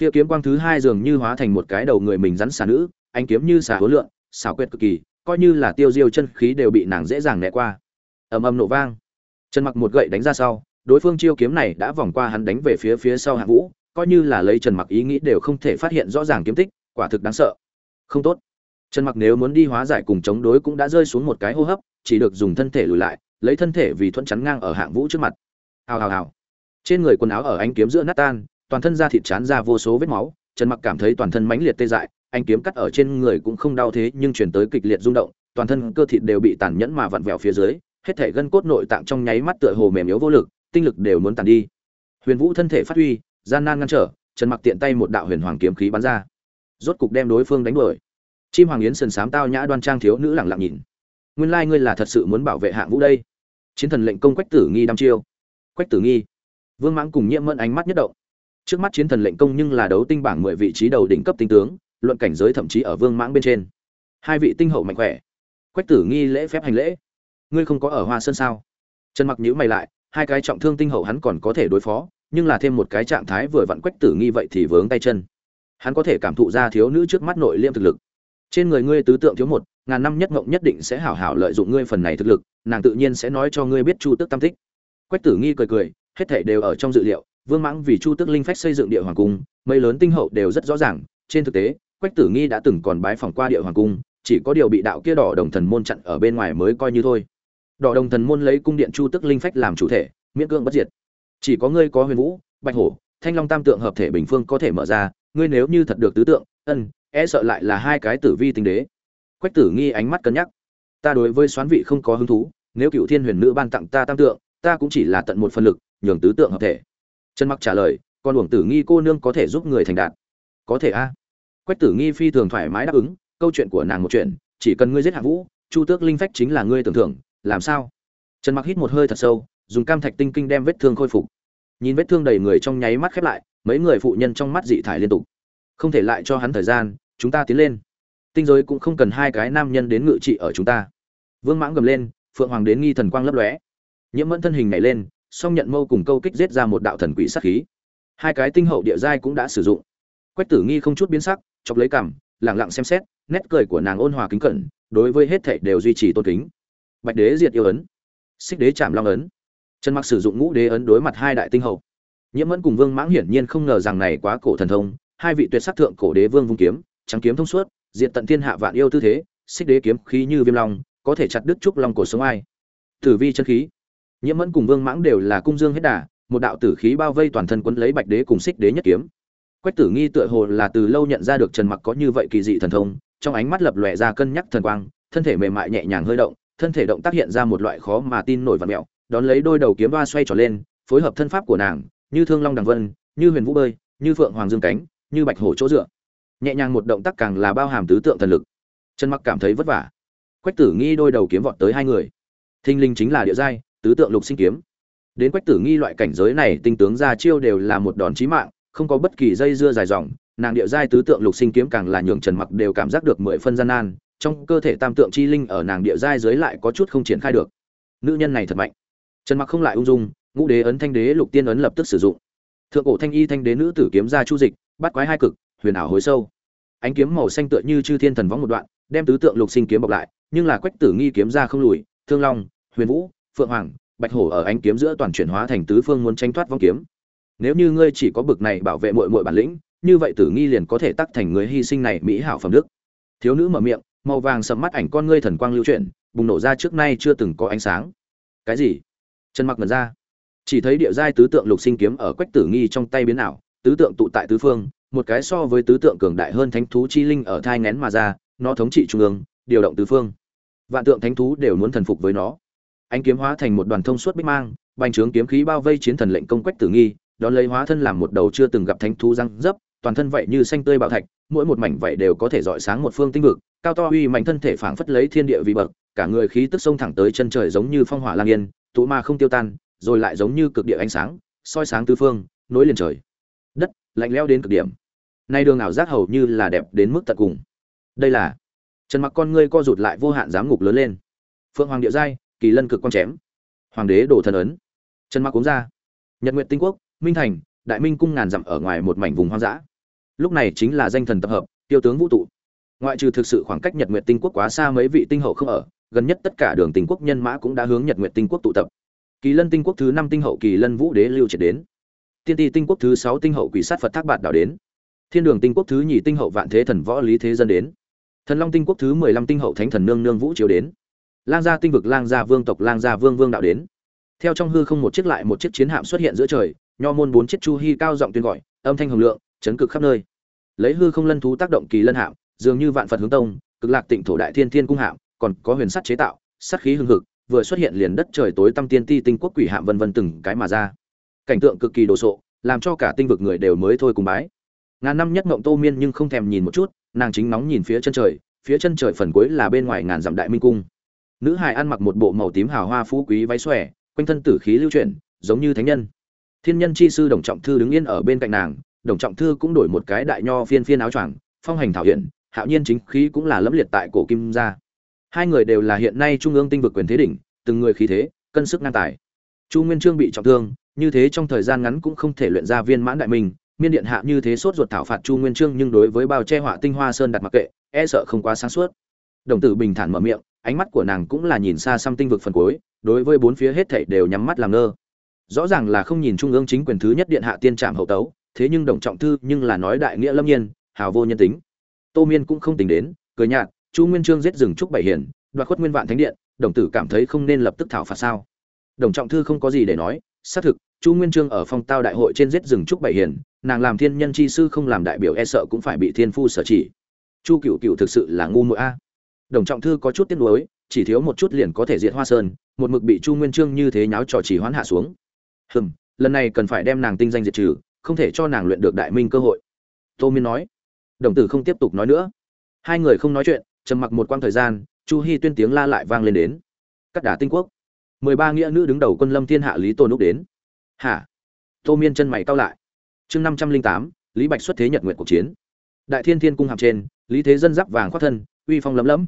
Tiêu kiếm quang thứ hai dường như hóa thành một cái đầu người mình rắn xà nữ ánh kiếm như xà hối lượn, xảo quyệt cực kỳ coi như là tiêu diêu chân khí đều bị nàng dễ dàng né qua. Ầm ầm nổ vang. Trần mặc một gậy đánh ra sau đối phương chiêu kiếm này đã vòng qua hắn đánh về phía phía sau hạng vũ coi như là lấy trần mặc ý nghĩ đều không thể phát hiện rõ ràng kiếm tích quả thực đáng sợ. Không tốt. Trần mặc nếu muốn đi hóa giải cùng chống đối cũng đã rơi xuống một cái hô hấp chỉ được dùng thân thể lùi lại lấy thân thể vì thuận chắn ngang ở hạng vũ trước mặt. Hào hào hào. Trên người quần áo ở ánh kiếm giữa nát tan toàn thân da thịt chán ra vô số vết máu, trần mặc cảm thấy toàn thân mãnh liệt tê dại, anh kiếm cắt ở trên người cũng không đau thế nhưng chuyển tới kịch liệt rung động, toàn thân cơ thịt đều bị tàn nhẫn mà vặn vẹo phía dưới, hết thể gân cốt nội tạng trong nháy mắt tựa hồ mềm yếu vô lực, tinh lực đều muốn tàn đi. Huyền vũ thân thể phát huy, gian nan ngăn trở, trần mặc tiện tay một đạo huyền hoàng kiếm khí bắn ra. Rốt cục đem đối phương đánh đuổi. Chim hoàng yến sần sám tao nhã đoan trang thiếu nữ lẳng lặng nhìn. Nguyên lai ngươi là thật sự muốn bảo vệ hạng vũ đây. Chiến thần lệnh công quách tử nghi đăm chiêu. Quách tử nghi. Vương mãng cùng nhiễm mẫn ánh mắt nhất động trước mắt chiến thần lệnh công nhưng là đấu tinh bảng mười vị trí đầu đỉnh cấp tinh tướng, luận cảnh giới thậm chí ở vương mãng bên trên. Hai vị tinh hậu mạnh khỏe. Quách tử nghi lễ phép hành lễ. Ngươi không có ở hoa sơn sao? Trần mặc nhữ mày lại, hai cái trọng thương tinh hậu hắn còn có thể đối phó, nhưng là thêm một cái trạng thái vừa vặn quách tử nghi vậy thì vướng tay chân. Hắn có thể cảm thụ ra thiếu nữ trước mắt nội liêm thực lực. Trên người ngươi tứ tượng thiếu một, ngàn năm nhất mộng nhất định sẽ hảo hảo lợi dụng ngươi phần này thực lực, nàng tự nhiên sẽ nói cho ngươi biết chu tước tam tích. Quách tử nghi cười cười, hết thể đều ở trong dự liệu vương mãng vì chu tước linh phách xây dựng địa hoàng cung, mấy lớn tinh hậu đều rất rõ ràng, trên thực tế, quách tử nghi đã từng còn bái phỏng qua địa hoàng cung, chỉ có điều bị đạo kia đỏ đồng thần môn chặn ở bên ngoài mới coi như thôi. Đỏ đồng thần môn lấy cung điện chu tước linh phách làm chủ thể, miễn cưỡng bất diệt. Chỉ có ngươi có huyền vũ, bạch hổ, thanh long tam tượng hợp thể bình phương có thể mở ra, ngươi nếu như thật được tứ tượng, ân e sợ lại là hai cái tử vi tinh đế. Quách tử nghi ánh mắt cân nhắc. Ta đối với xoán vị không có hứng thú, nếu cựu thiên huyền nữ ban tặng ta tam tượng, ta cũng chỉ là tận một phần lực, nhường tứ tượng hợp thể trần mặc trả lời, con uổng tử nghi cô nương có thể giúp người thành đạt. Có thể a. Quách tử nghi phi thường thoải mái đáp ứng, câu chuyện của nàng một chuyện, chỉ cần ngươi giết hạ vũ, chu tước linh phách chính là ngươi tưởng thưởng, làm sao? Trần mặc hít một hơi thật sâu, dùng cam thạch tinh kinh đem vết thương khôi phục. Nhìn vết thương đầy người trong nháy mắt khép lại, mấy người phụ nhân trong mắt dị thải liên tục. Không thể lại cho hắn thời gian, chúng ta tiến lên. Tinh giới cũng không cần hai cái nam nhân đến ngự trị ở chúng ta. Vương mãng gầm lên, phượng hoàng đến nghi thần quang lấp lóe. Nhiễm mẫn thân hình nhảy lên song nhận mâu cùng câu kích giết ra một đạo thần quỷ sát khí. Hai cái tinh hậu địa giai cũng đã sử dụng. Quách tử nghi không chút biến sắc, chọc lấy cằm, lặng lặng xem xét, nét cười của nàng ôn hòa kính cẩn, đối với hết thảy đều duy trì tôn kính. Bạch đế diệt yêu ấn, xích đế chạm long ấn. Trần mặc sử dụng ngũ đế ấn đối mặt hai đại tinh hậu. Nhiễm mẫn cùng vương mãng hiển nhiên không ngờ rằng này quá cổ thần thông, hai vị tuyệt sắc thượng cổ đế vương vung kiếm, trắng kiếm thông suốt, diệt tận thiên hạ vạn yêu tư thế, xích đế kiếm khí như viêm long, có thể chặt đứt trúc long cổ sống ai. Tử vi chân khí nhiễm mẫn cùng vương mãng đều là cung dương hết đà, một đạo tử khí bao vây toàn thân quấn lấy bạch đế cùng xích đế nhất kiếm. Quách tử nghi tựa hồ là từ lâu nhận ra được trần mặc có như vậy kỳ dị thần thông, trong ánh mắt lập lòe ra cân nhắc thần quang, thân thể mềm mại nhẹ nhàng hơi động, thân thể động tác hiện ra một loại khó mà tin nổi vật mẹo, đón lấy đôi đầu kiếm ba xoay trở lên, phối hợp thân pháp của nàng, như thương long đằng vân, như huyền vũ bơi, như phượng hoàng dương cánh, như bạch hổ chỗ dựa. Nhẹ nhàng một động tác càng là bao hàm tứ tượng thần lực. Trần mặc cảm thấy vất vả. Quách tử nghi đôi đầu kiếm vọt tới hai người. Thinh linh chính là địa giai tứ tượng lục sinh kiếm. Đến quách tử nghi loại cảnh giới này, tinh tướng ra chiêu đều là một đòn chí mạng, không có bất kỳ dây dưa dài dòng, nàng địa giai tứ tượng lục sinh kiếm càng là nhường trần mặc đều cảm giác được mười phân gian nan, trong cơ thể tam tượng chi linh ở nàng địa giai dưới lại có chút không triển khai được. Nữ nhân này thật mạnh. Trần mặc không lại ung dung, ngũ đế ấn thanh đế, lục tiên ấn lập tức sử dụng. Thượng cổ thanh y thanh đế nữ tử kiếm ra chu dịch, bắt quái hai cực, huyền ảo hối sâu. Ánh kiếm màu xanh tựa như chư thiên thần võng một đoạn, đem tứ tượng lục sinh kiếm bọc lại, nhưng là quách tử nghi kiếm ra không lùi, thương long, huyền vũ phượng hoàng, bạch hổ ở ánh kiếm giữa toàn chuyển hóa thành tứ phương muốn tranh thoát vong kiếm. Nếu như ngươi chỉ có bực này bảo vệ muội muội bản lĩnh, như vậy tử nghi liền có thể tắc thành người hy sinh này mỹ hảo phẩm đức. Thiếu nữ mở miệng, màu vàng sầm mắt ảnh con ngươi thần quang lưu chuyển, bùng nổ ra trước nay chưa từng có ánh sáng. Cái gì? Trần mặc ngẩn ra. Chỉ thấy địa giai tứ tượng lục sinh kiếm ở quách tử nghi trong tay biến ảo, tứ tượng tụ tại tứ phương, một cái so với tứ tượng cường đại hơn thánh thú chi linh ở thai ngén mà ra, nó thống trị trung ương, điều động tứ phương. Vạn tượng thánh thú đều muốn thần phục với nó ánh kiếm hóa thành một đoàn thông suốt bích mang, bành trướng kiếm khí bao vây chiến thần lệnh công quách tử nghi, đón lấy hóa thân làm một đầu chưa từng gặp thánh thú răng dấp, toàn thân vậy như xanh tươi bảo thạch, mỗi một mảnh vậy đều có thể dọi sáng một phương tinh vực, cao to uy mạnh thân thể phảng phất lấy thiên địa vì bậc, cả người khí tức sông thẳng tới chân trời giống như phong hỏa lang yên, tụ ma không tiêu tan, rồi lại giống như cực địa ánh sáng, soi sáng tứ phương, nối liền trời. Đất, lạnh lẽo đến cực điểm. Nay đường ảo giác hầu như là đẹp đến mức tận cùng. Đây là trần mặc con ngươi co rụt lại vô hạn giám ngục lớn lên. Phượng hoàng địa giai kỳ lân cực quan chém. Hoàng đế đổ thần ấn. Trần mặc cúng ra. Nhật nguyện tinh quốc, minh thành, đại minh cung ngàn dặm ở ngoài một mảnh vùng hoang dã. Lúc này chính là danh thần tập hợp, tiêu tướng vũ tụ ngoại trừ thực sự khoảng cách nhật nguyện tinh quốc quá xa mấy vị tinh hậu không ở, gần nhất tất cả đường tinh quốc nhân mã cũng đã hướng nhật nguyện tinh quốc tụ tập. Kỳ lân tinh quốc thứ năm tinh hậu kỳ lân vũ đế lưu triệt đến. Tiên ti tinh quốc thứ sáu tinh hậu quỷ sát phật thác bạt đảo đến. Thiên đường tinh quốc thứ nhì tinh hậu vạn thế thần võ lý thế dân đến. Thần long tinh quốc thứ mười lăm tinh hậu thánh thần nương nương vũ chiếu đến lang gia tinh vực, lang gia vương tộc, lang gia vương vương đạo đến. Theo trong hư không một chiếc lại một chiếc chiến hạm xuất hiện giữa trời, nho môn bốn chiếc chu hy cao giọng tuyên gọi, âm thanh hồng lượng, chấn cực khắp nơi. Lấy hư không lân thú tác động kỳ lân hạm, dường như vạn phật hướng tông, cực lạc tịnh thổ đại thiên thiên cung hạm, còn có huyền sắt chế tạo sắt khí hưng hực, vừa xuất hiện liền đất trời tối tăm tiên ti tinh quốc quỷ hạm vân vân từng cái mà ra. Cảnh tượng cực kỳ đồ sộ, làm cho cả tinh vực người đều mới thôi cùng bái. Ngàn năm nhất ngộng tô miên nhưng không thèm nhìn một chút, nàng chính nóng nhìn phía chân trời, phía chân trời phần cuối là bên ngoài ngàn dặm đại minh cung nữ hài ăn mặc một bộ màu tím hào hoa phú quý váy xòe, quanh thân tử khí lưu chuyển, giống như thánh nhân. Thiên nhân chi sư đồng trọng thư đứng yên ở bên cạnh nàng, đồng trọng thư cũng đổi một cái đại nho phiên phiên áo choàng, phong hành thảo hiện hạo nhiên chính khí cũng là lẫm liệt tại cổ kim gia hai người đều là hiện nay trung ương tinh vực quyền thế đỉnh, từng người khí thế, cân sức ngang tài. Chu nguyên trương bị trọng thương, như thế trong thời gian ngắn cũng không thể luyện ra viên mãn đại minh miên điện hạ như thế sốt ruột thảo phạt chu nguyên trương nhưng đối với bao che họa tinh hoa sơn đặt mặc kệ e sợ không quá sáng suốt. Đồng tử bình thản mở miệng ánh mắt của nàng cũng là nhìn xa xăm tinh vực phần cuối, đối với bốn phía hết thảy đều nhắm mắt làm ngơ. Rõ ràng là không nhìn trung ương chính quyền thứ nhất điện hạ tiên trạm hậu tấu, thế nhưng đồng trọng thư nhưng là nói đại nghĩa lâm nhiên, hào vô nhân tính. Tô miên cũng không tính đến, cười nhạt, chu nguyên Chương giết rừng trúc bảy hiển đoạt khuất nguyên vạn thánh điện, đồng tử cảm thấy không nên lập tức thảo phạt sao? Đồng trọng thư không có gì để nói, xác thực, chu nguyên Chương ở phong tao đại hội trên giết rừng trúc bảy hiển nàng làm thiên nhân chi sư không làm đại biểu e sợ cũng phải bị thiên phu sở chỉ. Chu cựu cựu thực sự là ngu muội a đồng trọng thư có chút tiếc nuối, chỉ thiếu một chút liền có thể diệt hoa sơn, một mực bị chu nguyên trương như thế nháo trò chỉ hoán hạ xuống. Hừm, lần này cần phải đem nàng tinh danh diệt trừ, không thể cho nàng luyện được đại minh cơ hội. Tô miên nói. Đồng tử không tiếp tục nói nữa. Hai người không nói chuyện, trầm mặc một quãng thời gian, chu hi tuyên tiếng la lại vang lên đến. Cắt đả tinh quốc. Mười ba nghĩa nữ đứng đầu quân lâm thiên hạ lý tôn úc đến. Hả? Tô miên chân mày cao lại. Chương năm trăm linh tám, lý bạch xuất thế nhật nguyện cuộc chiến. Đại thiên thiên cung hạp trên, lý thế dân giáp vàng khoác thân, uy phong lấm lấm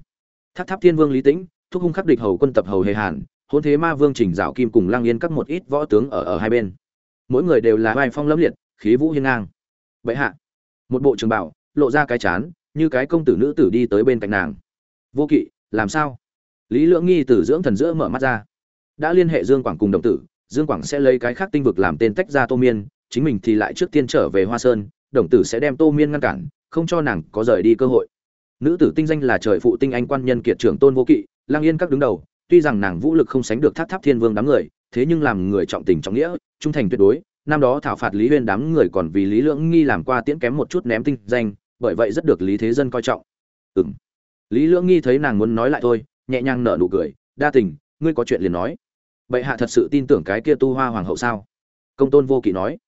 tháp tháp thiên vương lý tĩnh, thúc hung khắc địch hầu quân tập hầu hề hàn hỗn thế ma vương chỉnh dạo kim cùng lang yên các một ít võ tướng ở ở hai bên. Mỗi người đều là vai phong lẫm liệt, khí vũ hiên ngang. Bệ hạ, một bộ trường bảo, lộ ra cái chán, như cái công tử nữ tử đi tới bên cạnh nàng. Vô kỵ, làm sao? Lý lưỡng nghi tử dưỡng thần giữa mở mắt ra. Đã liên hệ dương quảng cùng đồng tử, dương quảng sẽ lấy cái khác tinh vực làm tên tách ra tô miên, chính mình thì lại trước tiên trở về hoa sơn, đồng tử sẽ đem tô miên ngăn cản, không cho nàng có rời đi cơ hội nữ tử tinh danh là trời phụ tinh anh quan nhân kiệt trưởng tôn vô kỵ, lang yên các đứng đầu, tuy rằng nàng vũ lực không sánh được tháp tháp thiên vương đám người, thế nhưng làm người trọng tình trọng nghĩa, trung thành tuyệt đối, năm đó thảo phạt lý huyên đám người còn vì lý lưỡng nghi làm qua tiễn kém một chút ném tinh danh, bởi vậy rất được lý thế dân coi trọng. Ừ m lý lưỡng nghi thấy nàng muốn nói lại thôi, nhẹ nhàng nở nụ cười, đa tình, ngươi có chuyện liền nói. Bệ hạ thật sự tin tưởng cái kia tu hoa hoàng hậu sao? Công tôn vô kỵ nói.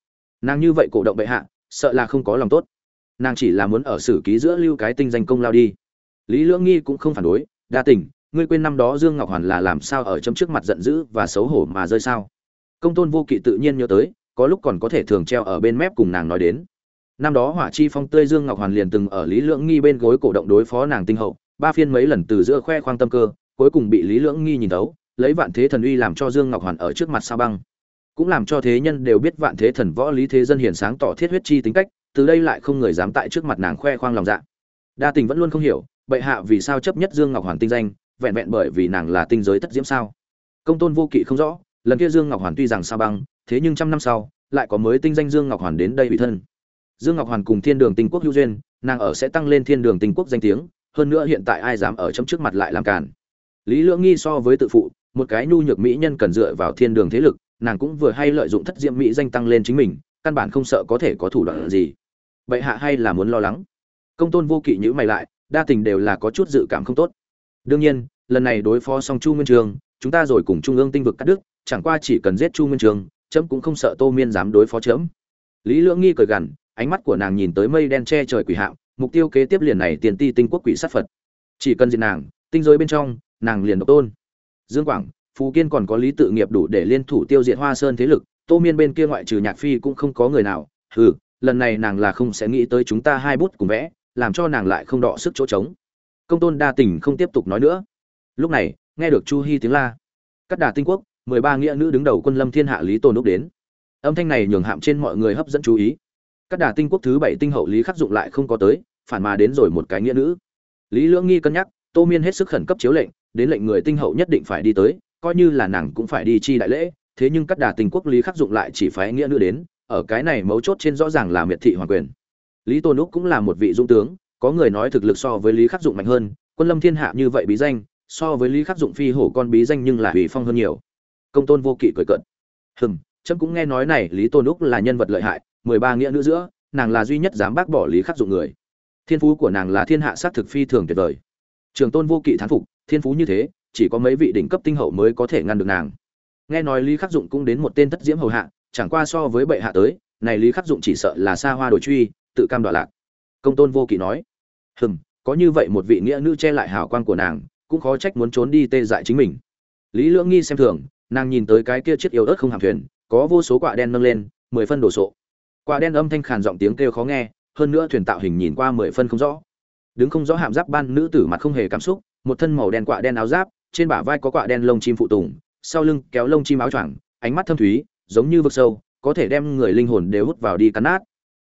Nàng như vậy cổ động bệ hạ, sợ là không có lòng tốt nàng chỉ là muốn ở sử ký giữa lưu cái tinh danh công lao đi. Lý lưỡng nghi cũng không phản đối, đa tình, ngươi quên năm đó dương ngọc hoàn là làm sao ở chấm trước mặt giận dữ và xấu hổ mà rơi sao? Công tôn vô kỵ tự nhiên nhớ tới, có lúc còn có thể thường treo ở bên mép cùng nàng nói đến. Năm đó hỏa chi phong tươi dương ngọc hoàn liền từng ở lý lưỡng nghi bên gối cổ động đối phó nàng tinh hậu, ba phiên mấy lần từ giữa khoe khoang tâm cơ, cuối cùng bị lý lưỡng nghi nhìn thấu, lấy vạn thế thần uy làm cho dương ngọc hoàn ở trước mặt sao băng. Cũng làm cho thế nhân đều biết vạn thế thần võ lý thế dân hiển sáng tỏ thiết huyết chi tính cách từ đây lại không người dám tại trước mặt nàng khoe khoang lòng dạ. Đa tình vẫn luôn không hiểu, bệ hạ vì sao chấp nhất dương ngọc hoàn tinh danh, vẹn vẹn bởi vì nàng là tinh giới tất diễm sao? Công tôn vô kỵ không rõ, lần kia dương ngọc hoàn tuy rằng sao băng, thế nhưng trăm năm sau, lại có mới tinh danh dương ngọc hoàn đến đây ủy thân. Dương ngọc hoàn cùng thiên đường tinh quốc hữu duyên, nàng ở sẽ tăng lên thiên đường tinh quốc danh tiếng, hơn nữa hiện tại ai dám ở chấm trước mặt lại làm càn? Lý lưỡng nghi so với tự phụ, một cái nhu nhược mỹ nhân cần dựa vào thiên đường thế lực, nàng cũng vừa hay lợi dụng thất diễm mỹ danh tăng lên chính mình, căn bản không sợ có thể có thủ đoạn gì vậy hạ hay là muốn lo lắng? Công tôn vô kỵ nhữ mày lại, đa tình đều là có chút dự cảm không tốt. Đương nhiên, lần này đối phó xong chu nguyên trường, chúng ta rồi cùng trung ương tinh vực cắt đức chẳng qua chỉ cần giết chu nguyên trường trẫm cũng không sợ tô miên dám đối phó trẫm. lý lưỡng nghi cười gằn, ánh mắt của nàng nhìn tới mây đen che trời quỷ hạm, mục tiêu kế tiếp liền này tiền ti tinh quốc quỷ sát phật. Chỉ cần diệt nàng, tinh giới bên trong, nàng liền độc tôn. Dương quảng phú kiên còn có lý tự nghiệp đủ để liên thủ tiêu diệt hoa sơn thế lực, tô miên bên kia ngoại trừ nhạc phi cũng không có người nào, hừ lần này nàng là không sẽ nghĩ tới chúng ta hai bút cùng vẽ, làm cho nàng lại không đọ sức chỗ trống. Công tôn đa tình không tiếp tục nói nữa. Lúc này, nghe được chu hi tiếng la. Cắt đà tinh quốc, mười ba nghĩa nữ đứng đầu quân lâm thiên hạ lý tôn lúc đến. Âm thanh này nhường hạm trên mọi người hấp dẫn chú ý. Cắt đà tinh quốc thứ bảy tinh hậu lý khắc dụng lại không có tới, phản mà đến rồi một cái nghĩa nữ. Lý lưỡng nghi cân nhắc, tô miên hết sức khẩn cấp chiếu lệnh, đến lệnh người tinh hậu nhất định phải đi tới, coi như là nàng cũng phải đi chi đại lễ, thế nhưng cắt đà tinh quốc lý khắc dụng lại chỉ phái nghĩa nữ đến ở cái này mấu chốt trên rõ ràng là miệt thị hoàng quyền. Lý tôn úc cũng là một vị dung tướng, có người nói thực lực so với lý khắc dụng mạnh hơn, quân lâm thiên hạ như vậy bí danh, so với lý khắc dụng phi hổ con bí danh nhưng là hủy phong hơn nhiều. Công tôn vô kỵ cười cận hừm trẫm cũng nghe nói này lý tôn úc là nhân vật lợi hại, mười ba nghĩa nữ giữa, nàng là duy nhất dám bác bỏ lý khắc dụng người. Thiên phú của nàng là thiên hạ sát thực phi thường tuyệt vời. Trường tôn vô kỵ thán phục, thiên phú như thế, chỉ có mấy vị đỉnh cấp tinh hậu mới có thể ngăn được nàng. Nghe nói lý khắc dụng cũng đến một tên thất diễm hầu hạ chẳng qua so với bệ hạ tới, này lý khắc dụng chỉ sợ là xa hoa đổi truy, tự cam đoạn lạc. Công tôn vô kỵ nói, hừm, có như vậy một vị nghĩa nữ che lại hào quang của nàng, cũng khó trách muốn trốn đi tê dại chính mình. Lý lưỡng nghi xem thường, nàng nhìn tới cái kia chiếc yếu ớt không hàm thuyền, có vô số quả đen nâng lên, mười phân đồ sộ. Quả đen âm thanh khàn giọng tiếng kêu khó nghe, hơn nữa thuyền tạo hình nhìn qua mười phân không rõ. Đứng không rõ hàm giáp ban nữ tử mặt không hề cảm xúc, một thân màu đen quạ đen áo giáp, trên bả vai có quạ đen lông chim phụ tùng, sau lưng kéo lông chim áo choàng, ánh mắt thâm thúy giống như vực sâu, có thể đem người linh hồn đều hút vào đi cắn nát.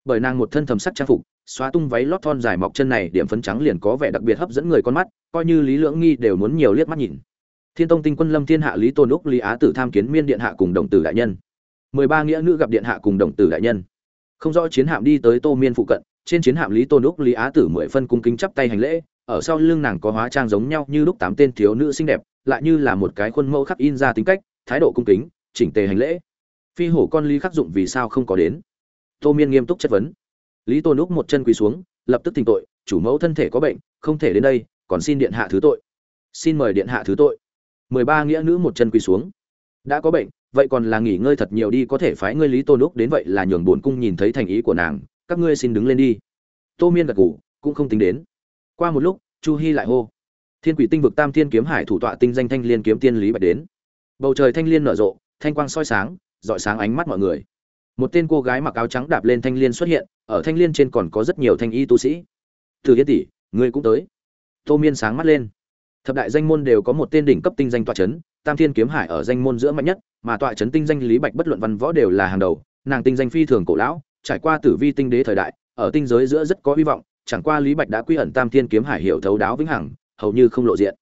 Bởi nàng một thân thầm sắc trang phục, xóa tung váy lót thon dài mọc chân này điểm phấn trắng liền có vẻ đặc biệt hấp dẫn người con mắt, coi như lý lưỡng nghi đều muốn nhiều liếc mắt nhìn. Thiên tông tinh quân lâm thiên hạ lý tôn úc lý á tử tham kiến miên điện hạ cùng đồng tử đại nhân. Mười ba nghĩa nữ gặp điện hạ cùng đồng tử đại nhân. Không rõ chiến hạm đi tới tô miên phụ cận, trên chiến hạm lý tôn úc lý á tử mười phân cung kính chắp tay hành lễ, ở sau lưng nàng có hóa trang giống nhau như lúc tám tên thiếu nữ xinh đẹp, lại như là một cái khuôn mẫu khắc in ra tính cách, thái độ cung kính, chỉnh tề hành lễ phi hổ con lý khắc dụng vì sao không có đến? Tô miên nghiêm túc chất vấn. Lý tôn úc một chân quỳ xuống, lập tức thỉnh tội, chủ mẫu thân thể có bệnh, không thể đến đây, còn xin điện hạ thứ tội. Xin mời điện hạ thứ tội. Mười ba nghĩa nữ một chân quỳ xuống. Đã có bệnh, vậy còn là nghỉ ngơi thật nhiều đi, có thể phái ngươi lý tôn úc đến vậy là nhường bổn cung nhìn thấy thành ý của nàng, các ngươi xin đứng lên đi. Tô miên gật ngủ cũng không tính đến. Qua một lúc, chu hy lại hô. Thiên quỷ tinh vực tam thiên kiếm hải thủ tọa tinh danh thanh liên kiếm tiên lý bạch đến. Bầu trời thanh liên nở rộ, thanh quang soi sáng dọi sáng ánh mắt mọi người. Một tên cô gái mặc áo trắng đạp lên thanh liên xuất hiện, ở thanh liên trên còn có rất nhiều thanh y tu sĩ. Từ yên tỷ, ngươi cũng tới. Tô miên sáng mắt lên. Thập đại danh môn đều có một tên đỉnh cấp tinh danh tọa chấn, tam thiên kiếm hải ở danh môn giữa mạnh nhất, mà tọa chấn tinh danh lý bạch bất luận văn võ đều là hàng đầu, nàng tinh danh phi thường cổ lão, trải qua tử vi tinh đế thời đại, ở tinh giới giữa rất có hy vọng, chẳng qua lý bạch đã quy ẩn tam thiên kiếm hải hiểu thấu đáo vĩnh hằng, hầu như không lộ diện.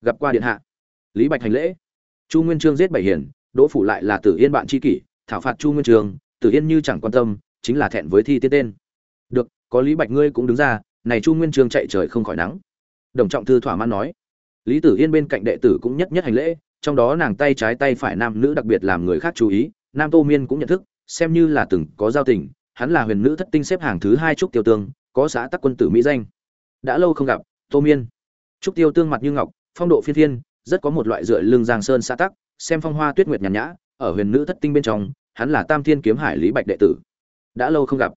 Gặp qua điện hạ. Lý bạch hành lễ. Chu nguyên trương giết bảy hiền đỗ phủ lại là tử yên bạn tri kỷ, thảo phạt chu nguyên trường, tử yên như chẳng quan tâm, chính là thẹn với thi tiên tên. Được, có lý bạch ngươi cũng đứng ra, này chu nguyên trường chạy trời không khỏi nắng. Đồng trọng thư thỏa mãn nói. Lý tử yên bên cạnh đệ tử cũng nhất nhất hành lễ, trong đó nàng tay trái tay phải nam nữ đặc biệt làm người khác chú ý, nam tô miên cũng nhận thức, xem như là từng có giao tình, hắn là huyền nữ thất tinh xếp hàng thứ hai trúc tiêu tương, có xã tắc quân tử mỹ danh. Đã lâu không gặp, tô miên. Trúc tiêu tương mặt như ngọc, phong độ phi thiên rất có một loại dựa lưng giang sơn xã tắc xem phong hoa tuyết nguyệt nhàn nhã, ở huyền nữ thất tinh bên trong, hắn là tam thiên kiếm hải lý bạch đệ tử. Đã lâu không gặp.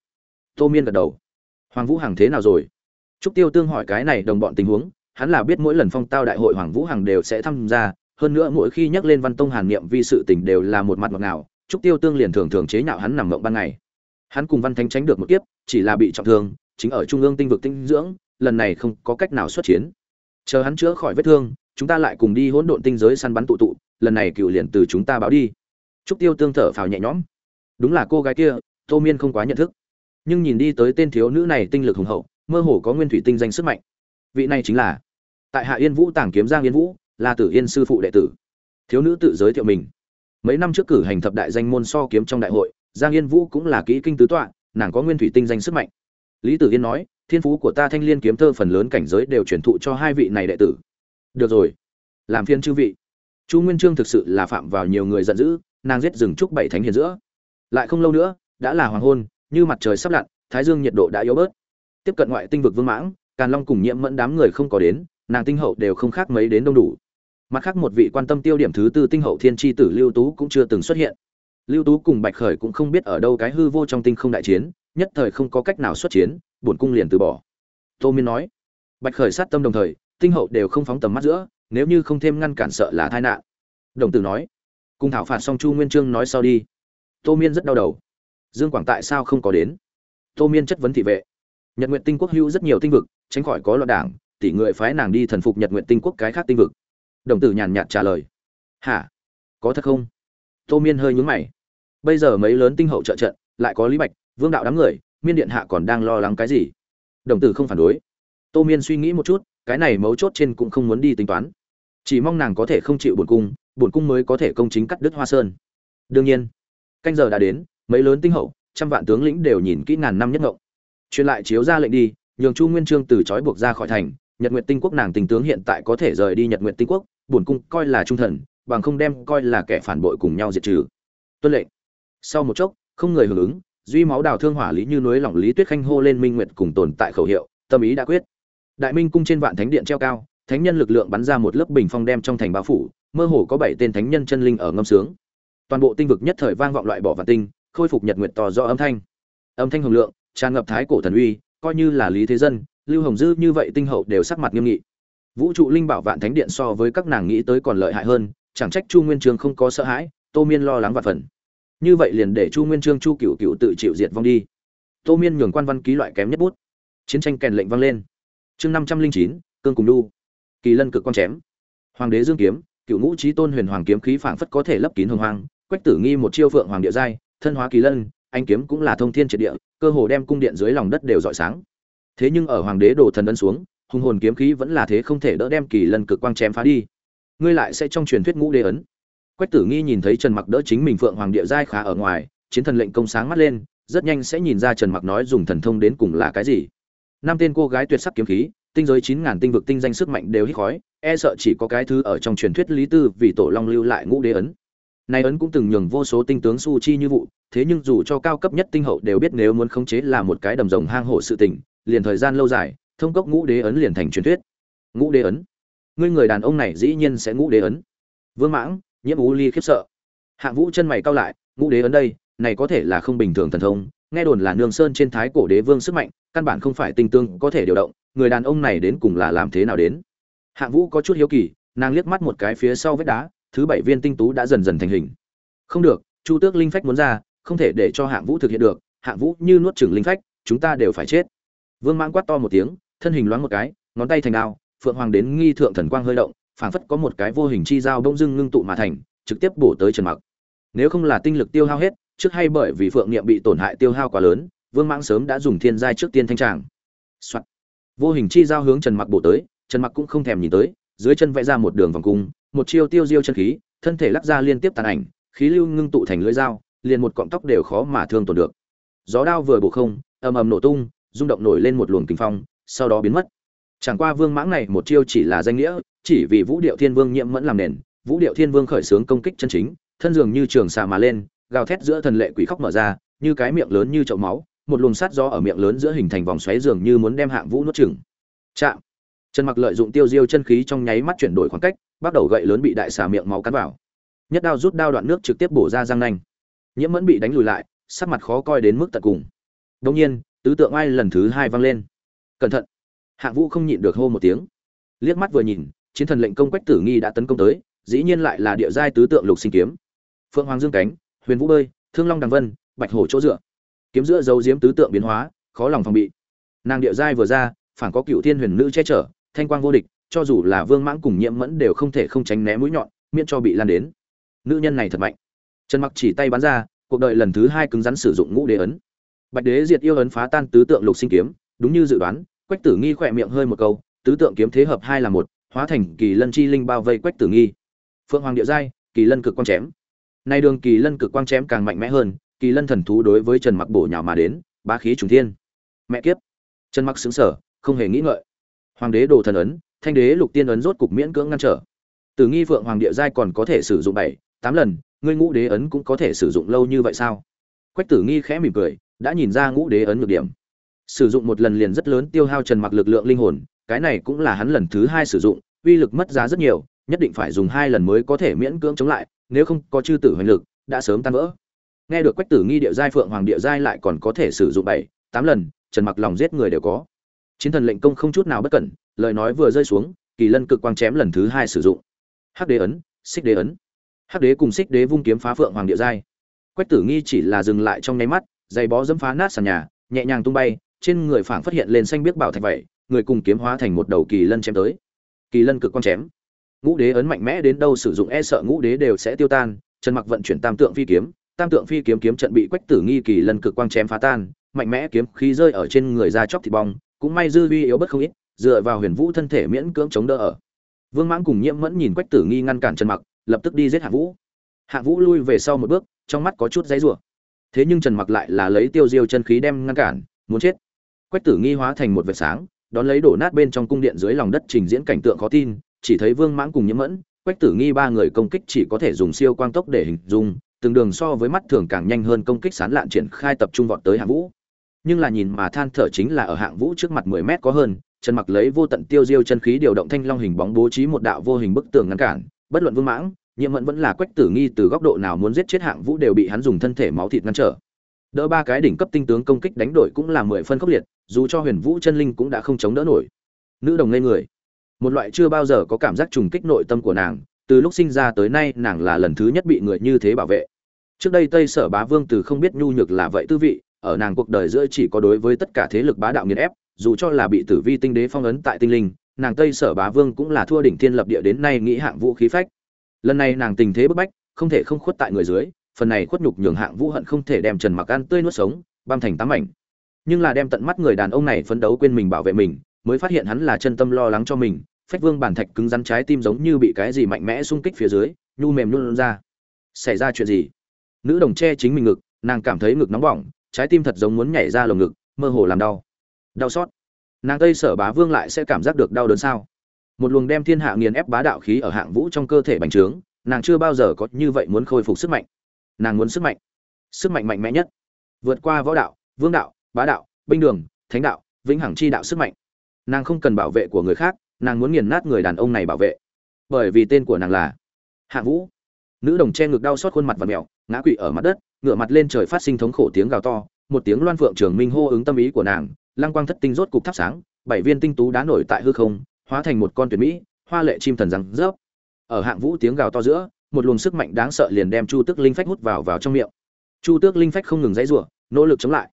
Tô miên gật đầu. Hoàng vũ hằng thế nào rồi? Trúc tiêu tương hỏi cái này đồng bọn tình huống, hắn là biết mỗi lần phong tao đại hội hoàng vũ hằng đều sẽ tham gia, hơn nữa mỗi khi nhắc lên văn tông hàn niệm vi sự tình đều là một mặt ngọt ngào, trúc tiêu tương liền thường thường chế nhạo hắn nằm ngộng ban ngày. Hắn cùng văn thánh tránh được một kiếp, chỉ là bị trọng thương, chính ở trung ương tinh vực tinh dưỡng, lần này không có cách nào xuất chiến. Chờ hắn chữa khỏi vết thương, chúng ta lại cùng đi hỗn độn tinh giới săn bắn tụ tụ lần này cựu liền từ chúng ta báo đi. Trúc tiêu tương thở phào nhẹ nhõm. Đúng là cô gái kia, tô miên không quá nhận thức. Nhưng nhìn đi tới tên thiếu nữ này tinh lực hùng hậu, mơ hồ có nguyên thủy tinh danh sức mạnh. Vị này chính là tại hạ yên vũ tàng kiếm giang yên vũ, là tử yên sư phụ đệ tử. Thiếu nữ tự giới thiệu mình. Mấy năm trước cử hành thập đại danh môn so kiếm trong đại hội, giang yên vũ cũng là kỹ kinh tứ tọa, nàng có nguyên thủy tinh danh sức mạnh. Lý tử yên nói, thiên phú của ta thanh liên kiếm thơ phần lớn cảnh giới đều truyền thụ cho hai vị này đệ tử. Được rồi, làm phiên chư vị chu nguyên trương thực sự là phạm vào nhiều người giận dữ, nàng giết rừng trúc bảy thánh hiền giữa. Lại không lâu nữa, đã là hoàng hôn, như mặt trời sắp lặn, thái dương nhiệt độ đã yếu bớt. Tiếp cận ngoại tinh vực vương mãng, càn long cùng nhiễm mẫn đám người không có đến, nàng tinh hậu đều không khác mấy đến đông đủ. Mặt khác một vị quan tâm tiêu điểm thứ tư tinh hậu thiên tri tử lưu tú cũng chưa từng xuất hiện. Lưu tú cùng bạch khởi cũng không biết ở đâu cái hư vô trong tinh không đại chiến, nhất thời không có cách nào xuất chiến, bổn cung liền từ bỏ. Tô miên nói, bạch khởi sát tâm đồng thời, tinh hậu đều không phóng tầm mắt giữa nếu như không thêm ngăn cản sợ là tai nạn. Đồng tử nói, cùng thảo phạt xong chu nguyên trương nói sau đi. Tô miên rất đau đầu. Dương quảng tại sao không có đến? Tô miên chất vấn thị vệ. Nhật nguyện tinh quốc hữu rất nhiều tinh vực, tránh khỏi có loạn đảng tỷ người phái nàng đi thần phục nhật nguyện tinh quốc cái khác tinh vực. Đồng tử nhàn nhạt trả lời. Hả? Có thật không? Tô miên hơi nhún mày. Bây giờ mấy lớn tinh hậu trợ trận, lại có lý bạch, vương đạo đám người, miên điện hạ còn đang lo lắng cái gì? Đồng tử không phản đối. Tô miên suy nghĩ một chút, cái này mấu chốt trên cũng không muốn đi tính toán chỉ mong nàng có thể không chịu bổn cung bổn cung mới có thể công chính cắt đứt hoa sơn. Đương nhiên, canh giờ đã đến, mấy lớn tinh hậu, trăm vạn tướng lĩnh đều nhìn kỹ ngàn năm nhất ngộng. Truyền lại chiếu ra lệnh đi, nhường chu nguyên trương từ trói buộc ra khỏi thành, nhật nguyện tinh quốc nàng tình tướng hiện tại có thể rời đi nhật nguyện tinh quốc, bổn cung coi là trung thần, bằng không đem coi là kẻ phản bội cùng nhau diệt trừ. Tuân lệnh. Sau một chốc, không người hưởng ứng, duy máu đào thương hỏa lý như núi lỏng lý tuyết khanh hô lên minh nguyệt cùng tồn tại khẩu hiệu, tâm ý đã quyết. Đại minh cung trên vạn thánh điện treo cao thánh nhân lực lượng bắn ra một lớp bình phong đem trong thành bao phủ, mơ hồ có bảy tên thánh nhân chân linh ở ngâm sướng. Toàn bộ tinh vực nhất thời vang vọng loại bỏ vạn tinh, khôi phục nhật nguyệt tỏ do âm thanh. Âm thanh hồng lượng, tràn ngập thái cổ thần uy, coi như là lý thế dân, lưu hồng dư như vậy tinh hậu đều sắc mặt nghiêm nghị. Vũ trụ linh bảo vạn thánh điện so với các nàng nghĩ tới còn lợi hại hơn, chẳng trách chu nguyên trường không có sợ hãi, tô miên lo lắng và phần. Như vậy liền để chu nguyên trương chu cựu cựu tự chịu diệt vong đi. Tô miên nhường quan văn ký loại kém nhất bút. Chiến tranh kèn lệnh vang lên. Chương năm trăm linh chín, cương cùng đu kỳ lân cực quang chém. Hoàng đế dương kiếm, cựu ngũ trí tôn huyền hoàng kiếm khí phảng phất có thể lấp kín hồng hoàng. quách tử nghi một chiêu phượng hoàng địa giai, thân hóa kỳ lân, anh kiếm cũng là thông thiên triệt địa, cơ hồ đem cung điện dưới lòng đất đều rọi sáng. Thế nhưng ở hoàng đế đổ thần ân xuống, hùng hồn kiếm khí vẫn là thế không thể đỡ đem kỳ lân cực quang chém phá đi. Ngươi lại sẽ trong truyền thuyết ngũ đế ấn. Quách tử nghi nhìn thấy trần mặc đỡ chính mình phượng hoàng địa giai khá ở ngoài, chiến thần lệnh công sáng mắt lên, rất nhanh sẽ nhìn ra trần mặc nói dùng thần thông đến cùng là cái gì. Năm tên cô gái tuyệt sắc kiếm khí tinh giới chín ngàn tinh vực tinh danh sức mạnh đều hít khói e sợ chỉ có cái thứ ở trong truyền thuyết lý tư vì tổ long lưu lại ngũ đế ấn. Này ấn cũng từng nhường vô số tinh tướng su chi như vụ, thế nhưng dù cho cao cấp nhất tinh hậu đều biết nếu muốn khống chế là một cái đầm rồng hang hổ sự tình, liền thời gian lâu dài, thông cốc ngũ đế ấn liền thành truyền thuyết. Ngũ đế ấn? Ngươi người đàn ông này dĩ nhiên sẽ ngũ đế ấn. Vương mãng, nhiễm ú ly khiếp sợ. Hạng vũ chân mày cao lại, ngũ đế ấn đây, này có thể là không bình thường thần thông, nghe đồn là nương sơn trên thái cổ đế vương sức mạnh, căn bản không phải tinh tương có thể điều động người đàn ông này đến cùng là làm thế nào đến? Hạng vũ có chút hiếu kỳ, nàng liếc mắt một cái phía sau vết đá, thứ bảy viên tinh tú đã dần dần thành hình. Không được, chu tước linh phách muốn ra, không thể để cho hạng vũ thực hiện được hạng vũ như nuốt chửng linh phách, chúng ta đều phải chết. Vương mãng quát to một tiếng, thân hình loáng một cái, ngón tay thành đao, phượng hoàng đến nghi thượng thần quang hơi động, phảng phất có một cái vô hình chi dao bỗng dưng ngưng tụ mà thành, trực tiếp bổ tới trần mặc. Nếu không là tinh lực tiêu hao hết, trước hay bởi vì phượng niệm bị tổn hại tiêu hao quá lớn, vương mãng sớm đã dùng thiên giai trước tiên thanh tràng. Soạn vô hình chi dao hướng trần mặc bổ tới, trần mặc cũng không thèm nhìn tới, dưới chân vẽ ra một đường vòng cung, một chiêu tiêu diêu chân khí, thân thể lắc ra liên tiếp tàn ảnh, khí lưu ngưng tụ thành lưỡi dao, liền một cọng tóc đều khó mà thương tổn được. Gió đao vừa bổ không, ầm ầm nổ tung, rung động nổi lên một luồng kinh phong, sau đó biến mất. Chẳng qua vương mãng này một chiêu chỉ là danh nghĩa, chỉ vì vũ điệu thiên vương nhiễm mẫn làm nền, vũ điệu thiên vương khởi xướng công kích chân chính, thân dường như trường xà mà lên, gào thét giữa thần lệ quỷ khóc mở ra, như cái miệng lớn như chậu máu một luồng sát gió ở miệng lớn giữa hình thành vòng xoáy dường như muốn đem hạng vũ nuốt chửng. Chạm. Trần mặc lợi dụng tiêu diêu chân khí trong nháy mắt chuyển đổi khoảng cách, bắt đầu gậy lớn bị đại xà miệng máu cắn vào. Nhất đao rút đao đoạn nước trực tiếp bổ ra răng nanh. Nhiễm mẫn bị đánh lùi lại, sắc mặt khó coi đến mức tận cùng. Đông nhiên, tứ tượng ai lần thứ hai vang lên. Cẩn thận. Hạng vũ không nhịn được hô một tiếng. Liếc mắt vừa nhìn, chiến thần lệnh công quách tử nghi đã tấn công tới, dĩ nhiên lại là địa giai tứ tượng lục sinh kiếm. Phượng hoàng dương cánh, huyền vũ bơi, thương long đằng vân, bạch hổ chỗ dựa kiếm giữa dấu diếm tứ tượng biến hóa, khó lòng phòng bị. Nàng địa giai vừa ra, phản có cựu thiên huyền nữ che chở, thanh quang vô địch, cho dù là vương mãng cùng nhiễm mẫn đều không thể không tránh né mũi nhọn, miễn cho bị lan đến. Nữ nhân này thật mạnh. Trần mặc chỉ tay bắn ra, cuộc đời lần thứ hai cứng rắn sử dụng ngũ đế ấn. Bạch đế diệt yêu ấn phá tan tứ tượng lục sinh kiếm, đúng như dự đoán, quách tử nghi khỏe miệng hơi một câu, tứ tượng kiếm thế hợp hai là một, hóa thành kỳ lân chi linh bao vây quách tử nghi. Phượng hoàng địa giai, kỳ lân cực quang chém. Nay đường kỳ lân cực quang chém càng mạnh mẽ hơn kỳ lân thần thú đối với trần mặc bổ nhào mà đến, bá khí trùng thiên. Mẹ kiếp! Trần mặc xứng sở không hề nghĩ ngợi. Hoàng đế đồ thần ấn, thanh đế lục tiên ấn rốt cục miễn cưỡng ngăn trở. Từ nghi phượng hoàng địa giai còn có thể sử dụng bảy, tám lần, ngươi ngũ đế ấn cũng có thể sử dụng lâu như vậy sao? Quách tử nghi khẽ mỉm cười, đã nhìn ra ngũ đế ấn nhược điểm. Sử dụng một lần liền rất lớn tiêu hao trần mặc lực lượng linh hồn, cái này cũng là hắn lần thứ hai sử dụng, uy lực mất giá rất nhiều, nhất định phải dùng hai lần mới có thể miễn cưỡng chống lại, nếu không có chư tử hoành lực, đã sớm tan vỡ nghe được quách tử nghi địa giai, phượng hoàng địa giai lại còn có thể sử dụng bảy, tám lần, trần mặc lòng giết người đều có. Chiến thần lệnh công không chút nào bất cẩn, lời nói vừa rơi xuống, kỳ lân cực quang chém lần thứ hai sử dụng. Hắc đế ấn, xích đế ấn. Hắc đế cùng xích đế vung kiếm phá phượng hoàng địa giai. Quách tử nghi chỉ là dừng lại trong nháy mắt, giày bó dẫm phá nát sàn nhà, nhẹ nhàng tung bay, trên người phảng phát hiện lên xanh biết bảo thạch vậy, người cùng kiếm hóa thành một đầu kỳ lân chém tới. Kỳ lân cực quang chém. Ngũ đế ấn mạnh mẽ đến đâu sử dụng e sợ ngũ đế đều sẽ tiêu tan, trần mặc vận chuyển tam tượng phi kiếm tam tượng phi kiếm kiếm trận bị quách tử nghi kỳ lần cực quang chém phá tan, mạnh mẽ kiếm khí rơi ở trên người ra chóc thịt bong, cũng may dư vi yếu bất không ít, dựa vào huyền vũ thân thể miễn cưỡng chống đỡ ở. Vương mãng cùng nhiễm mẫn nhìn quách tử nghi ngăn cản trần mặc, lập tức đi giết hạ vũ. Hạ vũ lui về sau một bước, trong mắt có chút giấy rủa. Thế nhưng trần mặc lại là lấy tiêu diêu chân khí đem ngăn cản, muốn chết. Quách tử nghi hóa thành một vệt sáng, đón lấy đổ nát bên trong cung điện dưới lòng đất trình diễn cảnh tượng khó tin, chỉ thấy vương mãng cùng nhiễm mẫn, quách tử nghi ba người công kích chỉ có thể dùng siêu quang tốc để hình dung từng đường so với mắt thường càng nhanh hơn công kích sán lạn triển khai tập trung vọt tới hạng vũ. Nhưng là nhìn mà than thở chính là ở hạng vũ trước mặt 10 mét có hơn, trần mặc lấy vô tận tiêu diêu chân khí điều động thanh long hình bóng bố trí một đạo vô hình bức tường ngăn cản, bất luận vương mãng, nhiệm mẫn vẫn là quách tử nghi từ góc độ nào muốn giết chết hạng vũ đều bị hắn dùng thân thể máu thịt ngăn trở. Đỡ ba cái đỉnh cấp tinh tướng công kích đánh đổi cũng là mười phân khốc liệt, dù cho huyền vũ chân linh cũng đã không chống đỡ nổi. Nữ đồng ngây người. Một loại chưa bao giờ có cảm giác trùng kích nội tâm của nàng, từ lúc sinh ra tới nay nàng là lần thứ nhất bị người như thế bảo vệ trước đây tây sở bá vương từ không biết nhu nhược là vậy tư vị, ở nàng cuộc đời giữa chỉ có đối với tất cả thế lực bá đạo nghiền ép, dù cho là bị tử vi tinh đế phong ấn tại tinh linh, nàng tây sở bá vương cũng là thua đỉnh thiên lập địa đến nay nghĩ hạng vũ khí phách. Lần này nàng tình thế bức bách, không thể không khuất tại người dưới, phần này khuất nhục nhường hạng vũ hận không thể đem trần mặc ăn tươi nuốt sống, băm thành tám ảnh. nhưng là đem tận mắt người đàn ông này phấn đấu quên mình bảo vệ mình, mới phát hiện hắn là chân tâm lo lắng cho mình, phách vương bản thạch cứng rắn trái tim giống như bị cái gì mạnh mẽ xung kích phía dưới, nhu mềm luôn ra. Xảy ra chuyện gì? Nữ đồng che chính mình ngực, nàng cảm thấy ngực nóng bỏng, trái tim thật giống muốn nhảy ra lồng ngực, mơ hồ làm đau. Đau xót. Nàng tây sở bá vương lại sẽ cảm giác được đau đớn sao? Một luồng đem thiên hạ nghiền ép bá đạo khí ở hạng vũ trong cơ thể bành trướng, nàng chưa bao giờ có như vậy muốn khôi phục sức mạnh. Nàng muốn sức mạnh. Sức mạnh mạnh mẽ nhất. Vượt qua võ đạo, vương đạo, bá đạo, binh đường, thánh đạo, vĩnh hằng chi đạo sức mạnh. Nàng không cần bảo vệ của người khác, nàng muốn nghiền nát người đàn ông này bảo vệ. Bởi vì tên của nàng là hạ vũ nữ đồng che ngực đau xót khuôn mặt và mẹo ngã quỵ ở mặt đất, ngửa mặt lên trời phát sinh thống khổ tiếng gào to, một tiếng loan phượng trường minh hô ứng tâm ý của nàng, lăng quang thất tinh rốt cục thắp sáng, bảy viên tinh tú đá nổi tại hư không, hóa thành một con tuyển mỹ, hoa lệ chim thần răng rớp. Ở hạng vũ tiếng gào to giữa, một luồng sức mạnh đáng sợ liền đem chu tước linh phách hút vào vào trong miệng. Chu tước linh phách không ngừng dãy rủa, nỗ lực chống lại.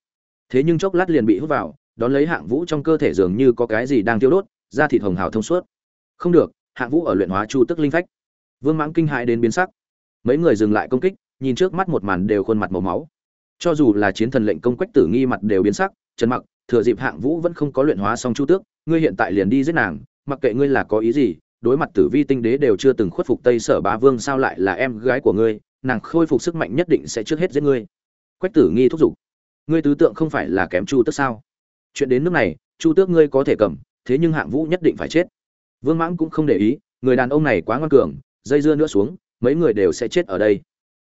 Thế nhưng chốc lát liền bị hút vào, đón lấy hạng vũ trong cơ thể dường như có cái gì đang tiêu đốt, da thịt hồng hào thông suốt. Không được, hạng vũ ở luyện hóa chu tước linh phách. Vương mãng kinh hãi đến biến sắc mấy người dừng lại công kích, nhìn trước mắt một màn đều khuôn mặt màu máu. Cho dù là chiến thần lệnh công quách tử nghi mặt đều biến sắc, trần mặc, thừa dịp hạng vũ vẫn không có luyện hóa xong chu tước, ngươi hiện tại liền đi giết nàng, mặc kệ ngươi là có ý gì, đối mặt tử vi tinh đế đều chưa từng khuất phục tây sở bá vương sao lại là em gái của ngươi, nàng khôi phục sức mạnh nhất định sẽ trước hết giết ngươi. Quách tử nghi thúc giục, ngươi tứ tượng không phải là kém chu tước sao? Chuyện đến nước này, chu tước ngươi có thể cầm, thế nhưng hạng vũ nhất định phải chết. Vương mãng cũng không để ý, người đàn ông này quá ngoan cường, dây dưa nữa xuống mấy người đều sẽ chết ở đây.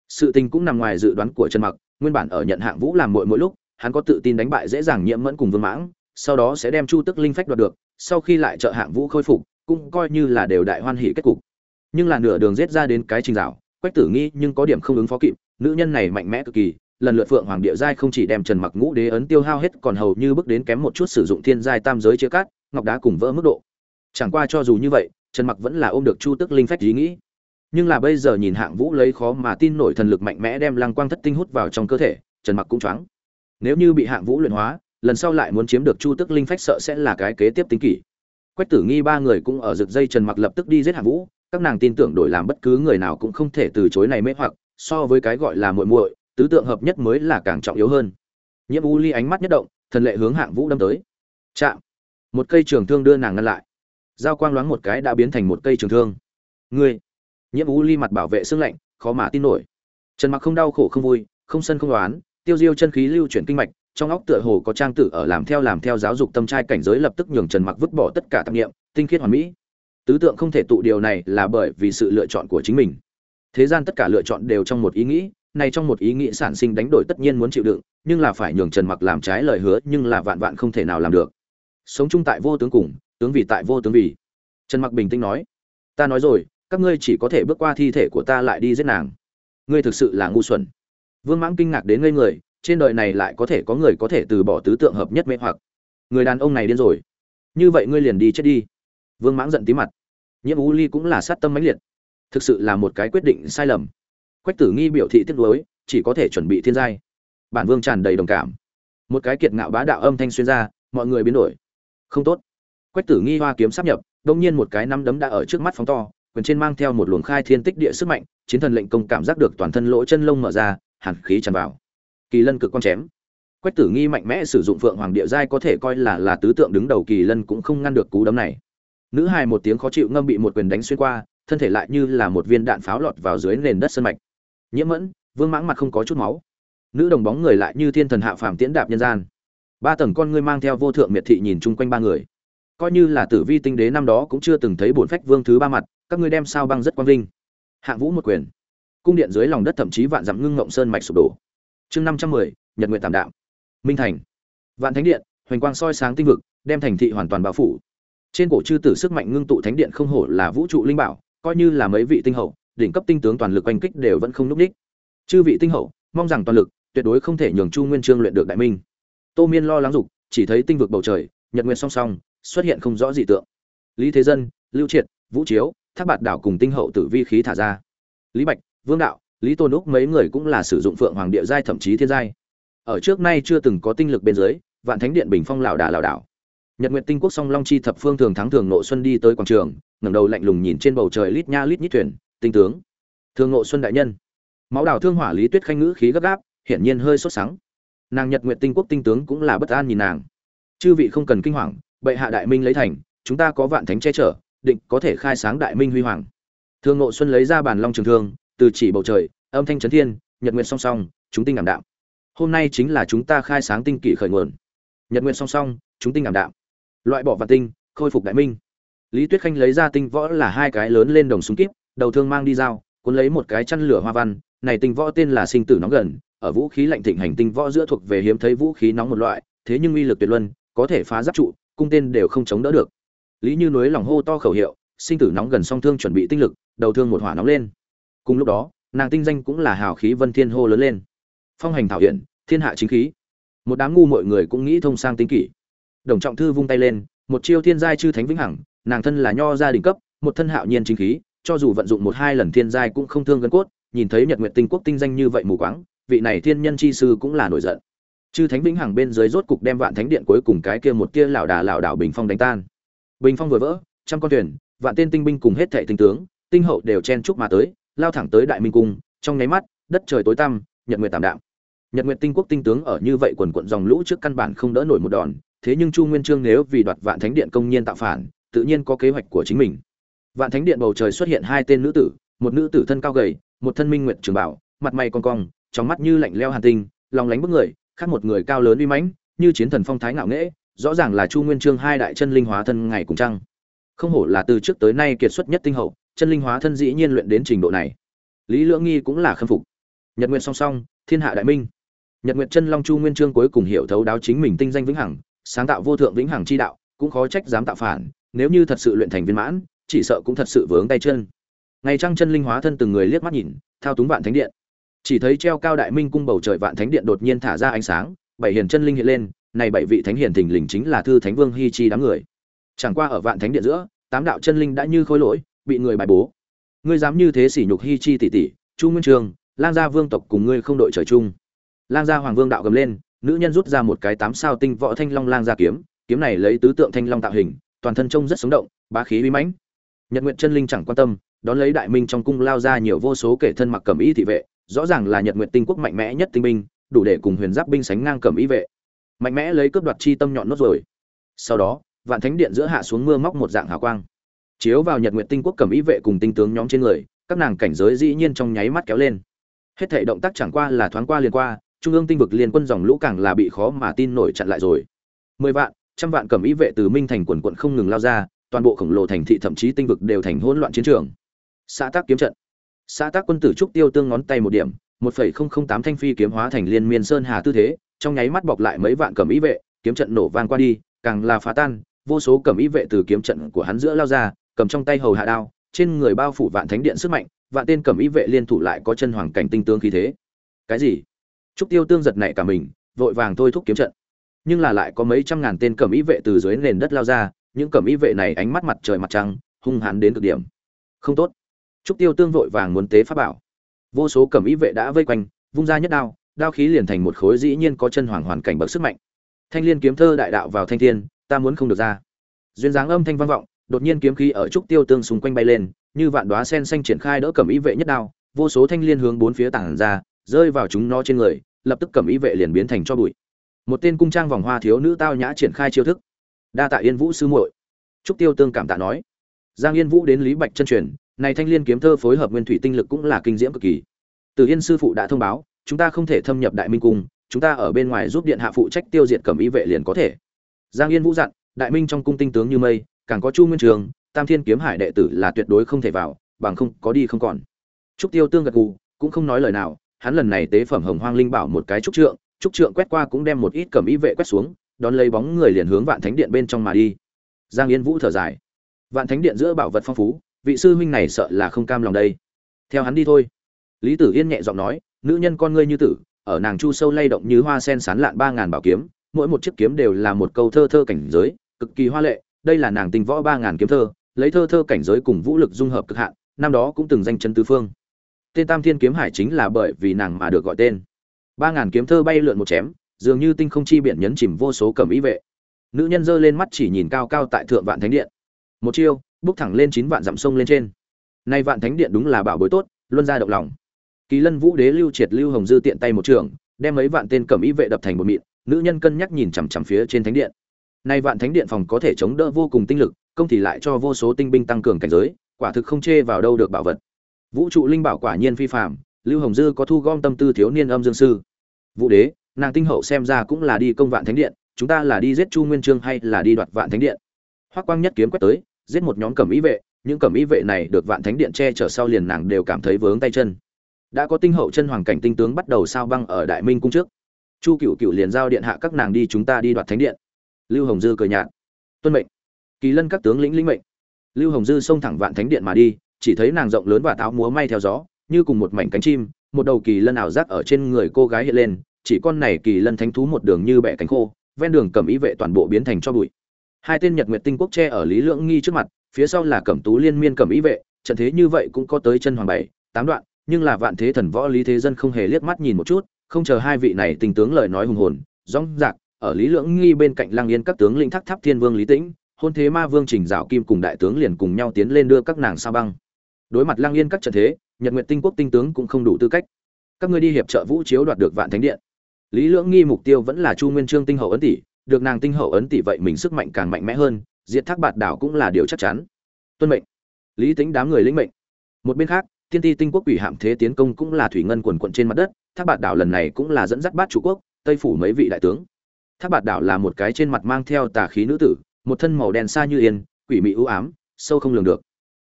Sự tình cũng nằm ngoài dự đoán của trần mặc, nguyên bản ở nhận hạng vũ làm mỗi mỗi lúc, hắn có tự tin đánh bại dễ dàng nhiễm mẫn cùng vương mãng, sau đó sẽ đem chu tức linh phách đoạt được, sau khi lại trợ hạng vũ khôi phục, cũng coi như là đều đại hoan hỷ kết cục. Nhưng là nửa đường giết ra đến cái trình rào quách tử nghi nhưng có điểm không ứng phó kịp, nữ nhân này mạnh mẽ cực kỳ, lần lượt phượng hoàng địa giai không chỉ đem trần mặc ngũ đế ấn tiêu hao hết, còn hầu như bước đến kém một chút sử dụng thiên giai tam giới chia cắt, ngọc đá cùng vỡ mức độ. Chẳng qua cho dù như vậy, trần mặc vẫn là ôm được chu tức linh phách ý nghĩ nhưng là bây giờ nhìn hạng vũ lấy khó mà tin nổi thần lực mạnh mẽ đem lăng quang thất tinh hút vào trong cơ thể, trần mặc cũng choáng. Nếu như bị hạng vũ luyện hóa, lần sau lại muốn chiếm được chu tức linh phách sợ sẽ là cái kế tiếp tính kỷ. Quách tử nghi ba người cũng ở rực dây trần mặc lập tức đi giết hạng vũ, các nàng tin tưởng đổi làm bất cứ người nào cũng không thể từ chối này mê hoặc, so với cái gọi là muội muội, tứ tượng hợp nhất mới là càng trọng yếu hơn. Nhiễm u ly ánh mắt nhất động, thần lệ hướng hạng vũ đâm tới. Chạm! Một cây trường thương đưa nàng ngăn lại. Dao quang loáng một cái đã biến thành một cây trường thương. Ngươi! Nhiễm u ly mặt bảo vệ xương lạnh, khó mà tin nổi. Trần mặc không đau khổ không vui, không sân không đoán tiêu diêu chân khí lưu chuyển kinh mạch, trong óc tựa hồ có trang tử ở làm theo làm theo giáo dục tâm trai cảnh giới lập tức nhường trần mặc vứt bỏ tất cả tạp nghiệm tinh khiết hoàn mỹ. Tứ tượng không thể tụ điều này là bởi vì sự lựa chọn của chính mình. Thế gian tất cả lựa chọn đều trong một ý nghĩ này trong một ý nghĩ sản sinh đánh đổi tất nhiên muốn chịu đựng, nhưng là phải nhường trần mặc làm trái lời hứa, nhưng là vạn vạn không thể nào làm được. Sống chung tại vô tướng cùng, tướng vì tại vô tướng vì. Trần mặc bình tĩnh nói, ta nói rồi các ngươi chỉ có thể bước qua thi thể của ta lại đi giết nàng. Ngươi thực sự là ngu xuẩn. Vương mãng kinh ngạc đến ngây người, trên đời này lại có thể có người có thể từ bỏ tứ tượng hợp nhất mê hoặc. Người đàn ông này điên rồi. Như vậy ngươi liền đi chết đi. Vương mãng giận tí mặt. Nhiễm u ly cũng là sát tâm mãnh liệt. Thực sự là một cái quyết định sai lầm. Quách tử nghi biểu thị tiếc nuối, chỉ có thể chuẩn bị thiên giai. Bản vương tràn đầy đồng cảm. Một cái kiệt ngạo bá đạo âm thanh xuyên ra, mọi người biến đổi. Không tốt. Quách tử nghi hoa kiếm sắp nhập, đông nhiên một cái nắm đấm đã ở trước mắt phóng to quyền trên mang theo một luồng khai thiên tích địa sức mạnh, chiến thần lệnh công cảm giác được toàn thân lỗ chân lông mở ra, hàn khí tràn vào. Kỳ lân cực quan chém. Quách tử nghi mạnh mẽ sử dụng phượng hoàng địa giai có thể coi là là tứ tượng đứng đầu kỳ lân cũng không ngăn được cú đấm này. Nữ hài một tiếng khó chịu ngâm bị một quyền đánh xuyên qua, thân thể lại như là một viên đạn pháo lọt vào dưới nền đất sân mạch. Nhiễm mẫn, vương mãng mặt không có chút máu. Nữ đồng bóng người lại như thiên thần hạ phàm tiễn đạp nhân gian. Ba tầng con ngươi mang theo vô thượng miệt thị nhìn chung quanh ba người. Coi như là tử vi tinh đế năm đó cũng chưa từng thấy bổn phách vương thứ ba mặt các ngươi đem sao băng rất quang vinh. Hạng vũ một quyền. Cung điện dưới lòng đất thậm chí vạn dặm ngưng ngộng sơn mạch sụp đổ. Chương năm trăm mười, nhật nguyện tạm đạo. Minh thành. Vạn thánh điện, hoành quang soi sáng tinh vực, đem thành thị hoàn toàn bao phủ. Trên cổ chư tử sức mạnh ngưng tụ thánh điện không hổ là vũ trụ linh bảo, coi như là mấy vị tinh hậu, đỉnh cấp tinh tướng toàn lực oanh kích đều vẫn không núp đích chư vị tinh hậu, mong rằng toàn lực, tuyệt đối không thể nhường chu nguyên trương luyện được đại minh. Tô miên lo lắng dục, chỉ thấy tinh vực bầu trời, nhật nguyện song song, xuất hiện không rõ dị tượng. Lý thế dân, lưu triệt, vũ chiếu thác bạt đảo cùng tinh hậu tử vi khí thả ra. Lý bạch, vương đạo, lý tôn úc mấy người cũng là sử dụng phượng hoàng địa giai thậm chí thiên giai. Ở trước nay chưa từng có tinh lực bên dưới, vạn thánh điện bình phong lảo đà lảo đảo. Nhật nguyện tinh quốc song long chi thập phương thường thắng thường nội xuân đi tới quảng trường, ngẩng đầu lạnh lùng nhìn trên bầu trời lít nha lít nhít thuyền, tinh tướng. Thường nội xuân đại nhân. Máu đào thương hỏa lý tuyết khanh ngữ khí gấp gáp, hiển nhiên hơi sốt sắng. Nàng nhật nguyện tinh quốc tinh tướng cũng là bất an nhìn nàng. Chư vị không cần kinh hoàng, bệ hạ đại minh lấy thành, chúng ta có vạn thánh che chở định có thể khai sáng đại minh huy hoàng. Thương ngộ xuân lấy ra bàn long trường thương, từ chỉ bầu trời, âm thanh trấn thiên, nhật nguyện song song, chúng tinh ảm đạm. Hôm nay chính là chúng ta khai sáng tinh kỷ khởi nguồn. Nhật nguyện song song, chúng tinh ảm đạm. Loại bỏ vạn tinh, khôi phục đại minh. Lý tuyết khanh lấy ra tinh võ là hai cái lớn lên đồng súng kíp, đầu thương mang đi dao, cuốn lấy một cái chăn lửa hoa văn. Này tinh võ tên là sinh tử nóng gần, ở vũ khí lạnh thịnh hành tinh võ giữa thuộc về hiếm thấy vũ khí nóng một loại, thế nhưng uy lực tuyệt luân, có thể phá giáp trụ, cung tên đều không chống đỡ được lý như núi lòng hô to khẩu hiệu, sinh tử nóng gần song thương chuẩn bị tinh lực, đầu thương một hỏa nóng lên. Cùng lúc đó, nàng tinh danh cũng là hào khí vân thiên hô lớn lên. Phong hành thảo hiển, thiên hạ chính khí. Một đám ngu mọi người cũng nghĩ thông sang tinh kỷ. Đồng trọng thư vung tay lên, một chiêu thiên giai chư thánh vĩnh hằng, nàng thân là nho gia đình cấp, một thân hạo nhiên chính khí, cho dù vận dụng một hai lần thiên giai cũng không thương gân cốt, nhìn thấy nhật nguyện tinh quốc tinh danh như vậy mù quáng, vị này thiên nhân chi sư cũng là nổi giận. Chư thánh vĩnh hằng bên dưới rốt cục đem vạn thánh điện cuối cùng cái kia một kia lảo đà lảo đảo bình phong đánh tan bình phong vừa vỡ, trăm con thuyền, vạn tên tinh binh cùng hết thệ tinh tướng, tinh hậu đều chen chúc mà tới, lao thẳng tới đại minh cung. Trong nháy mắt, đất trời tối tăm, nhật nguyệt tạm đạm. Nhật nguyệt tinh quốc tinh tướng ở như vậy quần quận dòng lũ trước căn bản không đỡ nổi một đòn, thế nhưng chu nguyên trương nếu vì đoạt vạn thánh điện công nhiên tạo phản, tự nhiên có kế hoạch của chính mình. Vạn thánh điện bầu trời xuất hiện hai tên nữ tử, một nữ tử thân cao gầy, một thân minh nguyệt trường bảo, mặt mày con cong, trong mắt như lạnh leo hàn tinh, lòng lánh bức người, khác một người cao lớn uy mãnh, như chiến thần phong thái ngạo nghễ rõ ràng là chu nguyên trương hai đại chân linh hóa thân ngày cùng trăng. Không hổ là từ trước tới nay kiệt xuất nhất tinh hậu, chân linh hóa thân dĩ nhiên luyện đến trình độ này. Lý lưỡng nghi cũng là khâm phục. Nhật nguyện song song, thiên hạ đại minh. Nhật nguyện chân long chu nguyên trương cuối cùng hiểu thấu đáo chính mình tinh danh vĩnh hằng, sáng tạo vô thượng vĩnh hằng chi đạo, cũng khó trách dám tạo phản, nếu như thật sự luyện thành viên mãn, chỉ sợ cũng thật sự vướng tay chân. Ngày trăng chân linh hóa thân từng người liếc mắt nhìn, thao túng vạn thánh điện. Chỉ thấy treo cao đại minh cung bầu trời vạn thánh điện đột nhiên thả ra ánh sáng, bảy hiền chân linh hiện lên này bảy vị thánh hiền thình lình chính là thư thánh vương hi chi đám người. Chẳng qua ở vạn thánh điện giữa, tám đạo chân linh đã như khối lỗi, bị người bài bố. Ngươi dám như thế sỉ nhục hi chi tỷ tỷ, chu nguyên trường, lang gia vương tộc cùng ngươi không đội trời chung. Lang gia hoàng vương đạo gầm lên, nữ nhân rút ra một cái tám sao tinh võ thanh long lang gia kiếm kiếm này lấy tứ tượng thanh long tạo hình, toàn thân trông rất sống động, bá khí uy mãnh. Nhật nguyện chân linh chẳng quan tâm, đón lấy đại minh trong cung lao ra nhiều vô số kể thân mặc cẩm y thị vệ, rõ ràng là nhật nguyện tinh quốc mạnh mẽ nhất tinh binh, đủ để cùng huyền giáp binh sánh ngang cẩm y vệ mạnh mẽ lấy cướp đoạt chi tâm nhọn nốt rồi. Sau đó, vạn thánh điện giữa hạ xuống mưa móc một dạng hào quang. Chiếu vào nhật nguyện tinh quốc cẩm y vệ cùng tinh tướng nhóm trên người, các nàng cảnh giới dĩ nhiên trong nháy mắt kéo lên. Hết thể động tác chẳng qua là thoáng qua liền qua, trung ương tinh vực liên quân dòng lũ càng là bị khó mà tin nổi chặn lại rồi. Mười vạn, trăm vạn cẩm ý vệ từ minh thành quần quận không ngừng lao ra, toàn bộ khổng lồ thành thị thậm chí tinh vực đều thành hỗn loạn chiến trường. Xã tác kiếm trận. Xã tác quân tử trúc tiêu tương ngón tay một điểm, một phẩy không không tám thanh phi kiếm hóa thành liên miên sơn hà tư thế trong nháy mắt bọc lại mấy vạn cẩm ý vệ, kiếm trận nổ vang qua đi, càng là phá tan, vô số cẩm ý vệ từ kiếm trận của hắn giữa lao ra, cầm trong tay hầu hạ đao, trên người bao phủ vạn thánh điện sức mạnh, vạn tên cẩm ý vệ liên thủ lại có chân hoàng cảnh tinh tướng khí thế. Cái gì? Trúc tiêu tương giật nảy cả mình, vội vàng thôi thúc kiếm trận. Nhưng là lại có mấy trăm ngàn tên cẩm ý vệ từ dưới nền đất lao ra, những cẩm ý vệ này ánh mắt mặt trời mặt trăng, hung hãn đến cực điểm. Không tốt. Trúc tiêu tương vội vàng muốn tế pháp bảo. Vô số cẩm ý vệ đã vây quanh, vung ra nhất đao đao khí liền thành một khối dĩ nhiên có chân hoàng hoàn cảnh bậc sức mạnh. Thanh liên kiếm thơ đại đạo vào thanh thiên, ta muốn không được ra. Duyên dáng âm thanh vang vọng, đột nhiên kiếm khí ở trúc tiêu tương xung quanh bay lên, như vạn đóa sen xanh triển khai đỡ cẩm ý vệ nhất đao, vô số thanh liên hướng bốn phía tản ra, rơi vào chúng nó trên người, lập tức cẩm ý vệ liền biến thành cho bụi. Một tên cung trang vòng hoa thiếu nữ tao nhã triển khai chiêu thức. Đa tạ yên vũ sư muội. Trúc tiêu tương cảm tạ nói. Giang yên vũ đến lý bạch chân truyền, này thanh liên kiếm thơ phối hợp nguyên thủy tinh lực cũng là kinh diễm cực kỳ. Từ yên sư phụ đã thông báo chúng ta không thể thâm nhập đại minh cung, chúng ta ở bên ngoài giúp điện hạ phụ trách tiêu diệt cẩm ý vệ liền có thể. Giang yên vũ dặn, đại minh trong cung tinh tướng như mây, càng có chu nguyên trường, tam thiên kiếm hải đệ tử là tuyệt đối không thể vào, bằng không có đi không còn. Trúc tiêu tương gật gù, cũng không nói lời nào, hắn lần này tế phẩm hồng hoang linh bảo một cái trúc trượng trúc trượng quét qua cũng đem một ít cẩm ý vệ quét xuống, đón lấy bóng người liền hướng vạn thánh điện bên trong mà đi. Giang yên vũ thở dài. Vạn thánh điện giữa bảo vật phong phú, vị sư huynh này sợ là không cam lòng đây. Theo hắn đi thôi. Lý tử yên nhẹ giọng nói nữ nhân con ngươi như tử, ở nàng chu sâu lay động như hoa sen sán lạn ba ngàn bảo kiếm, mỗi một chiếc kiếm đều là một câu thơ thơ cảnh giới, cực kỳ hoa lệ, đây là nàng tình võ ba ngàn kiếm thơ, lấy thơ thơ cảnh giới cùng vũ lực dung hợp cực hạn, năm đó cũng từng danh chân tứ phương. Tên tam thiên kiếm hải chính là bởi vì nàng mà được gọi tên. Ba ngàn kiếm thơ bay lượn một chém, dường như tinh không chi biển nhấn chìm vô số cẩm ý vệ. Nữ nhân giơ lên mắt chỉ nhìn cao cao tại thượng vạn thánh điện. Một chiêu, bước thẳng lên chín vạn dặm sông lên trên. Nay vạn thánh điện đúng là bảo bối tốt, luôn ra động lòng kỳ lân vũ đế lưu triệt lưu hồng dư tiện tay một trường, đem mấy vạn tên cẩm ý vệ đập thành một mịn, nữ nhân cân nhắc nhìn chằm chằm phía trên thánh điện. Nay vạn thánh điện phòng có thể chống đỡ vô cùng tinh lực, công thì lại cho vô số tinh binh tăng cường cảnh giới, quả thực không chê vào đâu được bảo vật. Vũ trụ linh bảo quả nhiên phi phạm lưu hồng dư có thu gom tâm tư thiếu niên âm dương sư. Vũ đế, nàng tinh hậu xem ra cũng là đi công vạn thánh điện, chúng ta là đi giết chu nguyên trương hay là đi đoạt vạn thánh điện? Hoắc quang nhất kiếm quét tới, giết một nhóm cẩm ý vệ, những cẩm ý vệ này được vạn thánh điện che chở sau liền nàng đều cảm thấy vướng tay chân đã có tinh hậu chân hoàng cảnh tinh tướng bắt đầu sao băng ở đại minh cung trước. Chu cựu cựu liền giao điện hạ các nàng đi chúng ta đi đoạt thánh điện. Lưu hồng dư cười nhạt. Tuân mệnh. Kỳ lân các tướng lĩnh lĩnh mệnh. Lưu hồng dư xông thẳng vạn thánh điện mà đi, chỉ thấy nàng rộng lớn và táo múa may theo gió, như cùng một mảnh cánh chim, một đầu kỳ lân ảo giác ở trên người cô gái hiện lên, chỉ con này kỳ lân thánh thú một đường như bẻ cánh khô, ven đường cầm ý vệ toàn bộ biến thành cho bụi. Hai tên nhật nguyệt tinh quốc tre ở lý lưỡng nghi trước mặt, phía sau là cẩm tú liên miên cẩm ý vệ, trận thế như vậy cũng có tới chân hoàng bảy, tám đoạn nhưng là vạn thế thần võ lý thế dân không hề liếc mắt nhìn một chút, không chờ hai vị này tình tướng lời nói hùng hồn rong rạc ở lý lưỡng nghi bên cạnh lang yên các tướng linh thác tháp thiên vương lý tĩnh, hôn thế ma vương trình dạo kim cùng đại tướng liền cùng nhau tiến lên đưa các nàng sao băng. Đối mặt lang yên các trận thế, nhật nguyện tinh quốc tinh tướng cũng không đủ tư cách. Các ngươi đi hiệp trợ vũ chiếu đoạt được vạn thánh điện. Lý lưỡng nghi mục tiêu vẫn là chu nguyên trương tinh hậu ấn tỷ, được nàng tinh hậu ấn tỷ vậy mình sức mạnh càng mạnh mẽ hơn, diệt thác bạt đảo cũng là điều chắc chắn. Tuân mệnh. Lý tính đám người lĩnh mệnh. Một bên khác thiên ti tinh quốc ủy hạm thế tiến công cũng là thủy ngân quần quận trên mặt đất, thác bạt đảo lần này cũng là dẫn dắt bát chủ quốc, tây phủ mấy vị đại tướng. Thác bạt đảo là một cái trên mặt mang theo tà khí nữ tử, một thân màu đen xa như yên, quỷ mị ưu ám, sâu không lường được.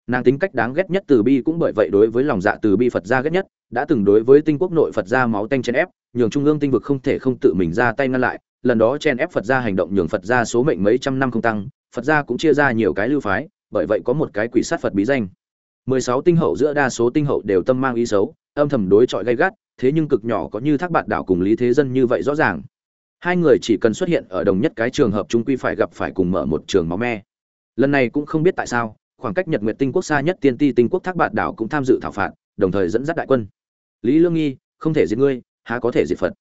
Nàng tính cách đáng ghét nhất từ bi cũng bởi vậy đối với lòng dạ từ bi phật gia ghét nhất, đã từng đối với tinh quốc nội phật gia máu tanh chen ép, nhường trung ương tinh vực không thể không tự mình ra tay ngăn lại, lần đó chen ép phật gia hành động nhường phật gia số mệnh mấy trăm năm không tăng, phật gia cũng chia ra nhiều cái lưu phái, bởi vậy có một cái quỷ sát phật bí danh mười sáu tinh hậu giữa đa số tinh hậu đều tâm mang ý xấu, âm thầm đối chọi gay gắt, thế nhưng cực nhỏ có như thác bạn đảo cùng lý thế dân như vậy rõ ràng. Hai người chỉ cần xuất hiện ở đồng nhất cái trường hợp chúng quy phải gặp phải cùng mở một trường máu me. Lần này cũng không biết tại sao, khoảng cách nhật nguyệt tinh quốc xa nhất tiên ti tinh quốc thác bạn đảo cũng tham dự thảo phạt, đồng thời dẫn dắt đại quân. Lý lương nghi, không thể diệt ngươi, há có thể diệt phật?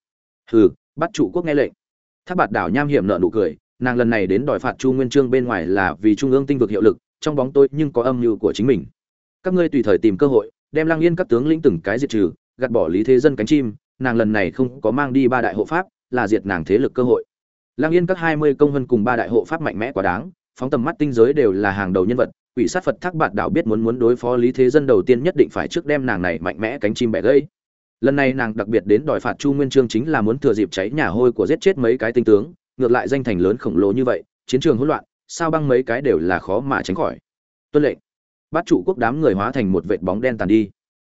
Hừ, bắt chủ quốc nghe lệnh. Thác bạt đảo nham hiểm nợ nụ cười, nàng lần này đến đòi phạt chu nguyên trương bên ngoài là vì trung ương tinh vực hiệu lực, trong bóng tôi nhưng có âm mưu của chính mình các ngươi tùy thời tìm cơ hội, đem lang yên các tướng lĩnh từng cái diệt trừ, gạt bỏ lý thế dân cánh chim, nàng lần này không có mang đi ba đại hộ pháp, là diệt nàng thế lực cơ hội. Lang yên các hai mươi công vân cùng ba đại hộ pháp mạnh mẽ quá đáng, phóng tầm mắt tinh giới đều là hàng đầu nhân vật, quỷ sát phật thác bạt đảo biết muốn muốn đối phó lý thế dân đầu tiên nhất định phải trước đem nàng này mạnh mẽ cánh chim bẻ gây lần này nàng đặc biệt đến đòi phạt chu nguyên trương chính là muốn thừa dịp cháy nhà hôi của giết chết mấy cái tinh tướng, ngược lại danh thành lớn khổng lồ như vậy, chiến trường hỗn loạn, sao băng mấy cái đều là khó mà tránh khỏi. Tuân lệnh. Bát trụ quốc đám người hóa thành một vệt bóng đen tàn đi.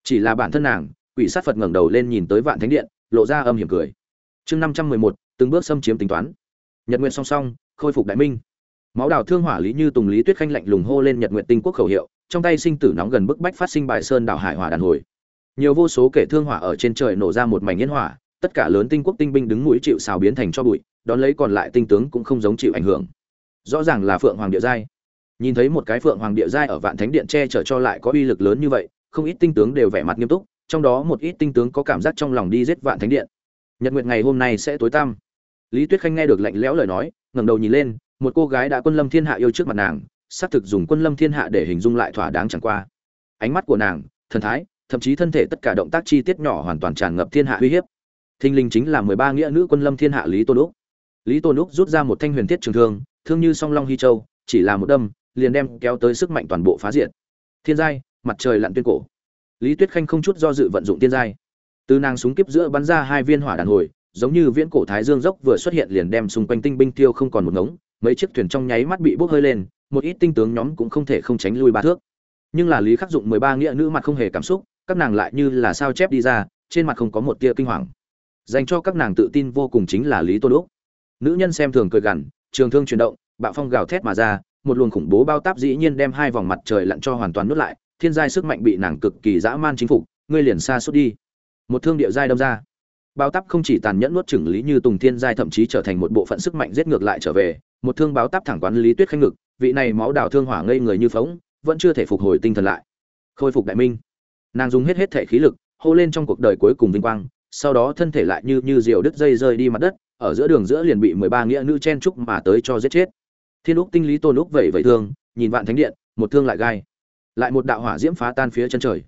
Chỉ là bản thân nàng, quỷ sát phật ngẩng đầu lên nhìn tới vạn thánh điện, lộ ra âm hiểm cười. Chương năm trăm mười một, từng bước xâm chiếm tính toán. Nhật nguyện song song, khôi phục đại minh. Máu đào thương hỏa lý như tùng lý tuyết khanh lạnh lùng hô lên nhật nguyện tinh quốc khẩu hiệu, trong tay sinh tử nóng gần bức bách phát sinh bài sơn đảo hải hỏa đàn hồi. Nhiều vô số kể thương hỏa ở trên trời nổ ra một mảnh yên hỏa, tất cả lớn tinh quốc tinh binh đứng mũi chịu xào biến thành cho bụi, đón lấy còn lại tinh tướng cũng không giống chịu ảnh hưởng. Rõ ràng là phượng hoàng địa giai nhìn thấy một cái phượng hoàng địa giai ở vạn thánh điện che chở cho lại có uy lực lớn như vậy, không ít tinh tướng đều vẻ mặt nghiêm túc, trong đó một ít tinh tướng có cảm giác trong lòng đi giết vạn thánh điện. Nhật nguyệt ngày hôm nay sẽ tối tăm. Lý tuyết khanh nghe được lạnh lẽo lời nói, ngẩng đầu nhìn lên, một cô gái đã quân lâm thiên hạ yêu trước mặt nàng, xác thực dùng quân lâm thiên hạ để hình dung lại thỏa đáng chẳng qua. Ánh mắt của nàng, thần thái, thậm chí thân thể tất cả động tác chi tiết nhỏ hoàn toàn tràn ngập thiên hạ uy hiếp. Thinh linh chính là mười ba nghĩa nữ quân lâm thiên hạ lý tôn úc. Lý tôn úc rút ra một thanh huyền thiết trường thương thương như song long hy châu, chỉ là một đâm liền đem kéo tới sức mạnh toàn bộ phá diện thiên giai, mặt trời lặn tuyên cổ. Lý tuyết khanh không chút do dự vận dụng thiên giai. Từ nàng súng kiếp giữa bắn ra hai viên hỏa đạn hồi, giống như viễn cổ thái dương dốc vừa xuất hiện liền đem xung quanh tinh binh tiêu không còn một ngống, mấy chiếc thuyền trong nháy mắt bị bốc hơi lên, một ít tinh tướng nhóm cũng không thể không tránh lui ba thước. Nhưng là lý khắc dụng mười ba nghĩa nữ mặt không hề cảm xúc, các nàng lại như là sao chép đi ra, trên mặt không có một tia kinh hoàng. Dành cho các nàng tự tin vô cùng chính là lý tôn Đốc. nữ nhân xem thường cười gằn, trường thương chuyển động, bạo phong gào thét mà ra một luồng khủng bố bao táp dĩ nhiên đem hai vòng mặt trời lặn cho hoàn toàn nuốt lại, thiên giai sức mạnh bị nàng cực kỳ dã man chính phục, ngươi liền xa suốt đi. Một thương địa giai đâm ra. Bao táp không chỉ tàn nhẫn nuốt chửng lý như tùng thiên giai thậm chí trở thành một bộ phận sức mạnh giết ngược lại trở về, một thương báo táp thẳng quán lý tuyết khanh ngực, vị này máu đào thương hỏa ngây người như phóng vẫn chưa thể phục hồi tinh thần lại. Khôi phục đại minh. Nàng dùng hết hết thể khí lực, hô lên trong cuộc đời cuối cùng vinh quang, sau đó thân thể lại như như diều đứt dây rơi đi mặt đất, ở giữa đường giữa liền bị mười ba nghĩa nữ chen trúc mà tới cho giết chết thiên úc tinh lý tôn úc vẩy vẩy thương, nhìn vạn thánh điện, một thương lại gai. Lại một đạo hỏa diễm phá tan phía chân trời.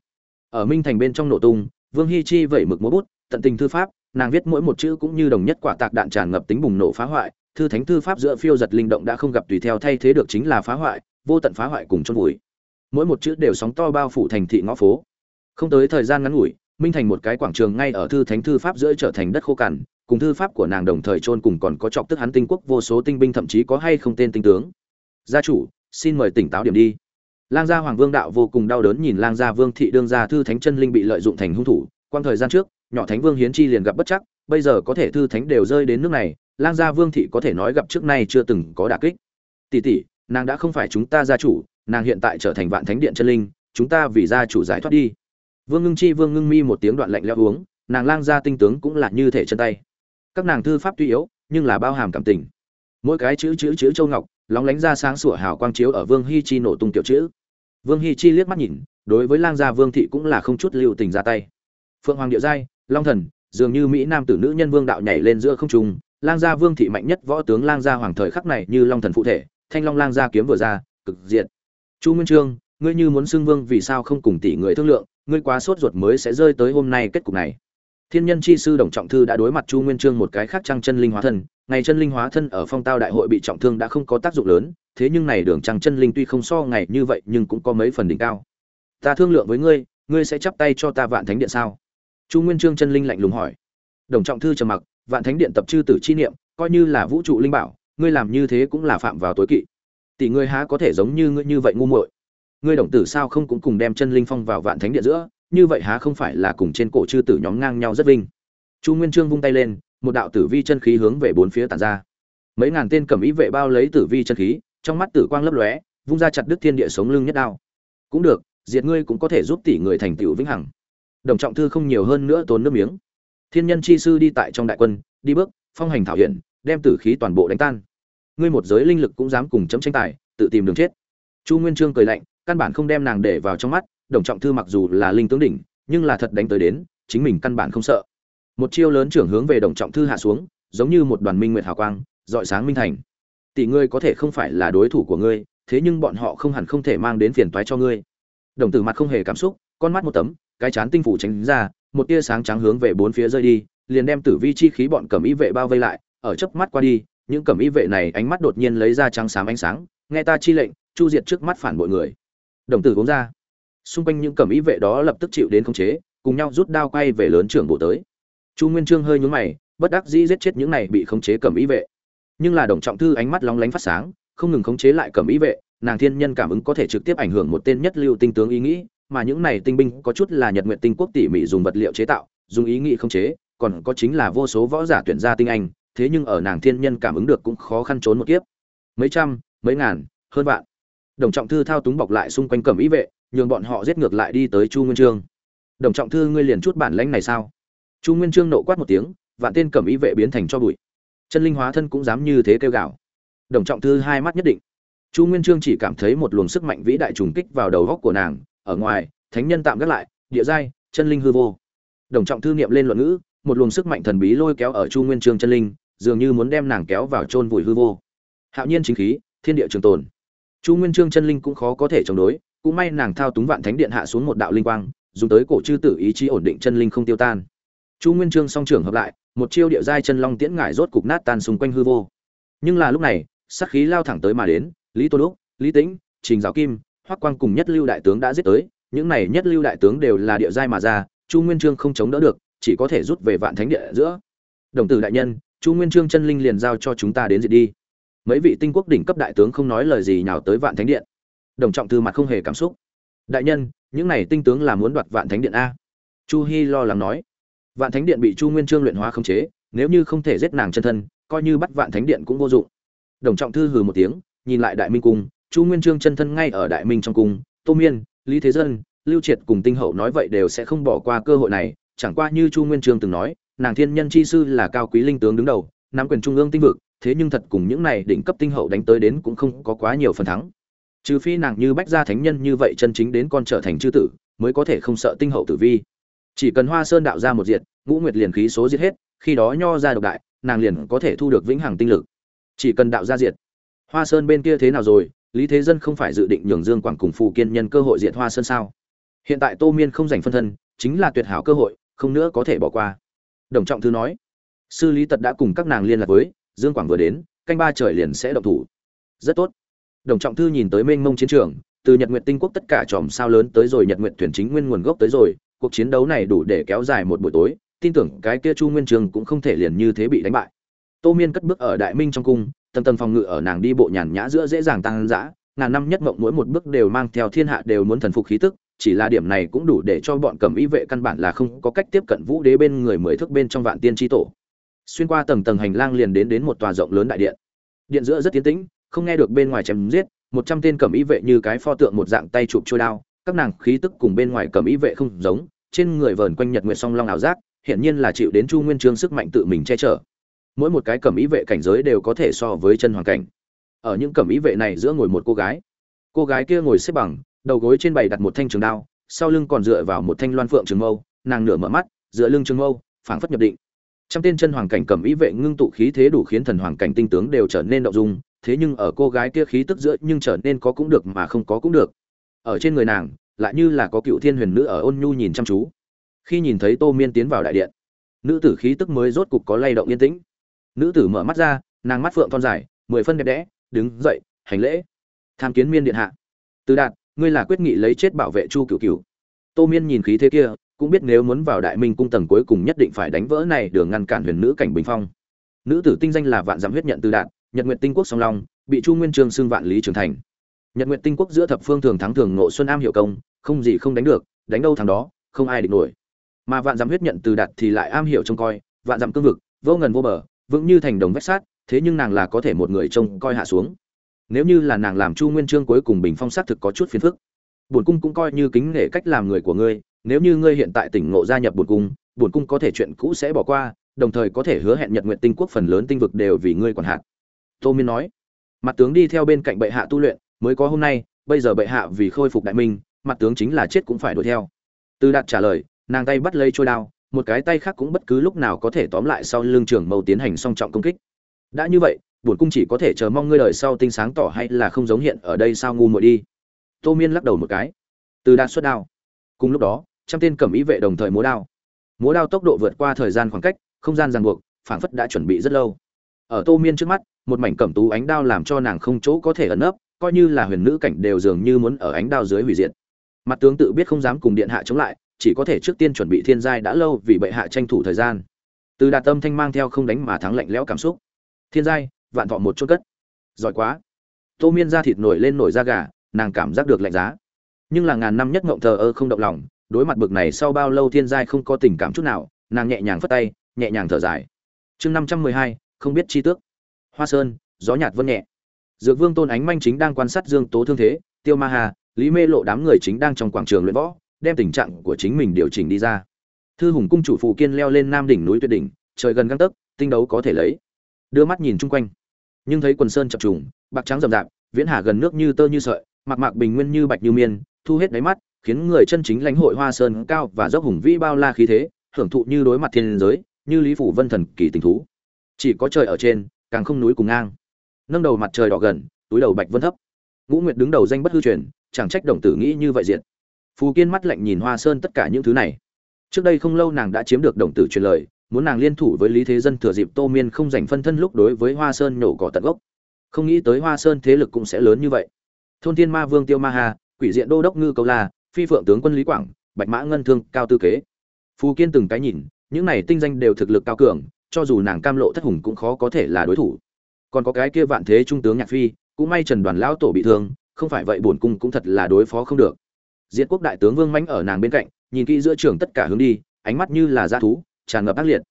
Ở minh thành bên trong nổ tung, vương hi chi vẩy mực múa bút, tận tình thư pháp, nàng viết mỗi một chữ cũng như đồng nhất quả tạc đạn tràn ngập tính bùng nổ phá hoại, thư thánh thư pháp giữa phiêu giật linh động đã không gặp tùy theo thay thế được chính là phá hoại, vô tận phá hoại cùng chôn vùi. Mỗi một chữ đều sóng to bao phủ thành thị ngõ phố. Không tới thời gian ngắn ngủi minh thành một cái quảng trường ngay ở thư thánh thư pháp giữa trở thành đất khô cằn, cùng thư pháp của nàng đồng thời chôn cùng còn có chọc tức hắn tinh quốc, vô số tinh binh thậm chí có hay không tên tinh tướng. Gia chủ, xin mời tỉnh táo điểm đi. Lang gia hoàng vương đạo vô cùng đau đớn nhìn lang gia vương thị đương gia thư thánh chân linh bị lợi dụng thành hung thủ. Quang thời gian trước, nhỏ thánh vương hiến chi liền gặp bất chắc, bây giờ có thể thư thánh đều rơi đến nước này, lang gia vương thị có thể nói gặp trước nay chưa từng có đả kích. Tỷ tỷ, nàng đã không phải chúng ta gia chủ, nàng hiện tại trở thành vạn thánh điện chân linh, chúng ta vì gia chủ giải thoát đi vương ngưng chi, vương ngưng mi một tiếng đoạn lạnh leo uống, nàng lang gia tinh tướng cũng là như thể chân tay. Các nàng thư pháp tuy yếu, nhưng là bao hàm cảm tình. Mỗi cái chữ chữ chữ châu ngọc, lóng lánh ra sáng sủa hào quang chiếu ở vương hi chi nổ tung tiểu chữ. Vương hi chi liếc mắt nhìn, đối với lang gia vương thị cũng là không chút lưu tình ra tay. Phượng hoàng địa giai, long thần, dường như mỹ nam tử nữ nhân vương đạo nhảy lên giữa không trung, lang gia vương thị mạnh nhất võ tướng lang gia hoàng thời khắc này như long thần phụ thể, thanh long lang gia kiếm vừa ra, cực diện chu nguyên trương, ngươi như muốn xưng vương vì sao không cùng tỷ người thương lượng ngươi quá sốt ruột mới sẽ rơi tới hôm nay kết cục này. Thiên nhân chi sư đồng trọng thư đã đối mặt chu nguyên trương một cái khác trăng chân linh hóa thân, ngày chân linh hóa thân ở phong tao đại hội bị trọng thương đã không có tác dụng lớn, thế nhưng này đường trăng chân linh tuy không so ngày như vậy nhưng cũng có mấy phần đỉnh cao. Ta thương lượng với ngươi ngươi sẽ chắp tay cho ta vạn thánh điện sao? Chu nguyên trương chân linh lạnh lùng hỏi. Đồng trọng thư trầm mặc, vạn thánh điện tập chư tử chi niệm, coi như là vũ trụ linh bảo, ngươi làm như thế cũng là phạm vào tối kỵ. Tỷ ngươi há có thể giống như ngươi như vậy ngu muội? Ngươi đồng tử sao không cũng cùng đem chân linh phong vào vạn thánh điện giữa, như vậy há không phải là cùng trên cổ chư tử nhóm ngang nhau rất vinh. Chu nguyên trương vung tay lên, một đạo tử vi chân khí hướng về bốn phía tản ra. Mấy ngàn tên cầm ý vệ bao lấy tử vi chân khí, trong mắt tử quang lấp lóe, vung ra chặt đứt thiên địa sống lưng nhất đao. Cũng được, diệt ngươi cũng có thể giúp tỷ người thành tựu vĩnh hằng. Đồng trọng thư không nhiều hơn nữa tốn nước miếng. Thiên nhân chi sư đi tại trong đại quân, đi bước, phong hành thảo hiển, đem tử khí toàn bộ đánh tan. Ngươi một giới linh lực cũng dám cùng chấm tranh tài, tự tìm đường chết. Chu nguyên trương cười lạnh căn bản không đem nàng để vào trong mắt, đồng trọng thư mặc dù là linh tướng đỉnh, nhưng là thật đánh tới đến, chính mình căn bản không sợ. Một chiêu lớn trưởng hướng về đồng trọng thư hạ xuống, giống như một đoàn minh nguyệt hào quang dọi sáng minh thành. Tỷ ngươi có thể không phải là đối thủ của ngươi, thế nhưng bọn họ không hẳn không thể mang đến phiền toái cho ngươi. Đồng tử mặt không hề cảm xúc, con mắt một tấm, cái chán tinh phủ tránh ra, một tia sáng trắng hướng về bốn phía rơi đi, liền đem tử vi chi khí bọn cẩm y vệ bao vây lại, ở chớp mắt qua đi, những cẩm y vệ này ánh mắt đột nhiên lấy ra trắng xám ánh sáng, nghe ta chi lệnh, chu diệt trước mắt phản bội người đồng tử uống ra. Xung quanh những cẩm y vệ đó lập tức chịu đến khống chế, cùng nhau rút đao quay về lớn trưởng bộ tới. Chu nguyên trương hơi nhún mày, bất đắc dĩ giết chết những này bị khống chế cẩm ý vệ. Nhưng là đồng trọng thư ánh mắt lóng lánh phát sáng, không ngừng khống chế lại cẩm ý vệ, nàng thiên nhân cảm ứng có thể trực tiếp ảnh hưởng một tên nhất lưu tinh tướng ý nghĩ, mà những này tinh binh có chút là nhật nguyện tinh quốc tỉ mỉ dùng vật liệu chế tạo, dùng ý nghĩ khống chế, còn có chính là vô số võ giả tuyển ra tinh anh, thế nhưng ở nàng thiên nhân cảm ứng được cũng khó khăn trốn một kiếp. Mấy trăm, mấy ngàn, hơn vạn đồng trọng thư thao túng bọc lại xung quanh cẩm ý vệ, nhường bọn họ giết ngược lại đi tới chu nguyên trương. Đồng trọng thư, ngươi liền chút bản lãnh này sao? Chu nguyên trương nộ quát một tiếng, vạn tên cẩm ý vệ biến thành cho bụi. Chân linh hóa thân cũng dám như thế kêu gào. Đồng trọng thư hai mắt nhất định. Chu nguyên trương chỉ cảm thấy một luồng sức mạnh vĩ đại trùng kích vào đầu góc của nàng, ở ngoài, thánh nhân tạm gác lại, địa giai, chân linh hư vô. Đồng trọng thư niệm lên luận ngữ, một luồng sức mạnh thần bí lôi kéo ở chu nguyên trương chân linh, dường như muốn đem nàng kéo vào chôn vùi hư vô. Hạo nhiên chính khí, thiên địa trường tồn chu nguyên trương chân linh cũng khó có thể chống đối, cũng may nàng thao túng vạn thánh điện hạ xuống một đạo linh quang, dùng tới cổ chư tử ý chí ổn định chân linh không tiêu tan. Chu nguyên trương song trưởng hợp lại, một chiêu địa giai chân long tiễn ngải rốt cục nát tan xung quanh hư vô. Nhưng là lúc này, sát khí lao thẳng tới mà đến, lý tô lúc lý tĩnh, trình giáo kim, hoắc quang cùng nhất lưu đại tướng đã giết tới, những này nhất lưu đại tướng đều là địa giai mà ra, chu nguyên trương không chống đỡ được, chỉ có thể rút về vạn thánh địa giữa. Đồng tử đại nhân, chu nguyên trương chân linh liền giao cho chúng ta đến diệt đi mấy vị tinh quốc đỉnh cấp đại tướng không nói lời gì nào tới vạn thánh điện. Đồng trọng thư mặt không hề cảm xúc. Đại nhân, những này tinh tướng là muốn đoạt vạn thánh điện a. Chu hy lo lắng nói. Vạn thánh điện bị chu nguyên trương luyện hóa khống chế, nếu như không thể giết nàng chân thân, coi như bắt vạn thánh điện cũng vô dụng. Đồng trọng thư hừ một tiếng, nhìn lại đại minh cung, chu nguyên trương chân thân ngay ở đại minh trong cung, tô miên, lý thế dân, lưu triệt cùng tinh hậu nói vậy đều sẽ không bỏ qua cơ hội này, chẳng qua như chu nguyên trương từng nói, nàng thiên nhân chi sư là cao quý linh tướng đứng đầu, nắm quyền trung ương tinh vực thế nhưng thật cùng những này đỉnh cấp tinh hậu đánh tới đến cũng không có quá nhiều phần thắng. Trừ phi nàng như bách gia thánh nhân như vậy chân chính đến con trở thành chư tử, mới có thể không sợ tinh hậu tử vi. Chỉ cần hoa sơn đạo ra một diệt, ngũ nguyệt liền khí số diệt hết, khi đó nho ra độc đại, nàng liền có thể thu được vĩnh hằng tinh lực. Chỉ cần đạo ra diệt. Hoa sơn bên kia thế nào rồi? Lý thế dân không phải dự định nhường dương quảng cùng phù kiên nhân cơ hội diệt hoa sơn sao? Hiện tại tô miên không giành phân thân, chính là tuyệt hảo cơ hội, không nữa có thể bỏ qua. Đồng trọng thư nói, sư lý tật đã cùng các nàng liên lạc với dương quảng vừa đến, canh ba trời liền sẽ động thủ. Rất tốt. Đồng trọng thư nhìn tới mênh mông chiến trường, từ nhật nguyện tinh quốc tất cả chòm sao lớn tới rồi nhật nguyện thuyền chính nguyên nguồn gốc tới rồi, cuộc chiến đấu này đủ để kéo dài một buổi tối, tin tưởng cái kia chu nguyên trường cũng không thể liền như thế bị đánh bại. Tô miên cất bước ở đại minh trong cung tầm tầm phòng ngự ở nàng đi bộ nhàn nhã giữa dễ dàng tăng dã, ngàn năm nhất mộng mỗi một bước đều mang theo thiên hạ đều muốn thần phục khí tức, chỉ là điểm này cũng đủ để cho bọn cầm ý vệ căn bản là không có cách tiếp cận vũ đế bên người mới thức bên trong vạn tiên tri tổ xuyên qua tầng tầng hành lang liền đến đến một tòa rộng lớn đại điện. Điện giữa rất tiến tĩnh, không nghe được bên ngoài chém giết, một trăm tên cầm ý vệ như cái pho tượng một dạng tay chụp trôi đao, các nàng khí tức cùng bên ngoài cầm ý vệ không giống, trên người vờn quanh nhật nguyệt song long ảo giác hiện nhiên là chịu đến chu nguyên trương sức mạnh tự mình che chở. Mỗi một cái cầm ý vệ cảnh giới đều có thể so với chân hoàng cảnh. Ở những cầm ý vệ này giữa ngồi một cô gái. Cô gái kia ngồi xếp bằng, đầu gối trên bày đặt một thanh trường đao, sau lưng còn dựa vào một thanh loan phượng trường mâu, nàng nửa mở mắt, dựa lưng trường mâu, phảng phất nhập định trăm tên chân hoàng cảnh cầm ý vệ ngưng tụ khí thế đủ khiến thần hoàng cảnh tinh tướng đều trở nên động dung, thế nhưng ở cô gái kia khí tức giữa nhưng trở nên có cũng được mà không có cũng được. Ở trên người nàng, lại như là có cựu thiên huyền nữ ở ôn nhu nhìn chăm chú. Khi nhìn thấy tô miên tiến vào đại điện, nữ tử khí tức mới rốt cục có lay động yên tĩnh. Nữ tử mở mắt ra, nàng mắt phượng thon dài, mười phân đẹp đẽ, đứng dậy, hành lễ. Tham kiến miên điện hạ. Từ đạt, ngươi là quyết nghị lấy chết bảo vệ chu cựu cựu tô miên nhìn khí thế kia cũng biết nếu muốn vào đại minh cung tầng cuối cùng nhất định phải đánh vỡ này đường ngăn cản huyền nữ cảnh bình phong. Nữ tử tinh danh là vạn dặm huyết nhận từ đạn nhật nguyện tinh quốc song long, bị chu nguyên trương xưng vạn lý trưởng thành. Nhật nguyện tinh quốc giữa thập phương thường thắng thường ngộ xuân am hiệu công, không gì không đánh được, đánh đâu thằng đó, không ai địch nổi. Mà vạn dặm huyết nhận từ đạt thì lại am hiểu trông coi, vạn dặm cương vực, vô ngần vô bờ, vững như thành đồng vách sát thế nhưng nàng là có thể một người trông coi hạ xuống. Nếu như là nàng làm chu nguyên trương cuối cùng bình phong sát thực có chút phiền phức, bổn cung cũng coi như kính nể cách làm người của ngươi nếu như ngươi hiện tại tỉnh ngộ gia nhập bổn cung bổn cung có thể chuyện cũ sẽ bỏ qua, đồng thời có thể hứa hẹn nhật nguyện tinh quốc phần lớn tinh vực đều vì ngươi quản hạt. Tô miên nói. Mặt tướng đi theo bên cạnh bệ hạ tu luyện, mới có hôm nay, bây giờ bệ hạ vì khôi phục đại minh, mặt tướng chính là chết cũng phải đuổi theo. Từ đạt trả lời, nàng tay bắt lấy trôi đao, một cái tay khác cũng bất cứ lúc nào có thể tóm lại sau lưng trưởng mâu tiến hành song trọng công kích. Đã như vậy, bổn cung chỉ có thể chờ mong ngươi đời sau tinh sáng tỏ hay là không giống hiện ở đây sao ngu muội đi? Tô miên lắc đầu một cái. Từ đạt xuất đao. Cùng lúc đó trăm tên cẩm ý vệ đồng thời múa đao. Múa đao tốc độ vượt qua thời gian khoảng cách, không gian ràng buộc, phảng phất đã chuẩn bị rất lâu. Ở tô miên trước mắt, một mảnh cẩm tú ánh đao làm cho nàng không chỗ có thể ẩn nấp, coi như là huyền nữ cảnh đều dường như muốn ở ánh đao dưới hủy diệt. Mặt tướng tự biết không dám cùng điện hạ chống lại, chỉ có thể trước tiên chuẩn bị thiên giai đã lâu vì bệ hạ tranh thủ thời gian. Từ đạt tâm thanh mang theo không đánh mà thắng lạnh lẽo cảm xúc. Thiên giai, vạn thọ một chút cất. Giỏi quá. Tô miên da thịt nổi lên nổi da gà, nàng cảm giác được lạnh giá. Nhưng là ngàn năm nhất ngộng thờ ơ không động lòng đối mặt bực này sau bao lâu thiên giai không có tình cảm chút nào, nàng nhẹ nhàng phất tay, nhẹ nhàng thở dài. Chương năm trăm mười hai, không biết chi tước. Hoa sơn, gió nhạt vân nhẹ. Dược vương tôn ánh manh chính đang quan sát dương tố thương thế, tiêu ma hà, lý mê lộ đám người chính đang trong quảng trường luyện võ, đem tình trạng của chính mình điều chỉnh đi ra. Thư hùng cung chủ phụ kiên leo lên nam đỉnh núi tuyệt đỉnh, trời gần găng tấc, tinh đấu có thể lấy. Đưa mắt nhìn chung quanh. Nhưng thấy quần sơn chập trùng, bạc trắng rậm rạp, viễn hà gần nước như tơ như sợi, mạc mạc bình nguyên như bạch như miên, thu hết đáy mắt khiến người chân chính lãnh hội hoa sơn cao và dốc hùng vĩ bao la khí thế, hưởng thụ như đối mặt thiên giới, như lý phủ vân thần kỳ tình thú. Chỉ có trời ở trên, càng không núi cùng ngang. Nâng đầu mặt trời đỏ gần, túi đầu bạch vân thấp. Ngũ nguyệt đứng đầu danh bất hư truyền, chẳng trách đồng tử nghĩ như vậy diện phù kiên mắt lạnh nhìn hoa sơn tất cả những thứ này. Trước đây không lâu nàng đã chiếm được đồng tử truyền lời, muốn nàng liên thủ với lý thế dân thừa dịp tô miên không giành phân thân lúc đối với hoa sơn nổ cỏ tận gốc. Không nghĩ tới hoa sơn thế lực cũng sẽ lớn như vậy. Thôn thiên ma vương tiêu ma hà, quỷ diện đô đốc ngư câu la phi phượng tướng quân lý quảng, bạch mã ngân thương cao tư kế. Phù kiên từng cái nhìn, những này tinh danh đều thực lực cao cường, cho dù nàng cam lộ thất hùng cũng khó có thể là đối thủ. Còn có cái kia vạn thế trung tướng nhạc phi, cũng may trần đoàn lão tổ bị thương, không phải vậy bổn cung cũng thật là đối phó không được. Diệt quốc đại tướng vương mãnh ở nàng bên cạnh, nhìn kỹ giữa trường tất cả hướng đi, ánh mắt như là dã thú, tràn ngập ác liệt.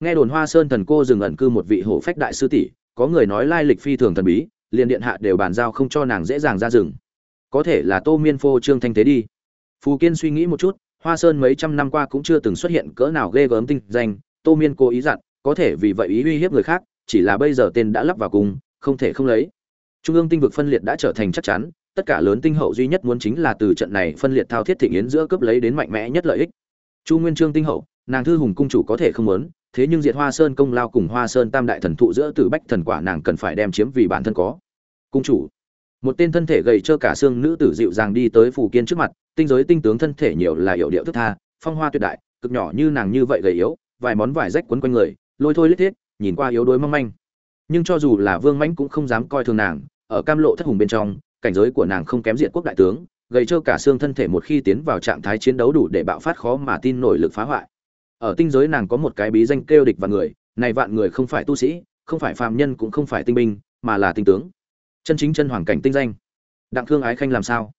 Nghe đồn hoa sơn thần cô dừng ẩn cư một vị hổ phách đại sư tỷ, có người nói lai lịch phi thường thần bí, liền điện hạ đều bàn giao không cho nàng dễ dàng ra rừng. Có thể là tô miên phô trương thanh thế đi phù kiên suy nghĩ một chút, hoa sơn mấy trăm năm qua cũng chưa từng xuất hiện cỡ nào ghê gớm tinh danh, tô miên cố ý dặn, có thể vì vậy ý uy hiếp người khác, chỉ là bây giờ tên đã lắp vào cùng, không thể không lấy. Trung ương tinh vực phân liệt đã trở thành chắc chắn, tất cả lớn tinh hậu duy nhất muốn chính là từ trận này phân liệt thao thiết thịnh yến giữa cướp lấy đến mạnh mẽ nhất lợi ích. Chu nguyên trương tinh hậu, nàng thư hùng cung chủ có thể không muốn, thế nhưng diệt hoa sơn công lao cùng hoa sơn tam đại thần thụ giữa từ bách thần quả nàng cần phải đem chiếm vì bản thân có. Cung chủ một tên thân thể gầy trơ cả xương nữ tử dịu dàng đi tới phù kiên trước mặt, tinh giới tinh tướng thân thể nhiều là hiệu điệu thức tha, phong hoa tuyệt đại, cực nhỏ như nàng như vậy gầy yếu, vài món vải rách quấn quanh người, lôi thôi lết thiết, nhìn qua yếu đuối mong manh. Nhưng cho dù là vương mãnh cũng không dám coi thường nàng, ở cam lộ thất hùng bên trong, cảnh giới của nàng không kém diện quốc đại tướng, gầy trơ cả xương thân thể một khi tiến vào trạng thái chiến đấu đủ để bạo phát khó mà tin nổi lực phá hoại. Ở tinh giới nàng có một cái bí danh kêu địch và người, này vạn người không phải tu sĩ, không phải phàm nhân cũng không phải tinh binh, mà là tinh tướng chân chính chân hoàng cảnh tinh danh. Đặng thương ái khanh làm sao?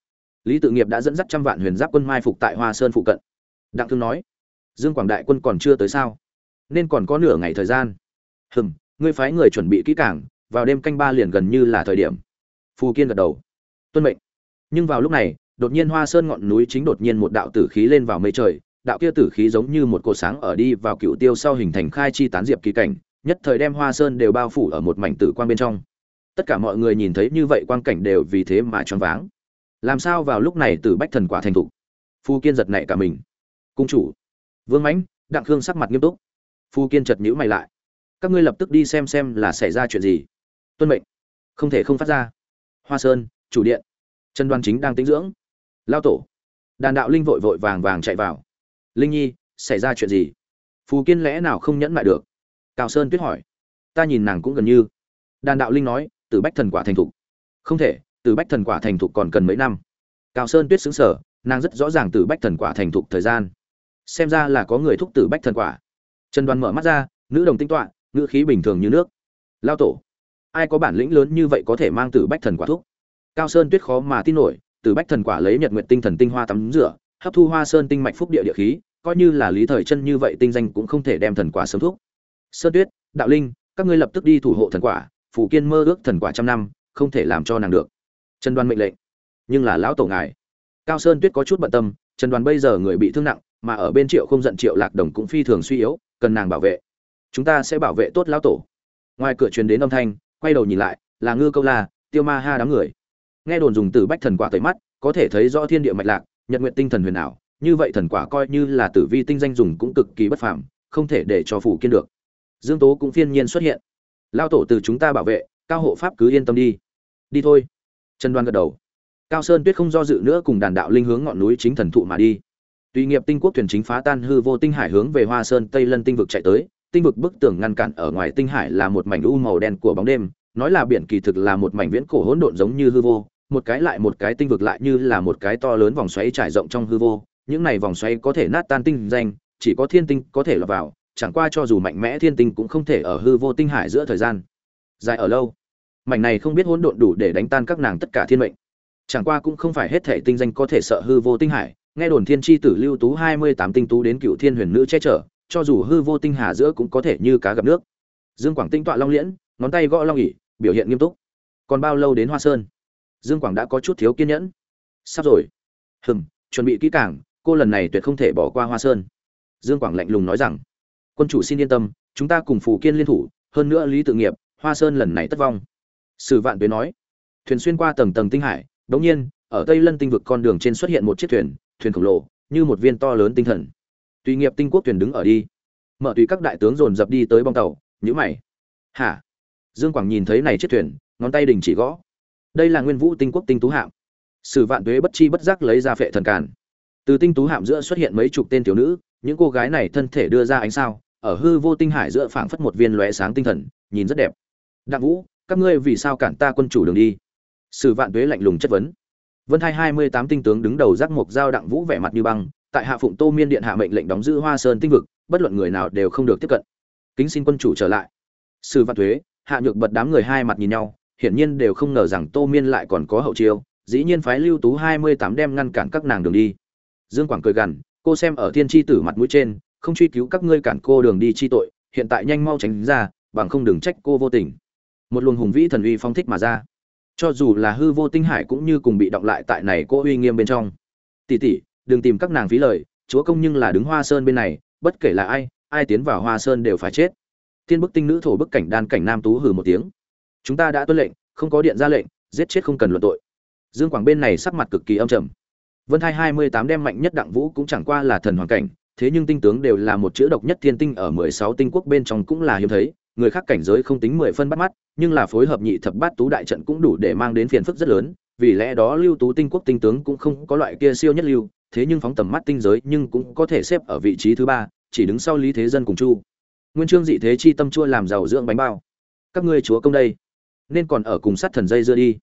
Lý tự nghiệp đã dẫn dắt trăm vạn huyền giáp quân mai phục tại hoa sơn phụ cận. Đặng thương nói, dương quảng đại quân còn chưa tới sao? Nên còn có nửa ngày thời gian. Hừm, ngươi phái người chuẩn bị kỹ càng, vào đêm canh ba liền gần như là thời điểm. Phù kiên gật đầu. Tuân mệnh. Nhưng vào lúc này, đột nhiên hoa sơn ngọn núi chính đột nhiên một đạo tử khí lên vào mây trời, đạo kia tử khí giống như một cột sáng ở đi vào cựu tiêu sau hình thành khai chi tán diệp kỳ cảnh, nhất thời đem hoa sơn đều bao phủ ở một mảnh tử quang bên trong tất cả mọi người nhìn thấy như vậy quang cảnh đều vì thế mà choáng váng. Làm sao vào lúc này từ bách thần quả thành thục? Phu kiên giật nảy cả mình. Cung chủ. Vương mãnh, đặng khương sắc mặt nghiêm túc. Phu kiên chật nhữ mày lại. Các ngươi lập tức đi xem xem là xảy ra chuyện gì. Tuân mệnh. Không thể không phát ra. Hoa sơn, chủ điện. Trần đoan chính đang tính dưỡng. Lao tổ. Đàn đạo linh vội vội vàng vàng chạy vào. Linh nhi, xảy ra chuyện gì? Phù kiên lẽ nào không nhẫn mại được? Cao sơn tuyết hỏi. Ta nhìn nàng cũng gần như. Đàn đạo linh nói từ bách thần quả thành thục. Không thể, từ bách thần quả thành thục còn cần mấy năm. Cao sơn tuyết xứng sở nàng rất rõ ràng từ bách thần quả thành thục thời gian. Xem ra là có người thúc từ bách thần quả. Trần đoàn mở mắt ra, nữ đồng tinh tọa, ngữ khí bình thường như nước. Lao tổ, ai có bản lĩnh lớn như vậy có thể mang từ bách thần quả thúc? Cao sơn tuyết khó mà tin nổi, từ bách thần quả lấy nhật nguyện tinh thần tinh hoa tắm rửa, hấp thu hoa sơn tinh mạch phúc địa địa khí, coi như là lý thời chân như vậy tinh danh cũng không thể đem thần quả sớm thúc. Sơn tuyết, đạo linh, các ngươi lập tức đi thủ hộ thần quả Phụ kiên mơ ước thần quả trăm năm, không thể làm cho nàng được. Trần Đoan mệnh lệnh. Nhưng là lão tổ ngài. Cao sơn tuyết có chút bận tâm, trần Đoan bây giờ người bị thương nặng, mà ở bên triệu không giận, triệu lạc đồng cũng phi thường suy yếu, cần nàng bảo vệ. Chúng ta sẽ bảo vệ tốt lão tổ. Ngoài cửa truyền đến âm thanh, quay đầu nhìn lại, là ngư câu la, tiêu ma ha đám người. Nghe đồn dùng từ bách thần quả tới mắt, có thể thấy rõ thiên địa mạch lạc, nhật nguyện tinh thần huyền ảo, như vậy thần quả coi như là tử vi tinh danh dùng cũng cực kỳ bất phàm, không thể để cho phủ kiên được. Dương tố cũng phiên nhiên xuất hiện lao tổ từ chúng ta bảo vệ, cao hộ pháp cứ yên tâm đi. Đi thôi. Trần đoan gật đầu. Cao sơn tuyết không do dự nữa cùng đàn đạo linh hướng ngọn núi chính thần thụ mà đi. Tùy nghiệp tinh quốc thuyền chính phá tan hư vô tinh hải hướng về hoa sơn tây lân tinh vực chạy tới, tinh vực bức tường ngăn cản ở ngoài tinh hải là một mảnh u màu đen của bóng đêm, nói là biển kỳ thực là một mảnh viễn cổ hỗn độn giống như hư vô, một cái lại một cái tinh vực lại như là một cái to lớn vòng xoáy trải rộng trong hư vô, những này vòng xoáy có thể nát tan tinh danh, chỉ có thiên tinh có thể lọt vào chẳng qua cho dù mạnh mẽ thiên tinh cũng không thể ở hư vô tinh hải giữa thời gian. Dài ở lâu, mảnh này không biết hỗn độn đủ để đánh tan các nàng tất cả thiên mệnh. Chẳng qua cũng không phải hết thể tinh danh có thể sợ hư vô tinh hải. Nghe đồn thiên tri tử lưu tú hai mươi tám tinh tú đến cựu thiên huyền nữ che chở, cho dù hư vô tinh hà giữa cũng có thể như cá gặp nước. Dương quảng tinh tọa long liễn, ngón tay gõ long ỉ biểu hiện nghiêm túc. Còn bao lâu đến hoa sơn? Dương quảng đã có chút thiếu kiên nhẫn. Sắp rồi. Hừm, chuẩn bị kỹ càng, cô lần này tuyệt không thể bỏ qua hoa sơn. Dương quảng lạnh lùng nói rằng quân chủ xin yên tâm, chúng ta cùng phù kiên liên thủ, hơn nữa lý tự nghiệp, hoa sơn lần này tất vong. Sử vạn tuế nói. Thuyền xuyên qua tầng tầng tinh hải, đống nhiên, ở tây lân tinh vực con đường trên xuất hiện một chiếc thuyền thuyền khổng lồ, như một viên to lớn tinh thần. Tùy nghiệp tinh quốc thuyền đứng ở đi. Mở tùy các đại tướng dồn dập đi tới bong tàu nhữ mày. Hả? Dương quảng nhìn thấy này chiếc thuyền, ngón tay đình chỉ gõ. Đây là nguyên vũ tinh quốc tinh tú hạm. Sử vạn tuế bất chi bất giác lấy ra phệ thần càn từ tinh tú hạm giữa xuất hiện mấy chục tên thiếu nữ, những cô gái này thân thể đưa ra ánh sao, ở hư vô tinh hải giữa phảng phất một viên lóe sáng tinh thần, nhìn rất đẹp. Đặng vũ, các ngươi vì sao cản ta quân chủ đường đi? Sử vạn tuế lạnh lùng chất vấn. Vân hai hai mươi tám tinh tướng đứng đầu giác mộc giao đặng vũ vẻ mặt như băng, tại hạ phụng tô miên điện hạ mệnh lệnh đóng giữ hoa sơn tinh vực, bất luận người nào đều không được tiếp cận. Kính xin quân chủ trở lại. Sử vạn tuế, hạ nhược bật đám người hai mặt nhìn nhau, hiển nhiên đều không ngờ rằng tô miên lại còn có hậu chiêu, dĩ nhiên phái lưu tú hai mươi tám đem ngăn cản các nàng đường đi dương quảng cười gằn, cô xem ở thiên Chi tử mặt mũi trên, không truy cứu các ngươi cản cô đường đi chi tội, hiện tại nhanh mau tránh ra, bằng không đừng trách cô vô tình. Một luồng hùng vĩ thần uy phong thích mà ra. Cho dù là hư vô tinh hải cũng như cùng bị động lại tại này cô uy nghiêm bên trong. Tỷ tỷ, đừng tìm các nàng phí lời, chúa công nhưng là đứng hoa sơn bên này, bất kể là ai ai tiến vào hoa sơn đều phải chết. Thiên bức tinh nữ thổ bức cảnh đan cảnh nam tú hừ một tiếng. Chúng ta đã tuân lệnh, không có điện ra lệnh, giết chết không cần luận tội. Dương quảng bên này sắc mặt cực kỳ âm trầm vân hai hai mươi tám đem mạnh nhất đặng vũ cũng chẳng qua là thần hoàng cảnh, thế nhưng tinh tướng đều là một chữ độc nhất thiên tinh ở mười sáu tinh quốc bên trong cũng là hiếm thấy, người khác cảnh giới không tính mười phân bắt mắt, nhưng là phối hợp nhị thập bát tú đại trận cũng đủ để mang đến phiền phức rất lớn, vì lẽ đó lưu tú tinh quốc tinh tướng cũng không có loại kia siêu nhất lưu, thế nhưng phóng tầm mắt tinh giới nhưng cũng có thể xếp ở vị trí thứ ba, chỉ đứng sau lý thế dân cùng chu. Nguyên trương dị thế chi tâm chua làm giàu dưỡng bánh bao. Các ngươi chúa công đây, nên còn ở cùng sát thần dây dưa đi.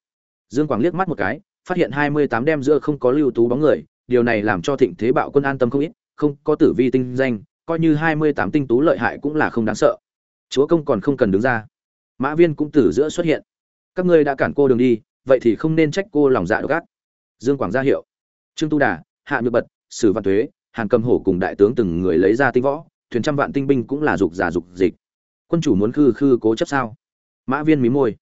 Dương quảng liếc mắt một cái phát hiện hai mươi tám đem giữa không có lưu tú bóng người, điều này làm cho thịnh thế bạo quân an tâm không ít, không có tử vi tinh danh, coi như hai mươi tám tinh tú lợi hại cũng là không đáng sợ. Chúa công còn không cần đứng ra. Mã viên cũng từ giữa xuất hiện. Các ngươi đã cản cô đường đi, vậy thì không nên trách cô lòng dạ độc ác. Dương quảng ra hiệu. Trương tu đà, hạ nhược bật, sử văn tuế hàn cầm hổ cùng đại tướng từng người lấy ra tinh võ, thuyền trăm vạn tinh binh cũng là dục giả dục dịch. Quân chủ muốn khư khư cố chấp sao? Mã viên mí môi.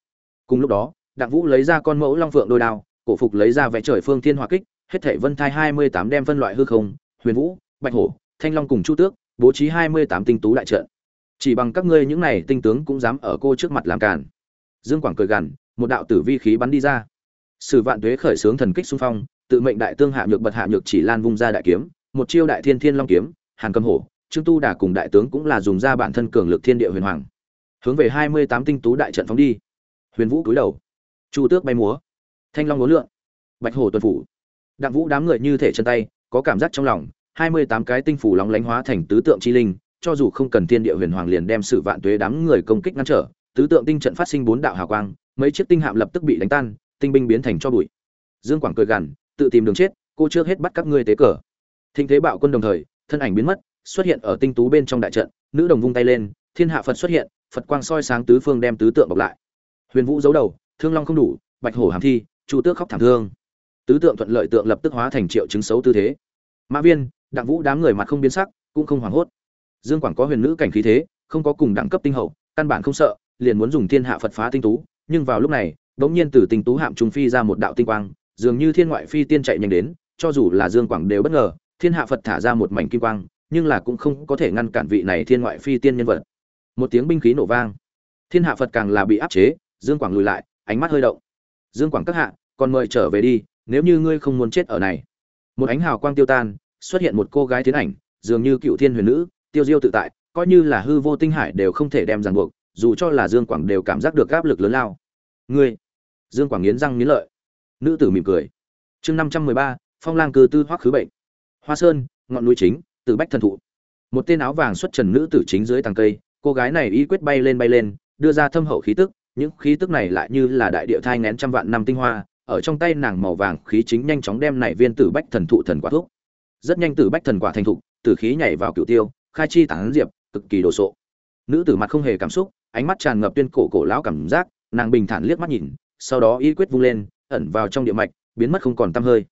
Cùng lúc đó, đặng vũ lấy ra con mẫu long phượng đôi đao cổ phục lấy ra vẽ trời phương thiên hỏa kích, hết thảy vân thai hai mươi tám đem phân loại hư không, huyền vũ, bạch hổ, thanh long cùng chu tước, bố trí hai mươi tám tinh tú đại trận. Chỉ bằng các ngươi những này tinh tướng cũng dám ở cô trước mặt làm cản dương quảng cười gằn, một đạo tử vi khí bắn đi ra. Sử vạn tuế khởi sướng thần kích xung phong, tự mệnh đại tương hạ nhược bật hạ nhược chỉ lan vung ra đại kiếm, một chiêu đại thiên thiên long kiếm, hàn cầm hổ, trương tu đà cùng đại tướng cũng là dùng ra bản thân cường lực thiên địa huyền hoàng. Hướng về hai mươi tám tinh tú đại trận phóng đi. Huyền vũ cúi đầu. Chu tước bay múa thanh long ngố lượn. Bạch hổ tuần phủ. Đặng vũ đám người như thể chân tay, có cảm giác trong lòng, hai mươi tám cái tinh phủ lóng lánh hóa thành tứ tượng chi linh, cho dù không cần thiên địa huyền hoàng liền đem sự vạn tuế đám người công kích ngăn trở, tứ tượng tinh trận phát sinh bốn đạo hào quang, mấy chiếc tinh hạm lập tức bị đánh tan, tinh binh biến thành cho bụi. Dương quảng cười gằn, tự tìm đường chết, cô trước hết bắt các ngươi tế cờ. Thịnh thế bạo quân đồng thời, thân ảnh biến mất, xuất hiện ở tinh tú bên trong đại trận, nữ đồng vung tay lên, thiên hạ phật xuất hiện, phật quang soi sáng tứ phương đem tứ tượng bọc lại. Huyền vũ giấu đầu, thương long không đủ, bạch hổ hàm thi chu tước khóc thảm thương. Tứ tượng thuận lợi tượng lập tức hóa thành triệu chứng xấu tư thế. Mã viên, đặng vũ đám người mặt không biến sắc, cũng không hoảng hốt. Dương quảng có huyền nữ cảnh khí thế, không có cùng đẳng cấp tinh hậu, căn bản không sợ, liền muốn dùng thiên hạ phật phá tinh tú, nhưng vào lúc này, bỗng nhiên từ tinh tú hạm trung phi ra một đạo tinh quang, dường như thiên ngoại phi tiên chạy nhanh đến, cho dù là dương quảng đều bất ngờ, thiên hạ phật thả ra một mảnh kim quang, nhưng là cũng không có thể ngăn cản vị này thiên ngoại phi tiên nhân vật. Một tiếng binh khí nổ vang. Thiên hạ phật càng là bị áp chế, dương quảng lùi lại, ánh mắt hơi động dương quảng các hạ, còn mời trở về đi, nếu như ngươi không muốn chết ở này. Một ánh hào quang tiêu tan, xuất hiện một cô gái tiến ảnh, dường như cựu thiên huyền nữ, tiêu diêu tự tại, coi như là hư vô tinh hải đều không thể đem ràng buộc, dù cho là dương quảng đều cảm giác được áp lực lớn lao. Ngươi! Dương quảng nghiến răng nghiến lợi. Nữ tử mỉm cười. Chương năm trăm mười ba, phong lang cư tư hoắc khứ bệnh. Hoa sơn, ngọn núi chính, từ bách thần thụ. Một tên áo vàng xuất trần nữ tử chính dưới tàng cây, cô gái này y quyết bay lên bay lên, đưa ra thâm hậu khí tức những khí tức này lại như là đại địa thai ngén trăm vạn năm tinh hoa, ở trong tay nàng màu vàng khí chính nhanh chóng đem này viên tử bách thần thụ thần quả thuốc. Rất nhanh tử bách thần quả thành thục tử khí nhảy vào cựu tiêu, khai chi tán diệp, cực kỳ đồ sộ. Nữ tử mặt không hề cảm xúc, ánh mắt tràn ngập tuyên cổ cổ lão cảm giác, nàng bình thản liếc mắt nhìn, sau đó y quyết vung lên, ẩn vào trong địa mạch, biến mất không còn tăm hơi.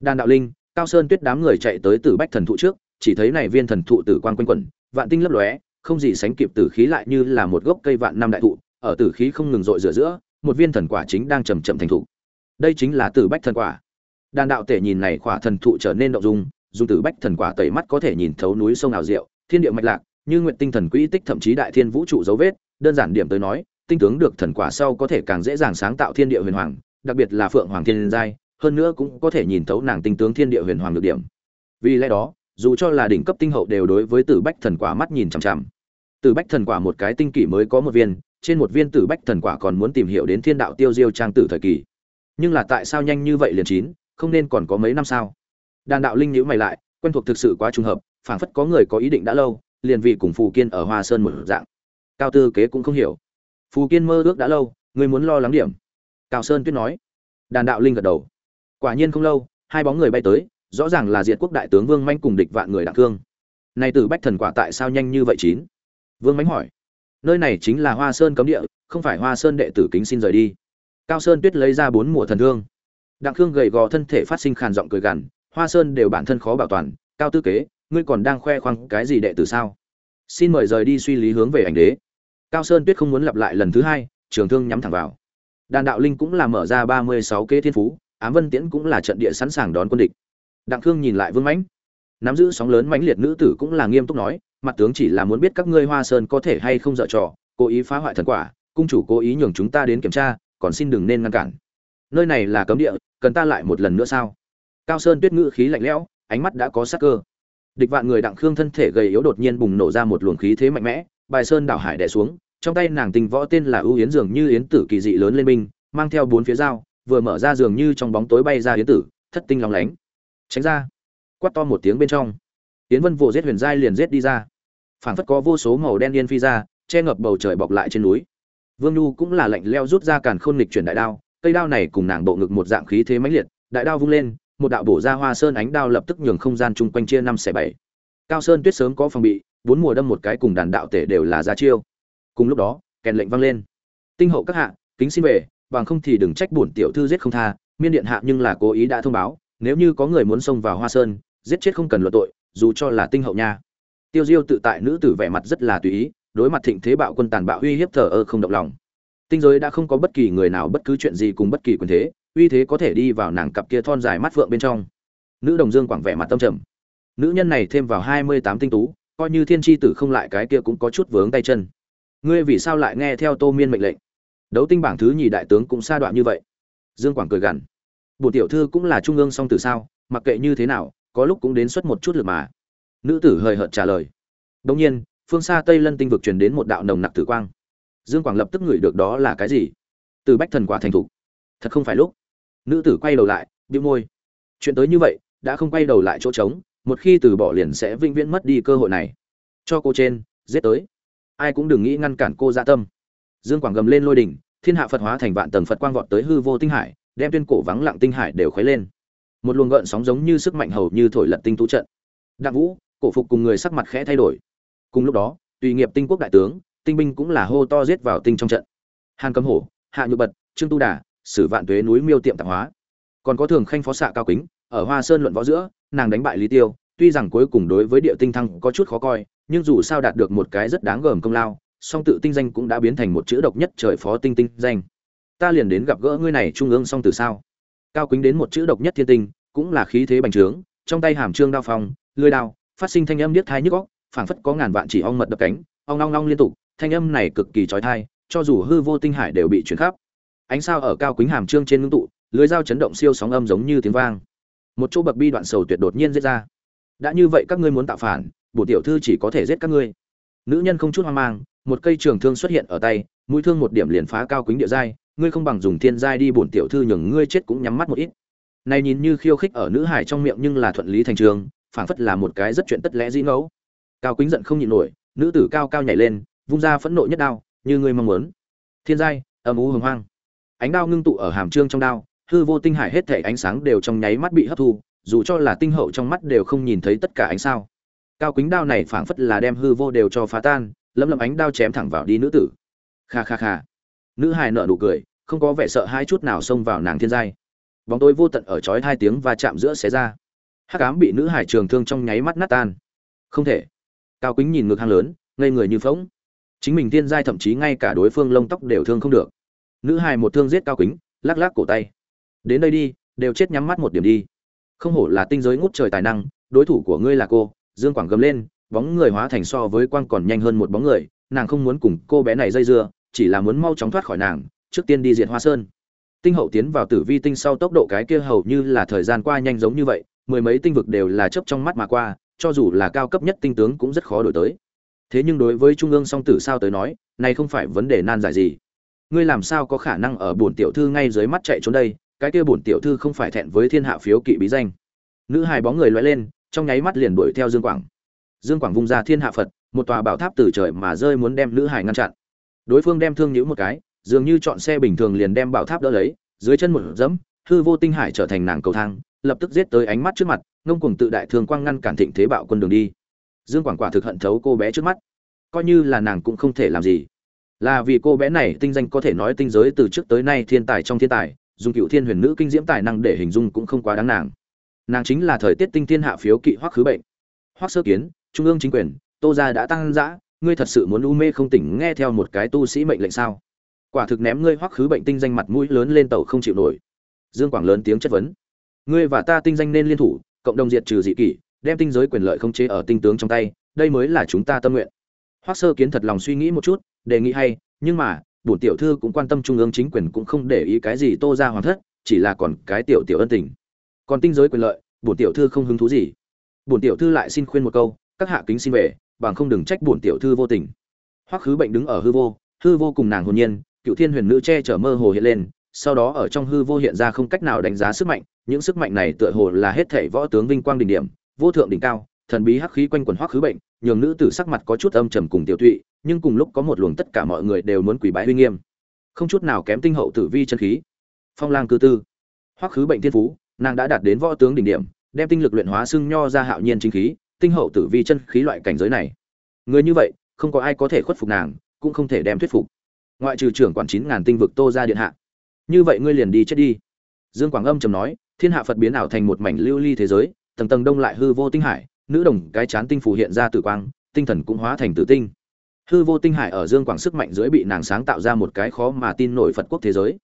Đàn đạo linh, cao sơn tuyết đám người chạy tới tử bách thần thụ trước, chỉ thấy này viên thần thụ tử quan quanh quẩn, vạn tinh lấp lóe, không gì sánh kịp tử khí lại như là một gốc cây vạn năm đại thụ ở tử khí không ngừng rội rửa giữa, một viên thần quả chính đang chầm chậm thành thụ đây chính là tử bách thần quả. Đàn đạo tể nhìn này quả thần thụ trở nên động dung, dùng tử bách thần quả tẩy mắt có thể nhìn thấu núi sông ảo diệu, thiên địa mạch lạc, như nguyện tinh thần quỹ tích thậm chí đại thiên vũ trụ dấu vết, đơn giản điểm tới nói, tinh tướng được thần quả sau có thể càng dễ dàng sáng tạo thiên địa huyền hoàng, đặc biệt là phượng hoàng thiên giai, hơn nữa cũng có thể nhìn thấu nàng tinh tướng thiên địa huyền hoàng được điểm. Vì lẽ đó, dù cho là đỉnh cấp tinh hậu đều đối với tử bách thần quả mắt nhìn chằm chằm. Tử bách thần quả một cái tinh kỷ mới có một viên trên một viên tử bách thần quả còn muốn tìm hiểu đến thiên đạo tiêu diêu trang tử thời kỳ. Nhưng là tại sao nhanh như vậy liền chín, không nên còn có mấy năm sao? Đàn đạo linh nhữ mày lại, quen thuộc thực sự quá trùng hợp, phảng phất có người có ý định đã lâu, liền vì cùng phù kiên ở hoa sơn một dạng. Cao tư kế cũng không hiểu. Phù kiên mơ ước đã lâu, người muốn lo lắng điểm. Cao sơn tuyết nói. Đàn đạo linh gật đầu. Quả nhiên không lâu, hai bóng người bay tới, rõ ràng là diệt quốc đại tướng vương manh cùng địch vạn người đặng thương này tử bách thần quả tại sao nhanh như vậy chín? Vương mánh hỏi nơi này chính là hoa sơn cấm địa, không phải hoa sơn đệ tử kính xin rời đi. Cao sơn tuyết lấy ra bốn mùa thần thương. Đặng khương gầy gò thân thể phát sinh khàn giọng cười gằn, hoa sơn đều bản thân khó bảo toàn, cao tư kế, ngươi còn đang khoe khoang cái gì đệ tử sao? Xin mời rời đi suy lý hướng về ảnh đế. Cao sơn tuyết không muốn lặp lại lần thứ hai, trường thương nhắm thẳng vào. Đàn đạo linh cũng là mở ra ba mươi sáu kế thiên phú, ám vân tiễn cũng là trận địa sẵn sàng đón quân địch. Đặng khương nhìn lại vương mãnh. Nắm giữ sóng lớn mãnh liệt nữ tử cũng là nghiêm túc nói mặt tướng chỉ là muốn biết các ngươi hoa sơn có thể hay không dở trò, cố ý phá hoại thần quả, cung chủ cố ý nhường chúng ta đến kiểm tra, còn xin đừng nên ngăn cản. Nơi này là cấm địa, cần ta lại một lần nữa sao? Cao sơn tuyết ngữ khí lạnh lẽo, ánh mắt đã có sắc cơ. Địch vạn người đặng khương thân thể gầy yếu đột nhiên bùng nổ ra một luồng khí thế mạnh mẽ, bài sơn đảo hải đè xuống, trong tay nàng tình võ tên là ưu yến dường như yến tử kỳ dị lớn lên binh, mang theo bốn phía dao, vừa mở ra dường như trong bóng tối bay ra yến tử, thất tinh lóng lánh. Tránh ra. Quát to một tiếng bên trong yến vân vồ giết huyền giai liền giết đi ra. Phảng phất có vô số màu đen yên phi ra, che ngập bầu trời bọc lại trên núi. Vương nhu cũng là lạnh leo rút ra càn khôn nghịch chuyển đại đao, cây đao này cùng nàng bộ ngực một dạng khí thế mãnh liệt, đại đao vung lên, một đạo bổ ra hoa sơn ánh đao lập tức nhường không gian chung quanh chia năm xẻ bảy. Cao sơn tuyết sớm có phòng bị, bốn mùa đâm một cái cùng đàn đạo tể đều là ra chiêu. Cùng lúc đó, kèn lệnh vang lên. Tinh hậu các hạ, kính xin về, bằng không thì đừng trách bổn tiểu thư giết không tha, miên điện hạ nhưng là cố ý đã thông báo, nếu như có người muốn xông vào hoa sơn, giết chết không cần luận tội dù cho là tinh hậu nha. Tiêu diêu tự tại nữ tử vẻ mặt rất là tùy ý, đối mặt thịnh thế bạo quân tàn bạo uy hiếp thờ ơ không động lòng. Tinh giới đã không có bất kỳ người nào bất cứ chuyện gì cùng bất kỳ quyền thế, uy thế có thể đi vào nàng cặp kia thon dài mắt phượng bên trong. Nữ đồng dương quảng vẻ mặt tâm trầm. Nữ nhân này thêm vào hai mươi tám tinh tú, coi như thiên tri tử không lại cái kia cũng có chút vướng tay chân. Ngươi vì sao lại nghe theo tô miên mệnh lệnh? Đấu tinh bảng thứ nhì đại tướng cũng sa đoạn như vậy. Dương quảng cười gằn. Bổn tiểu thư cũng là trung ương song tử sao, mặc kệ như thế nào có lúc cũng đến xuất một chút lực mà. Nữ tử hời hợt trả lời. Đông nhiên, phương xa tây lân tinh vực truyền đến một đạo nồng nặc tử quang. Dương quảng lập tức ngửi được đó là cái gì? Từ bách thần quả thành thục. Thật không phải lúc. Nữ tử quay đầu lại, bĩu môi. Chuyện tới như vậy, đã không quay đầu lại chỗ trống, một khi từ bỏ liền sẽ vĩnh viễn mất đi cơ hội này. Cho cô trên, giết tới. Ai cũng đừng nghĩ ngăn cản cô dạ tâm. Dương quảng gầm lên lôi đỉnh, thiên hạ phật hóa thành vạn tầng phật quang vọt tới hư vô tinh hải, đem tuyên cổ vắng lặng tinh hải đều khuấy lên một luồng gợn sóng giống như sức mạnh hầu như thổi lật tinh tú trận. Đặng vũ, cổ phục cùng người sắc mặt khẽ thay đổi. Cùng lúc đó, tùy nghiệp tinh quốc đại tướng, tinh binh cũng là hô to giết vào tinh trong trận. Hàn cấm hổ, hạ nhược bật, trương tu đà, sử vạn tuế núi miêu tiệm tạp hóa. Còn có thường khanh phó xạ cao kính, ở hoa sơn luận võ giữa, nàng đánh bại lý tiêu, tuy rằng cuối cùng đối với địa tinh thăng có chút khó coi, nhưng dù sao đạt được một cái rất đáng gờm công lao, song tự tinh danh cũng đã biến thành một chữ độc nhất trời phó tinh tinh danh. Ta liền đến gặp gỡ ngươi này trung ương song từ sao? Cao kính đến một chữ độc nhất thiên tinh cũng là khí thế bành trướng trong tay hàm trương đao phong lưỡi đao phát sinh thanh âm điếc tai nhức óc phảng phất có ngàn vạn chỉ ong mật đập cánh ong ong ong liên tục thanh âm này cực kỳ chói tai, cho dù hư vô tinh hải đều bị chuyển khắp. Ánh sao ở cao kính hàm trương trên ngưng tụ lưỡi dao chấn động siêu sóng âm giống như tiếng vang. Một chỗ bậc bi đoạn sầu tuyệt đột nhiên giết ra. Đã như vậy các ngươi muốn tạo phản bổ tiểu thư chỉ có thể giết các ngươi. Nữ nhân không chút hoang mang một cây trường thương xuất hiện ở tay mũi thương một điểm liền phá cao kính địa giai ngươi không bằng dùng thiên giai đi bổn tiểu thư nhường ngươi chết cũng nhắm mắt một ít này nhìn như khiêu khích ở nữ hải trong miệng nhưng là thuận lý thành trường, phảng phất là một cái rất chuyện tất lẽ dĩ ngẫu. Cao kính giận không nhịn nổi, nữ tử cao cao nhảy lên, vung ra phẫn nộ nhất đao, như người mong muốn. Thiên giai, âm u hùng hoang. Ánh đao ngưng tụ ở hàm trương trong đao, hư vô tinh hải hết thảy ánh sáng đều trong nháy mắt bị hấp thu, dù cho là tinh hậu trong mắt đều không nhìn thấy tất cả ánh sao. Cao kính đao này phảng phất là đem hư vô đều cho phá tan, lấm lấm ánh đao chém thẳng vào đi nữ tử. Kha kha kha. Nữ hài nở nụ cười, không có vẻ sợ hai chút nào xông vào nàng thiên giai bóng tối vô tận ở chói hai tiếng và chạm giữa xé ra. Hắc ám bị nữ hải trường thương trong nháy mắt nát tan. Không thể. Cao kính nhìn ngực hang lớn, ngây người như phóng chính mình tiên giai thậm chí ngay cả đối phương lông tóc đều thương không được. Nữ hải một thương giết cao kính lắc lắc cổ tay. Đến đây đi, đều chết nhắm mắt một điểm đi. Không hổ là tinh giới ngút trời tài năng, đối thủ của ngươi là cô, dương quảng gầm lên, bóng người hóa thành so với quang còn nhanh hơn một bóng người, nàng không muốn cùng cô bé này dây dưa, chỉ là muốn mau chóng thoát khỏi nàng, trước tiên đi diệt hoa sơn tinh hậu tiến vào tử vi tinh sau tốc độ cái kia hầu như là thời gian qua nhanh giống như vậy, mười mấy tinh vực đều là chớp trong mắt mà qua, cho dù là cao cấp nhất tinh tướng cũng rất khó đổi tới. Thế nhưng đối với trung ương song tử sao tới nói, này không phải vấn đề nan giải gì. Ngươi làm sao có khả năng ở bổn tiểu thư ngay dưới mắt chạy trốn đây, cái kia bổn tiểu thư không phải thẹn với thiên hạ phiếu kỵ bí danh. Nữ hài bóng người loay lên, trong nháy mắt liền đuổi theo dương quảng. Dương quảng vung ra thiên hạ phật, một tòa bảo tháp từ trời mà rơi muốn đem nữ hài ngăn chặn. Đối phương đem thương nhữ một cái dường như chọn xe bình thường liền đem bảo tháp đỡ lấy, dưới chân một dẫm, hư vô tinh hải trở thành nàng cầu thang, lập tức giết tới ánh mắt trước mặt, ngông cuồng tự đại thường quang ngăn cản thịnh thế bạo quân đường đi. Dương quảng quả thực hận thấu cô bé trước mắt. Coi như là nàng cũng không thể làm gì. Là vì cô bé này tinh danh có thể nói tinh giới từ trước tới nay thiên tài trong thiên tài, dùng cựu thiên huyền nữ kinh diễm tài năng để hình dung cũng không quá đáng nàng. Nàng chính là thời tiết tinh thiên hạ phiếu kỵ hoắc khứ bệnh. Hoắc sơ kiến, trung ương chính quyền, tô gia đã tăng dã, ngươi thật sự muốn u mê không tỉnh nghe theo một cái tu sĩ mệnh lệnh sao? Quả thực ném ngươi hoắc khứ bệnh tinh danh mặt mũi lớn lên tàu không chịu nổi. Dương quảng lớn tiếng chất vấn. Ngươi và ta tinh danh nên liên thủ, cộng đồng diệt trừ dị kỷ, đem tinh giới quyền lợi không chế ở tinh tướng trong tay, đây mới là chúng ta tâm nguyện. Hoắc sơ kiến thật lòng suy nghĩ một chút, đề nghị hay, nhưng mà, bổn tiểu thư cũng quan tâm trung ương chính quyền cũng không để ý cái gì tô ra hoàng thất, chỉ là còn cái tiểu tiểu ân tình. Còn tinh giới quyền lợi, bổn tiểu thư không hứng thú gì. Bổn tiểu thư lại xin khuyên một câu, các hạ kính xin về, bằng không đừng trách bổn tiểu thư vô tình. Hoắc khứ bệnh đứng ở hư vô hư vô cùng nàng hồn nhiên cựu thiên huyền nữ che chở mơ hồ hiện lên, sau đó ở trong hư vô hiện ra không cách nào đánh giá sức mạnh, những sức mạnh này tựa hồ là hết thể võ tướng vinh quang đỉnh điểm, vô thượng đỉnh cao, thần bí hắc khí quanh quần hoắc khứ bệnh, nhường nữ tử sắc mặt có chút âm trầm cùng tiểu thụy nhưng cùng lúc có một luồng tất cả mọi người đều muốn quỳ bái uy nghiêm. Không chút nào kém tinh hậu tử vi chân khí. Phong lang cư tư, hoắc khứ bệnh thiên phú, nàng đã đạt đến võ tướng đỉnh điểm, đem tinh lực luyện hóa xưng nho ra hạo nhiên chính khí, tinh hậu tử vi chân khí loại cảnh giới này. Người như vậy, không có ai có thể khuất phục nàng, cũng không thể đem thuyết phục ngoại trừ trưởng quản chín ngàn tinh vực tô ra điện hạ. Như vậy ngươi liền đi chết đi. Dương quảng âm trầm nói, thiên hạ phật biến ảo thành một mảnh lưu ly thế giới, tầng tầng đông lại hư vô tinh hải, nữ đồng cái chán tinh phủ hiện ra tử quang, tinh thần cũng hóa thành tử tinh. Hư vô tinh hải ở dương quảng sức mạnh dưới bị nàng sáng tạo ra một cái khó mà tin nổi phật quốc thế giới.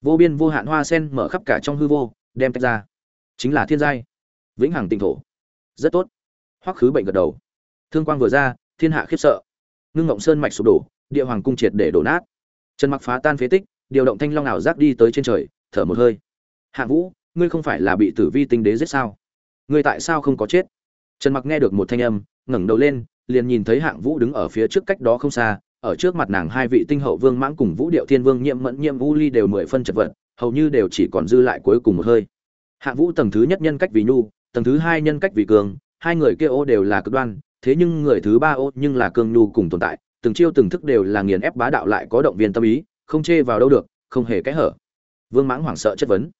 Vô biên vô hạn hoa sen mở khắp cả trong hư vô, đem tách ra. Chính là thiên giai. Vĩnh hằng tinh thổ. Rất tốt. Hoắc khứ bệnh gật đầu. Thương quang vừa ra, thiên hạ khiếp sợ. Ngưng ngộng sơn mạch sụp đổ, địa hoàng cung triệt để đổ nát trần mặc phá tan phế tích, điều động thanh long ảo giác đi tới trên trời, thở một hơi. Hạ vũ, ngươi không phải là bị tử vi tinh đế giết sao? Ngươi tại sao không có chết? Trần mặc nghe được một thanh âm, ngẩng đầu lên, liền nhìn thấy hạng vũ đứng ở phía trước cách đó không xa, ở trước mặt nàng hai vị tinh hậu vương mãng cùng vũ điệu thiên vương nhiệm mẫn nhiệm vũ ly đều mười phân chật vật, hầu như đều chỉ còn dư lại cuối cùng một hơi. Hạng vũ tầng thứ nhất nhân cách vì nhu, tầng thứ hai nhân cách vì cường, hai người kia ô đều là cực đoan, thế nhưng người thứ ba ô nhưng là cương nhu cùng tồn tại từng chiêu từng thức đều là nghiền ép bá đạo lại có động viên tâm ý, không chê vào đâu được, không hề kẽ hở. Vương mãng hoảng sợ chất vấn.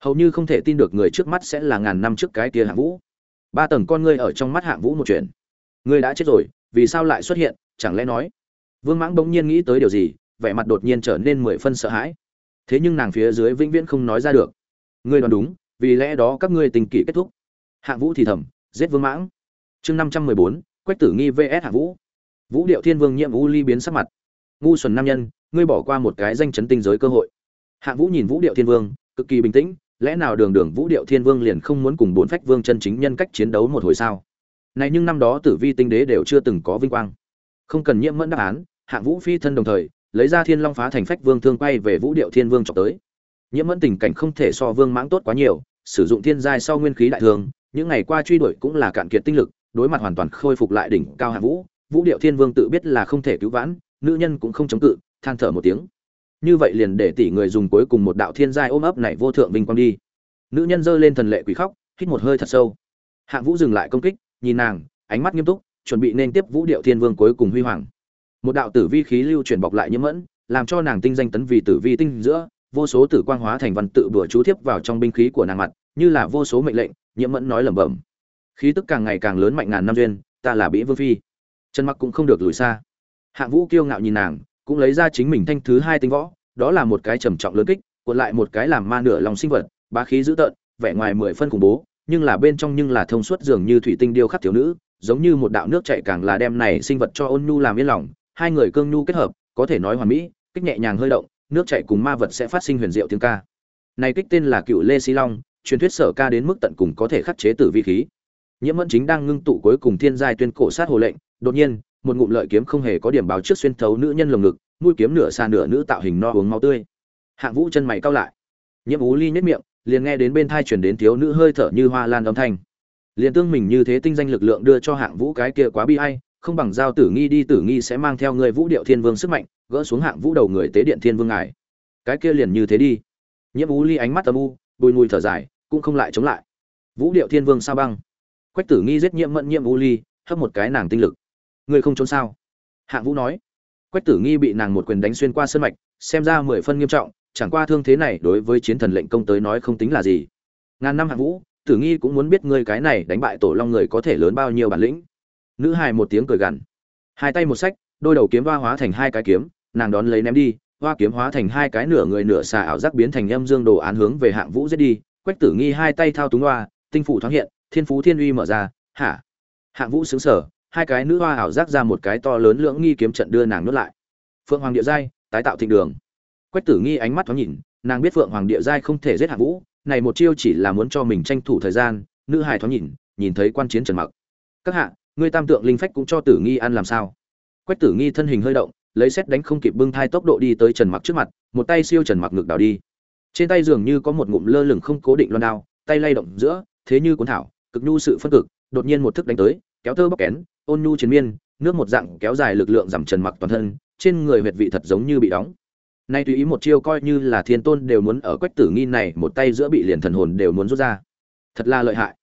Hầu như không thể tin được người trước mắt sẽ là ngàn năm trước cái kia hạng vũ. Ba tầng con ngươi ở trong mắt hạng vũ một chuyện. Ngươi đã chết rồi, vì sao lại xuất hiện, chẳng lẽ nói? Vương mãng bỗng nhiên nghĩ tới điều gì, vẻ mặt đột nhiên trở nên mười phân sợ hãi. Thế nhưng nàng phía dưới vĩnh viễn không nói ra được. Ngươi đoán đúng, vì lẽ đó các ngươi tình kỷ kết thúc. Hạng vũ thì thầm, giết vương mãng. Chương năm trăm mười bốn, quách tử nghi vs hạng vũ vũ điệu thiên vương nhiệm u ly biến sắc mặt. Ngu xuẩn nam nhân ngươi bỏ qua một cái danh chấn tinh giới cơ hội. Hạng vũ nhìn vũ điệu thiên vương cực kỳ bình tĩnh lẽ nào đường đường vũ điệu thiên vương liền không muốn cùng bốn phách vương chân chính nhân cách chiến đấu một hồi sao? Này nhưng năm đó tử vi tinh đế đều chưa từng có vinh quang. Không cần nhiễm mẫn đáp án hạng vũ phi thân đồng thời lấy ra thiên long phá thành phách vương thương quay về vũ điệu thiên vương chọc tới. Nhiễm mẫn tình cảnh không thể so vương mãng tốt quá nhiều sử dụng thiên giai sau nguyên khí đại thường, những ngày qua truy đuổi cũng là cạn kiệt tinh lực đối mặt hoàn toàn khôi phục lại đỉnh cao hạng vũ vũ điệu thiên vương tự biết là không thể cứu vãn, nữ nhân cũng không chống cự, than thở một tiếng. Như vậy liền để tỷ người dùng cuối cùng một đạo thiên giai ôm ấp này vô thượng vinh quang đi. Nữ nhân giơ lên thần lệ quỷ khóc, hít một hơi thật sâu. Hạng vũ dừng lại công kích, nhìn nàng, ánh mắt nghiêm túc, chuẩn bị nên tiếp vũ điệu thiên vương cuối cùng huy hoàng. Một đạo tử vi khí lưu chuyển bọc lại nhiễm mẫn, làm cho nàng tinh danh tấn vì tử vi tinh giữa, vô số tử quang hóa thành văn tự bừa chú thiếp vào trong binh khí của nàng mặt, như là vô số mệnh lệnh, nhiễm mẫn nói lẩm bẩm. Khí tức càng ngày càng lớn mạnh ngàn năm duyên, ta là bĩ vương phi trần mặc cũng không được lùi xa. Hạng vũ kiêu ngạo nhìn nàng, cũng lấy ra chính mình thanh thứ hai tinh võ, đó là một cái trầm trọng lớn kích, cuộn lại một cái làm ma nửa lòng sinh vật, bá khí dữ tợn, vẻ ngoài mười phân khủng bố, nhưng là bên trong nhưng là thông suốt dường như thủy tinh điêu khắc thiếu nữ, giống như một đạo nước chảy càng là đem này sinh vật cho ôn nhu làm yên lòng, hai người cương nhu kết hợp, có thể nói hoàn mỹ, kích nhẹ nhàng hơi động, nước chảy cùng ma vật sẽ phát sinh huyền diệu tiếng ca. Này kích tên là cựu lê xí long, truyền thuyết sở ca đến mức tận cùng có thể khắc chế tử vi khí. Nhiễm mẫn chính đang ngưng tụ cuối cùng thiên giai tuyên cổ sát hồ lệnh đột nhiên, một ngụm lợi kiếm không hề có điểm báo trước xuyên thấu nữ nhân lồng ngực, mũi kiếm nửa xa nửa nữ tạo hình no uống máu tươi. Hạng vũ chân mày cao lại. Nhiễm ú ly nhất miệng, liền nghe đến bên thai truyền đến thiếu nữ hơi thở như hoa lan âm thanh. Liền tương mình như thế tinh danh lực lượng đưa cho hạng vũ cái kia quá bi ai, không bằng giao tử nghi đi, tử nghi sẽ mang theo người vũ điệu thiên vương sức mạnh, gỡ xuống hạng vũ đầu người tế điện thiên vương ngài. Cái kia liền như thế đi. Nhiễm ú ly ánh mắt âm u, bùi mùi thở dài, cũng không lại chống lại. Vũ điệu thiên vương sao băng? Quách tử nghi giết nhiễm mẫn nhiễm ú ly, hấp một cái nàng tinh lực ngươi không trốn sao? Hạng vũ nói. Quách tử nghi bị nàng một quyền đánh xuyên qua sân mạch, xem ra mười phân nghiêm trọng, chẳng qua thương thế này đối với chiến thần lệnh công tới nói không tính là gì. Ngàn năm hạng vũ, tử nghi cũng muốn biết ngươi cái này đánh bại tổ long người có thể lớn bao nhiêu bản lĩnh. Nữ hài một tiếng cười gằn. Hai tay một sách đôi đầu kiếm va hóa thành hai cái kiếm, nàng đón lấy ném đi, hoa kiếm hóa thành hai cái nửa người nửa xà ảo giác biến thành âm dương đồ án hướng về hạng vũ giết đi. Quách tử nghi hai tay thao túng hoa, tinh phủ thoáng hiện, thiên phú thiên uy mở ra. Hả? Hạng vũ xứng sở hai cái nữ hoa ảo giác ra một cái to lớn lưỡng nghi kiếm trận đưa nàng nuốt lại. Phượng hoàng địa giai, tái tạo thịnh đường. Quách tử nghi ánh mắt thoáng nhìn, nàng biết phượng hoàng địa giai không thể giết hạng vũ, này một chiêu chỉ là muốn cho mình tranh thủ thời gian, nữ hài thoáng nhìn nhìn thấy quan chiến trần mặc. Các hạ, ngươi tam tượng linh phách cũng cho tử nghi ăn làm sao? Quách tử nghi thân hình hơi động, lấy xét đánh không kịp bưng thai tốc độ đi tới trần mặc trước mặt, một tay siêu trần mặc ngực đảo đi. Trên tay dường như có một ngụm lơ lửng không cố định loan đao, tay lay động giữa, thế như cuốn thảo, cực nhu sự phân cực, đột nhiên một thức đánh tới, kéo thơ bóc kén ôn nhu chiến miên, nước một dạng kéo dài lực lượng giảm trần mặc toàn thân, trên người huyệt vị thật giống như bị đóng. Nay tùy ý một chiêu coi như là thiên tôn đều muốn ở quách tử nghi này một tay giữa bị liền thần hồn đều muốn rút ra. Thật là lợi hại.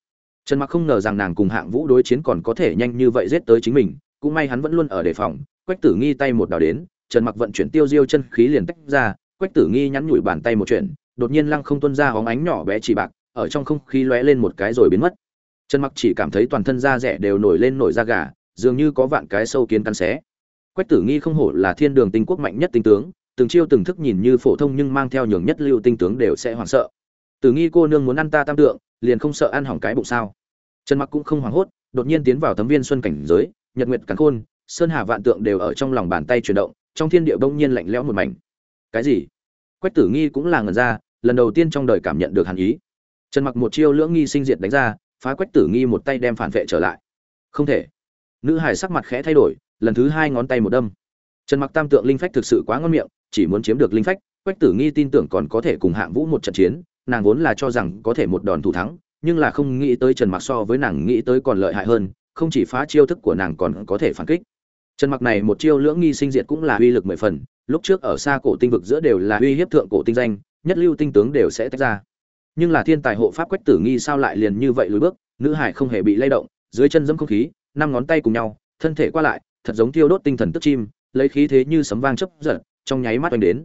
Trần mặc không ngờ rằng nàng cùng hạng vũ đối chiến còn có thể nhanh như vậy giết tới chính mình, cũng may hắn vẫn luôn ở đề phòng, quách tử nghi tay một đào đến, trần mặc vận chuyển tiêu diêu chân khí liền tách ra, quách tử nghi nhắn nhủi bàn tay một chuyện, đột nhiên lăng không tuôn ra hóng ánh nhỏ bé chỉ bạc, ở trong không khí lóe lên một cái rồi biến mất trần mặc chỉ cảm thấy toàn thân da rẻ đều nổi lên nổi da gà, dường như có vạn cái sâu kiến cắn xé. Quách tử nghi không hổ là thiên đường tinh quốc mạnh nhất tinh tướng, từng chiêu từng thức nhìn như phổ thông nhưng mang theo nhường nhất lưu tinh tướng đều sẽ hoảng sợ. Tử nghi cô nương muốn ăn ta tam tượng, liền không sợ ăn hỏng cái bụng sao? Trần mặc cũng không hoảng hốt, đột nhiên tiến vào tấm viên xuân cảnh giới, nhật nguyệt cắn khôn, sơn hà vạn tượng đều ở trong lòng bàn tay chuyển động, trong thiên địa bỗng nhiên lạnh lẽo một mảnh. Cái gì? Quách tử nghi cũng là ngần ra, lần đầu tiên trong đời cảm nhận được hàn ý. Trần mặc một chiêu lưỡng nghi sinh diệt đánh ra phá quách tử nghi một tay đem phản vệ trở lại. Không thể. Nữ hải sắc mặt khẽ thay đổi, lần thứ hai ngón tay một đâm. Trần mặc tam tượng linh phách thực sự quá ngon miệng, chỉ muốn chiếm được linh phách, quách tử nghi tin tưởng còn có thể cùng hạng vũ một trận chiến, nàng vốn là cho rằng có thể một đòn thủ thắng, nhưng là không nghĩ tới trần mặc so với nàng nghĩ tới còn lợi hại hơn, không chỉ phá chiêu thức của nàng còn có thể phản kích. Trần mặc này một chiêu lưỡng nghi sinh diệt cũng là uy lực mười phần, lúc trước ở xa cổ tinh vực giữa đều là uy hiếp thượng cổ tinh danh, nhất lưu tinh tướng đều sẽ tách ra nhưng là thiên tài hộ pháp quách tử nghi sao lại liền như vậy lùi bước? Nữ hải không hề bị lay động, dưới chân dẫm không khí, năm ngón tay cùng nhau, thân thể qua lại, thật giống tiêu đốt tinh thần tức chim, lấy khí thế như sấm vang chấp giật, trong nháy mắt oanh đến.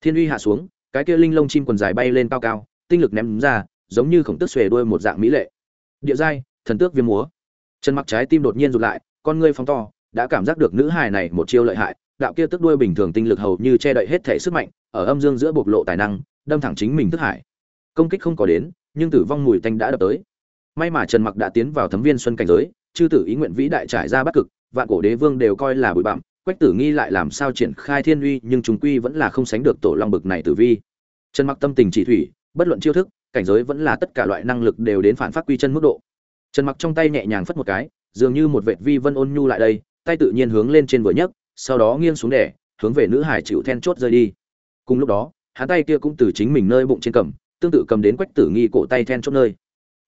Thiên uy hạ xuống, cái kia linh lông chim quần dài bay lên cao cao, tinh lực ném ra, giống như khổng tước xuề đuôi một dạng mỹ lệ. Địa giai, thần tước viêm múa. Chân mặc trái tim đột nhiên rụt lại, con ngươi phóng to, đã cảm giác được nữ hài này một chiêu lợi hại, đạo kia tức đuôi bình thường tinh lực hầu như che đậy hết thể sức mạnh, ở âm dương giữa bộc lộ tài năng, đâm thẳng chính mình thức hải công kích không có đến, nhưng tử vong mùi tanh đã đập tới. May mà trần mặc đã tiến vào thấm viên xuân cảnh giới, chư tử ý nguyện vĩ đại trải ra bắc cực, vạn cổ đế vương đều coi là bụi bặm, quách tử nghi lại làm sao triển khai thiên uy, nhưng chúng quy vẫn là không sánh được tổ long bực này tử vi. Trần mặc tâm tình chỉ thủy, bất luận chiêu thức, cảnh giới vẫn là tất cả loại năng lực đều đến phản phát quy chân mức độ. Trần mặc trong tay nhẹ nhàng phất một cái, dường như một vệt vi vân ôn nhu lại đây, tay tự nhiên hướng lên trên vừa nhấc, sau đó nghiêng xuống đẻ hướng về nữ hải chịu then chốt rơi đi. Cùng lúc đó, hắn tay kia cũng từ chính mình nơi bụng trên cầm tương tự cầm đến quách tử nghi cổ tay then chốt nơi.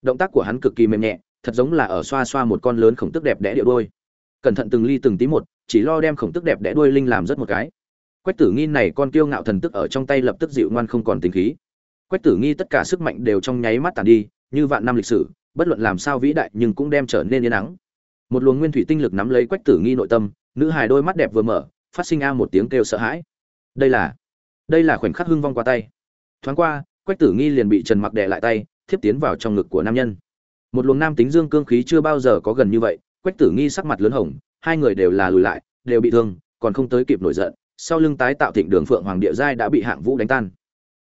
Động tác của hắn cực kỳ mềm nhẹ, thật giống là ở xoa xoa một con lớn khổng tức đẹp đẽ điệu đôi. Cẩn thận từng ly từng tí một, chỉ lo đem khổng tức đẹp đẽ đuôi linh làm rất một cái. Quách tử nghi này con kiêu ngạo thần tức ở trong tay lập tức dịu ngoan không còn tính khí. Quách tử nghi tất cả sức mạnh đều trong nháy mắt tàn đi, như vạn năm lịch sử, bất luận làm sao vĩ đại nhưng cũng đem trở nên yên nắng một luồng nguyên thủy tinh lực nắm lấy quách tử nghi nội tâm, nữ hài đôi mắt đẹp vừa mở, phát sinh a một tiếng kêu sợ hãi. Đây là đây là khoảnh khắc hưng vong qua tay. Thoáng qua quách tử nghi liền bị trần mặc đè lại tay, thiếp tiến vào trong ngực của nam nhân. Một luồng nam tính dương cương khí chưa bao giờ có gần như vậy, quách tử nghi sắc mặt lớn hồng, hai người đều là lùi lại, đều bị thương, còn không tới kịp nổi giận, sau lưng tái tạo thịnh đường phượng hoàng địa giai đã bị hạng vũ đánh tan.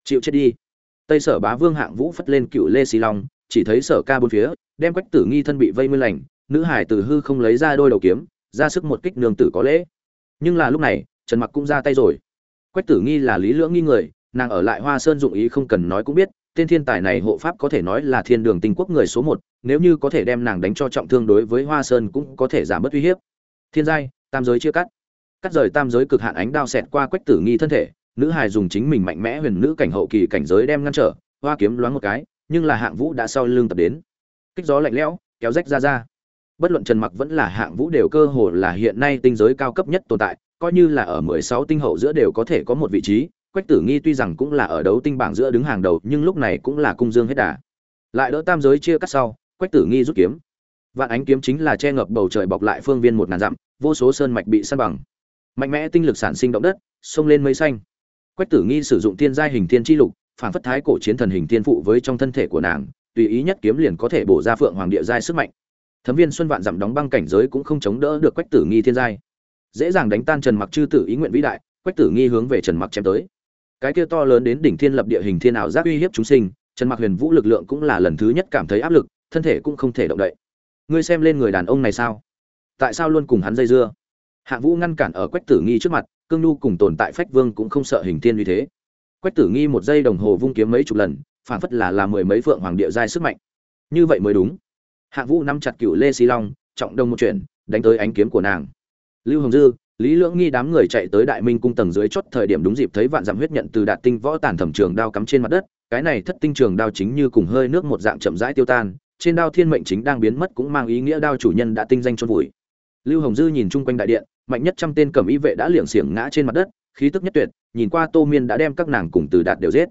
Chịu chết đi. Tây sở bá vương hạng vũ phất lên cựu lê xì long, chỉ thấy sở ca bốn phía, đem quách tử nghi thân bị vây mưa lành, nữ hải từ hư không lấy ra đôi đầu kiếm, ra sức một kích nương tử có lễ. Nhưng là lúc này, trần mặc cũng ra tay rồi. Quách tử nghi là lý lưỡng nghi người nàng ở lại hoa sơn dụng ý không cần nói cũng biết, tên thiên tài này hộ pháp có thể nói là thiên đường tinh quốc người số một, nếu như có thể đem nàng đánh cho trọng thương đối với hoa sơn cũng có thể giảm bớt uy hiếp. Thiên giai, tam giới chia cắt. Cắt rời tam giới cực hạn ánh đao xẹt qua quách tử nghi thân thể, nữ hài dùng chính mình mạnh mẽ huyền nữ cảnh hậu kỳ cảnh giới đem ngăn trở, hoa kiếm loáng một cái, nhưng là hạng vũ đã sau lưng tập đến. Kích gió lạnh lẽo, kéo rách ra ra. Bất luận trần mặc vẫn là hạng vũ đều cơ hồ là hiện nay tinh giới cao cấp nhất tồn tại, coi như là ở 16 tinh hậu giữa đều có thể có một vị trí quách tử nghi tuy rằng cũng là ở đấu tinh bảng giữa đứng hàng đầu, nhưng lúc này cũng là cung dương hết đà. Lại đỡ tam giới chia cắt sau, quách tử nghi rút kiếm. Vạn ánh kiếm chính là che ngập bầu trời bọc lại phương viên một ngàn dặm, vô số sơn mạch bị san bằng. Mạnh mẽ tinh lực sản sinh động đất xông lên mây xanh. Quách tử nghi sử dụng thiên giai hình thiên chi lục, phản phất thái cổ chiến thần hình thiên phụ với trong thân thể của nàng, tùy ý nhất kiếm liền có thể bổ ra phượng hoàng địa giai sức mạnh. Thấm viên xuân vạn dặm đóng băng cảnh giới cũng không chống đỡ được quách tử nghi thiên giai. Dễ dàng đánh tan trần mặc chư tử ý nguyện vĩ đại, quách tử nghi hướng về trần mặc chém tới cái kia to lớn đến đỉnh thiên lập địa hình thiên ảo giác uy hiếp chúng sinh, trần mặc huyền vũ lực lượng cũng là lần thứ nhất cảm thấy áp lực, thân thể cũng không thể động đậy. Ngươi xem lên người đàn ông này sao? Tại sao luôn cùng hắn dây dưa? Hạ vũ ngăn cản ở quách tử nghi trước mặt, cương nhu cùng tồn tại phách vương cũng không sợ hình thiên uy thế. Quách tử nghi một giây đồng hồ vung kiếm mấy chục lần, phản phất là làm mười mấy phượng hoàng địa giai sức mạnh. Như vậy mới đúng. Hạ vũ nắm chặt cựu lê xí long, trọng đông một chuyện, đánh tới ánh kiếm của nàng. Lưu hồng dư lý lưỡng nghi đám người chạy tới đại minh cung tầng dưới chốt thời điểm đúng dịp thấy vạn dặm huyết nhận từ đạt tinh võ tàn thẩm trường đao cắm trên mặt đất, cái này thất tinh trường đao chính như cùng hơi nước một dạng chậm rãi tiêu tan, trên đao thiên mệnh chính đang biến mất cũng mang ý nghĩa đao chủ nhân đã tinh danh chôn vùi. Lưu hồng dư nhìn chung quanh đại điện, mạnh nhất trăm tên cầm y vệ đã liệng xiềng ngã trên mặt đất, khí tức nhất tuyệt, nhìn qua tô miên đã đem các nàng cùng từ đạt đều giết.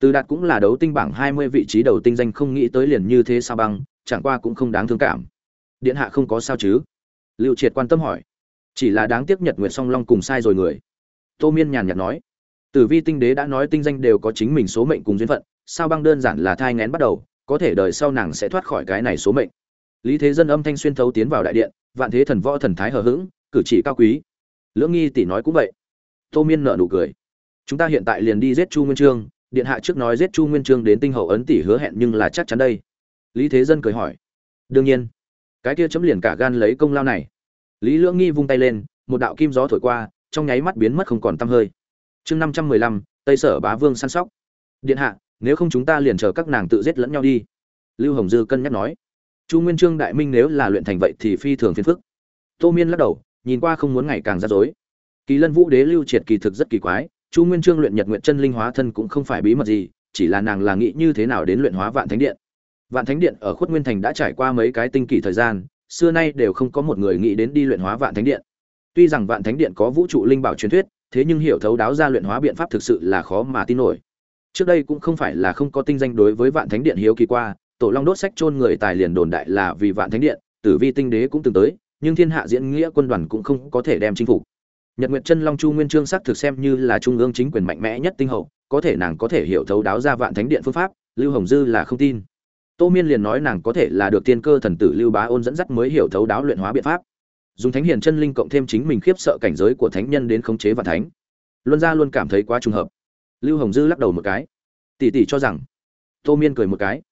Từ đạt cũng là đấu tinh bảng hai mươi vị trí đầu tinh danh không nghĩ tới liền như thế sao băng, chẳng qua cũng không đáng thương cảm. Điện hạ không có sao chứ? Lưu triệt quan tâm hỏi chỉ là đáng tiếc nhật nguyệt song long cùng sai rồi người. Tô miên nhàn nhạt nói tử vi tinh đế đã nói tinh danh đều có chính mình số mệnh cùng duyên phận, sao băng đơn giản là thai ngén bắt đầu, có thể đời sau nàng sẽ thoát khỏi cái này số mệnh? Lý thế dân âm thanh xuyên thấu tiến vào đại điện, vạn thế thần võ thần thái hờ hững, cử chỉ cao quý. Lưỡng nghi tỷ nói cũng vậy. Tô miên nợ nụ cười, chúng ta hiện tại liền đi giết chu nguyên trương, điện hạ trước nói giết chu nguyên trương đến tinh hậu ấn tỷ hứa hẹn nhưng là chắc chắn đây. Lý thế dân cười hỏi, đương nhiên, cái kia chấm liền cả gan lấy công lao này lý lưỡng nghi vung tay lên, một đạo kim gió thổi qua, trong nháy mắt biến mất không còn tăm hơi. Chương năm trăm mười lăm, tây sở bá vương săn sóc. Điện hạ, nếu không chúng ta liền chờ các nàng tự giết lẫn nhau đi. Lưu hồng dư cân nhắc nói. Chu nguyên trương đại minh nếu là luyện thành vậy thì phi thường phiền phức. Tô miên lắc đầu, nhìn qua không muốn ngày càng ra dối kỳ lân vũ đế lưu triệt kỳ thực rất kỳ quái, chu nguyên trương luyện nhật nguyện chân linh hóa thân cũng không phải bí mật gì, chỉ là nàng là nghĩ như thế nào đến luyện hóa vạn thánh điện. Vạn thánh điện ở khuất nguyên thành đã trải qua mấy cái tinh kỳ thời gian xưa nay đều không có một người nghĩ đến đi luyện hóa vạn thánh điện. Tuy rằng vạn thánh điện có vũ trụ linh bảo truyền thuyết, thế nhưng hiểu thấu đáo ra luyện hóa biện pháp thực sự là khó mà tin nổi. Trước đây cũng không phải là không có tinh danh đối với vạn thánh điện hiếu kỳ qua, tổ long đốt sách chôn người tài liền đồn đại là vì vạn thánh điện, tử vi tinh đế cũng từng tới, nhưng thiên hạ diễn nghĩa quân đoàn cũng không có thể đem chinh phục. Nhật nguyệt chân long chu nguyên trương sắc thực xem như là trung ương chính quyền mạnh mẽ nhất tinh hậu, có thể nàng có thể hiểu thấu đáo ra vạn thánh điện phương pháp, lưu hồng dư là không tin tô miên liền nói nàng có thể là được tiên cơ thần tử lưu bá ôn dẫn dắt mới hiểu thấu đáo luyện hóa biện pháp. Dùng thánh hiền chân linh cộng thêm chính mình khiếp sợ cảnh giới của thánh nhân đến khống chế vạn thánh. Luân gia luôn cảm thấy quá trùng hợp. Lưu hồng dư lắc đầu một cái. Tỷ tỷ cho rằng, tô miên cười một cái.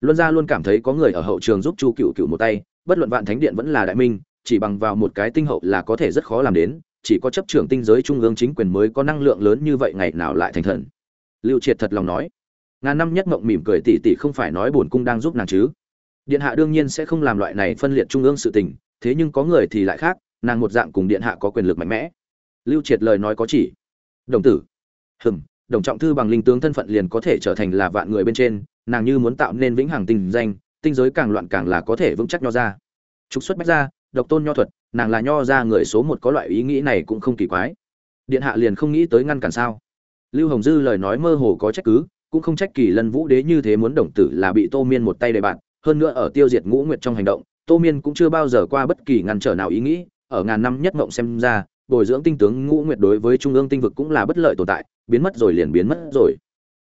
Luân gia luôn cảm thấy có người ở hậu trường giúp chu cựu cựu một tay, bất luận vạn thánh điện vẫn là đại minh, chỉ bằng vào một cái tinh hậu là có thể rất khó làm đến, chỉ có chấp trưởng tinh giới trung ương chính quyền mới có năng lượng lớn như vậy ngày nào lại thành thần. Lưu triệt thật lòng nói ngàn năm nhất mộng mỉm cười tỉ tỉ không phải nói bổn cung đang giúp nàng chứ. Điện hạ đương nhiên sẽ không làm loại này phân liệt trung ương sự tình, thế nhưng có người thì lại khác, nàng một dạng cùng điện hạ có quyền lực mạnh mẽ. Lưu triệt lời nói có chỉ. Đồng tử. Hừm, đồng trọng thư bằng linh tướng thân phận liền có thể trở thành là vạn người bên trên, nàng như muốn tạo nên vĩnh hằng tinh danh, tinh giới càng loạn càng là có thể vững chắc nho ra. Trục xuất bách ra độc tôn nho thuật, nàng là nho ra người số một có loại ý nghĩ này cũng không kỳ quái. Điện hạ liền không nghĩ tới ngăn cản sao. Lưu hồng dư lời nói mơ hồ có trách cứ cũng không trách kỳ lân vũ đế như thế muốn đồng tử là bị tô miên một tay đề bạn hơn nữa ở tiêu diệt ngũ nguyệt trong hành động, tô miên cũng chưa bao giờ qua bất kỳ ngăn trở nào ý nghĩ, ở ngàn năm nhất mộng xem ra, bồi dưỡng tinh tướng ngũ nguyệt đối với trung ương tinh vực cũng là bất lợi tồn tại, biến mất rồi liền biến mất rồi.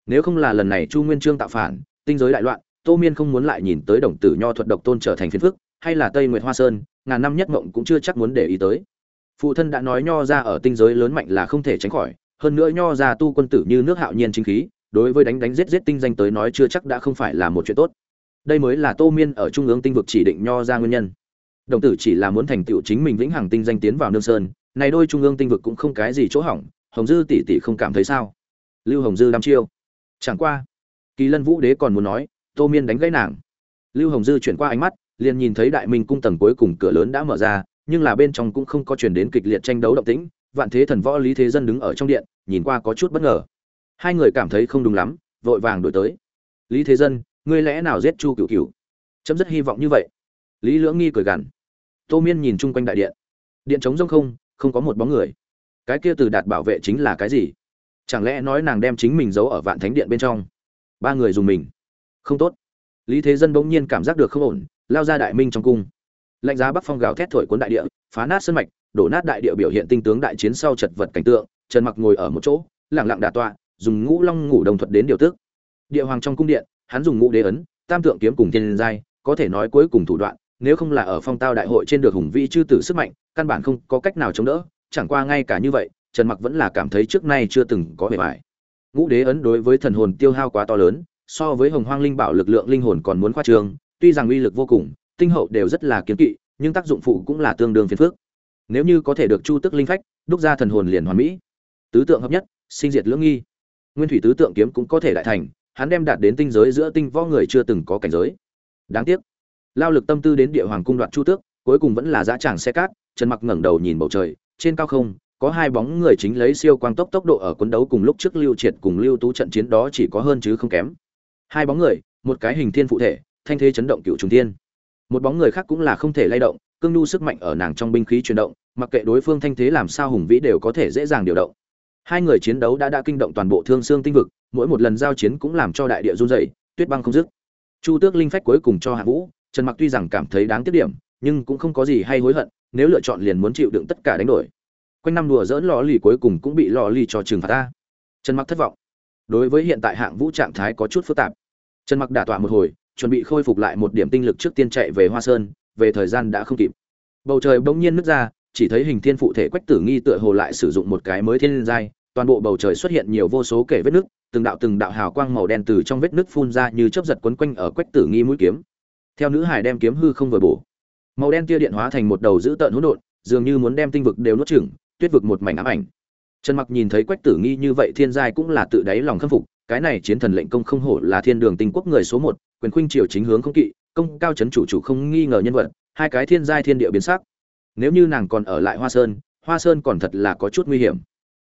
Nếu không là lần này chu nguyên trương tạo phản, tinh giới đại loạn, tô miên không muốn lại nhìn tới đồng tử nho thuật độc tôn trở thành phiền phức, hay là tây nguyệt hoa sơn, ngàn năm nhất mộng cũng chưa chắc muốn để ý tới. Phụ thân đã nói nho ra ở tinh giới lớn mạnh là không thể tránh khỏi, hơn nữa nho ra tu quân tử như nước hạo nhiên chính khí đối với đánh đánh giết giết tinh danh tới nói chưa chắc đã không phải là một chuyện tốt. Đây mới là tô miên ở trung ương tinh vực chỉ định nho ra nguyên nhân. Đồng tử chỉ là muốn thành tựu chính mình vĩnh hằng tinh danh tiến vào nương sơn, này đôi trung ương tinh vực cũng không cái gì chỗ hỏng, hồng dư tỷ tỷ không cảm thấy sao? Lưu hồng dư đăm chiêu. Chẳng qua, kỳ lân vũ đế còn muốn nói, tô miên đánh gãy nàng. Lưu hồng dư chuyển qua ánh mắt, liền nhìn thấy đại minh cung tầng cuối cùng cửa lớn đã mở ra, nhưng là bên trong cũng không có chuyển đến kịch liệt tranh đấu động tĩnh, vạn thế thần võ lý thế dân đứng ở trong điện, nhìn qua có chút bất ngờ hai người cảm thấy không đúng lắm, vội vàng đổi tới. Lý thế dân, ngươi lẽ nào giết chu cựu cựu chấm rất hy vọng như vậy. Lý lưỡng nghi cười gằn. Tô miên nhìn chung quanh đại điện. Điện trống rông không không có một bóng người. Cái kia từ đạt bảo vệ chính là cái gì? Chẳng lẽ nói nàng đem chính mình giấu ở vạn thánh điện bên trong? Ba người dùng mình. Không tốt. Lý thế dân bỗng nhiên cảm giác được không ổn, lao ra đại minh trong cung. Lạnh giá bắc phong gào thét thổi cuốn đại địa, phá nát sân mạch, đổ nát đại địa biểu hiện tinh tướng đại chiến sau chật vật cảnh tượng, trần mặc ngồi ở một chỗ lẳng lặng đà tọa dùng ngũ long ngủ đồng thuật đến điều tước địa hoàng trong cung điện, hắn dùng ngũ đế ấn, tam tượng kiếm cùng thiên giai, có thể nói cuối cùng thủ đoạn, nếu không là ở phong tao đại hội trên được hùng vĩ chư tử sức mạnh, căn bản không có cách nào chống đỡ, chẳng qua ngay cả như vậy, trần mặc vẫn là cảm thấy trước nay chưa từng có bề bài ngũ đế ấn đối với thần hồn tiêu hao quá to lớn, so với hồng hoang linh bảo lực lượng linh hồn còn muốn khoa trương, tuy rằng uy lực vô cùng, tinh hậu đều rất là kiến kỵ, nhưng tác dụng phụ cũng là tương đương phiền phức. Nếu như có thể được chu tức linh phách, đúc ra thần hồn liền hoàn mỹ. Tứ tượng hợp nhất, sinh diệt lưỡng nghi nguyên thủy tứ tượng kiếm cũng có thể đại thành, hắn đem đạt đến tinh giới giữa tinh võ người chưa từng có cảnh giới. Đáng tiếc, lao lực tâm tư đến địa hoàng cung đoạn chu tước, cuối cùng vẫn là dã tràng xe cát, trần mặc ngẩng đầu nhìn bầu trời, trên cao không, có hai bóng người chính lấy siêu quang tốc tốc độ ở quân đấu cùng lúc trước lưu triệt cùng lưu tú trận chiến đó chỉ có hơn chứ không kém. Hai bóng người, một cái hình thiên phụ thể, thanh thế chấn động cựu trùng thiên. Một bóng người khác cũng là không thể lay động, cương nhu sức mạnh ở nàng trong binh khí chuyển động, mặc kệ đối phương thanh thế làm sao hùng vĩ đều có thể dễ dàng điều động hai người chiến đấu đã đã kinh động toàn bộ thương xương tinh vực, mỗi một lần giao chiến cũng làm cho đại địa run dày tuyết băng không dứt. Chu tước linh phách cuối cùng cho hạ vũ, trần mặc tuy rằng cảm thấy đáng tiếc điểm, nhưng cũng không có gì hay hối hận, nếu lựa chọn liền muốn chịu đựng tất cả đánh đổi. Quanh năm đùa dỡn lò lì cuối cùng cũng bị lò lì cho trừng phạt ta. Trần mặc thất vọng. Đối với hiện tại hạng vũ trạng thái có chút phức tạp. Trần mặc đả tọa một hồi, chuẩn bị khôi phục lại một điểm tinh lực trước tiên chạy về hoa sơn, về thời gian đã không kịp. Bầu trời bỗng nhiên nứt ra chỉ thấy hình thiên phụ thể quách tử nghi tựa hồ lại sử dụng một cái mới thiên giai, toàn bộ bầu trời xuất hiện nhiều vô số kể vết nứt từng đạo từng đạo hào quang màu đen từ trong vết nứt phun ra như chớp giật quấn quanh ở quách tử nghi mũi kiếm. Theo nữ hải đem kiếm hư không vừa bổ, màu đen tia điện hóa thành một đầu dữ tợn hỗn độn, dường như muốn đem tinh vực đều nuốt chửng, tuyết vực một mảnh ám ảnh. Trần mặc nhìn thấy quách tử nghi như vậy thiên giai cũng là tự đáy lòng khâm phục, cái này chiến thần lệnh công không hổ là thiên đường tinh quốc người số một, quyền khuynh triều chính hướng không kỵ, công cao chấn chủ chủ không nghi ngờ nhân vật, hai cái thiên giai thiên địa biến sắc nếu như nàng còn ở lại hoa sơn hoa sơn còn thật là có chút nguy hiểm.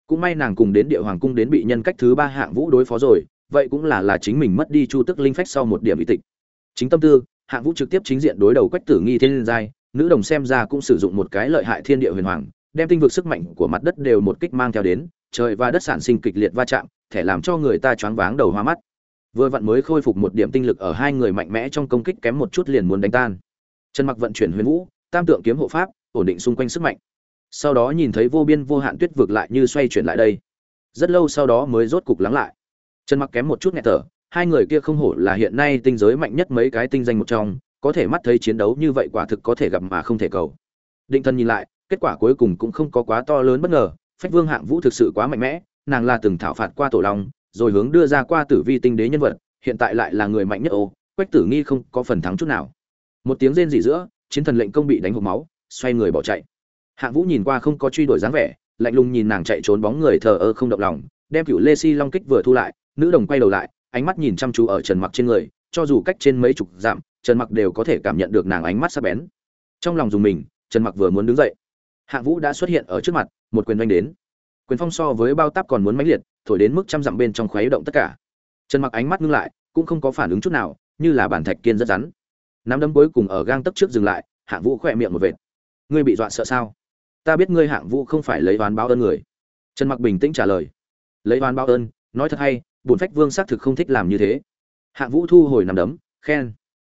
Cũng may nàng cùng đến địa hoàng cung đến bị nhân cách thứ ba hạng vũ đối phó rồi, vậy cũng là là chính mình mất đi chu tức linh phách sau một điểm ý tịch. Chính tâm tư, hạng vũ trực tiếp chính diện đối đầu quách tử nghi thiên giai, nữ đồng xem ra cũng sử dụng một cái lợi hại thiên địa huyền hoàng, đem tinh vực sức mạnh của mặt đất đều một kích mang theo đến, trời và đất sản sinh kịch liệt va chạm thể làm cho người ta choáng váng đầu hoa mắt. Vừa vặn mới khôi phục một điểm tinh lực ở hai người mạnh mẽ trong công kích kém một chút liền muốn đánh tan. Trần mặc vận chuyển huyền vũ, tam tượng kiếm hộ pháp ổn định xung quanh sức mạnh. Sau đó nhìn thấy vô biên vô hạn tuyết vực lại như xoay chuyển lại đây. Rất lâu sau đó mới rốt cục lắng lại. Trần mặc kém một chút nghẹt thở, hai người kia không hổ là hiện nay tinh giới mạnh nhất mấy cái tinh danh một trong, có thể mắt thấy chiến đấu như vậy quả thực có thể gặp mà không thể cầu. Định thân nhìn lại, kết quả cuối cùng cũng không có quá to lớn bất ngờ, phách vương hạng vũ thực sự quá mạnh mẽ, nàng là từng thảo phạt qua tổ long, rồi hướng đưa ra qua tử vi tinh đế nhân vật, hiện tại lại là người mạnh nhất ô, quách tử nghi không có phần thắng chút nào. Một tiếng rên rỉ giữa, chiến thần lệnh công bị đánh hộp máu xoay người bỏ chạy. Hạng vũ nhìn qua không có truy đuổi dáng vẻ, lạnh lùng nhìn nàng chạy trốn bóng người thờ ơ không động lòng, đem cựu lê si long kích vừa thu lại, nữ đồng quay đầu lại, ánh mắt nhìn chăm chú ở trần mặc trên người, cho dù cách trên mấy chục dặm, trần mặc đều có thể cảm nhận được nàng ánh mắt sắc bén. Trong lòng dùng mình, trần mặc vừa muốn đứng dậy. Hạng vũ đã xuất hiện ở trước mặt, một quyền đánh đến. Quyền phong so với bao táp còn muốn mãnh liệt, thổi đến mức trăm dặm bên trong khuấy động tất cả. Trần mặc ánh mắt ngưng lại, cũng không có phản ứng chút nào, như là bản thạch kiên rất rắn. Nắm đấm cuối cùng ở gang tấc trước dừng lại, hạng vũ khỏe miệng một vệt ngươi bị dọa sợ sao? Ta biết ngươi hạng vũ không phải lấy oán báo ơn người. Trần mặc bình tĩnh trả lời. Lấy oán báo ơn, nói thật hay, bổn phách vương xác thực không thích làm như thế. Hạng vũ thu hồi nằm đấm, khen.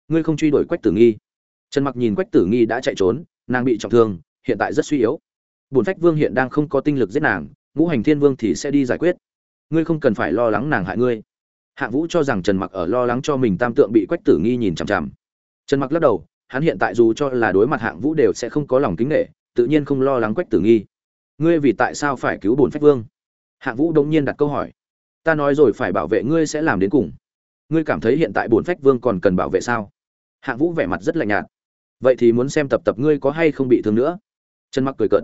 Ngươi không truy đuổi quách tử nghi. Trần mặc nhìn quách tử nghi đã chạy trốn, nàng bị trọng thương, hiện tại rất suy yếu. Bổn phách vương hiện đang không có tinh lực giết nàng, ngũ hành thiên vương thì sẽ đi giải quyết. Ngươi không cần phải lo lắng nàng hại ngươi. Hạng vũ cho rằng trần mặc ở lo lắng cho mình tam tượng bị quách tử nghi nhìn chằm chằm. Trần mặc lắc đầu hắn hiện tại dù cho là đối mặt hạng vũ đều sẽ không có lòng kính nghệ tự nhiên không lo lắng quách tử nghi. Ngươi vì tại sao phải cứu bổn phách vương? Hạng vũ đông nhiên đặt câu hỏi. Ta nói rồi phải bảo vệ ngươi sẽ làm đến cùng. Ngươi cảm thấy hiện tại bổn phách vương còn cần bảo vệ sao? Hạng vũ vẻ mặt rất lạnh nhạt. Vậy thì muốn xem tập tập ngươi có hay không bị thương nữa. Trần mặc cười cợt.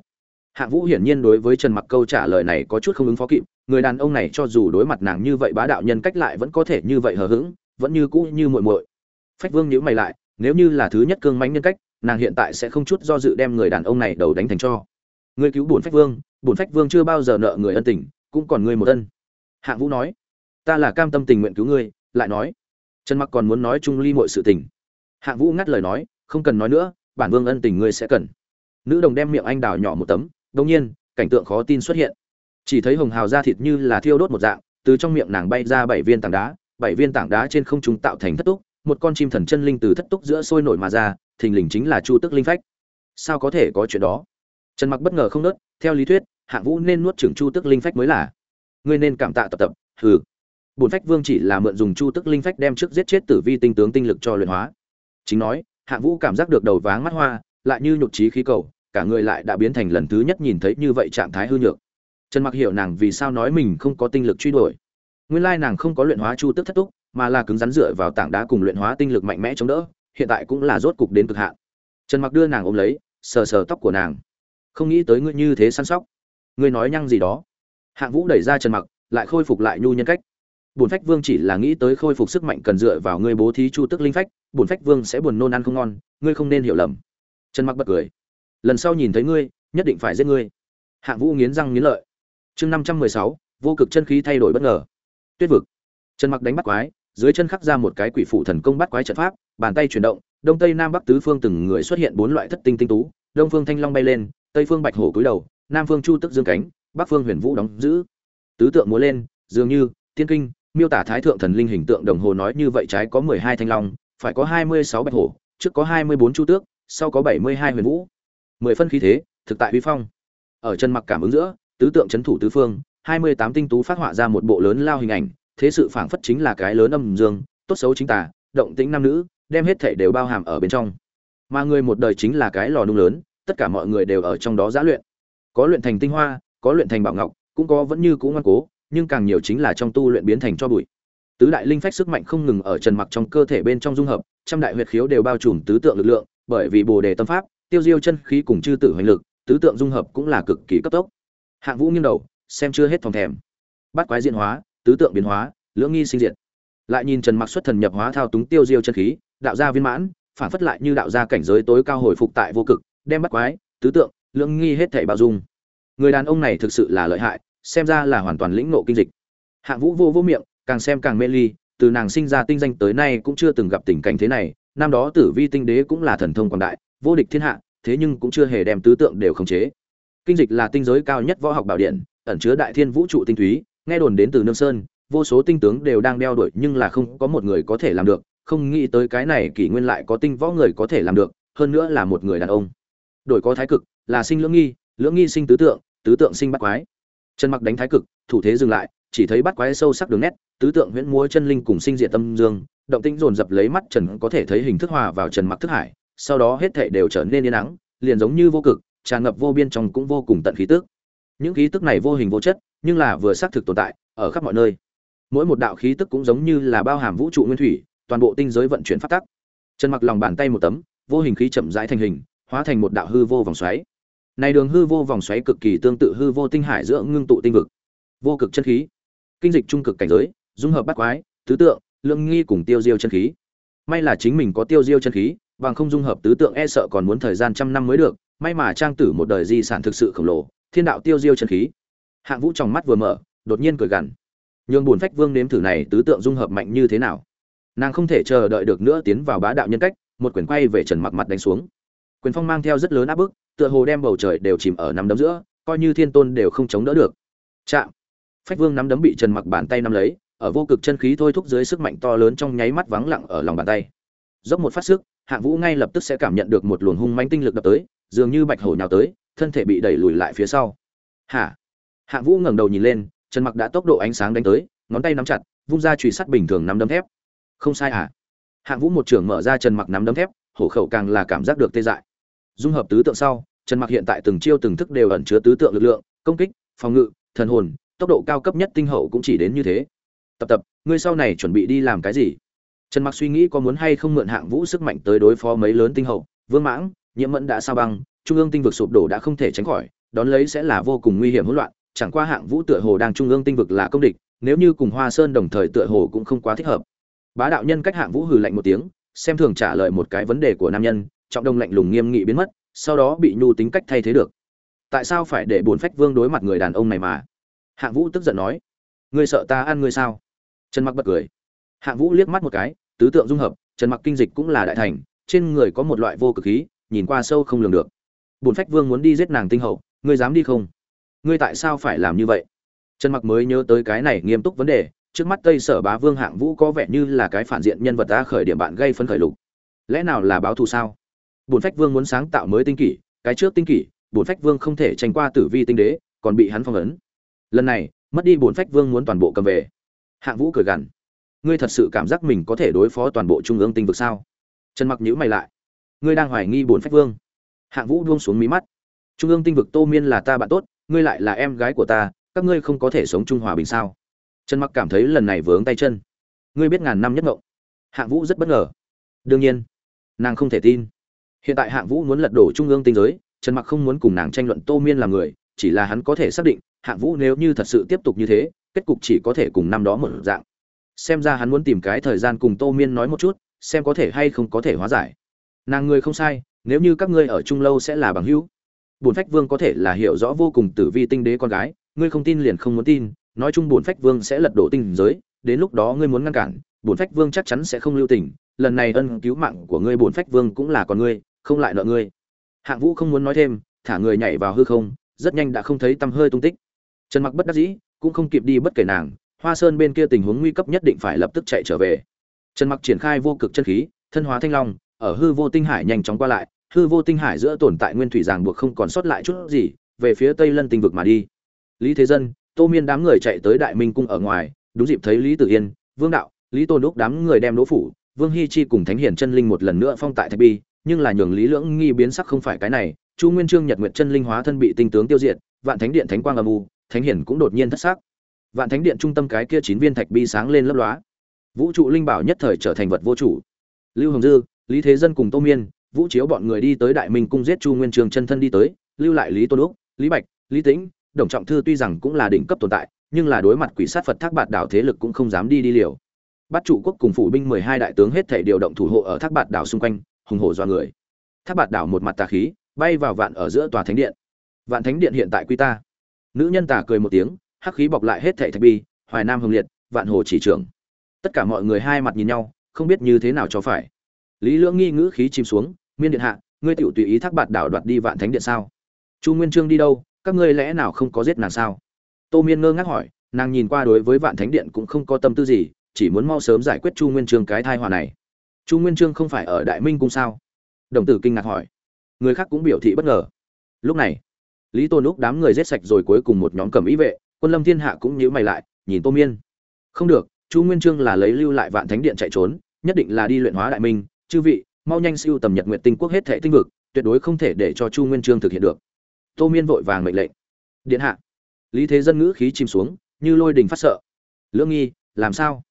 Hạng vũ hiển nhiên đối với trần mặc câu trả lời này có chút không ứng phó kịp, người đàn ông này cho dù đối mặt nàng như vậy bá đạo nhân cách lại vẫn có thể như vậy hờ hững, vẫn như cũ như muội muội. Phách vương nhíu mày lại nếu như là thứ nhất cương mãnh nhân cách, nàng hiện tại sẽ không chút do dự đem người đàn ông này đầu đánh thành cho. Ngươi cứu bổn phách vương, bổn phách vương chưa bao giờ nợ người ân tình, cũng còn ngươi một ân. Hạng vũ nói, ta là cam tâm tình nguyện cứu ngươi, lại nói, trần mặc còn muốn nói chung ly mọi sự tình. Hạng vũ ngắt lời nói, không cần nói nữa, bản vương ân tình ngươi sẽ cần. Nữ đồng đem miệng anh đào nhỏ một tấm đột nhiên, cảnh tượng khó tin xuất hiện. Chỉ thấy hồng hào da thịt như là thiêu đốt một dạng, từ trong miệng nàng bay ra bảy viên tảng đá, bảy viên tảng đá trên không trung tạo thành thất túc một con chim thần chân linh từ thất túc giữa sôi nổi mà ra, thình lình chính là chu tức linh phách. Sao có thể có chuyện đó? Trần mặc bất ngờ không nớt, theo lý thuyết, hạng vũ nên nuốt trưởng chu tức linh phách mới là. Ngươi nên cảm tạ tập tập, hừ. Bổn phách vương chỉ là mượn dùng chu tức linh phách đem trước giết chết tử vi tinh tướng tinh lực cho luyện hóa. Chính nói, hạng vũ cảm giác được đầu váng mắt hoa, lại như nhục trí khí cầu, cả người lại đã biến thành lần thứ nhất nhìn thấy như vậy trạng thái hư nhược. Trần mặc hiểu nàng vì sao nói mình không có tinh lực truy đuổi. Nguyên lai nàng không có luyện hóa chu tức thất túc mà là cứng rắn dựa vào tảng đá cùng luyện hóa tinh lực mạnh mẽ chống đỡ, hiện tại cũng là rốt cục đến cực hạn. Trần mặc đưa nàng ôm lấy, sờ sờ tóc của nàng. Không nghĩ tới ngươi như thế săn sóc. Ngươi nói nhăng gì đó. Hạng vũ đẩy ra trần mặc, lại khôi phục lại nhu nhân cách. Bổn phách vương chỉ là nghĩ tới khôi phục sức mạnh cần dựa vào ngươi bố thí chu tức linh phách, bổn phách vương sẽ buồn nôn ăn không ngon, ngươi không nên hiểu lầm. Trần mặc bật cười. Lần sau nhìn thấy ngươi, nhất định phải giết ngươi. Hạng vũ nghiến răng nghiến lợi. Chương năm trăm mười sáu, vô cực chân khí thay đổi bất ngờ. Tuyết vực. Trần mặc đánh bắt quái dưới chân khắc ra một cái quỷ phụ thần công bắt quái trận pháp, bàn tay chuyển động, đông tây nam bắc tứ phương từng người xuất hiện bốn loại thất tinh tinh tú, đông phương thanh long bay lên, tây phương bạch hổ cúi đầu, nam phương chu tức dương cánh, bắc phương huyền vũ đóng giữ. Tứ tượng múa lên, dường như tiên kinh, miêu tả thái thượng thần linh hình tượng đồng hồ nói như vậy trái có mười hai thanh long, phải có hai mươi sáu bạch hổ, trước có hai mươi bốn chu tước, sau có bảy mươi hai huyền vũ. Mười phân khí thế, thực tại uy phong. Ở chân mặc cảm ứng giữa, tứ tượng chấn thủ tứ phương, hai mươi tám tinh tú phát họa ra một bộ lớn lao hình ảnh thế sự phảng phất chính là cái lớn âm dương, tốt xấu chính tà, động tĩnh nam nữ, đem hết thảy đều bao hàm ở bên trong. Mà người một đời chính là cái lò nung lớn, tất cả mọi người đều ở trong đó giã luyện. Có luyện thành tinh hoa, có luyện thành bảo ngọc, cũng có vẫn như cũ ngoan cố, nhưng càng nhiều chính là trong tu luyện biến thành cho bụi. Tứ đại linh phách sức mạnh không ngừng ở trần mặc trong cơ thể bên trong dung hợp, trăm đại huyệt khiếu đều bao trùm tứ tượng lực lượng, bởi vì bồ đề tâm pháp, tiêu diêu chân khí cùng chư tử hoành lực, tứ tượng dung hợp cũng là cực kỳ cấp tốc. Hạng vũ nghiêng đầu, xem chưa hết phòng thèm. Bắt quái diễn hóa tứ tượng biến hóa, lưỡng nghi sinh diệt. Lại nhìn trần mặc xuất thần nhập hóa thao túng tiêu diêu chân khí, đạo gia viên mãn, phản phất lại như đạo gia cảnh giới tối cao hồi phục tại vô cực, đem bắt quái, tứ tượng, lưỡng nghi hết thảy bao dung. Người đàn ông này thực sự là lợi hại, xem ra là hoàn toàn lĩnh ngộ kinh dịch. Hạng vũ vô vô miệng, càng xem càng mê ly, từ nàng sinh ra tinh danh tới nay cũng chưa từng gặp tình cảnh thế này, năm đó tử vi tinh đế cũng là thần thông quảng đại, vô địch thiên hạ, thế nhưng cũng chưa hề đem tứ tượng đều khống chế. Kinh dịch là tinh giới cao nhất võ học bảo điện, ẩn chứa đại thiên vũ trụ tinh túy nghe đồn đến từ nương sơn vô số tinh tướng đều đang đeo đuổi nhưng là không có một người có thể làm được không nghĩ tới cái này kỷ nguyên lại có tinh võ người có thể làm được hơn nữa là một người đàn ông. Đổi có thái cực là sinh lưỡng nghi lưỡng nghi sinh tứ tượng tứ tượng sinh bắt quái. Chân mặc đánh thái cực thủ thế dừng lại chỉ thấy bắt quái sâu sắc đường nét tứ tượng huyễn múa chân linh cùng sinh diệt tâm dương động tĩnh dồn dập lấy mắt trần có thể thấy hình thức hòa vào trần mặc thức hải sau đó hết thảy đều trở nên yên nắng, liền giống như vô cực tràn ngập vô biên trong cũng vô cùng tận khí tức những khí tức này vô hình vô chất, nhưng là vừa xác thực tồn tại, ở khắp mọi nơi. Mỗi một đạo khí tức cũng giống như là bao hàm vũ trụ nguyên thủy, toàn bộ tinh giới vận chuyển phát tắc. Trần mặc lòng bàn tay một tấm, vô hình khí chậm rãi thành hình, hóa thành một đạo hư vô vòng xoáy. Này đường hư vô vòng xoáy cực kỳ tương tự hư vô tinh hải giữa ngưng tụ tinh vực. Vô cực chân khí. Kinh dịch trung cực cảnh giới, dung hợp bát quái, tứ tượng, lương nghi cùng tiêu diêu chân khí. May là chính mình có tiêu diêu chân khí, bằng không dung hợp tứ tượng e sợ còn muốn thời gian trăm năm mới được, may mà trang tử một đời di sản thực sự khổng lồ thiên đạo tiêu diêu chân khí. Hạng vũ trong mắt vừa mở, đột nhiên cười gằn. Nhường buồn phách vương nếm thử này tứ tượng dung hợp mạnh như thế nào. Nàng không thể chờ đợi được nữa tiến vào bá đạo nhân cách, một quyền quay về trần mặc mặt đánh xuống. Quyền phong mang theo rất lớn áp bức, tựa hồ đem bầu trời đều chìm ở nắm đấm giữa, coi như thiên tôn đều không chống đỡ được. Chạm. Phách vương nắm đấm bị trần mặc bàn tay nắm lấy, ở vô cực chân khí thôi thúc dưới sức mạnh to lớn trong nháy mắt vắng lặng ở lòng bàn tay. Dốc một phát sức, hạng vũ ngay lập tức sẽ cảm nhận được một luồng hung manh tinh lực đập tới dường như bạch hổ nhào tới, thân thể bị đẩy lùi lại phía sau. Hả? Hạng vũ ngẩng đầu nhìn lên, trần mặc đã tốc độ ánh sáng đánh tới, ngón tay nắm chặt, vung ra chùy sắt bình thường nắm đấm thép. Không sai à? Hạng vũ một trưởng mở ra trần mặc nắm đấm thép, hổ khẩu càng là cảm giác được tê dại. Dung hợp tứ tượng sau, trần mặc hiện tại từng chiêu từng thức đều ẩn chứa tứ tượng lực lượng, công kích, phòng ngự, thần hồn, tốc độ cao cấp nhất tinh hậu cũng chỉ đến như thế. Tập tập, ngươi sau này chuẩn bị đi làm cái gì? Trần mặc suy nghĩ có muốn hay không mượn hạng vũ sức mạnh tới đối phó mấy lớn tinh hậu, vương mãng nhiễm mẫn đã sao băng, trung ương tinh vực sụp đổ đã không thể tránh khỏi, đón lấy sẽ là vô cùng nguy hiểm hỗn loạn, chẳng qua hạng vũ tựa hồ đang trung ương tinh vực là công địch, nếu như cùng hoa sơn đồng thời tựa hồ cũng không quá thích hợp. Bá đạo nhân cách hạng vũ hừ lạnh một tiếng, xem thường trả lời một cái vấn đề của nam nhân, trọng đông lạnh lùng nghiêm nghị biến mất, sau đó bị nhu tính cách thay thế được. Tại sao phải để bổn phách vương đối mặt người đàn ông này mà? Hạng vũ tức giận nói. Ngươi sợ ta ăn ngươi sao? Trần mặc bật cười. Hạng vũ liếc mắt một cái, tứ tượng dung hợp, trần mặc kinh dịch cũng là đại thành, trên người có một loại vô cực khí nhìn qua sâu không lường được. Bổn phách vương muốn đi giết nàng tinh hậu, ngươi dám đi không? Ngươi tại sao phải làm như vậy? Trần mặc mới nhớ tới cái này nghiêm túc vấn đề, trước mắt tây sở bá vương hạng vũ có vẻ như là cái phản diện nhân vật ta khởi điểm bạn gây phấn khởi lục. Lẽ nào là báo thù sao? Bổn phách vương muốn sáng tạo mới tinh kỷ, cái trước tinh kỷ bổn phách vương không thể tranh qua tử vi tinh đế, còn bị hắn phong ấn. Lần này, mất đi bổn phách vương muốn toàn bộ cầm về. Hạng vũ cười gằn. Ngươi thật sự cảm giác mình có thể đối phó toàn bộ trung ương tinh vực sao? Trần mặc nhữ mày lại ngươi đang hoài nghi bổn phách vương. Hạng vũ buông xuống mí mắt. Trung ương tinh vực tô miên là ta bạn tốt, ngươi lại là em gái của ta, các ngươi không có thể sống trung hòa bình sao? Trần mặc cảm thấy lần này vướng tay chân. Ngươi biết ngàn năm nhất ngộng hạng vũ rất bất ngờ. Đương nhiên, nàng không thể tin. Hiện tại hạng vũ muốn lật đổ trung ương tinh giới, trần mặc không muốn cùng nàng tranh luận tô miên là người, chỉ là hắn có thể xác định, hạng vũ nếu như thật sự tiếp tục như thế, kết cục chỉ có thể cùng năm đó một dạng. Xem ra hắn muốn tìm cái thời gian cùng tô miên nói một chút, xem có thể hay không có thể hóa giải nàng người không sai, nếu như các ngươi ở chung lâu sẽ là bằng hữu. Bổn phách vương có thể là hiểu rõ vô cùng tử vi tinh đế con gái, ngươi không tin liền không muốn tin, nói chung bổn phách vương sẽ lật đổ tinh giới, đến lúc đó ngươi muốn ngăn cản, bổn phách vương chắc chắn sẽ không lưu tình, lần này ân cứu mạng của ngươi bổn phách vương cũng là con ngươi, không lại nợ ngươi. Hạng vũ không muốn nói thêm, thả người nhảy vào hư không, rất nhanh đã không thấy tăm hơi tung tích. Trần mặc bất đắc dĩ, cũng không kịp đi bất kể nàng, hoa sơn bên kia tình huống nguy cấp nhất định phải lập tức chạy trở về. Trần mặc triển khai vô cực chân khí, thân hóa thanh long ở hư vô tinh hải nhanh chóng qua lại, hư vô tinh hải giữa tồn tại nguyên thủy ràng buộc không còn sót lại chút gì, về phía tây lân tinh vực mà đi. Lý thế dân, tô miên đám người chạy tới đại minh cung ở ngoài, đúng dịp thấy lý tử yên, vương đạo, lý tôn đúc đám người đem đỗ phủ, vương hy chi cùng thánh hiển chân linh một lần nữa phong tại thạch bi, nhưng là nhường lý lưỡng nghi biến sắc không phải cái này, chu nguyên trương, nhật nguyện chân linh hóa thân bị tinh tướng tiêu diệt, vạn thánh điện thánh quang âm u, thánh hiển cũng đột nhiên thất sắc. Vạn thánh điện trung tâm cái kia chín viên thạch bi sáng lên lấp lóa. Vũ trụ linh bảo nhất thời trở thành vật vô chủ. Lưu hồng dư lý thế dân cùng tô miên, vũ chiếu bọn người đi tới đại minh cung giết chu nguyên trường chân thân đi tới, lưu lại lý tôn úc, lý bạch, lý tĩnh, đồng trọng thư tuy rằng cũng là đỉnh cấp tồn tại, nhưng là đối mặt quỷ sát phật thác bạt đảo thế lực cũng không dám đi đi liều. Bắt trụ quốc cùng phủ binh mười hai đại tướng hết thể điều động thủ hộ ở thác bạt đảo xung quanh, hùng hổ do người. Thác bạt đảo một mặt tà khí, bay vào vạn ở giữa tòa thánh điện. Vạn thánh điện hiện tại quy ta. Nữ nhân tà cười một tiếng, hắc khí bọc lại hết thệ thạch bi, hoài nam hồng liệt, vạn hồ chỉ trưởng. Tất cả mọi người hai mặt nhìn nhau, không biết như thế nào cho phải lý lưỡng nghi ngữ khí chìm xuống, miên điện hạ, ngươi tiểu tùy ý thác bạt đảo đoạt đi vạn thánh điện sao? Chu nguyên trương đi đâu, các ngươi lẽ nào không có giết nàng sao? Tô miên ngơ ngác hỏi, nàng nhìn qua đối với vạn thánh điện cũng không có tâm tư gì, chỉ muốn mau sớm giải quyết chu nguyên trương cái thai hòa này. Chu nguyên trương không phải ở đại minh cung sao? Đồng tử kinh ngạc hỏi. Người khác cũng biểu thị bất ngờ. Lúc này, lý tôn úc đám người giết sạch rồi cuối cùng một nhóm cầm ý vệ, quân lâm thiên hạ cũng nhíu mày lại, nhìn tô miên. Không được, chu nguyên trương là lấy lưu lại vạn thánh điện chạy trốn, nhất định là đi luyện hóa đại minh chư vị, mau nhanh siêu tầm nhật nguyện tinh quốc hết thệ tinh vực, tuyệt đối không thể để cho chu nguyên trương thực hiện được. Tô miên vội vàng mệnh lệnh. Điện hạ. Lý thế dân ngữ khí chìm xuống, như lôi đình phát sợ. Lưỡng nghi, làm sao?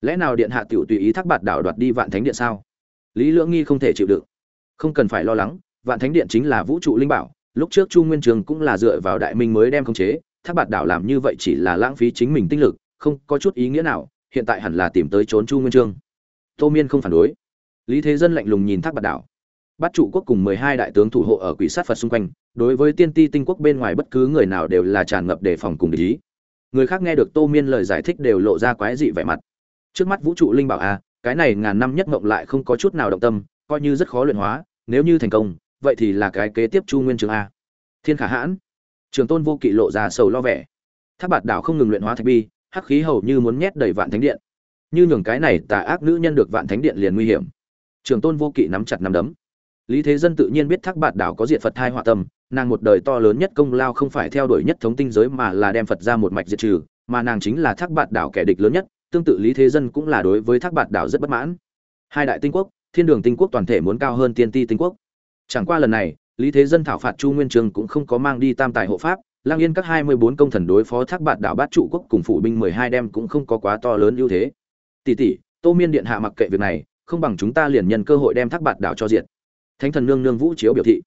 Lẽ nào điện hạ tiểu tùy ý thác bạt đảo đoạt đi vạn thánh điện sao? Lý lưỡng nghi không thể chịu đựng. Không cần phải lo lắng, vạn thánh điện chính là vũ trụ linh bảo, lúc trước chu nguyên trường cũng là dựa vào đại minh mới đem khống chế, thác bạt đảo làm như vậy chỉ là lãng phí chính mình tinh lực, không có chút ý nghĩa nào, hiện tại hẳn là tìm tới trốn chu nguyên trương. Tô miên không phản đối lý thế dân lạnh lùng nhìn thác bạt đảo. Bắt trụ quốc cùng mười hai đại tướng thủ hộ ở quỷ sát phật xung quanh đối với tiên ti tinh quốc bên ngoài bất cứ người nào đều là tràn ngập đề phòng cùng ý. Người khác nghe được tô miên lời giải thích đều lộ ra quái dị vẻ mặt. Trước mắt vũ trụ linh bảo a à, cái này ngàn năm nhất mộng lại không có chút nào động tâm coi như rất khó luyện hóa nếu như thành công vậy thì là cái kế tiếp chu nguyên trường a. Thiên khả hãn. Trường tôn vô kỵ lộ ra sầu lo vẻ. Tháp bạt đảo không ngừng luyện hóa thạch bi hắc khí hầu như muốn nhét đầy vạn thánh điện. Như nhường cái này tà ác nữ nhân được vạn thánh điện liền nguy hiểm trường tôn vô kỵ nắm chặt nắm đấm. Lý thế dân tự nhiên biết thác bạt đảo có diện phật thai họa tâm, nàng một đời to lớn nhất công lao không phải theo đuổi nhất thống tinh giới mà là đem phật ra một mạch diệt trừ, mà nàng chính là thác bạt đảo kẻ địch lớn nhất, tương tự lý thế dân cũng là đối với thác bạt đảo rất bất mãn. Hai đại tinh quốc, thiên đường tinh quốc toàn thể muốn cao hơn tiên ti tinh quốc. Chẳng qua lần này, lý thế dân thảo phạt chu nguyên trường cũng không có mang đi tam tài hộ pháp lang yên các hai mươi bốn công thần đối phó thác bạt đảo bát trụ quốc cùng phụ binh mười hai đem cũng không có quá to lớn ưu thế. Tỷ tỷ, tô miên điện hạ mặc kệ việc này không bằng chúng ta liền nhân cơ hội đem thác bạt đảo cho diệt. Thánh thần nương nương vũ chiếu biểu thị.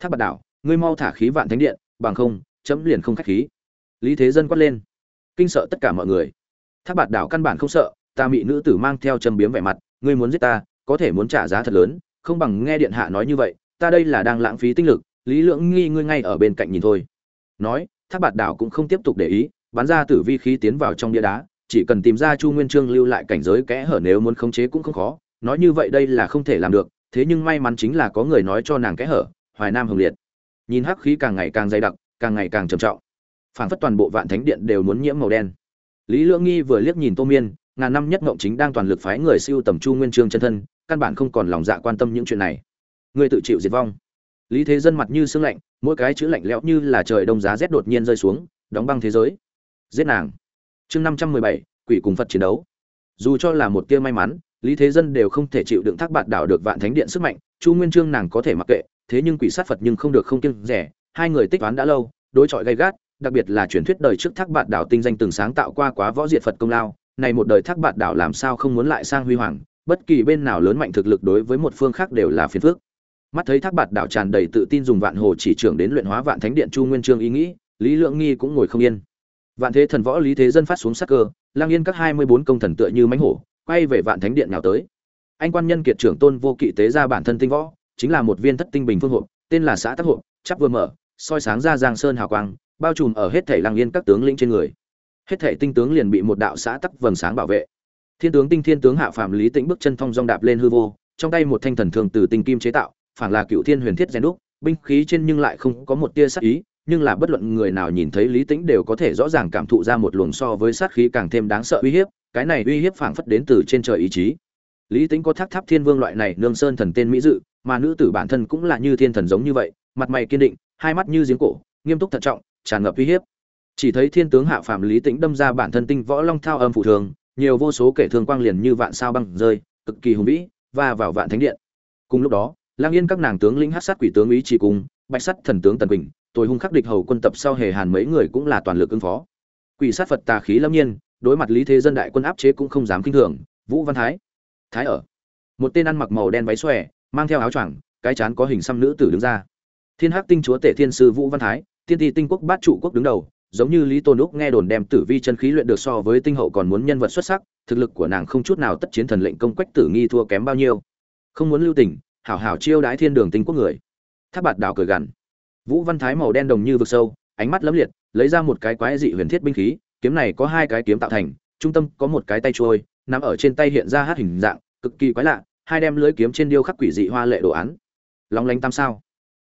Thác bạt đảo, ngươi mau thả khí vạn thánh điện, bằng không, chấm liền không khách khí. Lý thế dân quát lên. Kinh sợ tất cả mọi người. Thác bạt đảo căn bản không sợ, ta mị nữ tử mang theo châm biếm vẻ mặt, ngươi muốn giết ta, có thể muốn trả giá thật lớn, không bằng nghe điện hạ nói như vậy, ta đây là đang lãng phí tinh lực, lý lượng nghi ngươi ngay ở bên cạnh nhìn thôi. Nói, thác bạt đảo cũng không tiếp tục để ý, bắn ra tử vi khí tiến vào trong bia đá, chỉ cần tìm ra chu nguyên trương lưu lại cảnh giới kẽ hở nếu muốn khống chế cũng không khó nói như vậy đây là không thể làm được, thế nhưng may mắn chính là có người nói cho nàng kẽ hở, hoài nam hồng liệt. Nhìn hắc khí càng ngày càng dày đặc, càng ngày càng trầm trọng. Phảng phất toàn bộ vạn thánh điện đều muốn nhiễm màu đen. Lý lưỡng nghi vừa liếc nhìn tô miên, ngàn năm nhất ngộng chính đang toàn lực phái người siêu tầm chu nguyên trương chân thân, căn bản không còn lòng dạ quan tâm những chuyện này. Người tự chịu diệt vong. Lý thế dân mặt như sương lạnh, mỗi cái chữ lạnh lẽo như là trời đông giá rét đột nhiên rơi xuống, đóng băng thế giới. Giết nàng. Chương năm trăm mười bảy, quỷ cùng phật chiến đấu. Dù cho là một tia may mắn lý thế dân đều không thể chịu đựng thác bạt đảo được vạn thánh điện sức mạnh, chu nguyên trương nàng có thể mặc kệ, thế nhưng quỷ sát phật nhưng không được không kiêng rẻ, hai người tích toán đã lâu, đối chọi gay gắt, đặc biệt là truyền thuyết đời trước thác bạt đảo tinh danh từng sáng tạo qua quá võ diệt phật công lao, này một đời thác bạt đảo làm sao không muốn lại sang huy hoàng, bất kỳ bên nào lớn mạnh thực lực đối với một phương khác đều là phiền phức. Mắt thấy thác bạt đảo tràn đầy tự tin dùng vạn hồ chỉ trưởng đến luyện hóa vạn thánh điện chu nguyên trương ý nghĩ, lý lượng nghi cũng ngồi không yên. Vạn thế thần võ lý thế dân phát xuống sắc cơ lang yên các hai mươi bốn công thần tựa như mánh hổ quay về vạn thánh điện nào tới. Anh quan nhân kiệt trưởng tôn vô kỵ tế ra bản thân tinh võ, chính là một viên thất tinh bình phương hộp, tên là xã tắc hộp, chắp vừa mở, soi sáng ra giang sơn hào quang, bao trùm ở hết thể lăng yên các tướng lĩnh trên người. Hết thể tinh tướng liền bị một đạo xã tắc vầng sáng bảo vệ. Thiên tướng tinh thiên tướng hạ phạm lý tĩnh bước chân thong dong đạp lên hư vô, trong tay một thanh thần thường từ tinh kim chế tạo phản là cựu thiên huyền thiết rèn đúc, binh khí trên nhưng lại không có một tia sát ý, nhưng là bất luận người nào nhìn thấy lý tĩnh đều có thể rõ ràng cảm thụ ra một luồng so với sát khí càng thêm đáng sợ uy hiếp cái này uy hiếp phảng phất đến từ trên trời ý chí. Lý tĩnh có thác tháp thiên vương loại này nương sơn thần tên mỹ dự, mà nữ tử bản thân cũng là như thiên thần giống như vậy, mặt mày kiên định, hai mắt như giếng cổ, nghiêm túc thận trọng, tràn ngập uy hiếp. Chỉ thấy thiên tướng hạ phàm lý tĩnh đâm ra bản thân tinh võ long thao âm phủ thường, nhiều vô số kẻ thương quang liền như vạn sao băng rơi, cực kỳ hùng vĩ và vào vạn thánh điện. Cùng lúc đó, lang yên các nàng tướng lĩnh hát sát quỷ tướng ý chỉ cùng bạch sắt thần tướng tần quỳnh tôi hung khắc địch hầu quân tập sau hề hàn mấy người cũng là toàn lực ứng phó. Quỷ sát phật tà khí lâm nhiên đối mặt lý thế dân đại quân áp chế cũng không dám kinh thường, vũ văn thái. Thái ở. Một tên ăn mặc màu đen váy xòe, mang theo áo choàng, cái chán có hình xăm nữ tử đứng ra. Thiên hắc tinh chúa tể thiên sư vũ văn thái tiên ti tinh quốc bát trụ quốc đứng đầu, giống như lý tôn úc nghe đồn đem tử vi chân khí luyện được so với tinh hậu còn muốn nhân vật xuất sắc, thực lực của nàng không chút nào tất chiến thần lệnh công quách tử nghi thua kém bao nhiêu. Không muốn lưu tình, hảo hảo chiêu đái thiên đường tinh quốc người. Tháp bạt đảo cười gằn. Vũ văn thái màu đen đồng như vực sâu, ánh mắt lấm liệt, lấy ra một cái quái dị huyền thiết binh khí kiếm này có hai cái kiếm tạo thành trung tâm có một cái tay trôi nằm ở trên tay hiện ra hát hình dạng cực kỳ quái lạ hai đem lưới kiếm trên điêu khắc quỷ dị hoa lệ đồ án. Lóng lánh tam sao?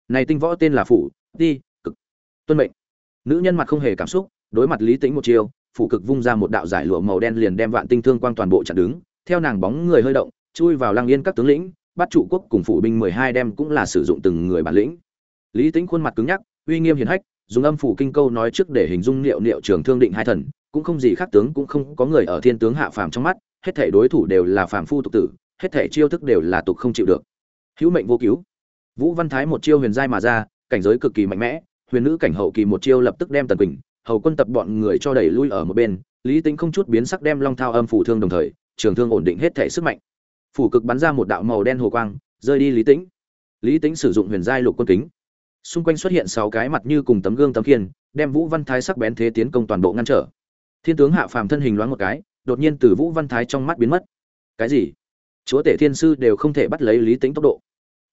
Này tinh võ tên là phủ đi, cực tuân mệnh. Nữ nhân mặt không hề cảm xúc đối mặt lý tĩnh một chiều phủ cực vung ra một đạo giải lụa màu đen liền đem vạn tinh thương quang toàn bộ chặn đứng theo nàng bóng người hơi động chui vào lang yên các tướng lĩnh bắt trụ quốc cùng phủ binh mười hai đem cũng là sử dụng từng người bản lĩnh. Lý tĩnh khuôn mặt cứng nhắc uy nghiêm hiền hách dùng âm phủ kinh câu nói trước để hình dung liệu liệu trường thương định hai thần, cũng không gì khác tướng cũng không có người ở thiên tướng hạ phàm trong mắt, hết thể đối thủ đều là phàm phu tục tử, hết thể chiêu thức đều là tục không chịu được. Hữu mệnh vô cứu. Vũ văn thái một chiêu huyền giai mà ra, cảnh giới cực kỳ mạnh mẽ, huyền nữ cảnh hậu kỳ một chiêu lập tức đem tần quỳnh, hầu quân tập bọn người cho đẩy lui ở một bên, lý tính không chút biến sắc đem long thao âm phủ thương đồng thời, trường thương ổn định hết thể sức mạnh. Phủ cực bắn ra một đạo màu đen hồ quang, rơi đi lý tĩnh lý tĩnh sử dụng huyền giai lục quân kính xung quanh xuất hiện sáu cái mặt như cùng tấm gương tấm kiên đem vũ văn thái sắc bén thế tiến công toàn bộ ngăn trở. Thiên tướng hạ phàm thân hình loáng một cái, đột nhiên từ vũ văn thái trong mắt biến mất. Cái gì? Chúa tể thiên sư đều không thể bắt lấy lý tính tốc độ.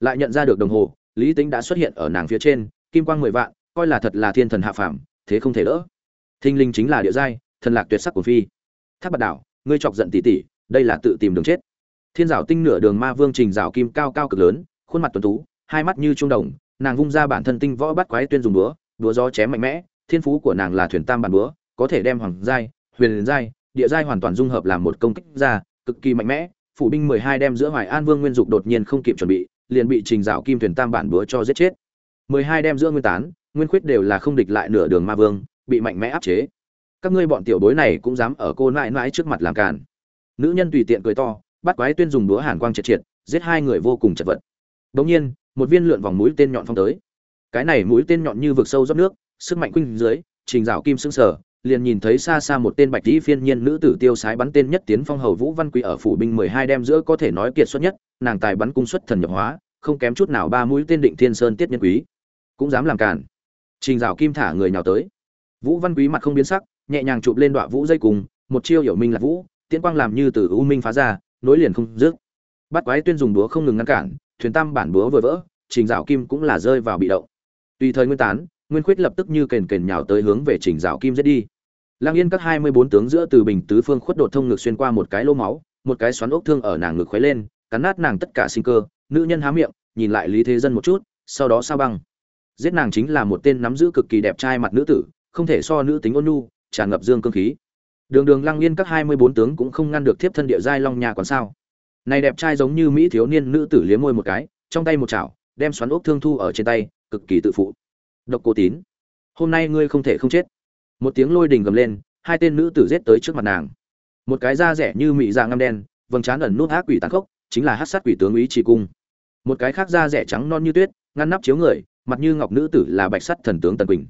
Lại nhận ra được đồng hồ, lý tính đã xuất hiện ở nàng phía trên, kim quang mười vạn, coi là thật là thiên thần hạ phàm, thế không thể đỡ. Thinh linh chính là địa giai, thần lạc tuyệt sắc của phi. Tháp bạt đảo, ngươi chọc giận tỷ tỷ, đây là tự tìm đường chết. Thiên dạo tinh nửa đường ma vương trình dạo kim cao cao cực lớn, khuôn mặt tuấn tú, hai mắt như trung đồng nàng vung ra bản thân tinh võ bắt quái tuyên dùng búa búa gió chém mạnh mẽ, thiên phú của nàng là thuyền tam bản búa, có thể đem hoàng giai, huyền giai, địa giai hoàn toàn dung hợp làm một công kích ra, cực kỳ mạnh mẽ. Phủ binh mười hai đem giữa hoài an vương nguyên dục đột nhiên không kịp chuẩn bị, liền bị trình dạo kim thuyền tam bản búa cho giết chết. Mười hai đem giữa nguyên tán, nguyên khuyết đều là không địch lại nửa đường ma vương, bị mạnh mẽ áp chế. Các ngươi bọn tiểu bối này cũng dám ở cô nãi nãi trước mặt làm càn. Nữ nhân tùy tiện cười to, bắt quái tuyên dùng đũa hàn quang triệt triệt, giết hai người vô cùng chật vật. Bỗng nhiên một viên lượn vòng mũi tên nhọn phong tới. Cái này mũi tên nhọn như vực sâu rót nước, sức mạnh quinh dưới, trình dạo kim sững sờ, liền nhìn thấy xa xa một tên bạch tỷ phiên nhiên nữ tử tiêu sái bắn tên nhất tiến phong hầu vũ văn quý ở phủ binh mười hai đem giữa có thể nói kiệt xuất nhất, nàng tài bắn cung xuất thần nhập hóa, không kém chút nào ba mũi tên định thiên sơn tiết nhân quý. Cũng dám làm cản trình dạo kim thả người nhào tới. Vũ văn quý mặt không biến sắc, nhẹ nhàng chụp lên đoạn vũ dây cùng, một chiêu hiểu minh là vũ, tiễn quang làm như từ u minh phá ra, nối liền không dứt. Bắt quái tuyên dùng đũa không ngừng ngăn cản thuyền tam bản búa vừa vỡ, trình dạo kim cũng là rơi vào bị động. Tùy thời nguyên tán, nguyên khuyết lập tức như kền kền nhào tới hướng về trình dạo kim giết đi. Lang yên các hai mươi bốn tướng giữa từ bình tứ phương khuất đột thông ngực xuyên qua một cái lô máu, một cái xoắn ốc thương ở nàng ngực khuấy lên, cắn nát nàng tất cả sinh cơ, nữ nhân há miệng, nhìn lại lý thế dân một chút, sau đó sao băng. Giết nàng chính là một tên nắm giữ cực kỳ đẹp trai mặt nữ tử, không thể so nữ tính ôn nhu, tràn ngập dương cương khí. Đường đường lăng yên các hai mươi bốn tướng cũng không ngăn được thiếp thân địa giai long nhà còn sao này đẹp trai giống như mỹ thiếu niên nữ tử liếm môi một cái, trong tay một chảo, đem xoắn ốc thương thu ở trên tay, cực kỳ tự phụ. Độc cô tín, hôm nay ngươi không thể không chết. Một tiếng lôi đình gầm lên, hai tên nữ tử giết tới trước mặt nàng. Một cái da rẻ như mị da ngăm đen, vầng trán ẩn nút ác quỷ tàn khốc, chính là hát sát quỷ tướng ý trì cung. Một cái khác da rẻ trắng non như tuyết, ngăn nắp chiếu người, mặt như ngọc nữ tử là bạch sắt thần tướng tần quỳnh.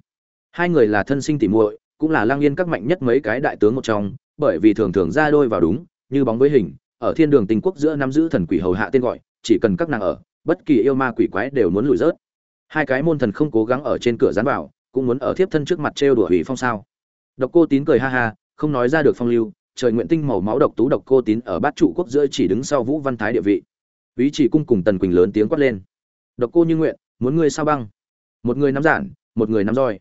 Hai người là thân sinh tỉ muội, cũng là lang yên các mạnh nhất mấy cái đại tướng một trong, bởi vì thường thường ra đôi vào đúng, như bóng với hình ở thiên đường tình quốc giữa nắm giữ thần quỷ hầu hạ tên gọi, chỉ cần các nàng ở, bất kỳ yêu ma quỷ quái đều muốn lùi rớt. Hai cái môn thần không cố gắng ở trên cửa dán vào, cũng muốn ở thiếp thân trước mặt trêu đùa hủy phong sao. Độc cô tín cười ha ha, không nói ra được phong lưu, trời nguyện tinh màu máu độc tú độc cô tín ở bát trụ quốc giữa chỉ đứng sau vũ văn thái địa vị. Ý chỉ cung cùng tần quỳnh lớn tiếng quát lên. Độc cô như nguyện, muốn ngươi sao băng? Một người nắm giản, một người nắm roi.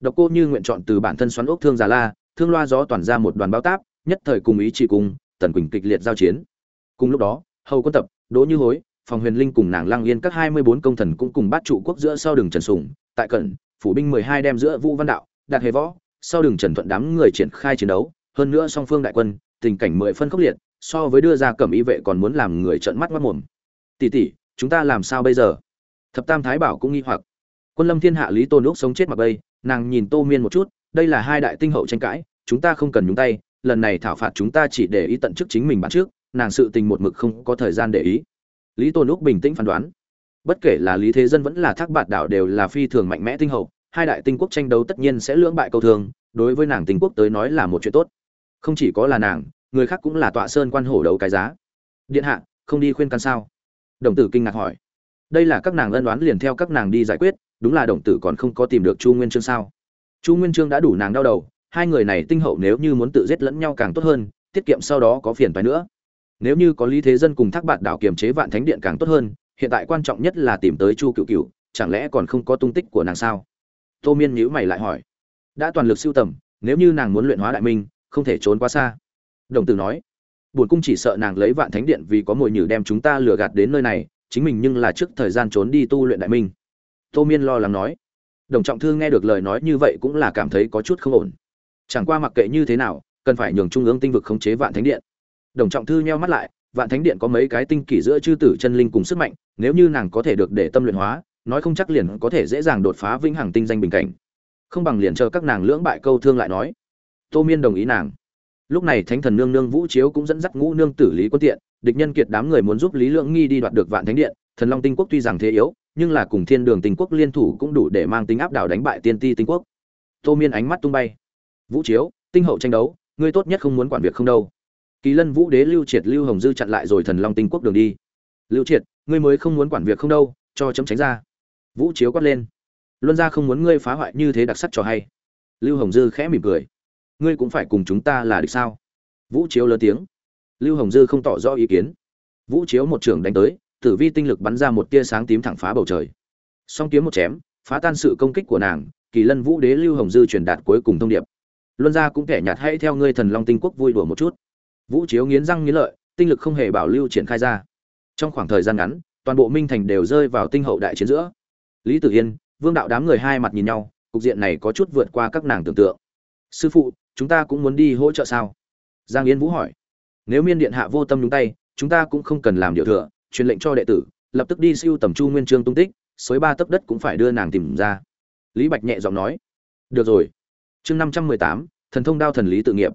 Độc cô như nguyện chọn từ bản thân xoắn ốc thương già la, thương loa gió toàn ra một đoàn bao táp, nhất thời cùng ý chỉ cung tần quỳnh kịch liệt giao chiến. Cùng lúc đó, hầu quân tập, đỗ như hối, phòng huyền linh cùng nàng lang yên các hai mươi bốn công thần cũng cùng bát trụ quốc giữa sau đường trần sùng, tại cận phủ binh mười hai đem giữa vũ văn đạo, đạt hề võ, sau đường trần thuận đám người triển khai chiến đấu, hơn nữa song phương đại quân, tình cảnh mười phân khốc liệt, so với đưa ra cẩm y vệ còn muốn làm người trợn mắt mắt mồm. Tỷ tỷ, chúng ta làm sao bây giờ? Thập tam thái bảo cũng nghi hoặc. Quân lâm thiên hạ lý tôn úc sống chết mặc bây nàng nhìn tô miên một chút, đây là hai đại tinh hậu tranh cãi, chúng ta không cần nhúng tay lần này thảo phạt chúng ta chỉ để ý tận chức chính mình bản trước, nàng sự tình một mực không có thời gian để ý. Lý tôn úc bình tĩnh phán đoán. Bất kể là lý thế dân vẫn là thác bạt đảo đều là phi thường mạnh mẽ tinh hậu, hai đại tinh quốc tranh đấu tất nhiên sẽ lưỡng bại câu thường, đối với nàng tinh quốc tới nói là một chuyện tốt. Không chỉ có là nàng, người khác cũng là tọa sơn quan hổ đấu cái giá. Điện hạ, không đi khuyên can sao? Đồng tử kinh ngạc hỏi. Đây là các nàng ân đoán liền theo các nàng đi giải quyết, đúng là đồng tử còn không có tìm được chu nguyên trương sao? Chu nguyên trương đã đủ nàng đau đầu hai người này tinh hậu nếu như muốn tự giết lẫn nhau càng tốt hơn, tiết kiệm sau đó có phiền phái nữa. Nếu như có lý thế dân cùng thác bạn đảo kiềm chế vạn thánh điện càng tốt hơn, hiện tại quan trọng nhất là tìm tới chu cựu cựu chẳng lẽ còn không có tung tích của nàng sao? Tô miên nhíu mày lại hỏi. Đã toàn lực siêu tầm, nếu như nàng muốn luyện hóa đại minh, không thể trốn quá xa. Đồng tử nói. Bổn cung chỉ sợ nàng lấy vạn thánh điện vì có mồi nhử đem chúng ta lừa gạt đến nơi này, chính mình nhưng là trước thời gian trốn đi tu luyện đại minh. Tô miên lo lắng nói. Đồng trọng thư nghe được lời nói như vậy cũng là cảm thấy có chút không ổn chẳng qua mặc kệ như thế nào, cần phải nhường trung ương tinh vực khống chế vạn thánh điện. Đồng trọng thư nheo mắt lại, vạn thánh điện có mấy cái tinh kỷ giữa chư tử chân linh cùng sức mạnh, nếu như nàng có thể được để tâm luyện hóa, nói không chắc liền có thể dễ dàng đột phá vĩnh hằng tinh danh bình cảnh. Không bằng liền chờ các nàng lưỡng bại câu thương lại nói. Tô miên đồng ý nàng. Lúc này thánh thần nương nương vũ chiếu cũng dẫn dắt ngũ nương tử lý quân tiện, địch nhân kiệt đám người muốn giúp lý lượng nghi đi đoạt được vạn thánh điện, thần long tinh quốc tuy rằng thế yếu, nhưng là cùng thiên đường tinh quốc liên thủ cũng đủ để mang tính áp đảo đánh bại tiên ti tinh quốc. Tô miên ánh mắt tung bay vũ chiếu, tinh hậu tranh đấu, ngươi tốt nhất không muốn quản việc không đâu. Kỳ lân vũ đế lưu triệt, lưu hồng dư chặn lại rồi thần long tinh quốc đường đi. Lưu triệt, ngươi mới không muốn quản việc không đâu, cho chấm tránh ra. Vũ chiếu quát lên. Luân gia không muốn ngươi phá hoại như thế đặc sắc cho hay. Lưu hồng dư khẽ mỉm cười. Ngươi cũng phải cùng chúng ta là địch sao? Vũ chiếu lớn tiếng. Lưu hồng dư không tỏ rõ ý kiến. Vũ chiếu một trưởng đánh tới, tử vi tinh lực bắn ra một tia sáng tím thẳng phá bầu trời. Song kiếm một chém, phá tan sự công kích của nàng, kỳ lân vũ đế lưu hồng dư truyền đạt cuối cùng thông điệp luân gia cũng kẻ nhạt hãy theo ngươi thần long tinh quốc vui đùa một chút. Vũ chiếu nghiến răng nghiến lợi, tinh lực không hề bảo lưu triển khai ra. Trong khoảng thời gian ngắn, toàn bộ minh thành đều rơi vào tinh hậu đại chiến giữa. Lý tử yên, vương đạo đám người hai mặt nhìn nhau, cục diện này có chút vượt qua các nàng tưởng tượng. Sư phụ, chúng ta cũng muốn đi hỗ trợ sao? Giang yên vũ hỏi. Nếu miên điện hạ vô tâm nhúng tay, chúng ta cũng không cần làm điều thừa, truyền lệnh cho đệ tử, lập tức đi siêu tầm chu nguyên trương tung tích, xới ba tấc đất cũng phải đưa nàng tìm ra. Lý bạch nhẹ giọng nói. Được rồi chương năm trăm mười tám, thần thông đao thần lý tự nghiệp.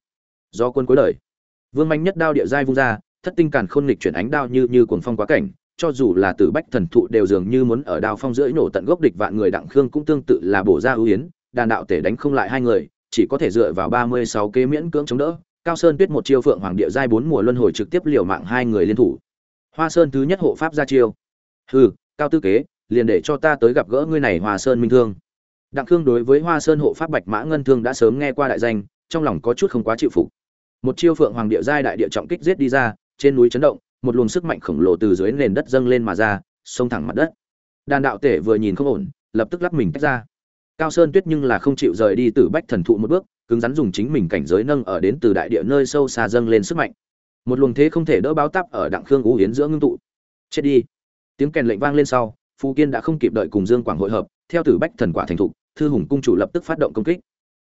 Do quân cuối đời. Vương manh nhất đao địa giai vung ra, thất tinh càn khôn nghịch chuyển ánh đao như như cuồng phong quá cảnh, cho dù là tử bách thần thụ đều dường như muốn ở đao phong rưỡi nổ tận gốc địch vạn người đặng khương cũng tương tự là bổ ra ưu yến, đàn đạo tể đánh không lại hai người, chỉ có thể dựa vào ba mươi sáu kế miễn cưỡng chống đỡ. Cao sơn tuyết một chiêu phượng hoàng địa giai bốn mùa luân hồi trực tiếp liều mạng hai người liên thủ. Hoa sơn thứ nhất hộ pháp ra chiêu. Hừ, cao tư kế, liền để cho ta tới gặp gỡ ngươi này, hoa sơn minh thương đặng khương đối với hoa sơn hộ pháp bạch mã ngân thương đã sớm nghe qua đại danh, trong lòng có chút không quá chịu phục. Một chiêu phượng hoàng địa giai đại địa trọng kích giết đi ra, trên núi chấn động, một luồng sức mạnh khổng lồ từ dưới nền đất dâng lên mà ra, xông thẳng mặt đất. Đàn đạo tể vừa nhìn không ổn, lập tức lắc mình tách ra. Cao sơn tuyết nhưng là không chịu rời đi từ bách thần thụ một bước, cứng rắn dùng chính mình cảnh giới nâng ở đến từ đại địa nơi sâu xa dâng lên sức mạnh. Một luồng thế không thể đỡ báo táp ở đặng khương ú hiến giữa ngưng tụ. Chết đi. Tiếng kèn lệnh vang lên sau phù kiên đã không kịp đợi cùng dương quảng hội hợp, theo tử bách thần quả thành thục, thư hùng cung chủ lập tức phát động công kích.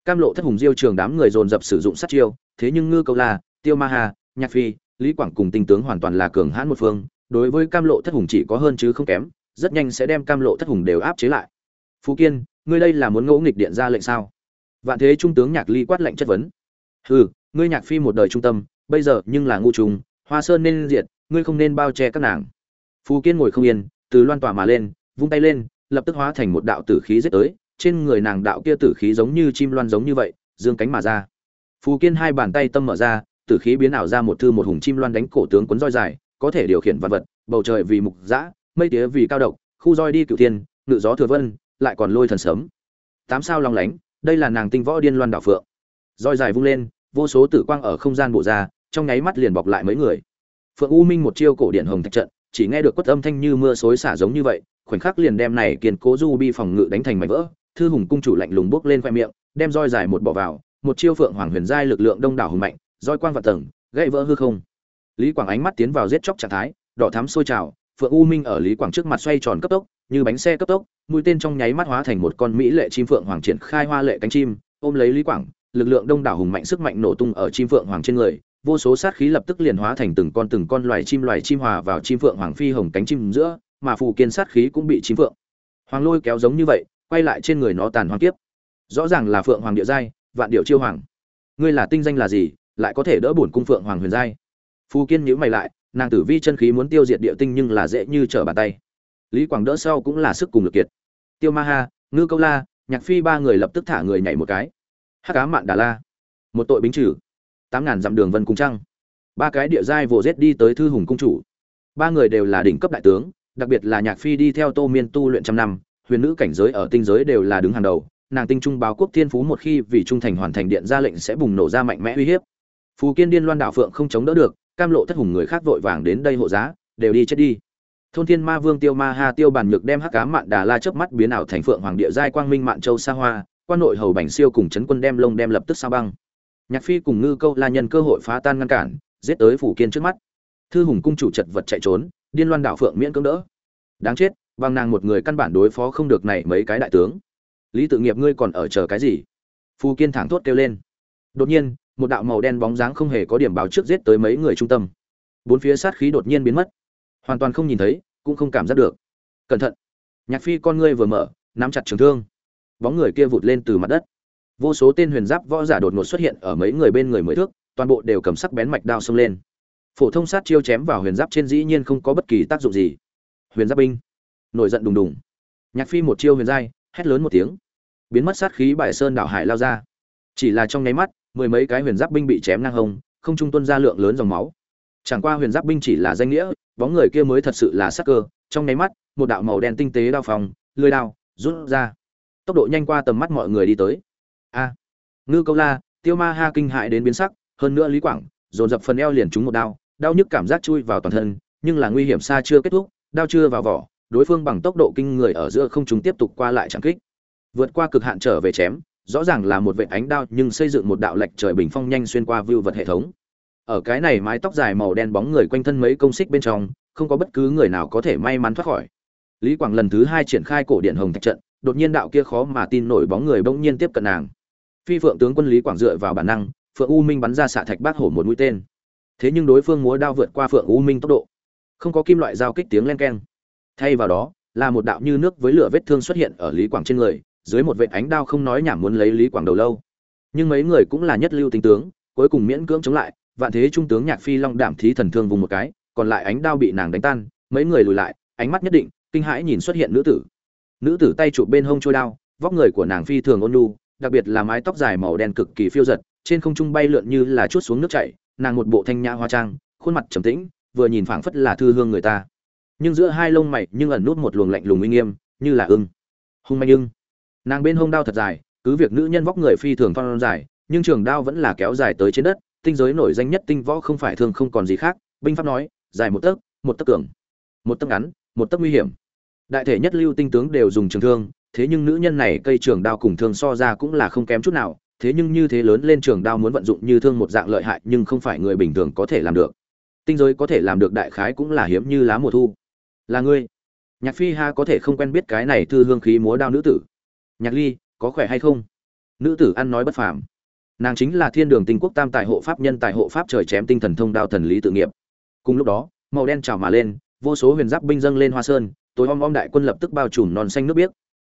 Cam lộ thất hùng diêu trường đám người dồn dập sử dụng sát chiêu, thế nhưng ngư câu la, tiêu ma hà nhạc phi, lý quảng cùng tinh tướng hoàn toàn là cường hãn một phương, đối với cam lộ thất hùng chỉ có hơn chứ không kém, rất nhanh sẽ đem cam lộ thất hùng đều áp chế lại. Phú kiên, ngươi đây là muốn ngỗ nghịch điện ra lệnh sao? Vạn thế trung tướng nhạc ly quát lệnh chất vấn. Hừ, ngươi nhạc phi một đời trung tâm, bây giờ nhưng là ngu trùng, hoa sơn nên diệt, ngươi không nên bao che các nàng. Phú kiên ngồi không yên từ loan tỏa mà lên, vung tay lên, lập tức hóa thành một đạo tử khí giết tới, trên người nàng đạo kia tử khí giống như chim loan giống như vậy, dương cánh mà ra. Phù kiên hai bàn tay tâm mở ra, tử khí biến ảo ra một thư một hùng chim loan đánh cổ tướng cuốn roi dài, có thể điều khiển vật vật, bầu trời vì mục dã, mây tía vì cao độc, khu roi đi cửu thiên, ngự gió thừa vân, lại còn lôi thần sớm. Tám sao long lánh, đây là nàng tinh võ điên loan đạo phượng. Roi dài vung lên, vô số tử quang ở không gian bộ ra, trong nháy mắt liền bọc lại mấy người. Phượng u minh một chiêu cổ điện hồng thạch trận chỉ nghe được quất âm thanh như mưa xối xả giống như vậy, khoảnh khắc liền đem này kiên cố du bi phòng ngự đánh thành mảnh vỡ, thư hùng cung chủ lạnh lùng bước lên khoe miệng, đem roi dài một bỏ vào, một chiêu phượng hoàng huyền giai lực lượng đông đảo hùng mạnh, roi quang vạn tầng, gãy vỡ hư không. Lý quảng ánh mắt tiến vào giết chóc trạng thái, đỏ thắm sôi trào, phượng u minh ở lý quảng trước mặt xoay tròn cấp tốc, như bánh xe cấp tốc, mũi tên trong nháy mắt hóa thành một con mỹ lệ chim phượng hoàng triển khai hoa lệ cánh chim, ôm lấy lý quảng, lực lượng đông đảo hùng mạnh sức mạnh nổ tung ở chim phượng hoàng trên người vô số sát khí lập tức liền hóa thành từng con từng con loài chim loài chim hòa vào chim phượng hoàng phi hồng cánh chim giữa, mà phù kiên sát khí cũng bị chim phượng hoàng lôi kéo giống như vậy, quay lại trên người nó tàn hoang kiếp. Rõ ràng là phượng hoàng địa giai, vạn điệu chiêu hoàng. Ngươi là tinh danh là gì, lại có thể đỡ bổn cung phượng hoàng huyền giai? Phù kiên nhíu mày lại, nàng tử vi chân khí muốn tiêu diệt địa tinh nhưng là dễ như trở bàn tay. Lý quảng đỡ sau cũng là sức cùng lực kiệt. Tiêu ma ha, ngư câu la, nhạc phi ba người lập tức thả người nhảy một cái. Hắc cá mạn đà la. Một tội bính trừ tám ngàn dặm đường vân cung trăng. Ba cái địa giai vồ rết đi tới thư hùng cung chủ. Ba người đều là đỉnh cấp đại tướng, đặc biệt là nhạc phi đi theo tô miên tu luyện trăm năm, huyền nữ cảnh giới ở tinh giới đều là đứng hàng đầu, nàng tinh trung báo quốc thiên phú một khi vì trung thành hoàn thành điện ra lệnh sẽ bùng nổ ra mạnh mẽ uy hiếp. Phù kiên điên loan đạo phượng không chống đỡ được, cam lộ thất hùng người khác vội vàng đến đây hộ giá, đều đi chết đi. Thôn thiên ma vương tiêu ma ha tiêu bàn nhược đem hắc cá mạn đà la chớp mắt biến ảo thành phượng hoàng địa giai quang minh mạn châu sa hoa, quan nội hầu bành siêu cùng chấn quân đem lông đem lập tức sao băng nhạc phi cùng ngư câu la nhân cơ hội phá tan ngăn cản, giết tới phủ kiên trước mắt. Thư hùng cung chủ chật vật chạy trốn, điên loan đảo phượng miễn cưỡng đỡ. Đáng chết, bằng nàng một người căn bản đối phó không được này mấy cái đại tướng. Lý tự nghiệp ngươi còn ở chờ cái gì? Phù kiên thẳng thốt kêu lên. Đột nhiên, một đạo màu đen bóng dáng không hề có điểm báo trước giết tới mấy người trung tâm. Bốn phía sát khí đột nhiên biến mất. Hoàn toàn không nhìn thấy, cũng không cảm giác được. Cẩn thận. Nhạc phi con ngươi vừa mở, nắm chặt trường thương. Bóng người kia vụt lên từ mặt đất vô số tên huyền giáp võ giả đột ngột xuất hiện ở mấy người bên người mới thước, toàn bộ đều cầm sắc bén mạch đao xông lên. Phổ thông sát chiêu chém vào huyền giáp trên dĩ nhiên không có bất kỳ tác dụng gì. Huyền giáp binh, nổi giận đùng đùng. Nhạc phi một chiêu huyền giai, hét lớn một tiếng. Biến mất sát khí bài sơn đảo hải lao ra. Chỉ là trong nháy mắt, mười mấy cái huyền giáp binh bị chém ngang hông, không trung tuân ra lượng lớn dòng máu. Chẳng qua huyền giáp binh chỉ là danh nghĩa, bóng người kia mới thật sự là sắc cơ. Trong nháy mắt, một đạo màu đen tinh tế đao phòng lưới đao, rút ra. Tốc độ nhanh qua tầm mắt mọi người đi tới a. Ngư câu la, tiêu ma ha kinh hại đến biến sắc, hơn nữa lý quảng, dồn dập phần eo liền trúng một đao, đau nhức cảm giác chui vào toàn thân, nhưng là nguy hiểm xa chưa kết thúc, đao chưa vào vỏ, đối phương bằng tốc độ kinh người ở giữa không chúng tiếp tục qua lại chẳng kích. Vượt qua cực hạn trở về chém, rõ ràng là một vệ ánh đao nhưng xây dựng một đạo lệch trời bình phong nhanh xuyên qua view vật hệ thống. Ở cái này mái tóc dài màu đen bóng người quanh thân mấy công xích bên trong, không có bất cứ người nào có thể may mắn thoát khỏi. Lý quảng lần thứ hai triển khai cổ điện hồng thạch trận, đột nhiên đạo kia khó mà tin nổi bóng người bỗng nhiên tiếp cận nàng phi phượng tướng quân lý quảng dựa vào bản năng, phượng u minh bắn ra xạ thạch bác hổ một mũi tên. Thế nhưng đối phương múa đao vượt qua phượng u minh tốc độ. Không có kim loại giao kích tiếng len keng. Thay vào đó, là một đạo như nước với lửa vết thương xuất hiện ở lý quảng trên người, dưới một vệt ánh đao không nói nhảm muốn lấy lý quảng đầu lâu. Nhưng mấy người cũng là nhất lưu tinh tướng, cuối cùng miễn cưỡng chống lại, vạn thế trung tướng nhạc phi long đảm thí thần thương vùng một cái, còn lại ánh đao bị nàng đánh tan, mấy người lùi lại, ánh mắt nhất định, kinh hãi nhìn xuất hiện nữ tử. Nữ tử tay chụp bên hông trôi đao, vóc người của nàng phi thường ôn nhu đặc biệt là mái tóc dài màu đen cực kỳ phiêu giật, trên không trung bay lượn như là chút xuống nước chảy, nàng một bộ thanh nhã hoa trang, khuôn mặt trầm tĩnh, vừa nhìn phảng phất là thư hương người ta. Nhưng giữa hai lông mày nhưng ẩn nút một luồng lạnh lùng uy nghiêm, như là ưng. Hung manh ưng. Nàng bên hông đao thật dài, cứ việc nữ nhân vóc người phi thường phong dài, nhưng trường đao vẫn là kéo dài tới trên đất, tinh giới nổi danh nhất tinh võ không phải thường không còn gì khác, binh pháp nói, dài một tấc một tấc cường, một tấc ngắn, một tấc nguy hiểm. Đại thể nhất lưu tinh tướng đều dùng trường thương thế nhưng nữ nhân này cây trường đao cùng thương so ra cũng là không kém chút nào, thế nhưng như thế lớn lên trường đao muốn vận dụng như thương một dạng lợi hại nhưng không phải người bình thường có thể làm được. Tinh giới có thể làm được đại khái cũng là hiếm như lá mùa thu. Là ngươi. Nhạc phi ha có thể không quen biết cái này thư hương khí múa đao nữ tử. Nhạc ly, có khỏe hay không? Nữ tử ăn nói bất phàm. Nàng chính là thiên đường tinh quốc tam tài hộ pháp nhân tài hộ pháp trời chém tinh thần thông đao thần lý tự nghiệp. Cùng lúc đó, màu đen trào mà lên, vô số huyền giáp binh dâng lên hoa sơn, tối om om đại quân lập tức bao trùm non xanh nước biếc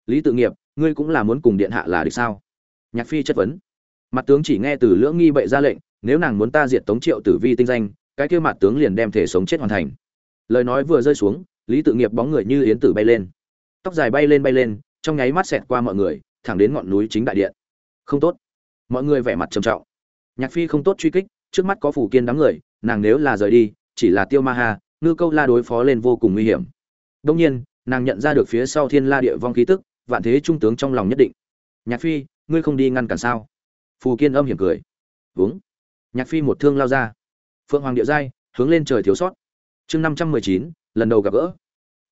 lý tự nghiệp ngươi cũng là muốn cùng điện hạ là được sao? Nhạc phi chất vấn. Mặt tướng chỉ nghe từ lưỡng nghi bệ ra lệnh nếu nàng muốn ta diệt tống triệu tử vi tinh danh cái kia mặt tướng liền đem thể sống chết hoàn thành. Lời nói vừa rơi xuống lý tự nghiệp bóng người như yến tử bay lên. Tóc dài bay lên bay lên trong nháy mắt xẹt qua mọi người thẳng đến ngọn núi chính đại điện. Không tốt. Mọi người vẻ mặt trầm trọng. Nhạc phi không tốt truy kích trước mắt có phủ kiên đám người nàng nếu là rời đi chỉ là tiêu ma hà, ngư câu la đối phó lên vô cùng nguy hiểm. Đông nhiên nàng nhận ra được phía sau thiên la địa vong khí tức vạn thế trung tướng trong lòng nhất định. Nhạc phi, ngươi không đi ngăn cản sao? Phù kiên âm hiểm cười. Uống nhạc phi một thương lao ra. Phượng hoàng địa giai, hướng lên trời thiếu sót. Chương năm trăm mười chín, lần đầu gặp gỡ.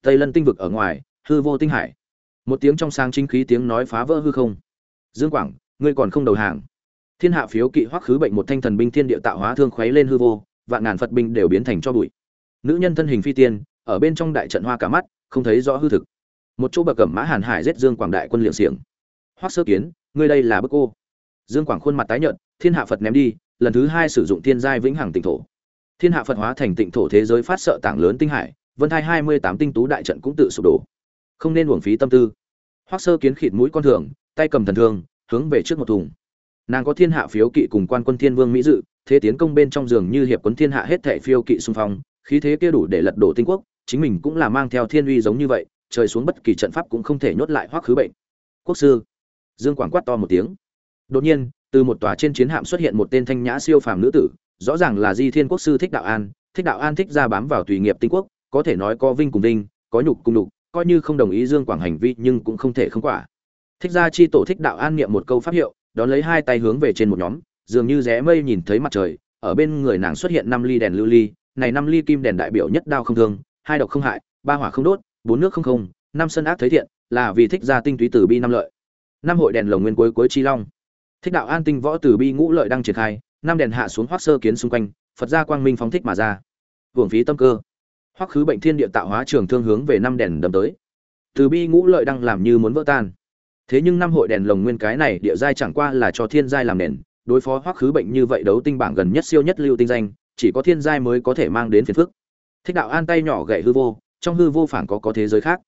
Tây lân tinh vực ở ngoài, hư vô tinh hải. Một tiếng trong sáng chính khí tiếng nói phá vỡ hư không. Dương quảng, ngươi còn không đầu hàng. Thiên hạ phiếu kỵ hoắc khứ bệnh một thanh thần binh thiên địa tạo hóa thương khuấy lên hư vô, vạn ngàn phật binh đều biến thành cho bụi. Nữ nhân thân hình phi tiên, ở bên trong đại trận hoa cả mắt, không thấy rõ hư thực một chỗ bậc cẩm mã hàn hải giết dương quảng đại quân liệm xiềng. Hoắc sơ kiến, ngươi đây là bức cô. Dương quảng khuôn mặt tái nhợt, thiên hạ phật ném đi, lần thứ hai sử dụng thiên giai vĩnh hằng tịnh thổ. Thiên hạ phật hóa thành tịnh thổ thế giới phát sợ tảng lớn tinh hải, vân thai hai mươi tám tinh tú đại trận cũng tự sụp đổ. Không nên uổng phí tâm tư. Hoắc sơ kiến khịt mũi con thường, tay cầm thần thương, hướng về trước một thùng. Nàng có thiên hạ phiếu kỵ cùng quan quân thiên vương mỹ dự, thế tiến công bên trong giường như hiệp quấn thiên hạ hết thệ phiêu kỵ xung phong, khí thế kia đủ để lật đổ tinh quốc, chính mình cũng là mang theo thiên uy giống như vậy trời xuống bất kỳ trận pháp cũng không thể nhốt lại hoắc khứ bệnh. Quốc sư. Dương quảng quát to một tiếng. Đột nhiên, từ một tòa trên chiến hạm xuất hiện một tên thanh nhã siêu phàm nữ tử, rõ ràng là di thiên quốc sư thích đạo an. Thích đạo an thích ra bám vào tùy nghiệp tinh quốc, có thể nói có vinh cùng vinh, có nhục cùng nhục, coi như không đồng ý dương quảng hành vi nhưng cũng không thể không quả. Thích ra chi tổ thích đạo an niệm một câu pháp hiệu, đón lấy hai tay hướng về trên một nhóm, dường như rẽ mây nhìn thấy mặt trời, ở bên người nàng xuất hiện năm ly đèn lưu ly, này năm ly kim đèn đại biểu nhất đao không thương, hai độc không hại, ba hỏa không đốt bốn nước không không, năm sân ác thấy thiện, là vì thích ra tinh túy từ bi năm lợi. Năm hội đèn lồng nguyên cuối cuối chi long. Thích đạo an tinh võ từ bi ngũ lợi đang triển khai, năm đèn hạ xuống hoác sơ kiến xung quanh, phật gia quang minh phóng thích mà ra. Hưởng phí tâm cơ. Hoắc khứ bệnh thiên địa tạo hóa trường thương hướng về năm đèn đâm tới. Từ bi ngũ lợi đang làm như muốn vỡ tan. Thế nhưng năm hội đèn lồng nguyên cái này địa giai chẳng qua là cho thiên giai làm nền, đối phó hoắc khứ bệnh như vậy đấu tinh bảng gần nhất siêu nhất lưu tinh danh, chỉ có thiên giai mới có thể mang đến phiền phức. Thích đạo an tay nhỏ gậy hư vô trong hư vô phản có có thế giới khác.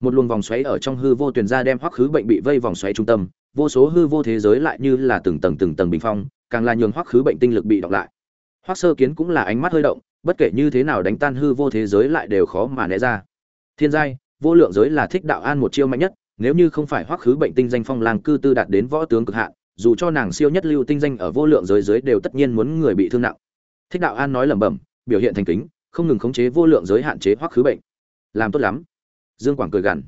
Một luồng vòng xoáy ở trong hư vô tuyền ra đem hoắc khứ bệnh bị vây vòng xoáy trung tâm, vô số hư vô thế giới lại như là từng tầng từng tầng bình phong, càng là nhường hoắc khứ bệnh tinh lực bị đọc lại. Hoắc sơ kiến cũng là ánh mắt hơi động, bất kể như thế nào đánh tan hư vô thế giới lại đều khó mà né ra. Thiên giai, vô lượng giới là thích đạo an một chiêu mạnh nhất, nếu như không phải hoắc khứ bệnh tinh danh phong lang cư tư đạt đến võ tướng cực hạn, dù cho nàng siêu nhất lưu tinh danh ở vô lượng giới giới đều tất nhiên muốn người bị thương nặng. Thích đạo an nói lẩm bẩm, biểu hiện thành kính, không ngừng khống chế vô lượng giới hạn chế hoắc khứ bệnh làm tốt lắm. Dương quảng cười gằn.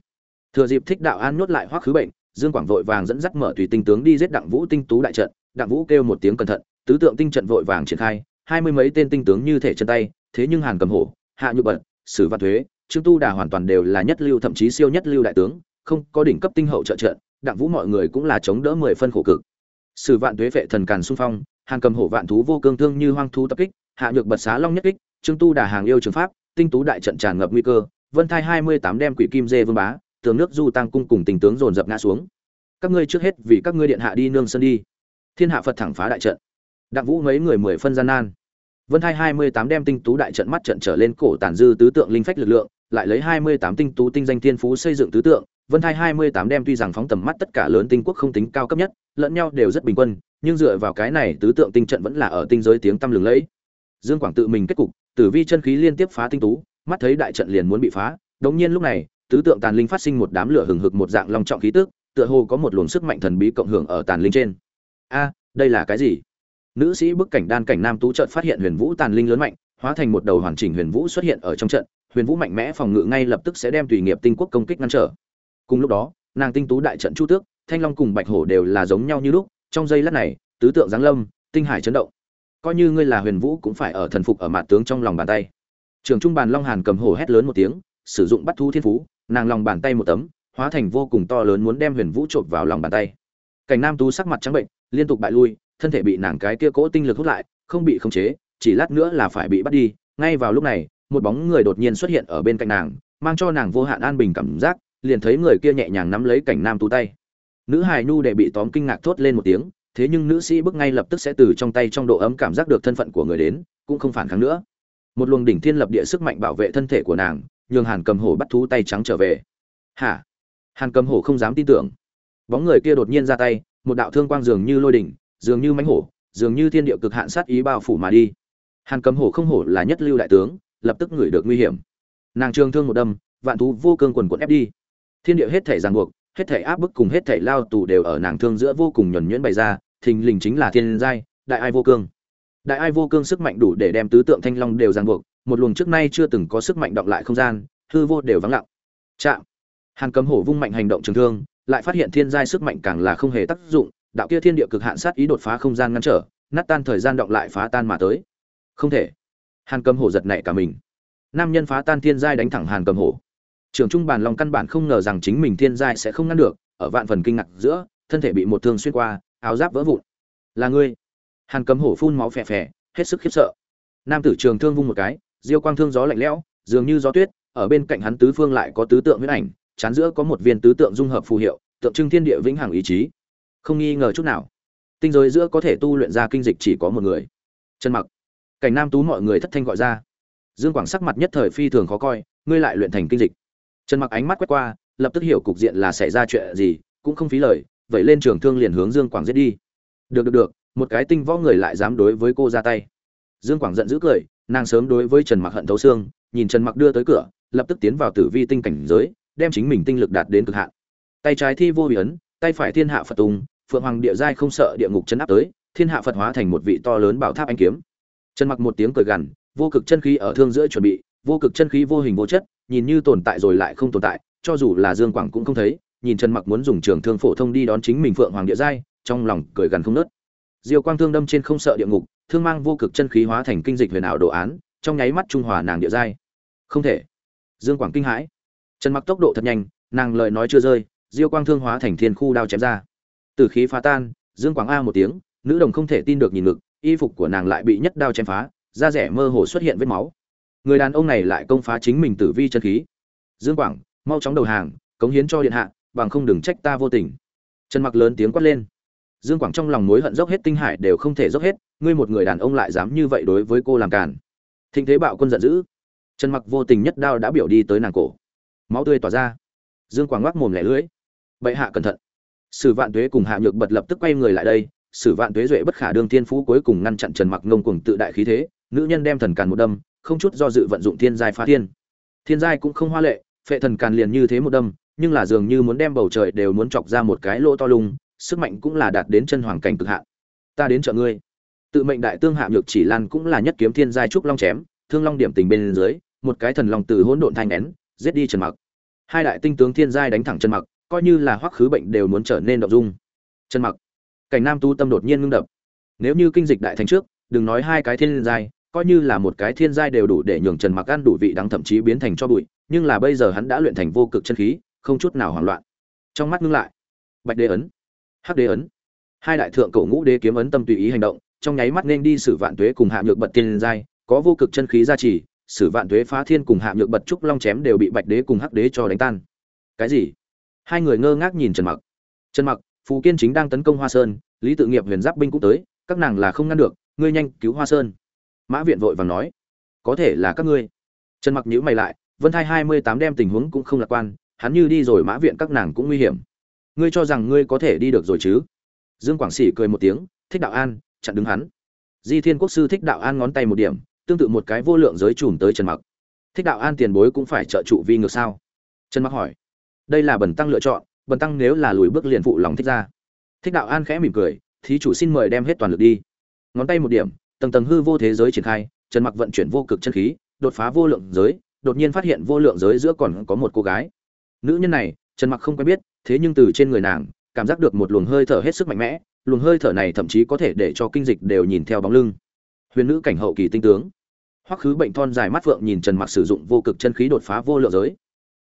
Thừa dịp thích đạo an nhốt lại hoắc khứ bệnh, dương quảng vội vàng dẫn dắt mở tùy tinh tướng đi giết đặng vũ tinh tú đại trận. Đặng vũ kêu một tiếng cẩn thận, tứ tượng tinh trận vội vàng triển khai, hai mươi mấy tên tinh tướng như thể chân tay, thế nhưng hàn cầm hổ, hạ nhược bận sử văn thuế, trương tu đà hoàn toàn đều là nhất lưu thậm chí siêu nhất lưu đại tướng, không có đỉnh cấp tinh hậu trợ trận, đặng vũ mọi người cũng là chống đỡ mười phân khổ cực. Sử vạn thuế vệ thần càn xung phong hàng cầm hổ vạn thú vô cương thương như hoang thú tập kích, hạ nhược bật xá long nhất kích, trương tu đà hàng yêu trường pháp, tinh tú đại trận tràn ngập nguy cơ vân thai hai mươi tám đem quỷ kim dê vương bá tường nước du tăng cung cùng tình tướng dồn dập ngã xuống. Các ngươi trước hết vì các ngươi điện hạ đi nương sân đi. Thiên hạ phật thẳng phá đại trận. Đặng vũ mấy người mười phân gian nan. Vân thai hai mươi tám đem tinh tú đại trận mắt trận trở lên cổ tàn dư tứ tượng linh phách lực lượng lại lấy hai mươi tám tinh tú tinh danh thiên phú xây dựng tứ tượng. Vân Thai 28 đem tuy rằng phóng tầm mắt tất cả lớn tinh quốc không tính cao cấp nhất, lẫn nhau đều rất bình quân, nhưng dựa vào cái này tứ tượng tinh trận vẫn là ở tinh giới tiếng tăm lừng lẫy. Dương Quảng tự mình kết cục, tử vi chân khí liên tiếp phá tinh tú, mắt thấy đại trận liền muốn bị phá, đống nhiên lúc này, tứ tượng tàn linh phát sinh một đám lửa hừng hực một dạng long trọng khí tức, tựa hồ có một luồng sức mạnh thần bí cộng hưởng ở tàn linh trên. A, đây là cái gì? Nữ sĩ bức cảnh đan cảnh nam tú trận phát hiện Huyền Vũ tàn linh lớn mạnh, hóa thành một đầu hoàn chỉnh Huyền Vũ xuất hiện ở trong trận, Huyền Vũ mạnh mẽ phòng ngự ngay lập tức sẽ đem tùy nghiệp tinh quốc công kích ngăn trở. Cùng lúc đó, nàng tinh tú đại trận chu tước, thanh long cùng bạch hổ đều là giống nhau như lúc, trong giây lát này, tứ tượng giáng lâm, tinh hải chấn động. Coi như ngươi là Huyền Vũ cũng phải ở thần phục ở mạn tướng trong lòng bàn tay. Trường trung bàn long hàn cầm hổ hét lớn một tiếng, sử dụng bắt thu thiên phú, nàng lòng bàn tay một tấm, hóa thành vô cùng to lớn muốn đem Huyền Vũ trộn vào lòng bàn tay. Cảnh Nam Tú sắc mặt trắng bệnh, liên tục bại lui, thân thể bị nàng cái kia cỗ tinh lực hút lại, không bị khống chế, chỉ lát nữa là phải bị bắt đi. Ngay vào lúc này, một bóng người đột nhiên xuất hiện ở bên cạnh nàng, mang cho nàng vô hạn an bình cảm giác, liền thấy người kia nhẹ nhàng nắm lấy cảnh nam tú tay. Nữ hài nu để bị tóm kinh ngạc thốt lên một tiếng, thế nhưng nữ sĩ bước ngay lập tức sẽ từ trong tay trong độ ấm cảm giác được thân phận của người đến, cũng không phản kháng nữa. Một luồng đỉnh thiên lập địa sức mạnh bảo vệ thân thể của nàng, nhường Hàn Cầm Hổ bắt thú tay trắng trở về. "Hả?" Hàn Cầm Hổ không dám tin tưởng. Bóng người kia đột nhiên ra tay, một đạo thương quang dường như lôi đỉnh, dường như mãnh hổ, dường như thiên địa cực hạn sát ý bao phủ mà đi. Hàn Cầm Hổ không hổ là nhất lưu đại tướng, lập tức ngửi được nguy hiểm. Nàng trường thương một đâm, vạn thú vô cương quần quận ép đi. Thiên địa hết thể ràng buộc, hết thể áp bức cùng hết thể lao tù đều ở nàng thương giữa vô cùng nhuẩn nhuyễn bày ra, thình lình chính là thiên giai, đại ai vô cương. Đại ai vô cương sức mạnh đủ để đem tứ tượng thanh long đều ràng buộc, một luồng trước nay chưa từng có sức mạnh động lại không gian, hư vô đều vắng lặng. Chạm. Hàn Cấm Hổ vung mạnh hành động trường thương, lại phát hiện thiên giai sức mạnh càng là không hề tác dụng, đạo kia thiên địa cực hạn sát ý đột phá không gian ngăn trở, nát tan thời gian động lại phá tan mà tới. Không thể. Hàn Cấm Hổ giật nảy cả mình. Nam nhân phá tan thiên giai đánh thẳng Hàn Cấm Hổ. Trường Trung Bàn Long căn bản không ngờ rằng chính mình thiên giai sẽ không ngăn được, ở vạn phần kinh ngạc giữa, thân thể bị một thương xuyên qua, áo giáp vỡ vụn. Là ngươi? Hàn Cấm Hổ phun máu phè phè, hết sức khiếp sợ. Nam tử trường thương vung một cái, diêu quang thương gió lạnh lẽo, dường như gió tuyết, ở bên cạnh hắn tứ phương lại có tứ tượng huyết ảnh, chán giữa có một viên tứ tượng dung hợp phù hiệu, tượng trưng thiên địa vĩnh hằng ý chí. Không nghi ngờ chút nào. Tinh giới giữa có thể tu luyện ra kinh dịch chỉ có một người. Chân Mặc. Cảnh Nam Tú mọi người thất thanh gọi ra. Dương Quảng sắc mặt nhất thời phi thường khó coi, ngươi lại luyện thành kinh dịch. Trần Mặc ánh mắt quét qua, lập tức hiểu cục diện là xảy ra chuyện gì, cũng không phí lời, vậy lên trường thương liền hướng Dương Quảng giết đi. Được được được, một cái tinh võ người lại dám đối với cô ra tay. Dương Quảng giận dữ cười, nàng sớm đối với Trần Mặc hận thấu xương, nhìn Trần Mặc đưa tới cửa, lập tức tiến vào tử vi tinh cảnh giới, đem chính mình tinh lực đạt đến cực hạn. Tay trái thi vô bị ấn, tay phải thiên hạ Phật tùng, Phượng Hoàng địa giai không sợ địa ngục chấn áp tới, thiên hạ Phật hóa thành một vị to lớn bảo tháp anh kiếm. Trần Mặc một tiếng cười gằn, vô cực chân khí ở thương giữa chuẩn bị, vô cực chân khí vô hình vô chất, nhìn như tồn tại rồi lại không tồn tại, cho dù là Dương Quảng cũng không thấy, nhìn Trần Mặc muốn dùng trường thương phổ thông đi đón chính mình Phượng Hoàng địa giai, trong lòng cười gần không nớt. Diêu Quang thương đâm trên không sợ địa ngục, thương mang vô cực chân khí hóa thành kinh dịch huyền ảo đồ án, trong nháy mắt trung hòa nàng địa giai. Không thể. Dương Quảng kinh hãi. Trần Mặc tốc độ thật nhanh, nàng lời nói chưa rơi, Diêu Quang thương hóa thành thiên khu đao chém ra. Tử khí phá tan, Dương Quảng a một tiếng, nữ đồng không thể tin được nhìn ngực, y phục của nàng lại bị nhất đao chém phá, da rẻ mơ hồ xuất hiện vết máu người đàn ông này lại công phá chính mình tử vi chân khí dương quảng mau chóng đầu hàng cống hiến cho điện hạ bằng không đừng trách ta vô tình trần mặc lớn tiếng quát lên dương quảng trong lòng mối hận dốc hết tinh hải đều không thể dốc hết, ngươi một người đàn ông lại dám như vậy đối với cô làm càn. Thịnh thế bạo quân giận dữ. Trần mặc vô tình nhất đao đã biểu đi tới nàng cổ. Máu tươi tỏa ra. Dương quảng ngoác mồm lẻ lưỡi. Bệ hạ cẩn thận. Sử vạn tuế cùng hạ nhược bật lập tức quay người lại đây, sử vạn tuế duệ bất khả đương thiên phú cuối cùng ngăn chặn trần mặc ngông cuồng tự đại khí thế, nữ nhân đem thần càn một đâm, không chút do dự vận dụng thiên giai phá thiên. Thiên giai cũng không hoa lệ, phệ thần càn liền như thế một đâm, nhưng là dường như muốn đem bầu trời đều muốn chọc ra một cái lỗ to lùng sức mạnh cũng là đạt đến chân hoàng cảnh cực hạn. Ta đến trợ ngươi. Tự mệnh đại tương hạ nhược chỉ lan cũng là nhất kiếm thiên giai trúc long chém thương long điểm tình bên dưới một cái thần long từ hỗn độn thanh nén giết đi trần mặc. Hai đại tinh tướng thiên giai đánh thẳng trần mặc coi như là hoắc khứ bệnh đều muốn trở nên động dung. Trần mặc. Cảnh nam tu tâm đột nhiên ngưng đập. Nếu như kinh dịch đại thành trước đừng nói hai cái thiên giai coi như là một cái thiên giai đều đủ để nhường Trần Mặc ăn đủ vị đắng thậm chí biến thành cho bụi, nhưng là bây giờ hắn đã luyện thành vô cực chân khí, không chút nào hoảng loạn. Trong mắt ngưng lại, Bạch Đế ấn, Hắc Đế ấn, hai đại thượng cổ ngũ đế kiếm ấn tâm tùy ý hành động, trong nháy mắt nên đi sử vạn tuế cùng hạ nhược bật tiên giai, có vô cực chân khí gia trì, sử vạn tuế phá thiên cùng hạ nhược bật trúc long chém đều bị Bạch Đế cùng Hắc Đế cho đánh tan. Cái gì? Hai người ngơ ngác nhìn Trần Mặc. Trần Mặc, Phù Kiên chính đang tấn công Hoa Sơn, Lý Tự Nghiệp huyền giáp binh cũng tới, các nàng là không ngăn được, ngươi nhanh cứu Hoa Sơn mã viện vội vàng nói có thể là các ngươi trần mặc nhíu mày lại vân thai hai mươi tám đem tình huống cũng không lạc quan hắn như đi rồi mã viện các nàng cũng nguy hiểm ngươi cho rằng ngươi có thể đi được rồi chứ? Dương quảng sĩ cười một tiếng, thích đạo an, chặn đứng hắn. Di thiên quốc sư thích đạo an ngón tay một điểm, tương tự một cái vô lượng giới chùm tới trần mặc. Thích đạo an tiền bối cũng phải trợ trụ vi ngược sao? Trần mặc hỏi. Đây là bần tăng lựa chọn, bần tăng nếu là lùi bước liền phụ lòng thích ra. Thích đạo an khẽ mỉm cười, thí chủ xin mời đem hết toàn lực đi. Ngón tay một điểm, tầng tầng hư vô thế giới triển khai, trần mặc vận chuyển vô cực chân khí, đột phá vô lượng giới, đột nhiên phát hiện vô lượng giới giữa còn có một cô gái. Nữ nhân này, trần mặc không quen biết thế nhưng từ trên người nàng, cảm giác được một luồng hơi thở hết sức mạnh mẽ, luồng hơi thở này thậm chí có thể để cho kinh dịch đều nhìn theo bóng lưng. Huyền nữ cảnh hậu kỳ tinh tướng. Hoắc khứ bệnh thon dài mắt phượng nhìn trần mặc sử dụng vô cực chân khí đột phá vô lượng giới.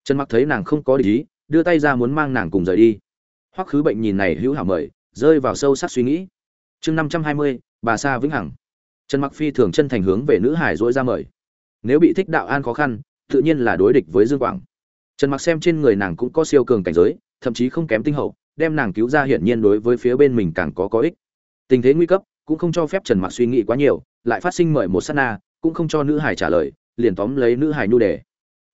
Trần mặc thấy nàng không có ý, đưa tay ra muốn mang nàng cùng rời đi. Hoắc khứ bệnh nhìn này hữu hảo mời, rơi vào sâu sắc suy nghĩ. Chương năm trăm hai mươi, bà sa vĩnh hằng. Trần mặc phi thường chân thành hướng về nữ hải dỗi ra mời. Nếu bị thích đạo an khó khăn, tự nhiên là đối địch với dương quảng. Trần mặc xem trên người nàng cũng có siêu cường cảnh giới thậm chí không kém tinh hậu, đem nàng cứu ra hiển nhiên đối với phía bên mình càng có có ích. Tình thế nguy cấp, cũng không cho phép trần mặc suy nghĩ quá nhiều, lại phát sinh mời một sát na, cũng không cho nữ hải trả lời, liền tóm lấy nữ hải nhu đề.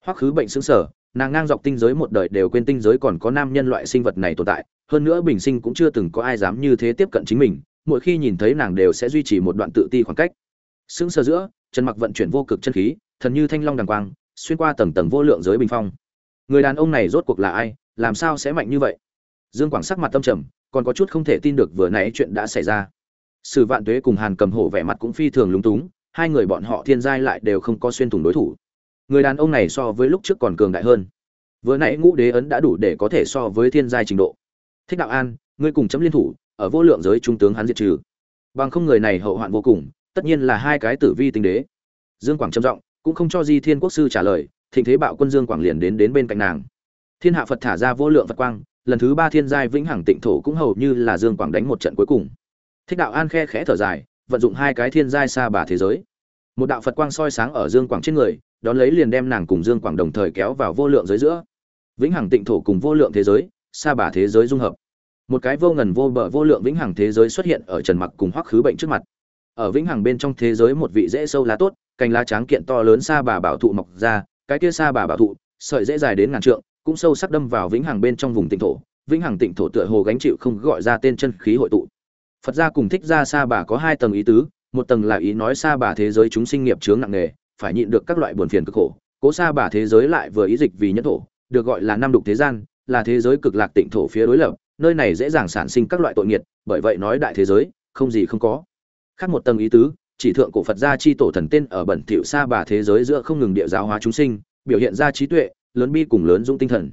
Hoắc khứ bệnh xứng sở nàng ngang dọc tinh giới một đời đều quên tinh giới còn có nam nhân loại sinh vật này tồn tại, hơn nữa bình sinh cũng chưa từng có ai dám như thế tiếp cận chính mình, mỗi khi nhìn thấy nàng đều sẽ duy trì một đoạn tự ti khoảng cách. Sững sờ giữa, trần mặc vận chuyển vô cực chân khí, thần như thanh long đằng quang, xuyên qua tầng tầng vô lượng giới bình phong. Người đàn ông này rốt cuộc là ai? Làm sao sẽ mạnh như vậy? Dương quảng sắc mặt tâm trầm, còn có chút không thể tin được vừa nãy chuyện đã xảy ra. Sử vạn tuế cùng hàn cầm hổ vẻ mặt cũng phi thường lúng túng, hai người bọn họ thiên giai lại đều không có xuyên thủng đối thủ. Người đàn ông này so với lúc trước còn cường đại hơn. Vừa nãy ngũ đế ấn đã đủ để có thể so với thiên giai trình độ. Thích đạo an, ngươi cùng chấm liên thủ, ở vô lượng giới trung tướng hắn diệt trừ. Bằng không người này hậu hoạn vô cùng, tất nhiên là hai cái tử vi tinh đế. Dương quảng trầm giọng, cũng không cho di thiên quốc sư trả lời, thịnh thế bạo quân dương quảng liền đến đến bên cạnh nàng thiên hạ phật thả ra vô lượng phật quang, lần thứ ba thiên giai vĩnh hằng tịnh thổ cũng hầu như là dương quảng đánh một trận cuối cùng. Thích đạo an khe khẽ thở dài, vận dụng hai cái thiên giai xa bà thế giới. Một đạo phật quang soi sáng ở dương quảng trên người, đón lấy liền đem nàng cùng dương quảng đồng thời kéo vào vô lượng giới giữa. Vĩnh hằng tịnh thổ cùng vô lượng thế giới, xa bà thế giới dung hợp. Một cái vô ngần vô bờ vô lượng vĩnh hằng thế giới xuất hiện ở trần mặc cùng hoắc khứ bệnh trước mặt. Ở vĩnh hằng bên trong thế giới một vị dễ sâu lá tốt, cành lá tráng kiện to lớn xa bà bảo thụ mọc ra, cái kia xa bà bảo thụ, sợi dễ dài đến ngàn trượng cũng sâu sắc đâm vào vĩnh hằng bên trong vùng tịnh thổ. Vĩnh hằng tịnh thổ tựa hồ gánh chịu không gọi ra tên chân khí hội tụ. Phật gia cùng thích ra sa bà có hai tầng ý tứ. Một tầng là ý nói sa bà thế giới chúng sinh nghiệp chướng nặng nề, phải nhịn được các loại buồn phiền cực khổ. Cố sa bà thế giới lại vừa ý dịch vì nhân thổ, được gọi là nam đục thế gian, là thế giới cực lạc tịnh thổ phía đối lập, nơi này dễ dàng sản sinh các loại tội nghiệt bởi vậy nói đại thế giới, không gì không có. Khác một tầng ý tứ, chỉ thượng cổ phật gia chi tổ thần tên ở bẩn thiệu sa bà thế giới giữa không ngừng địa giáo hóa chúng sinh, biểu hiện ra trí tuệ lớn bi cùng lớn dũng tinh thần.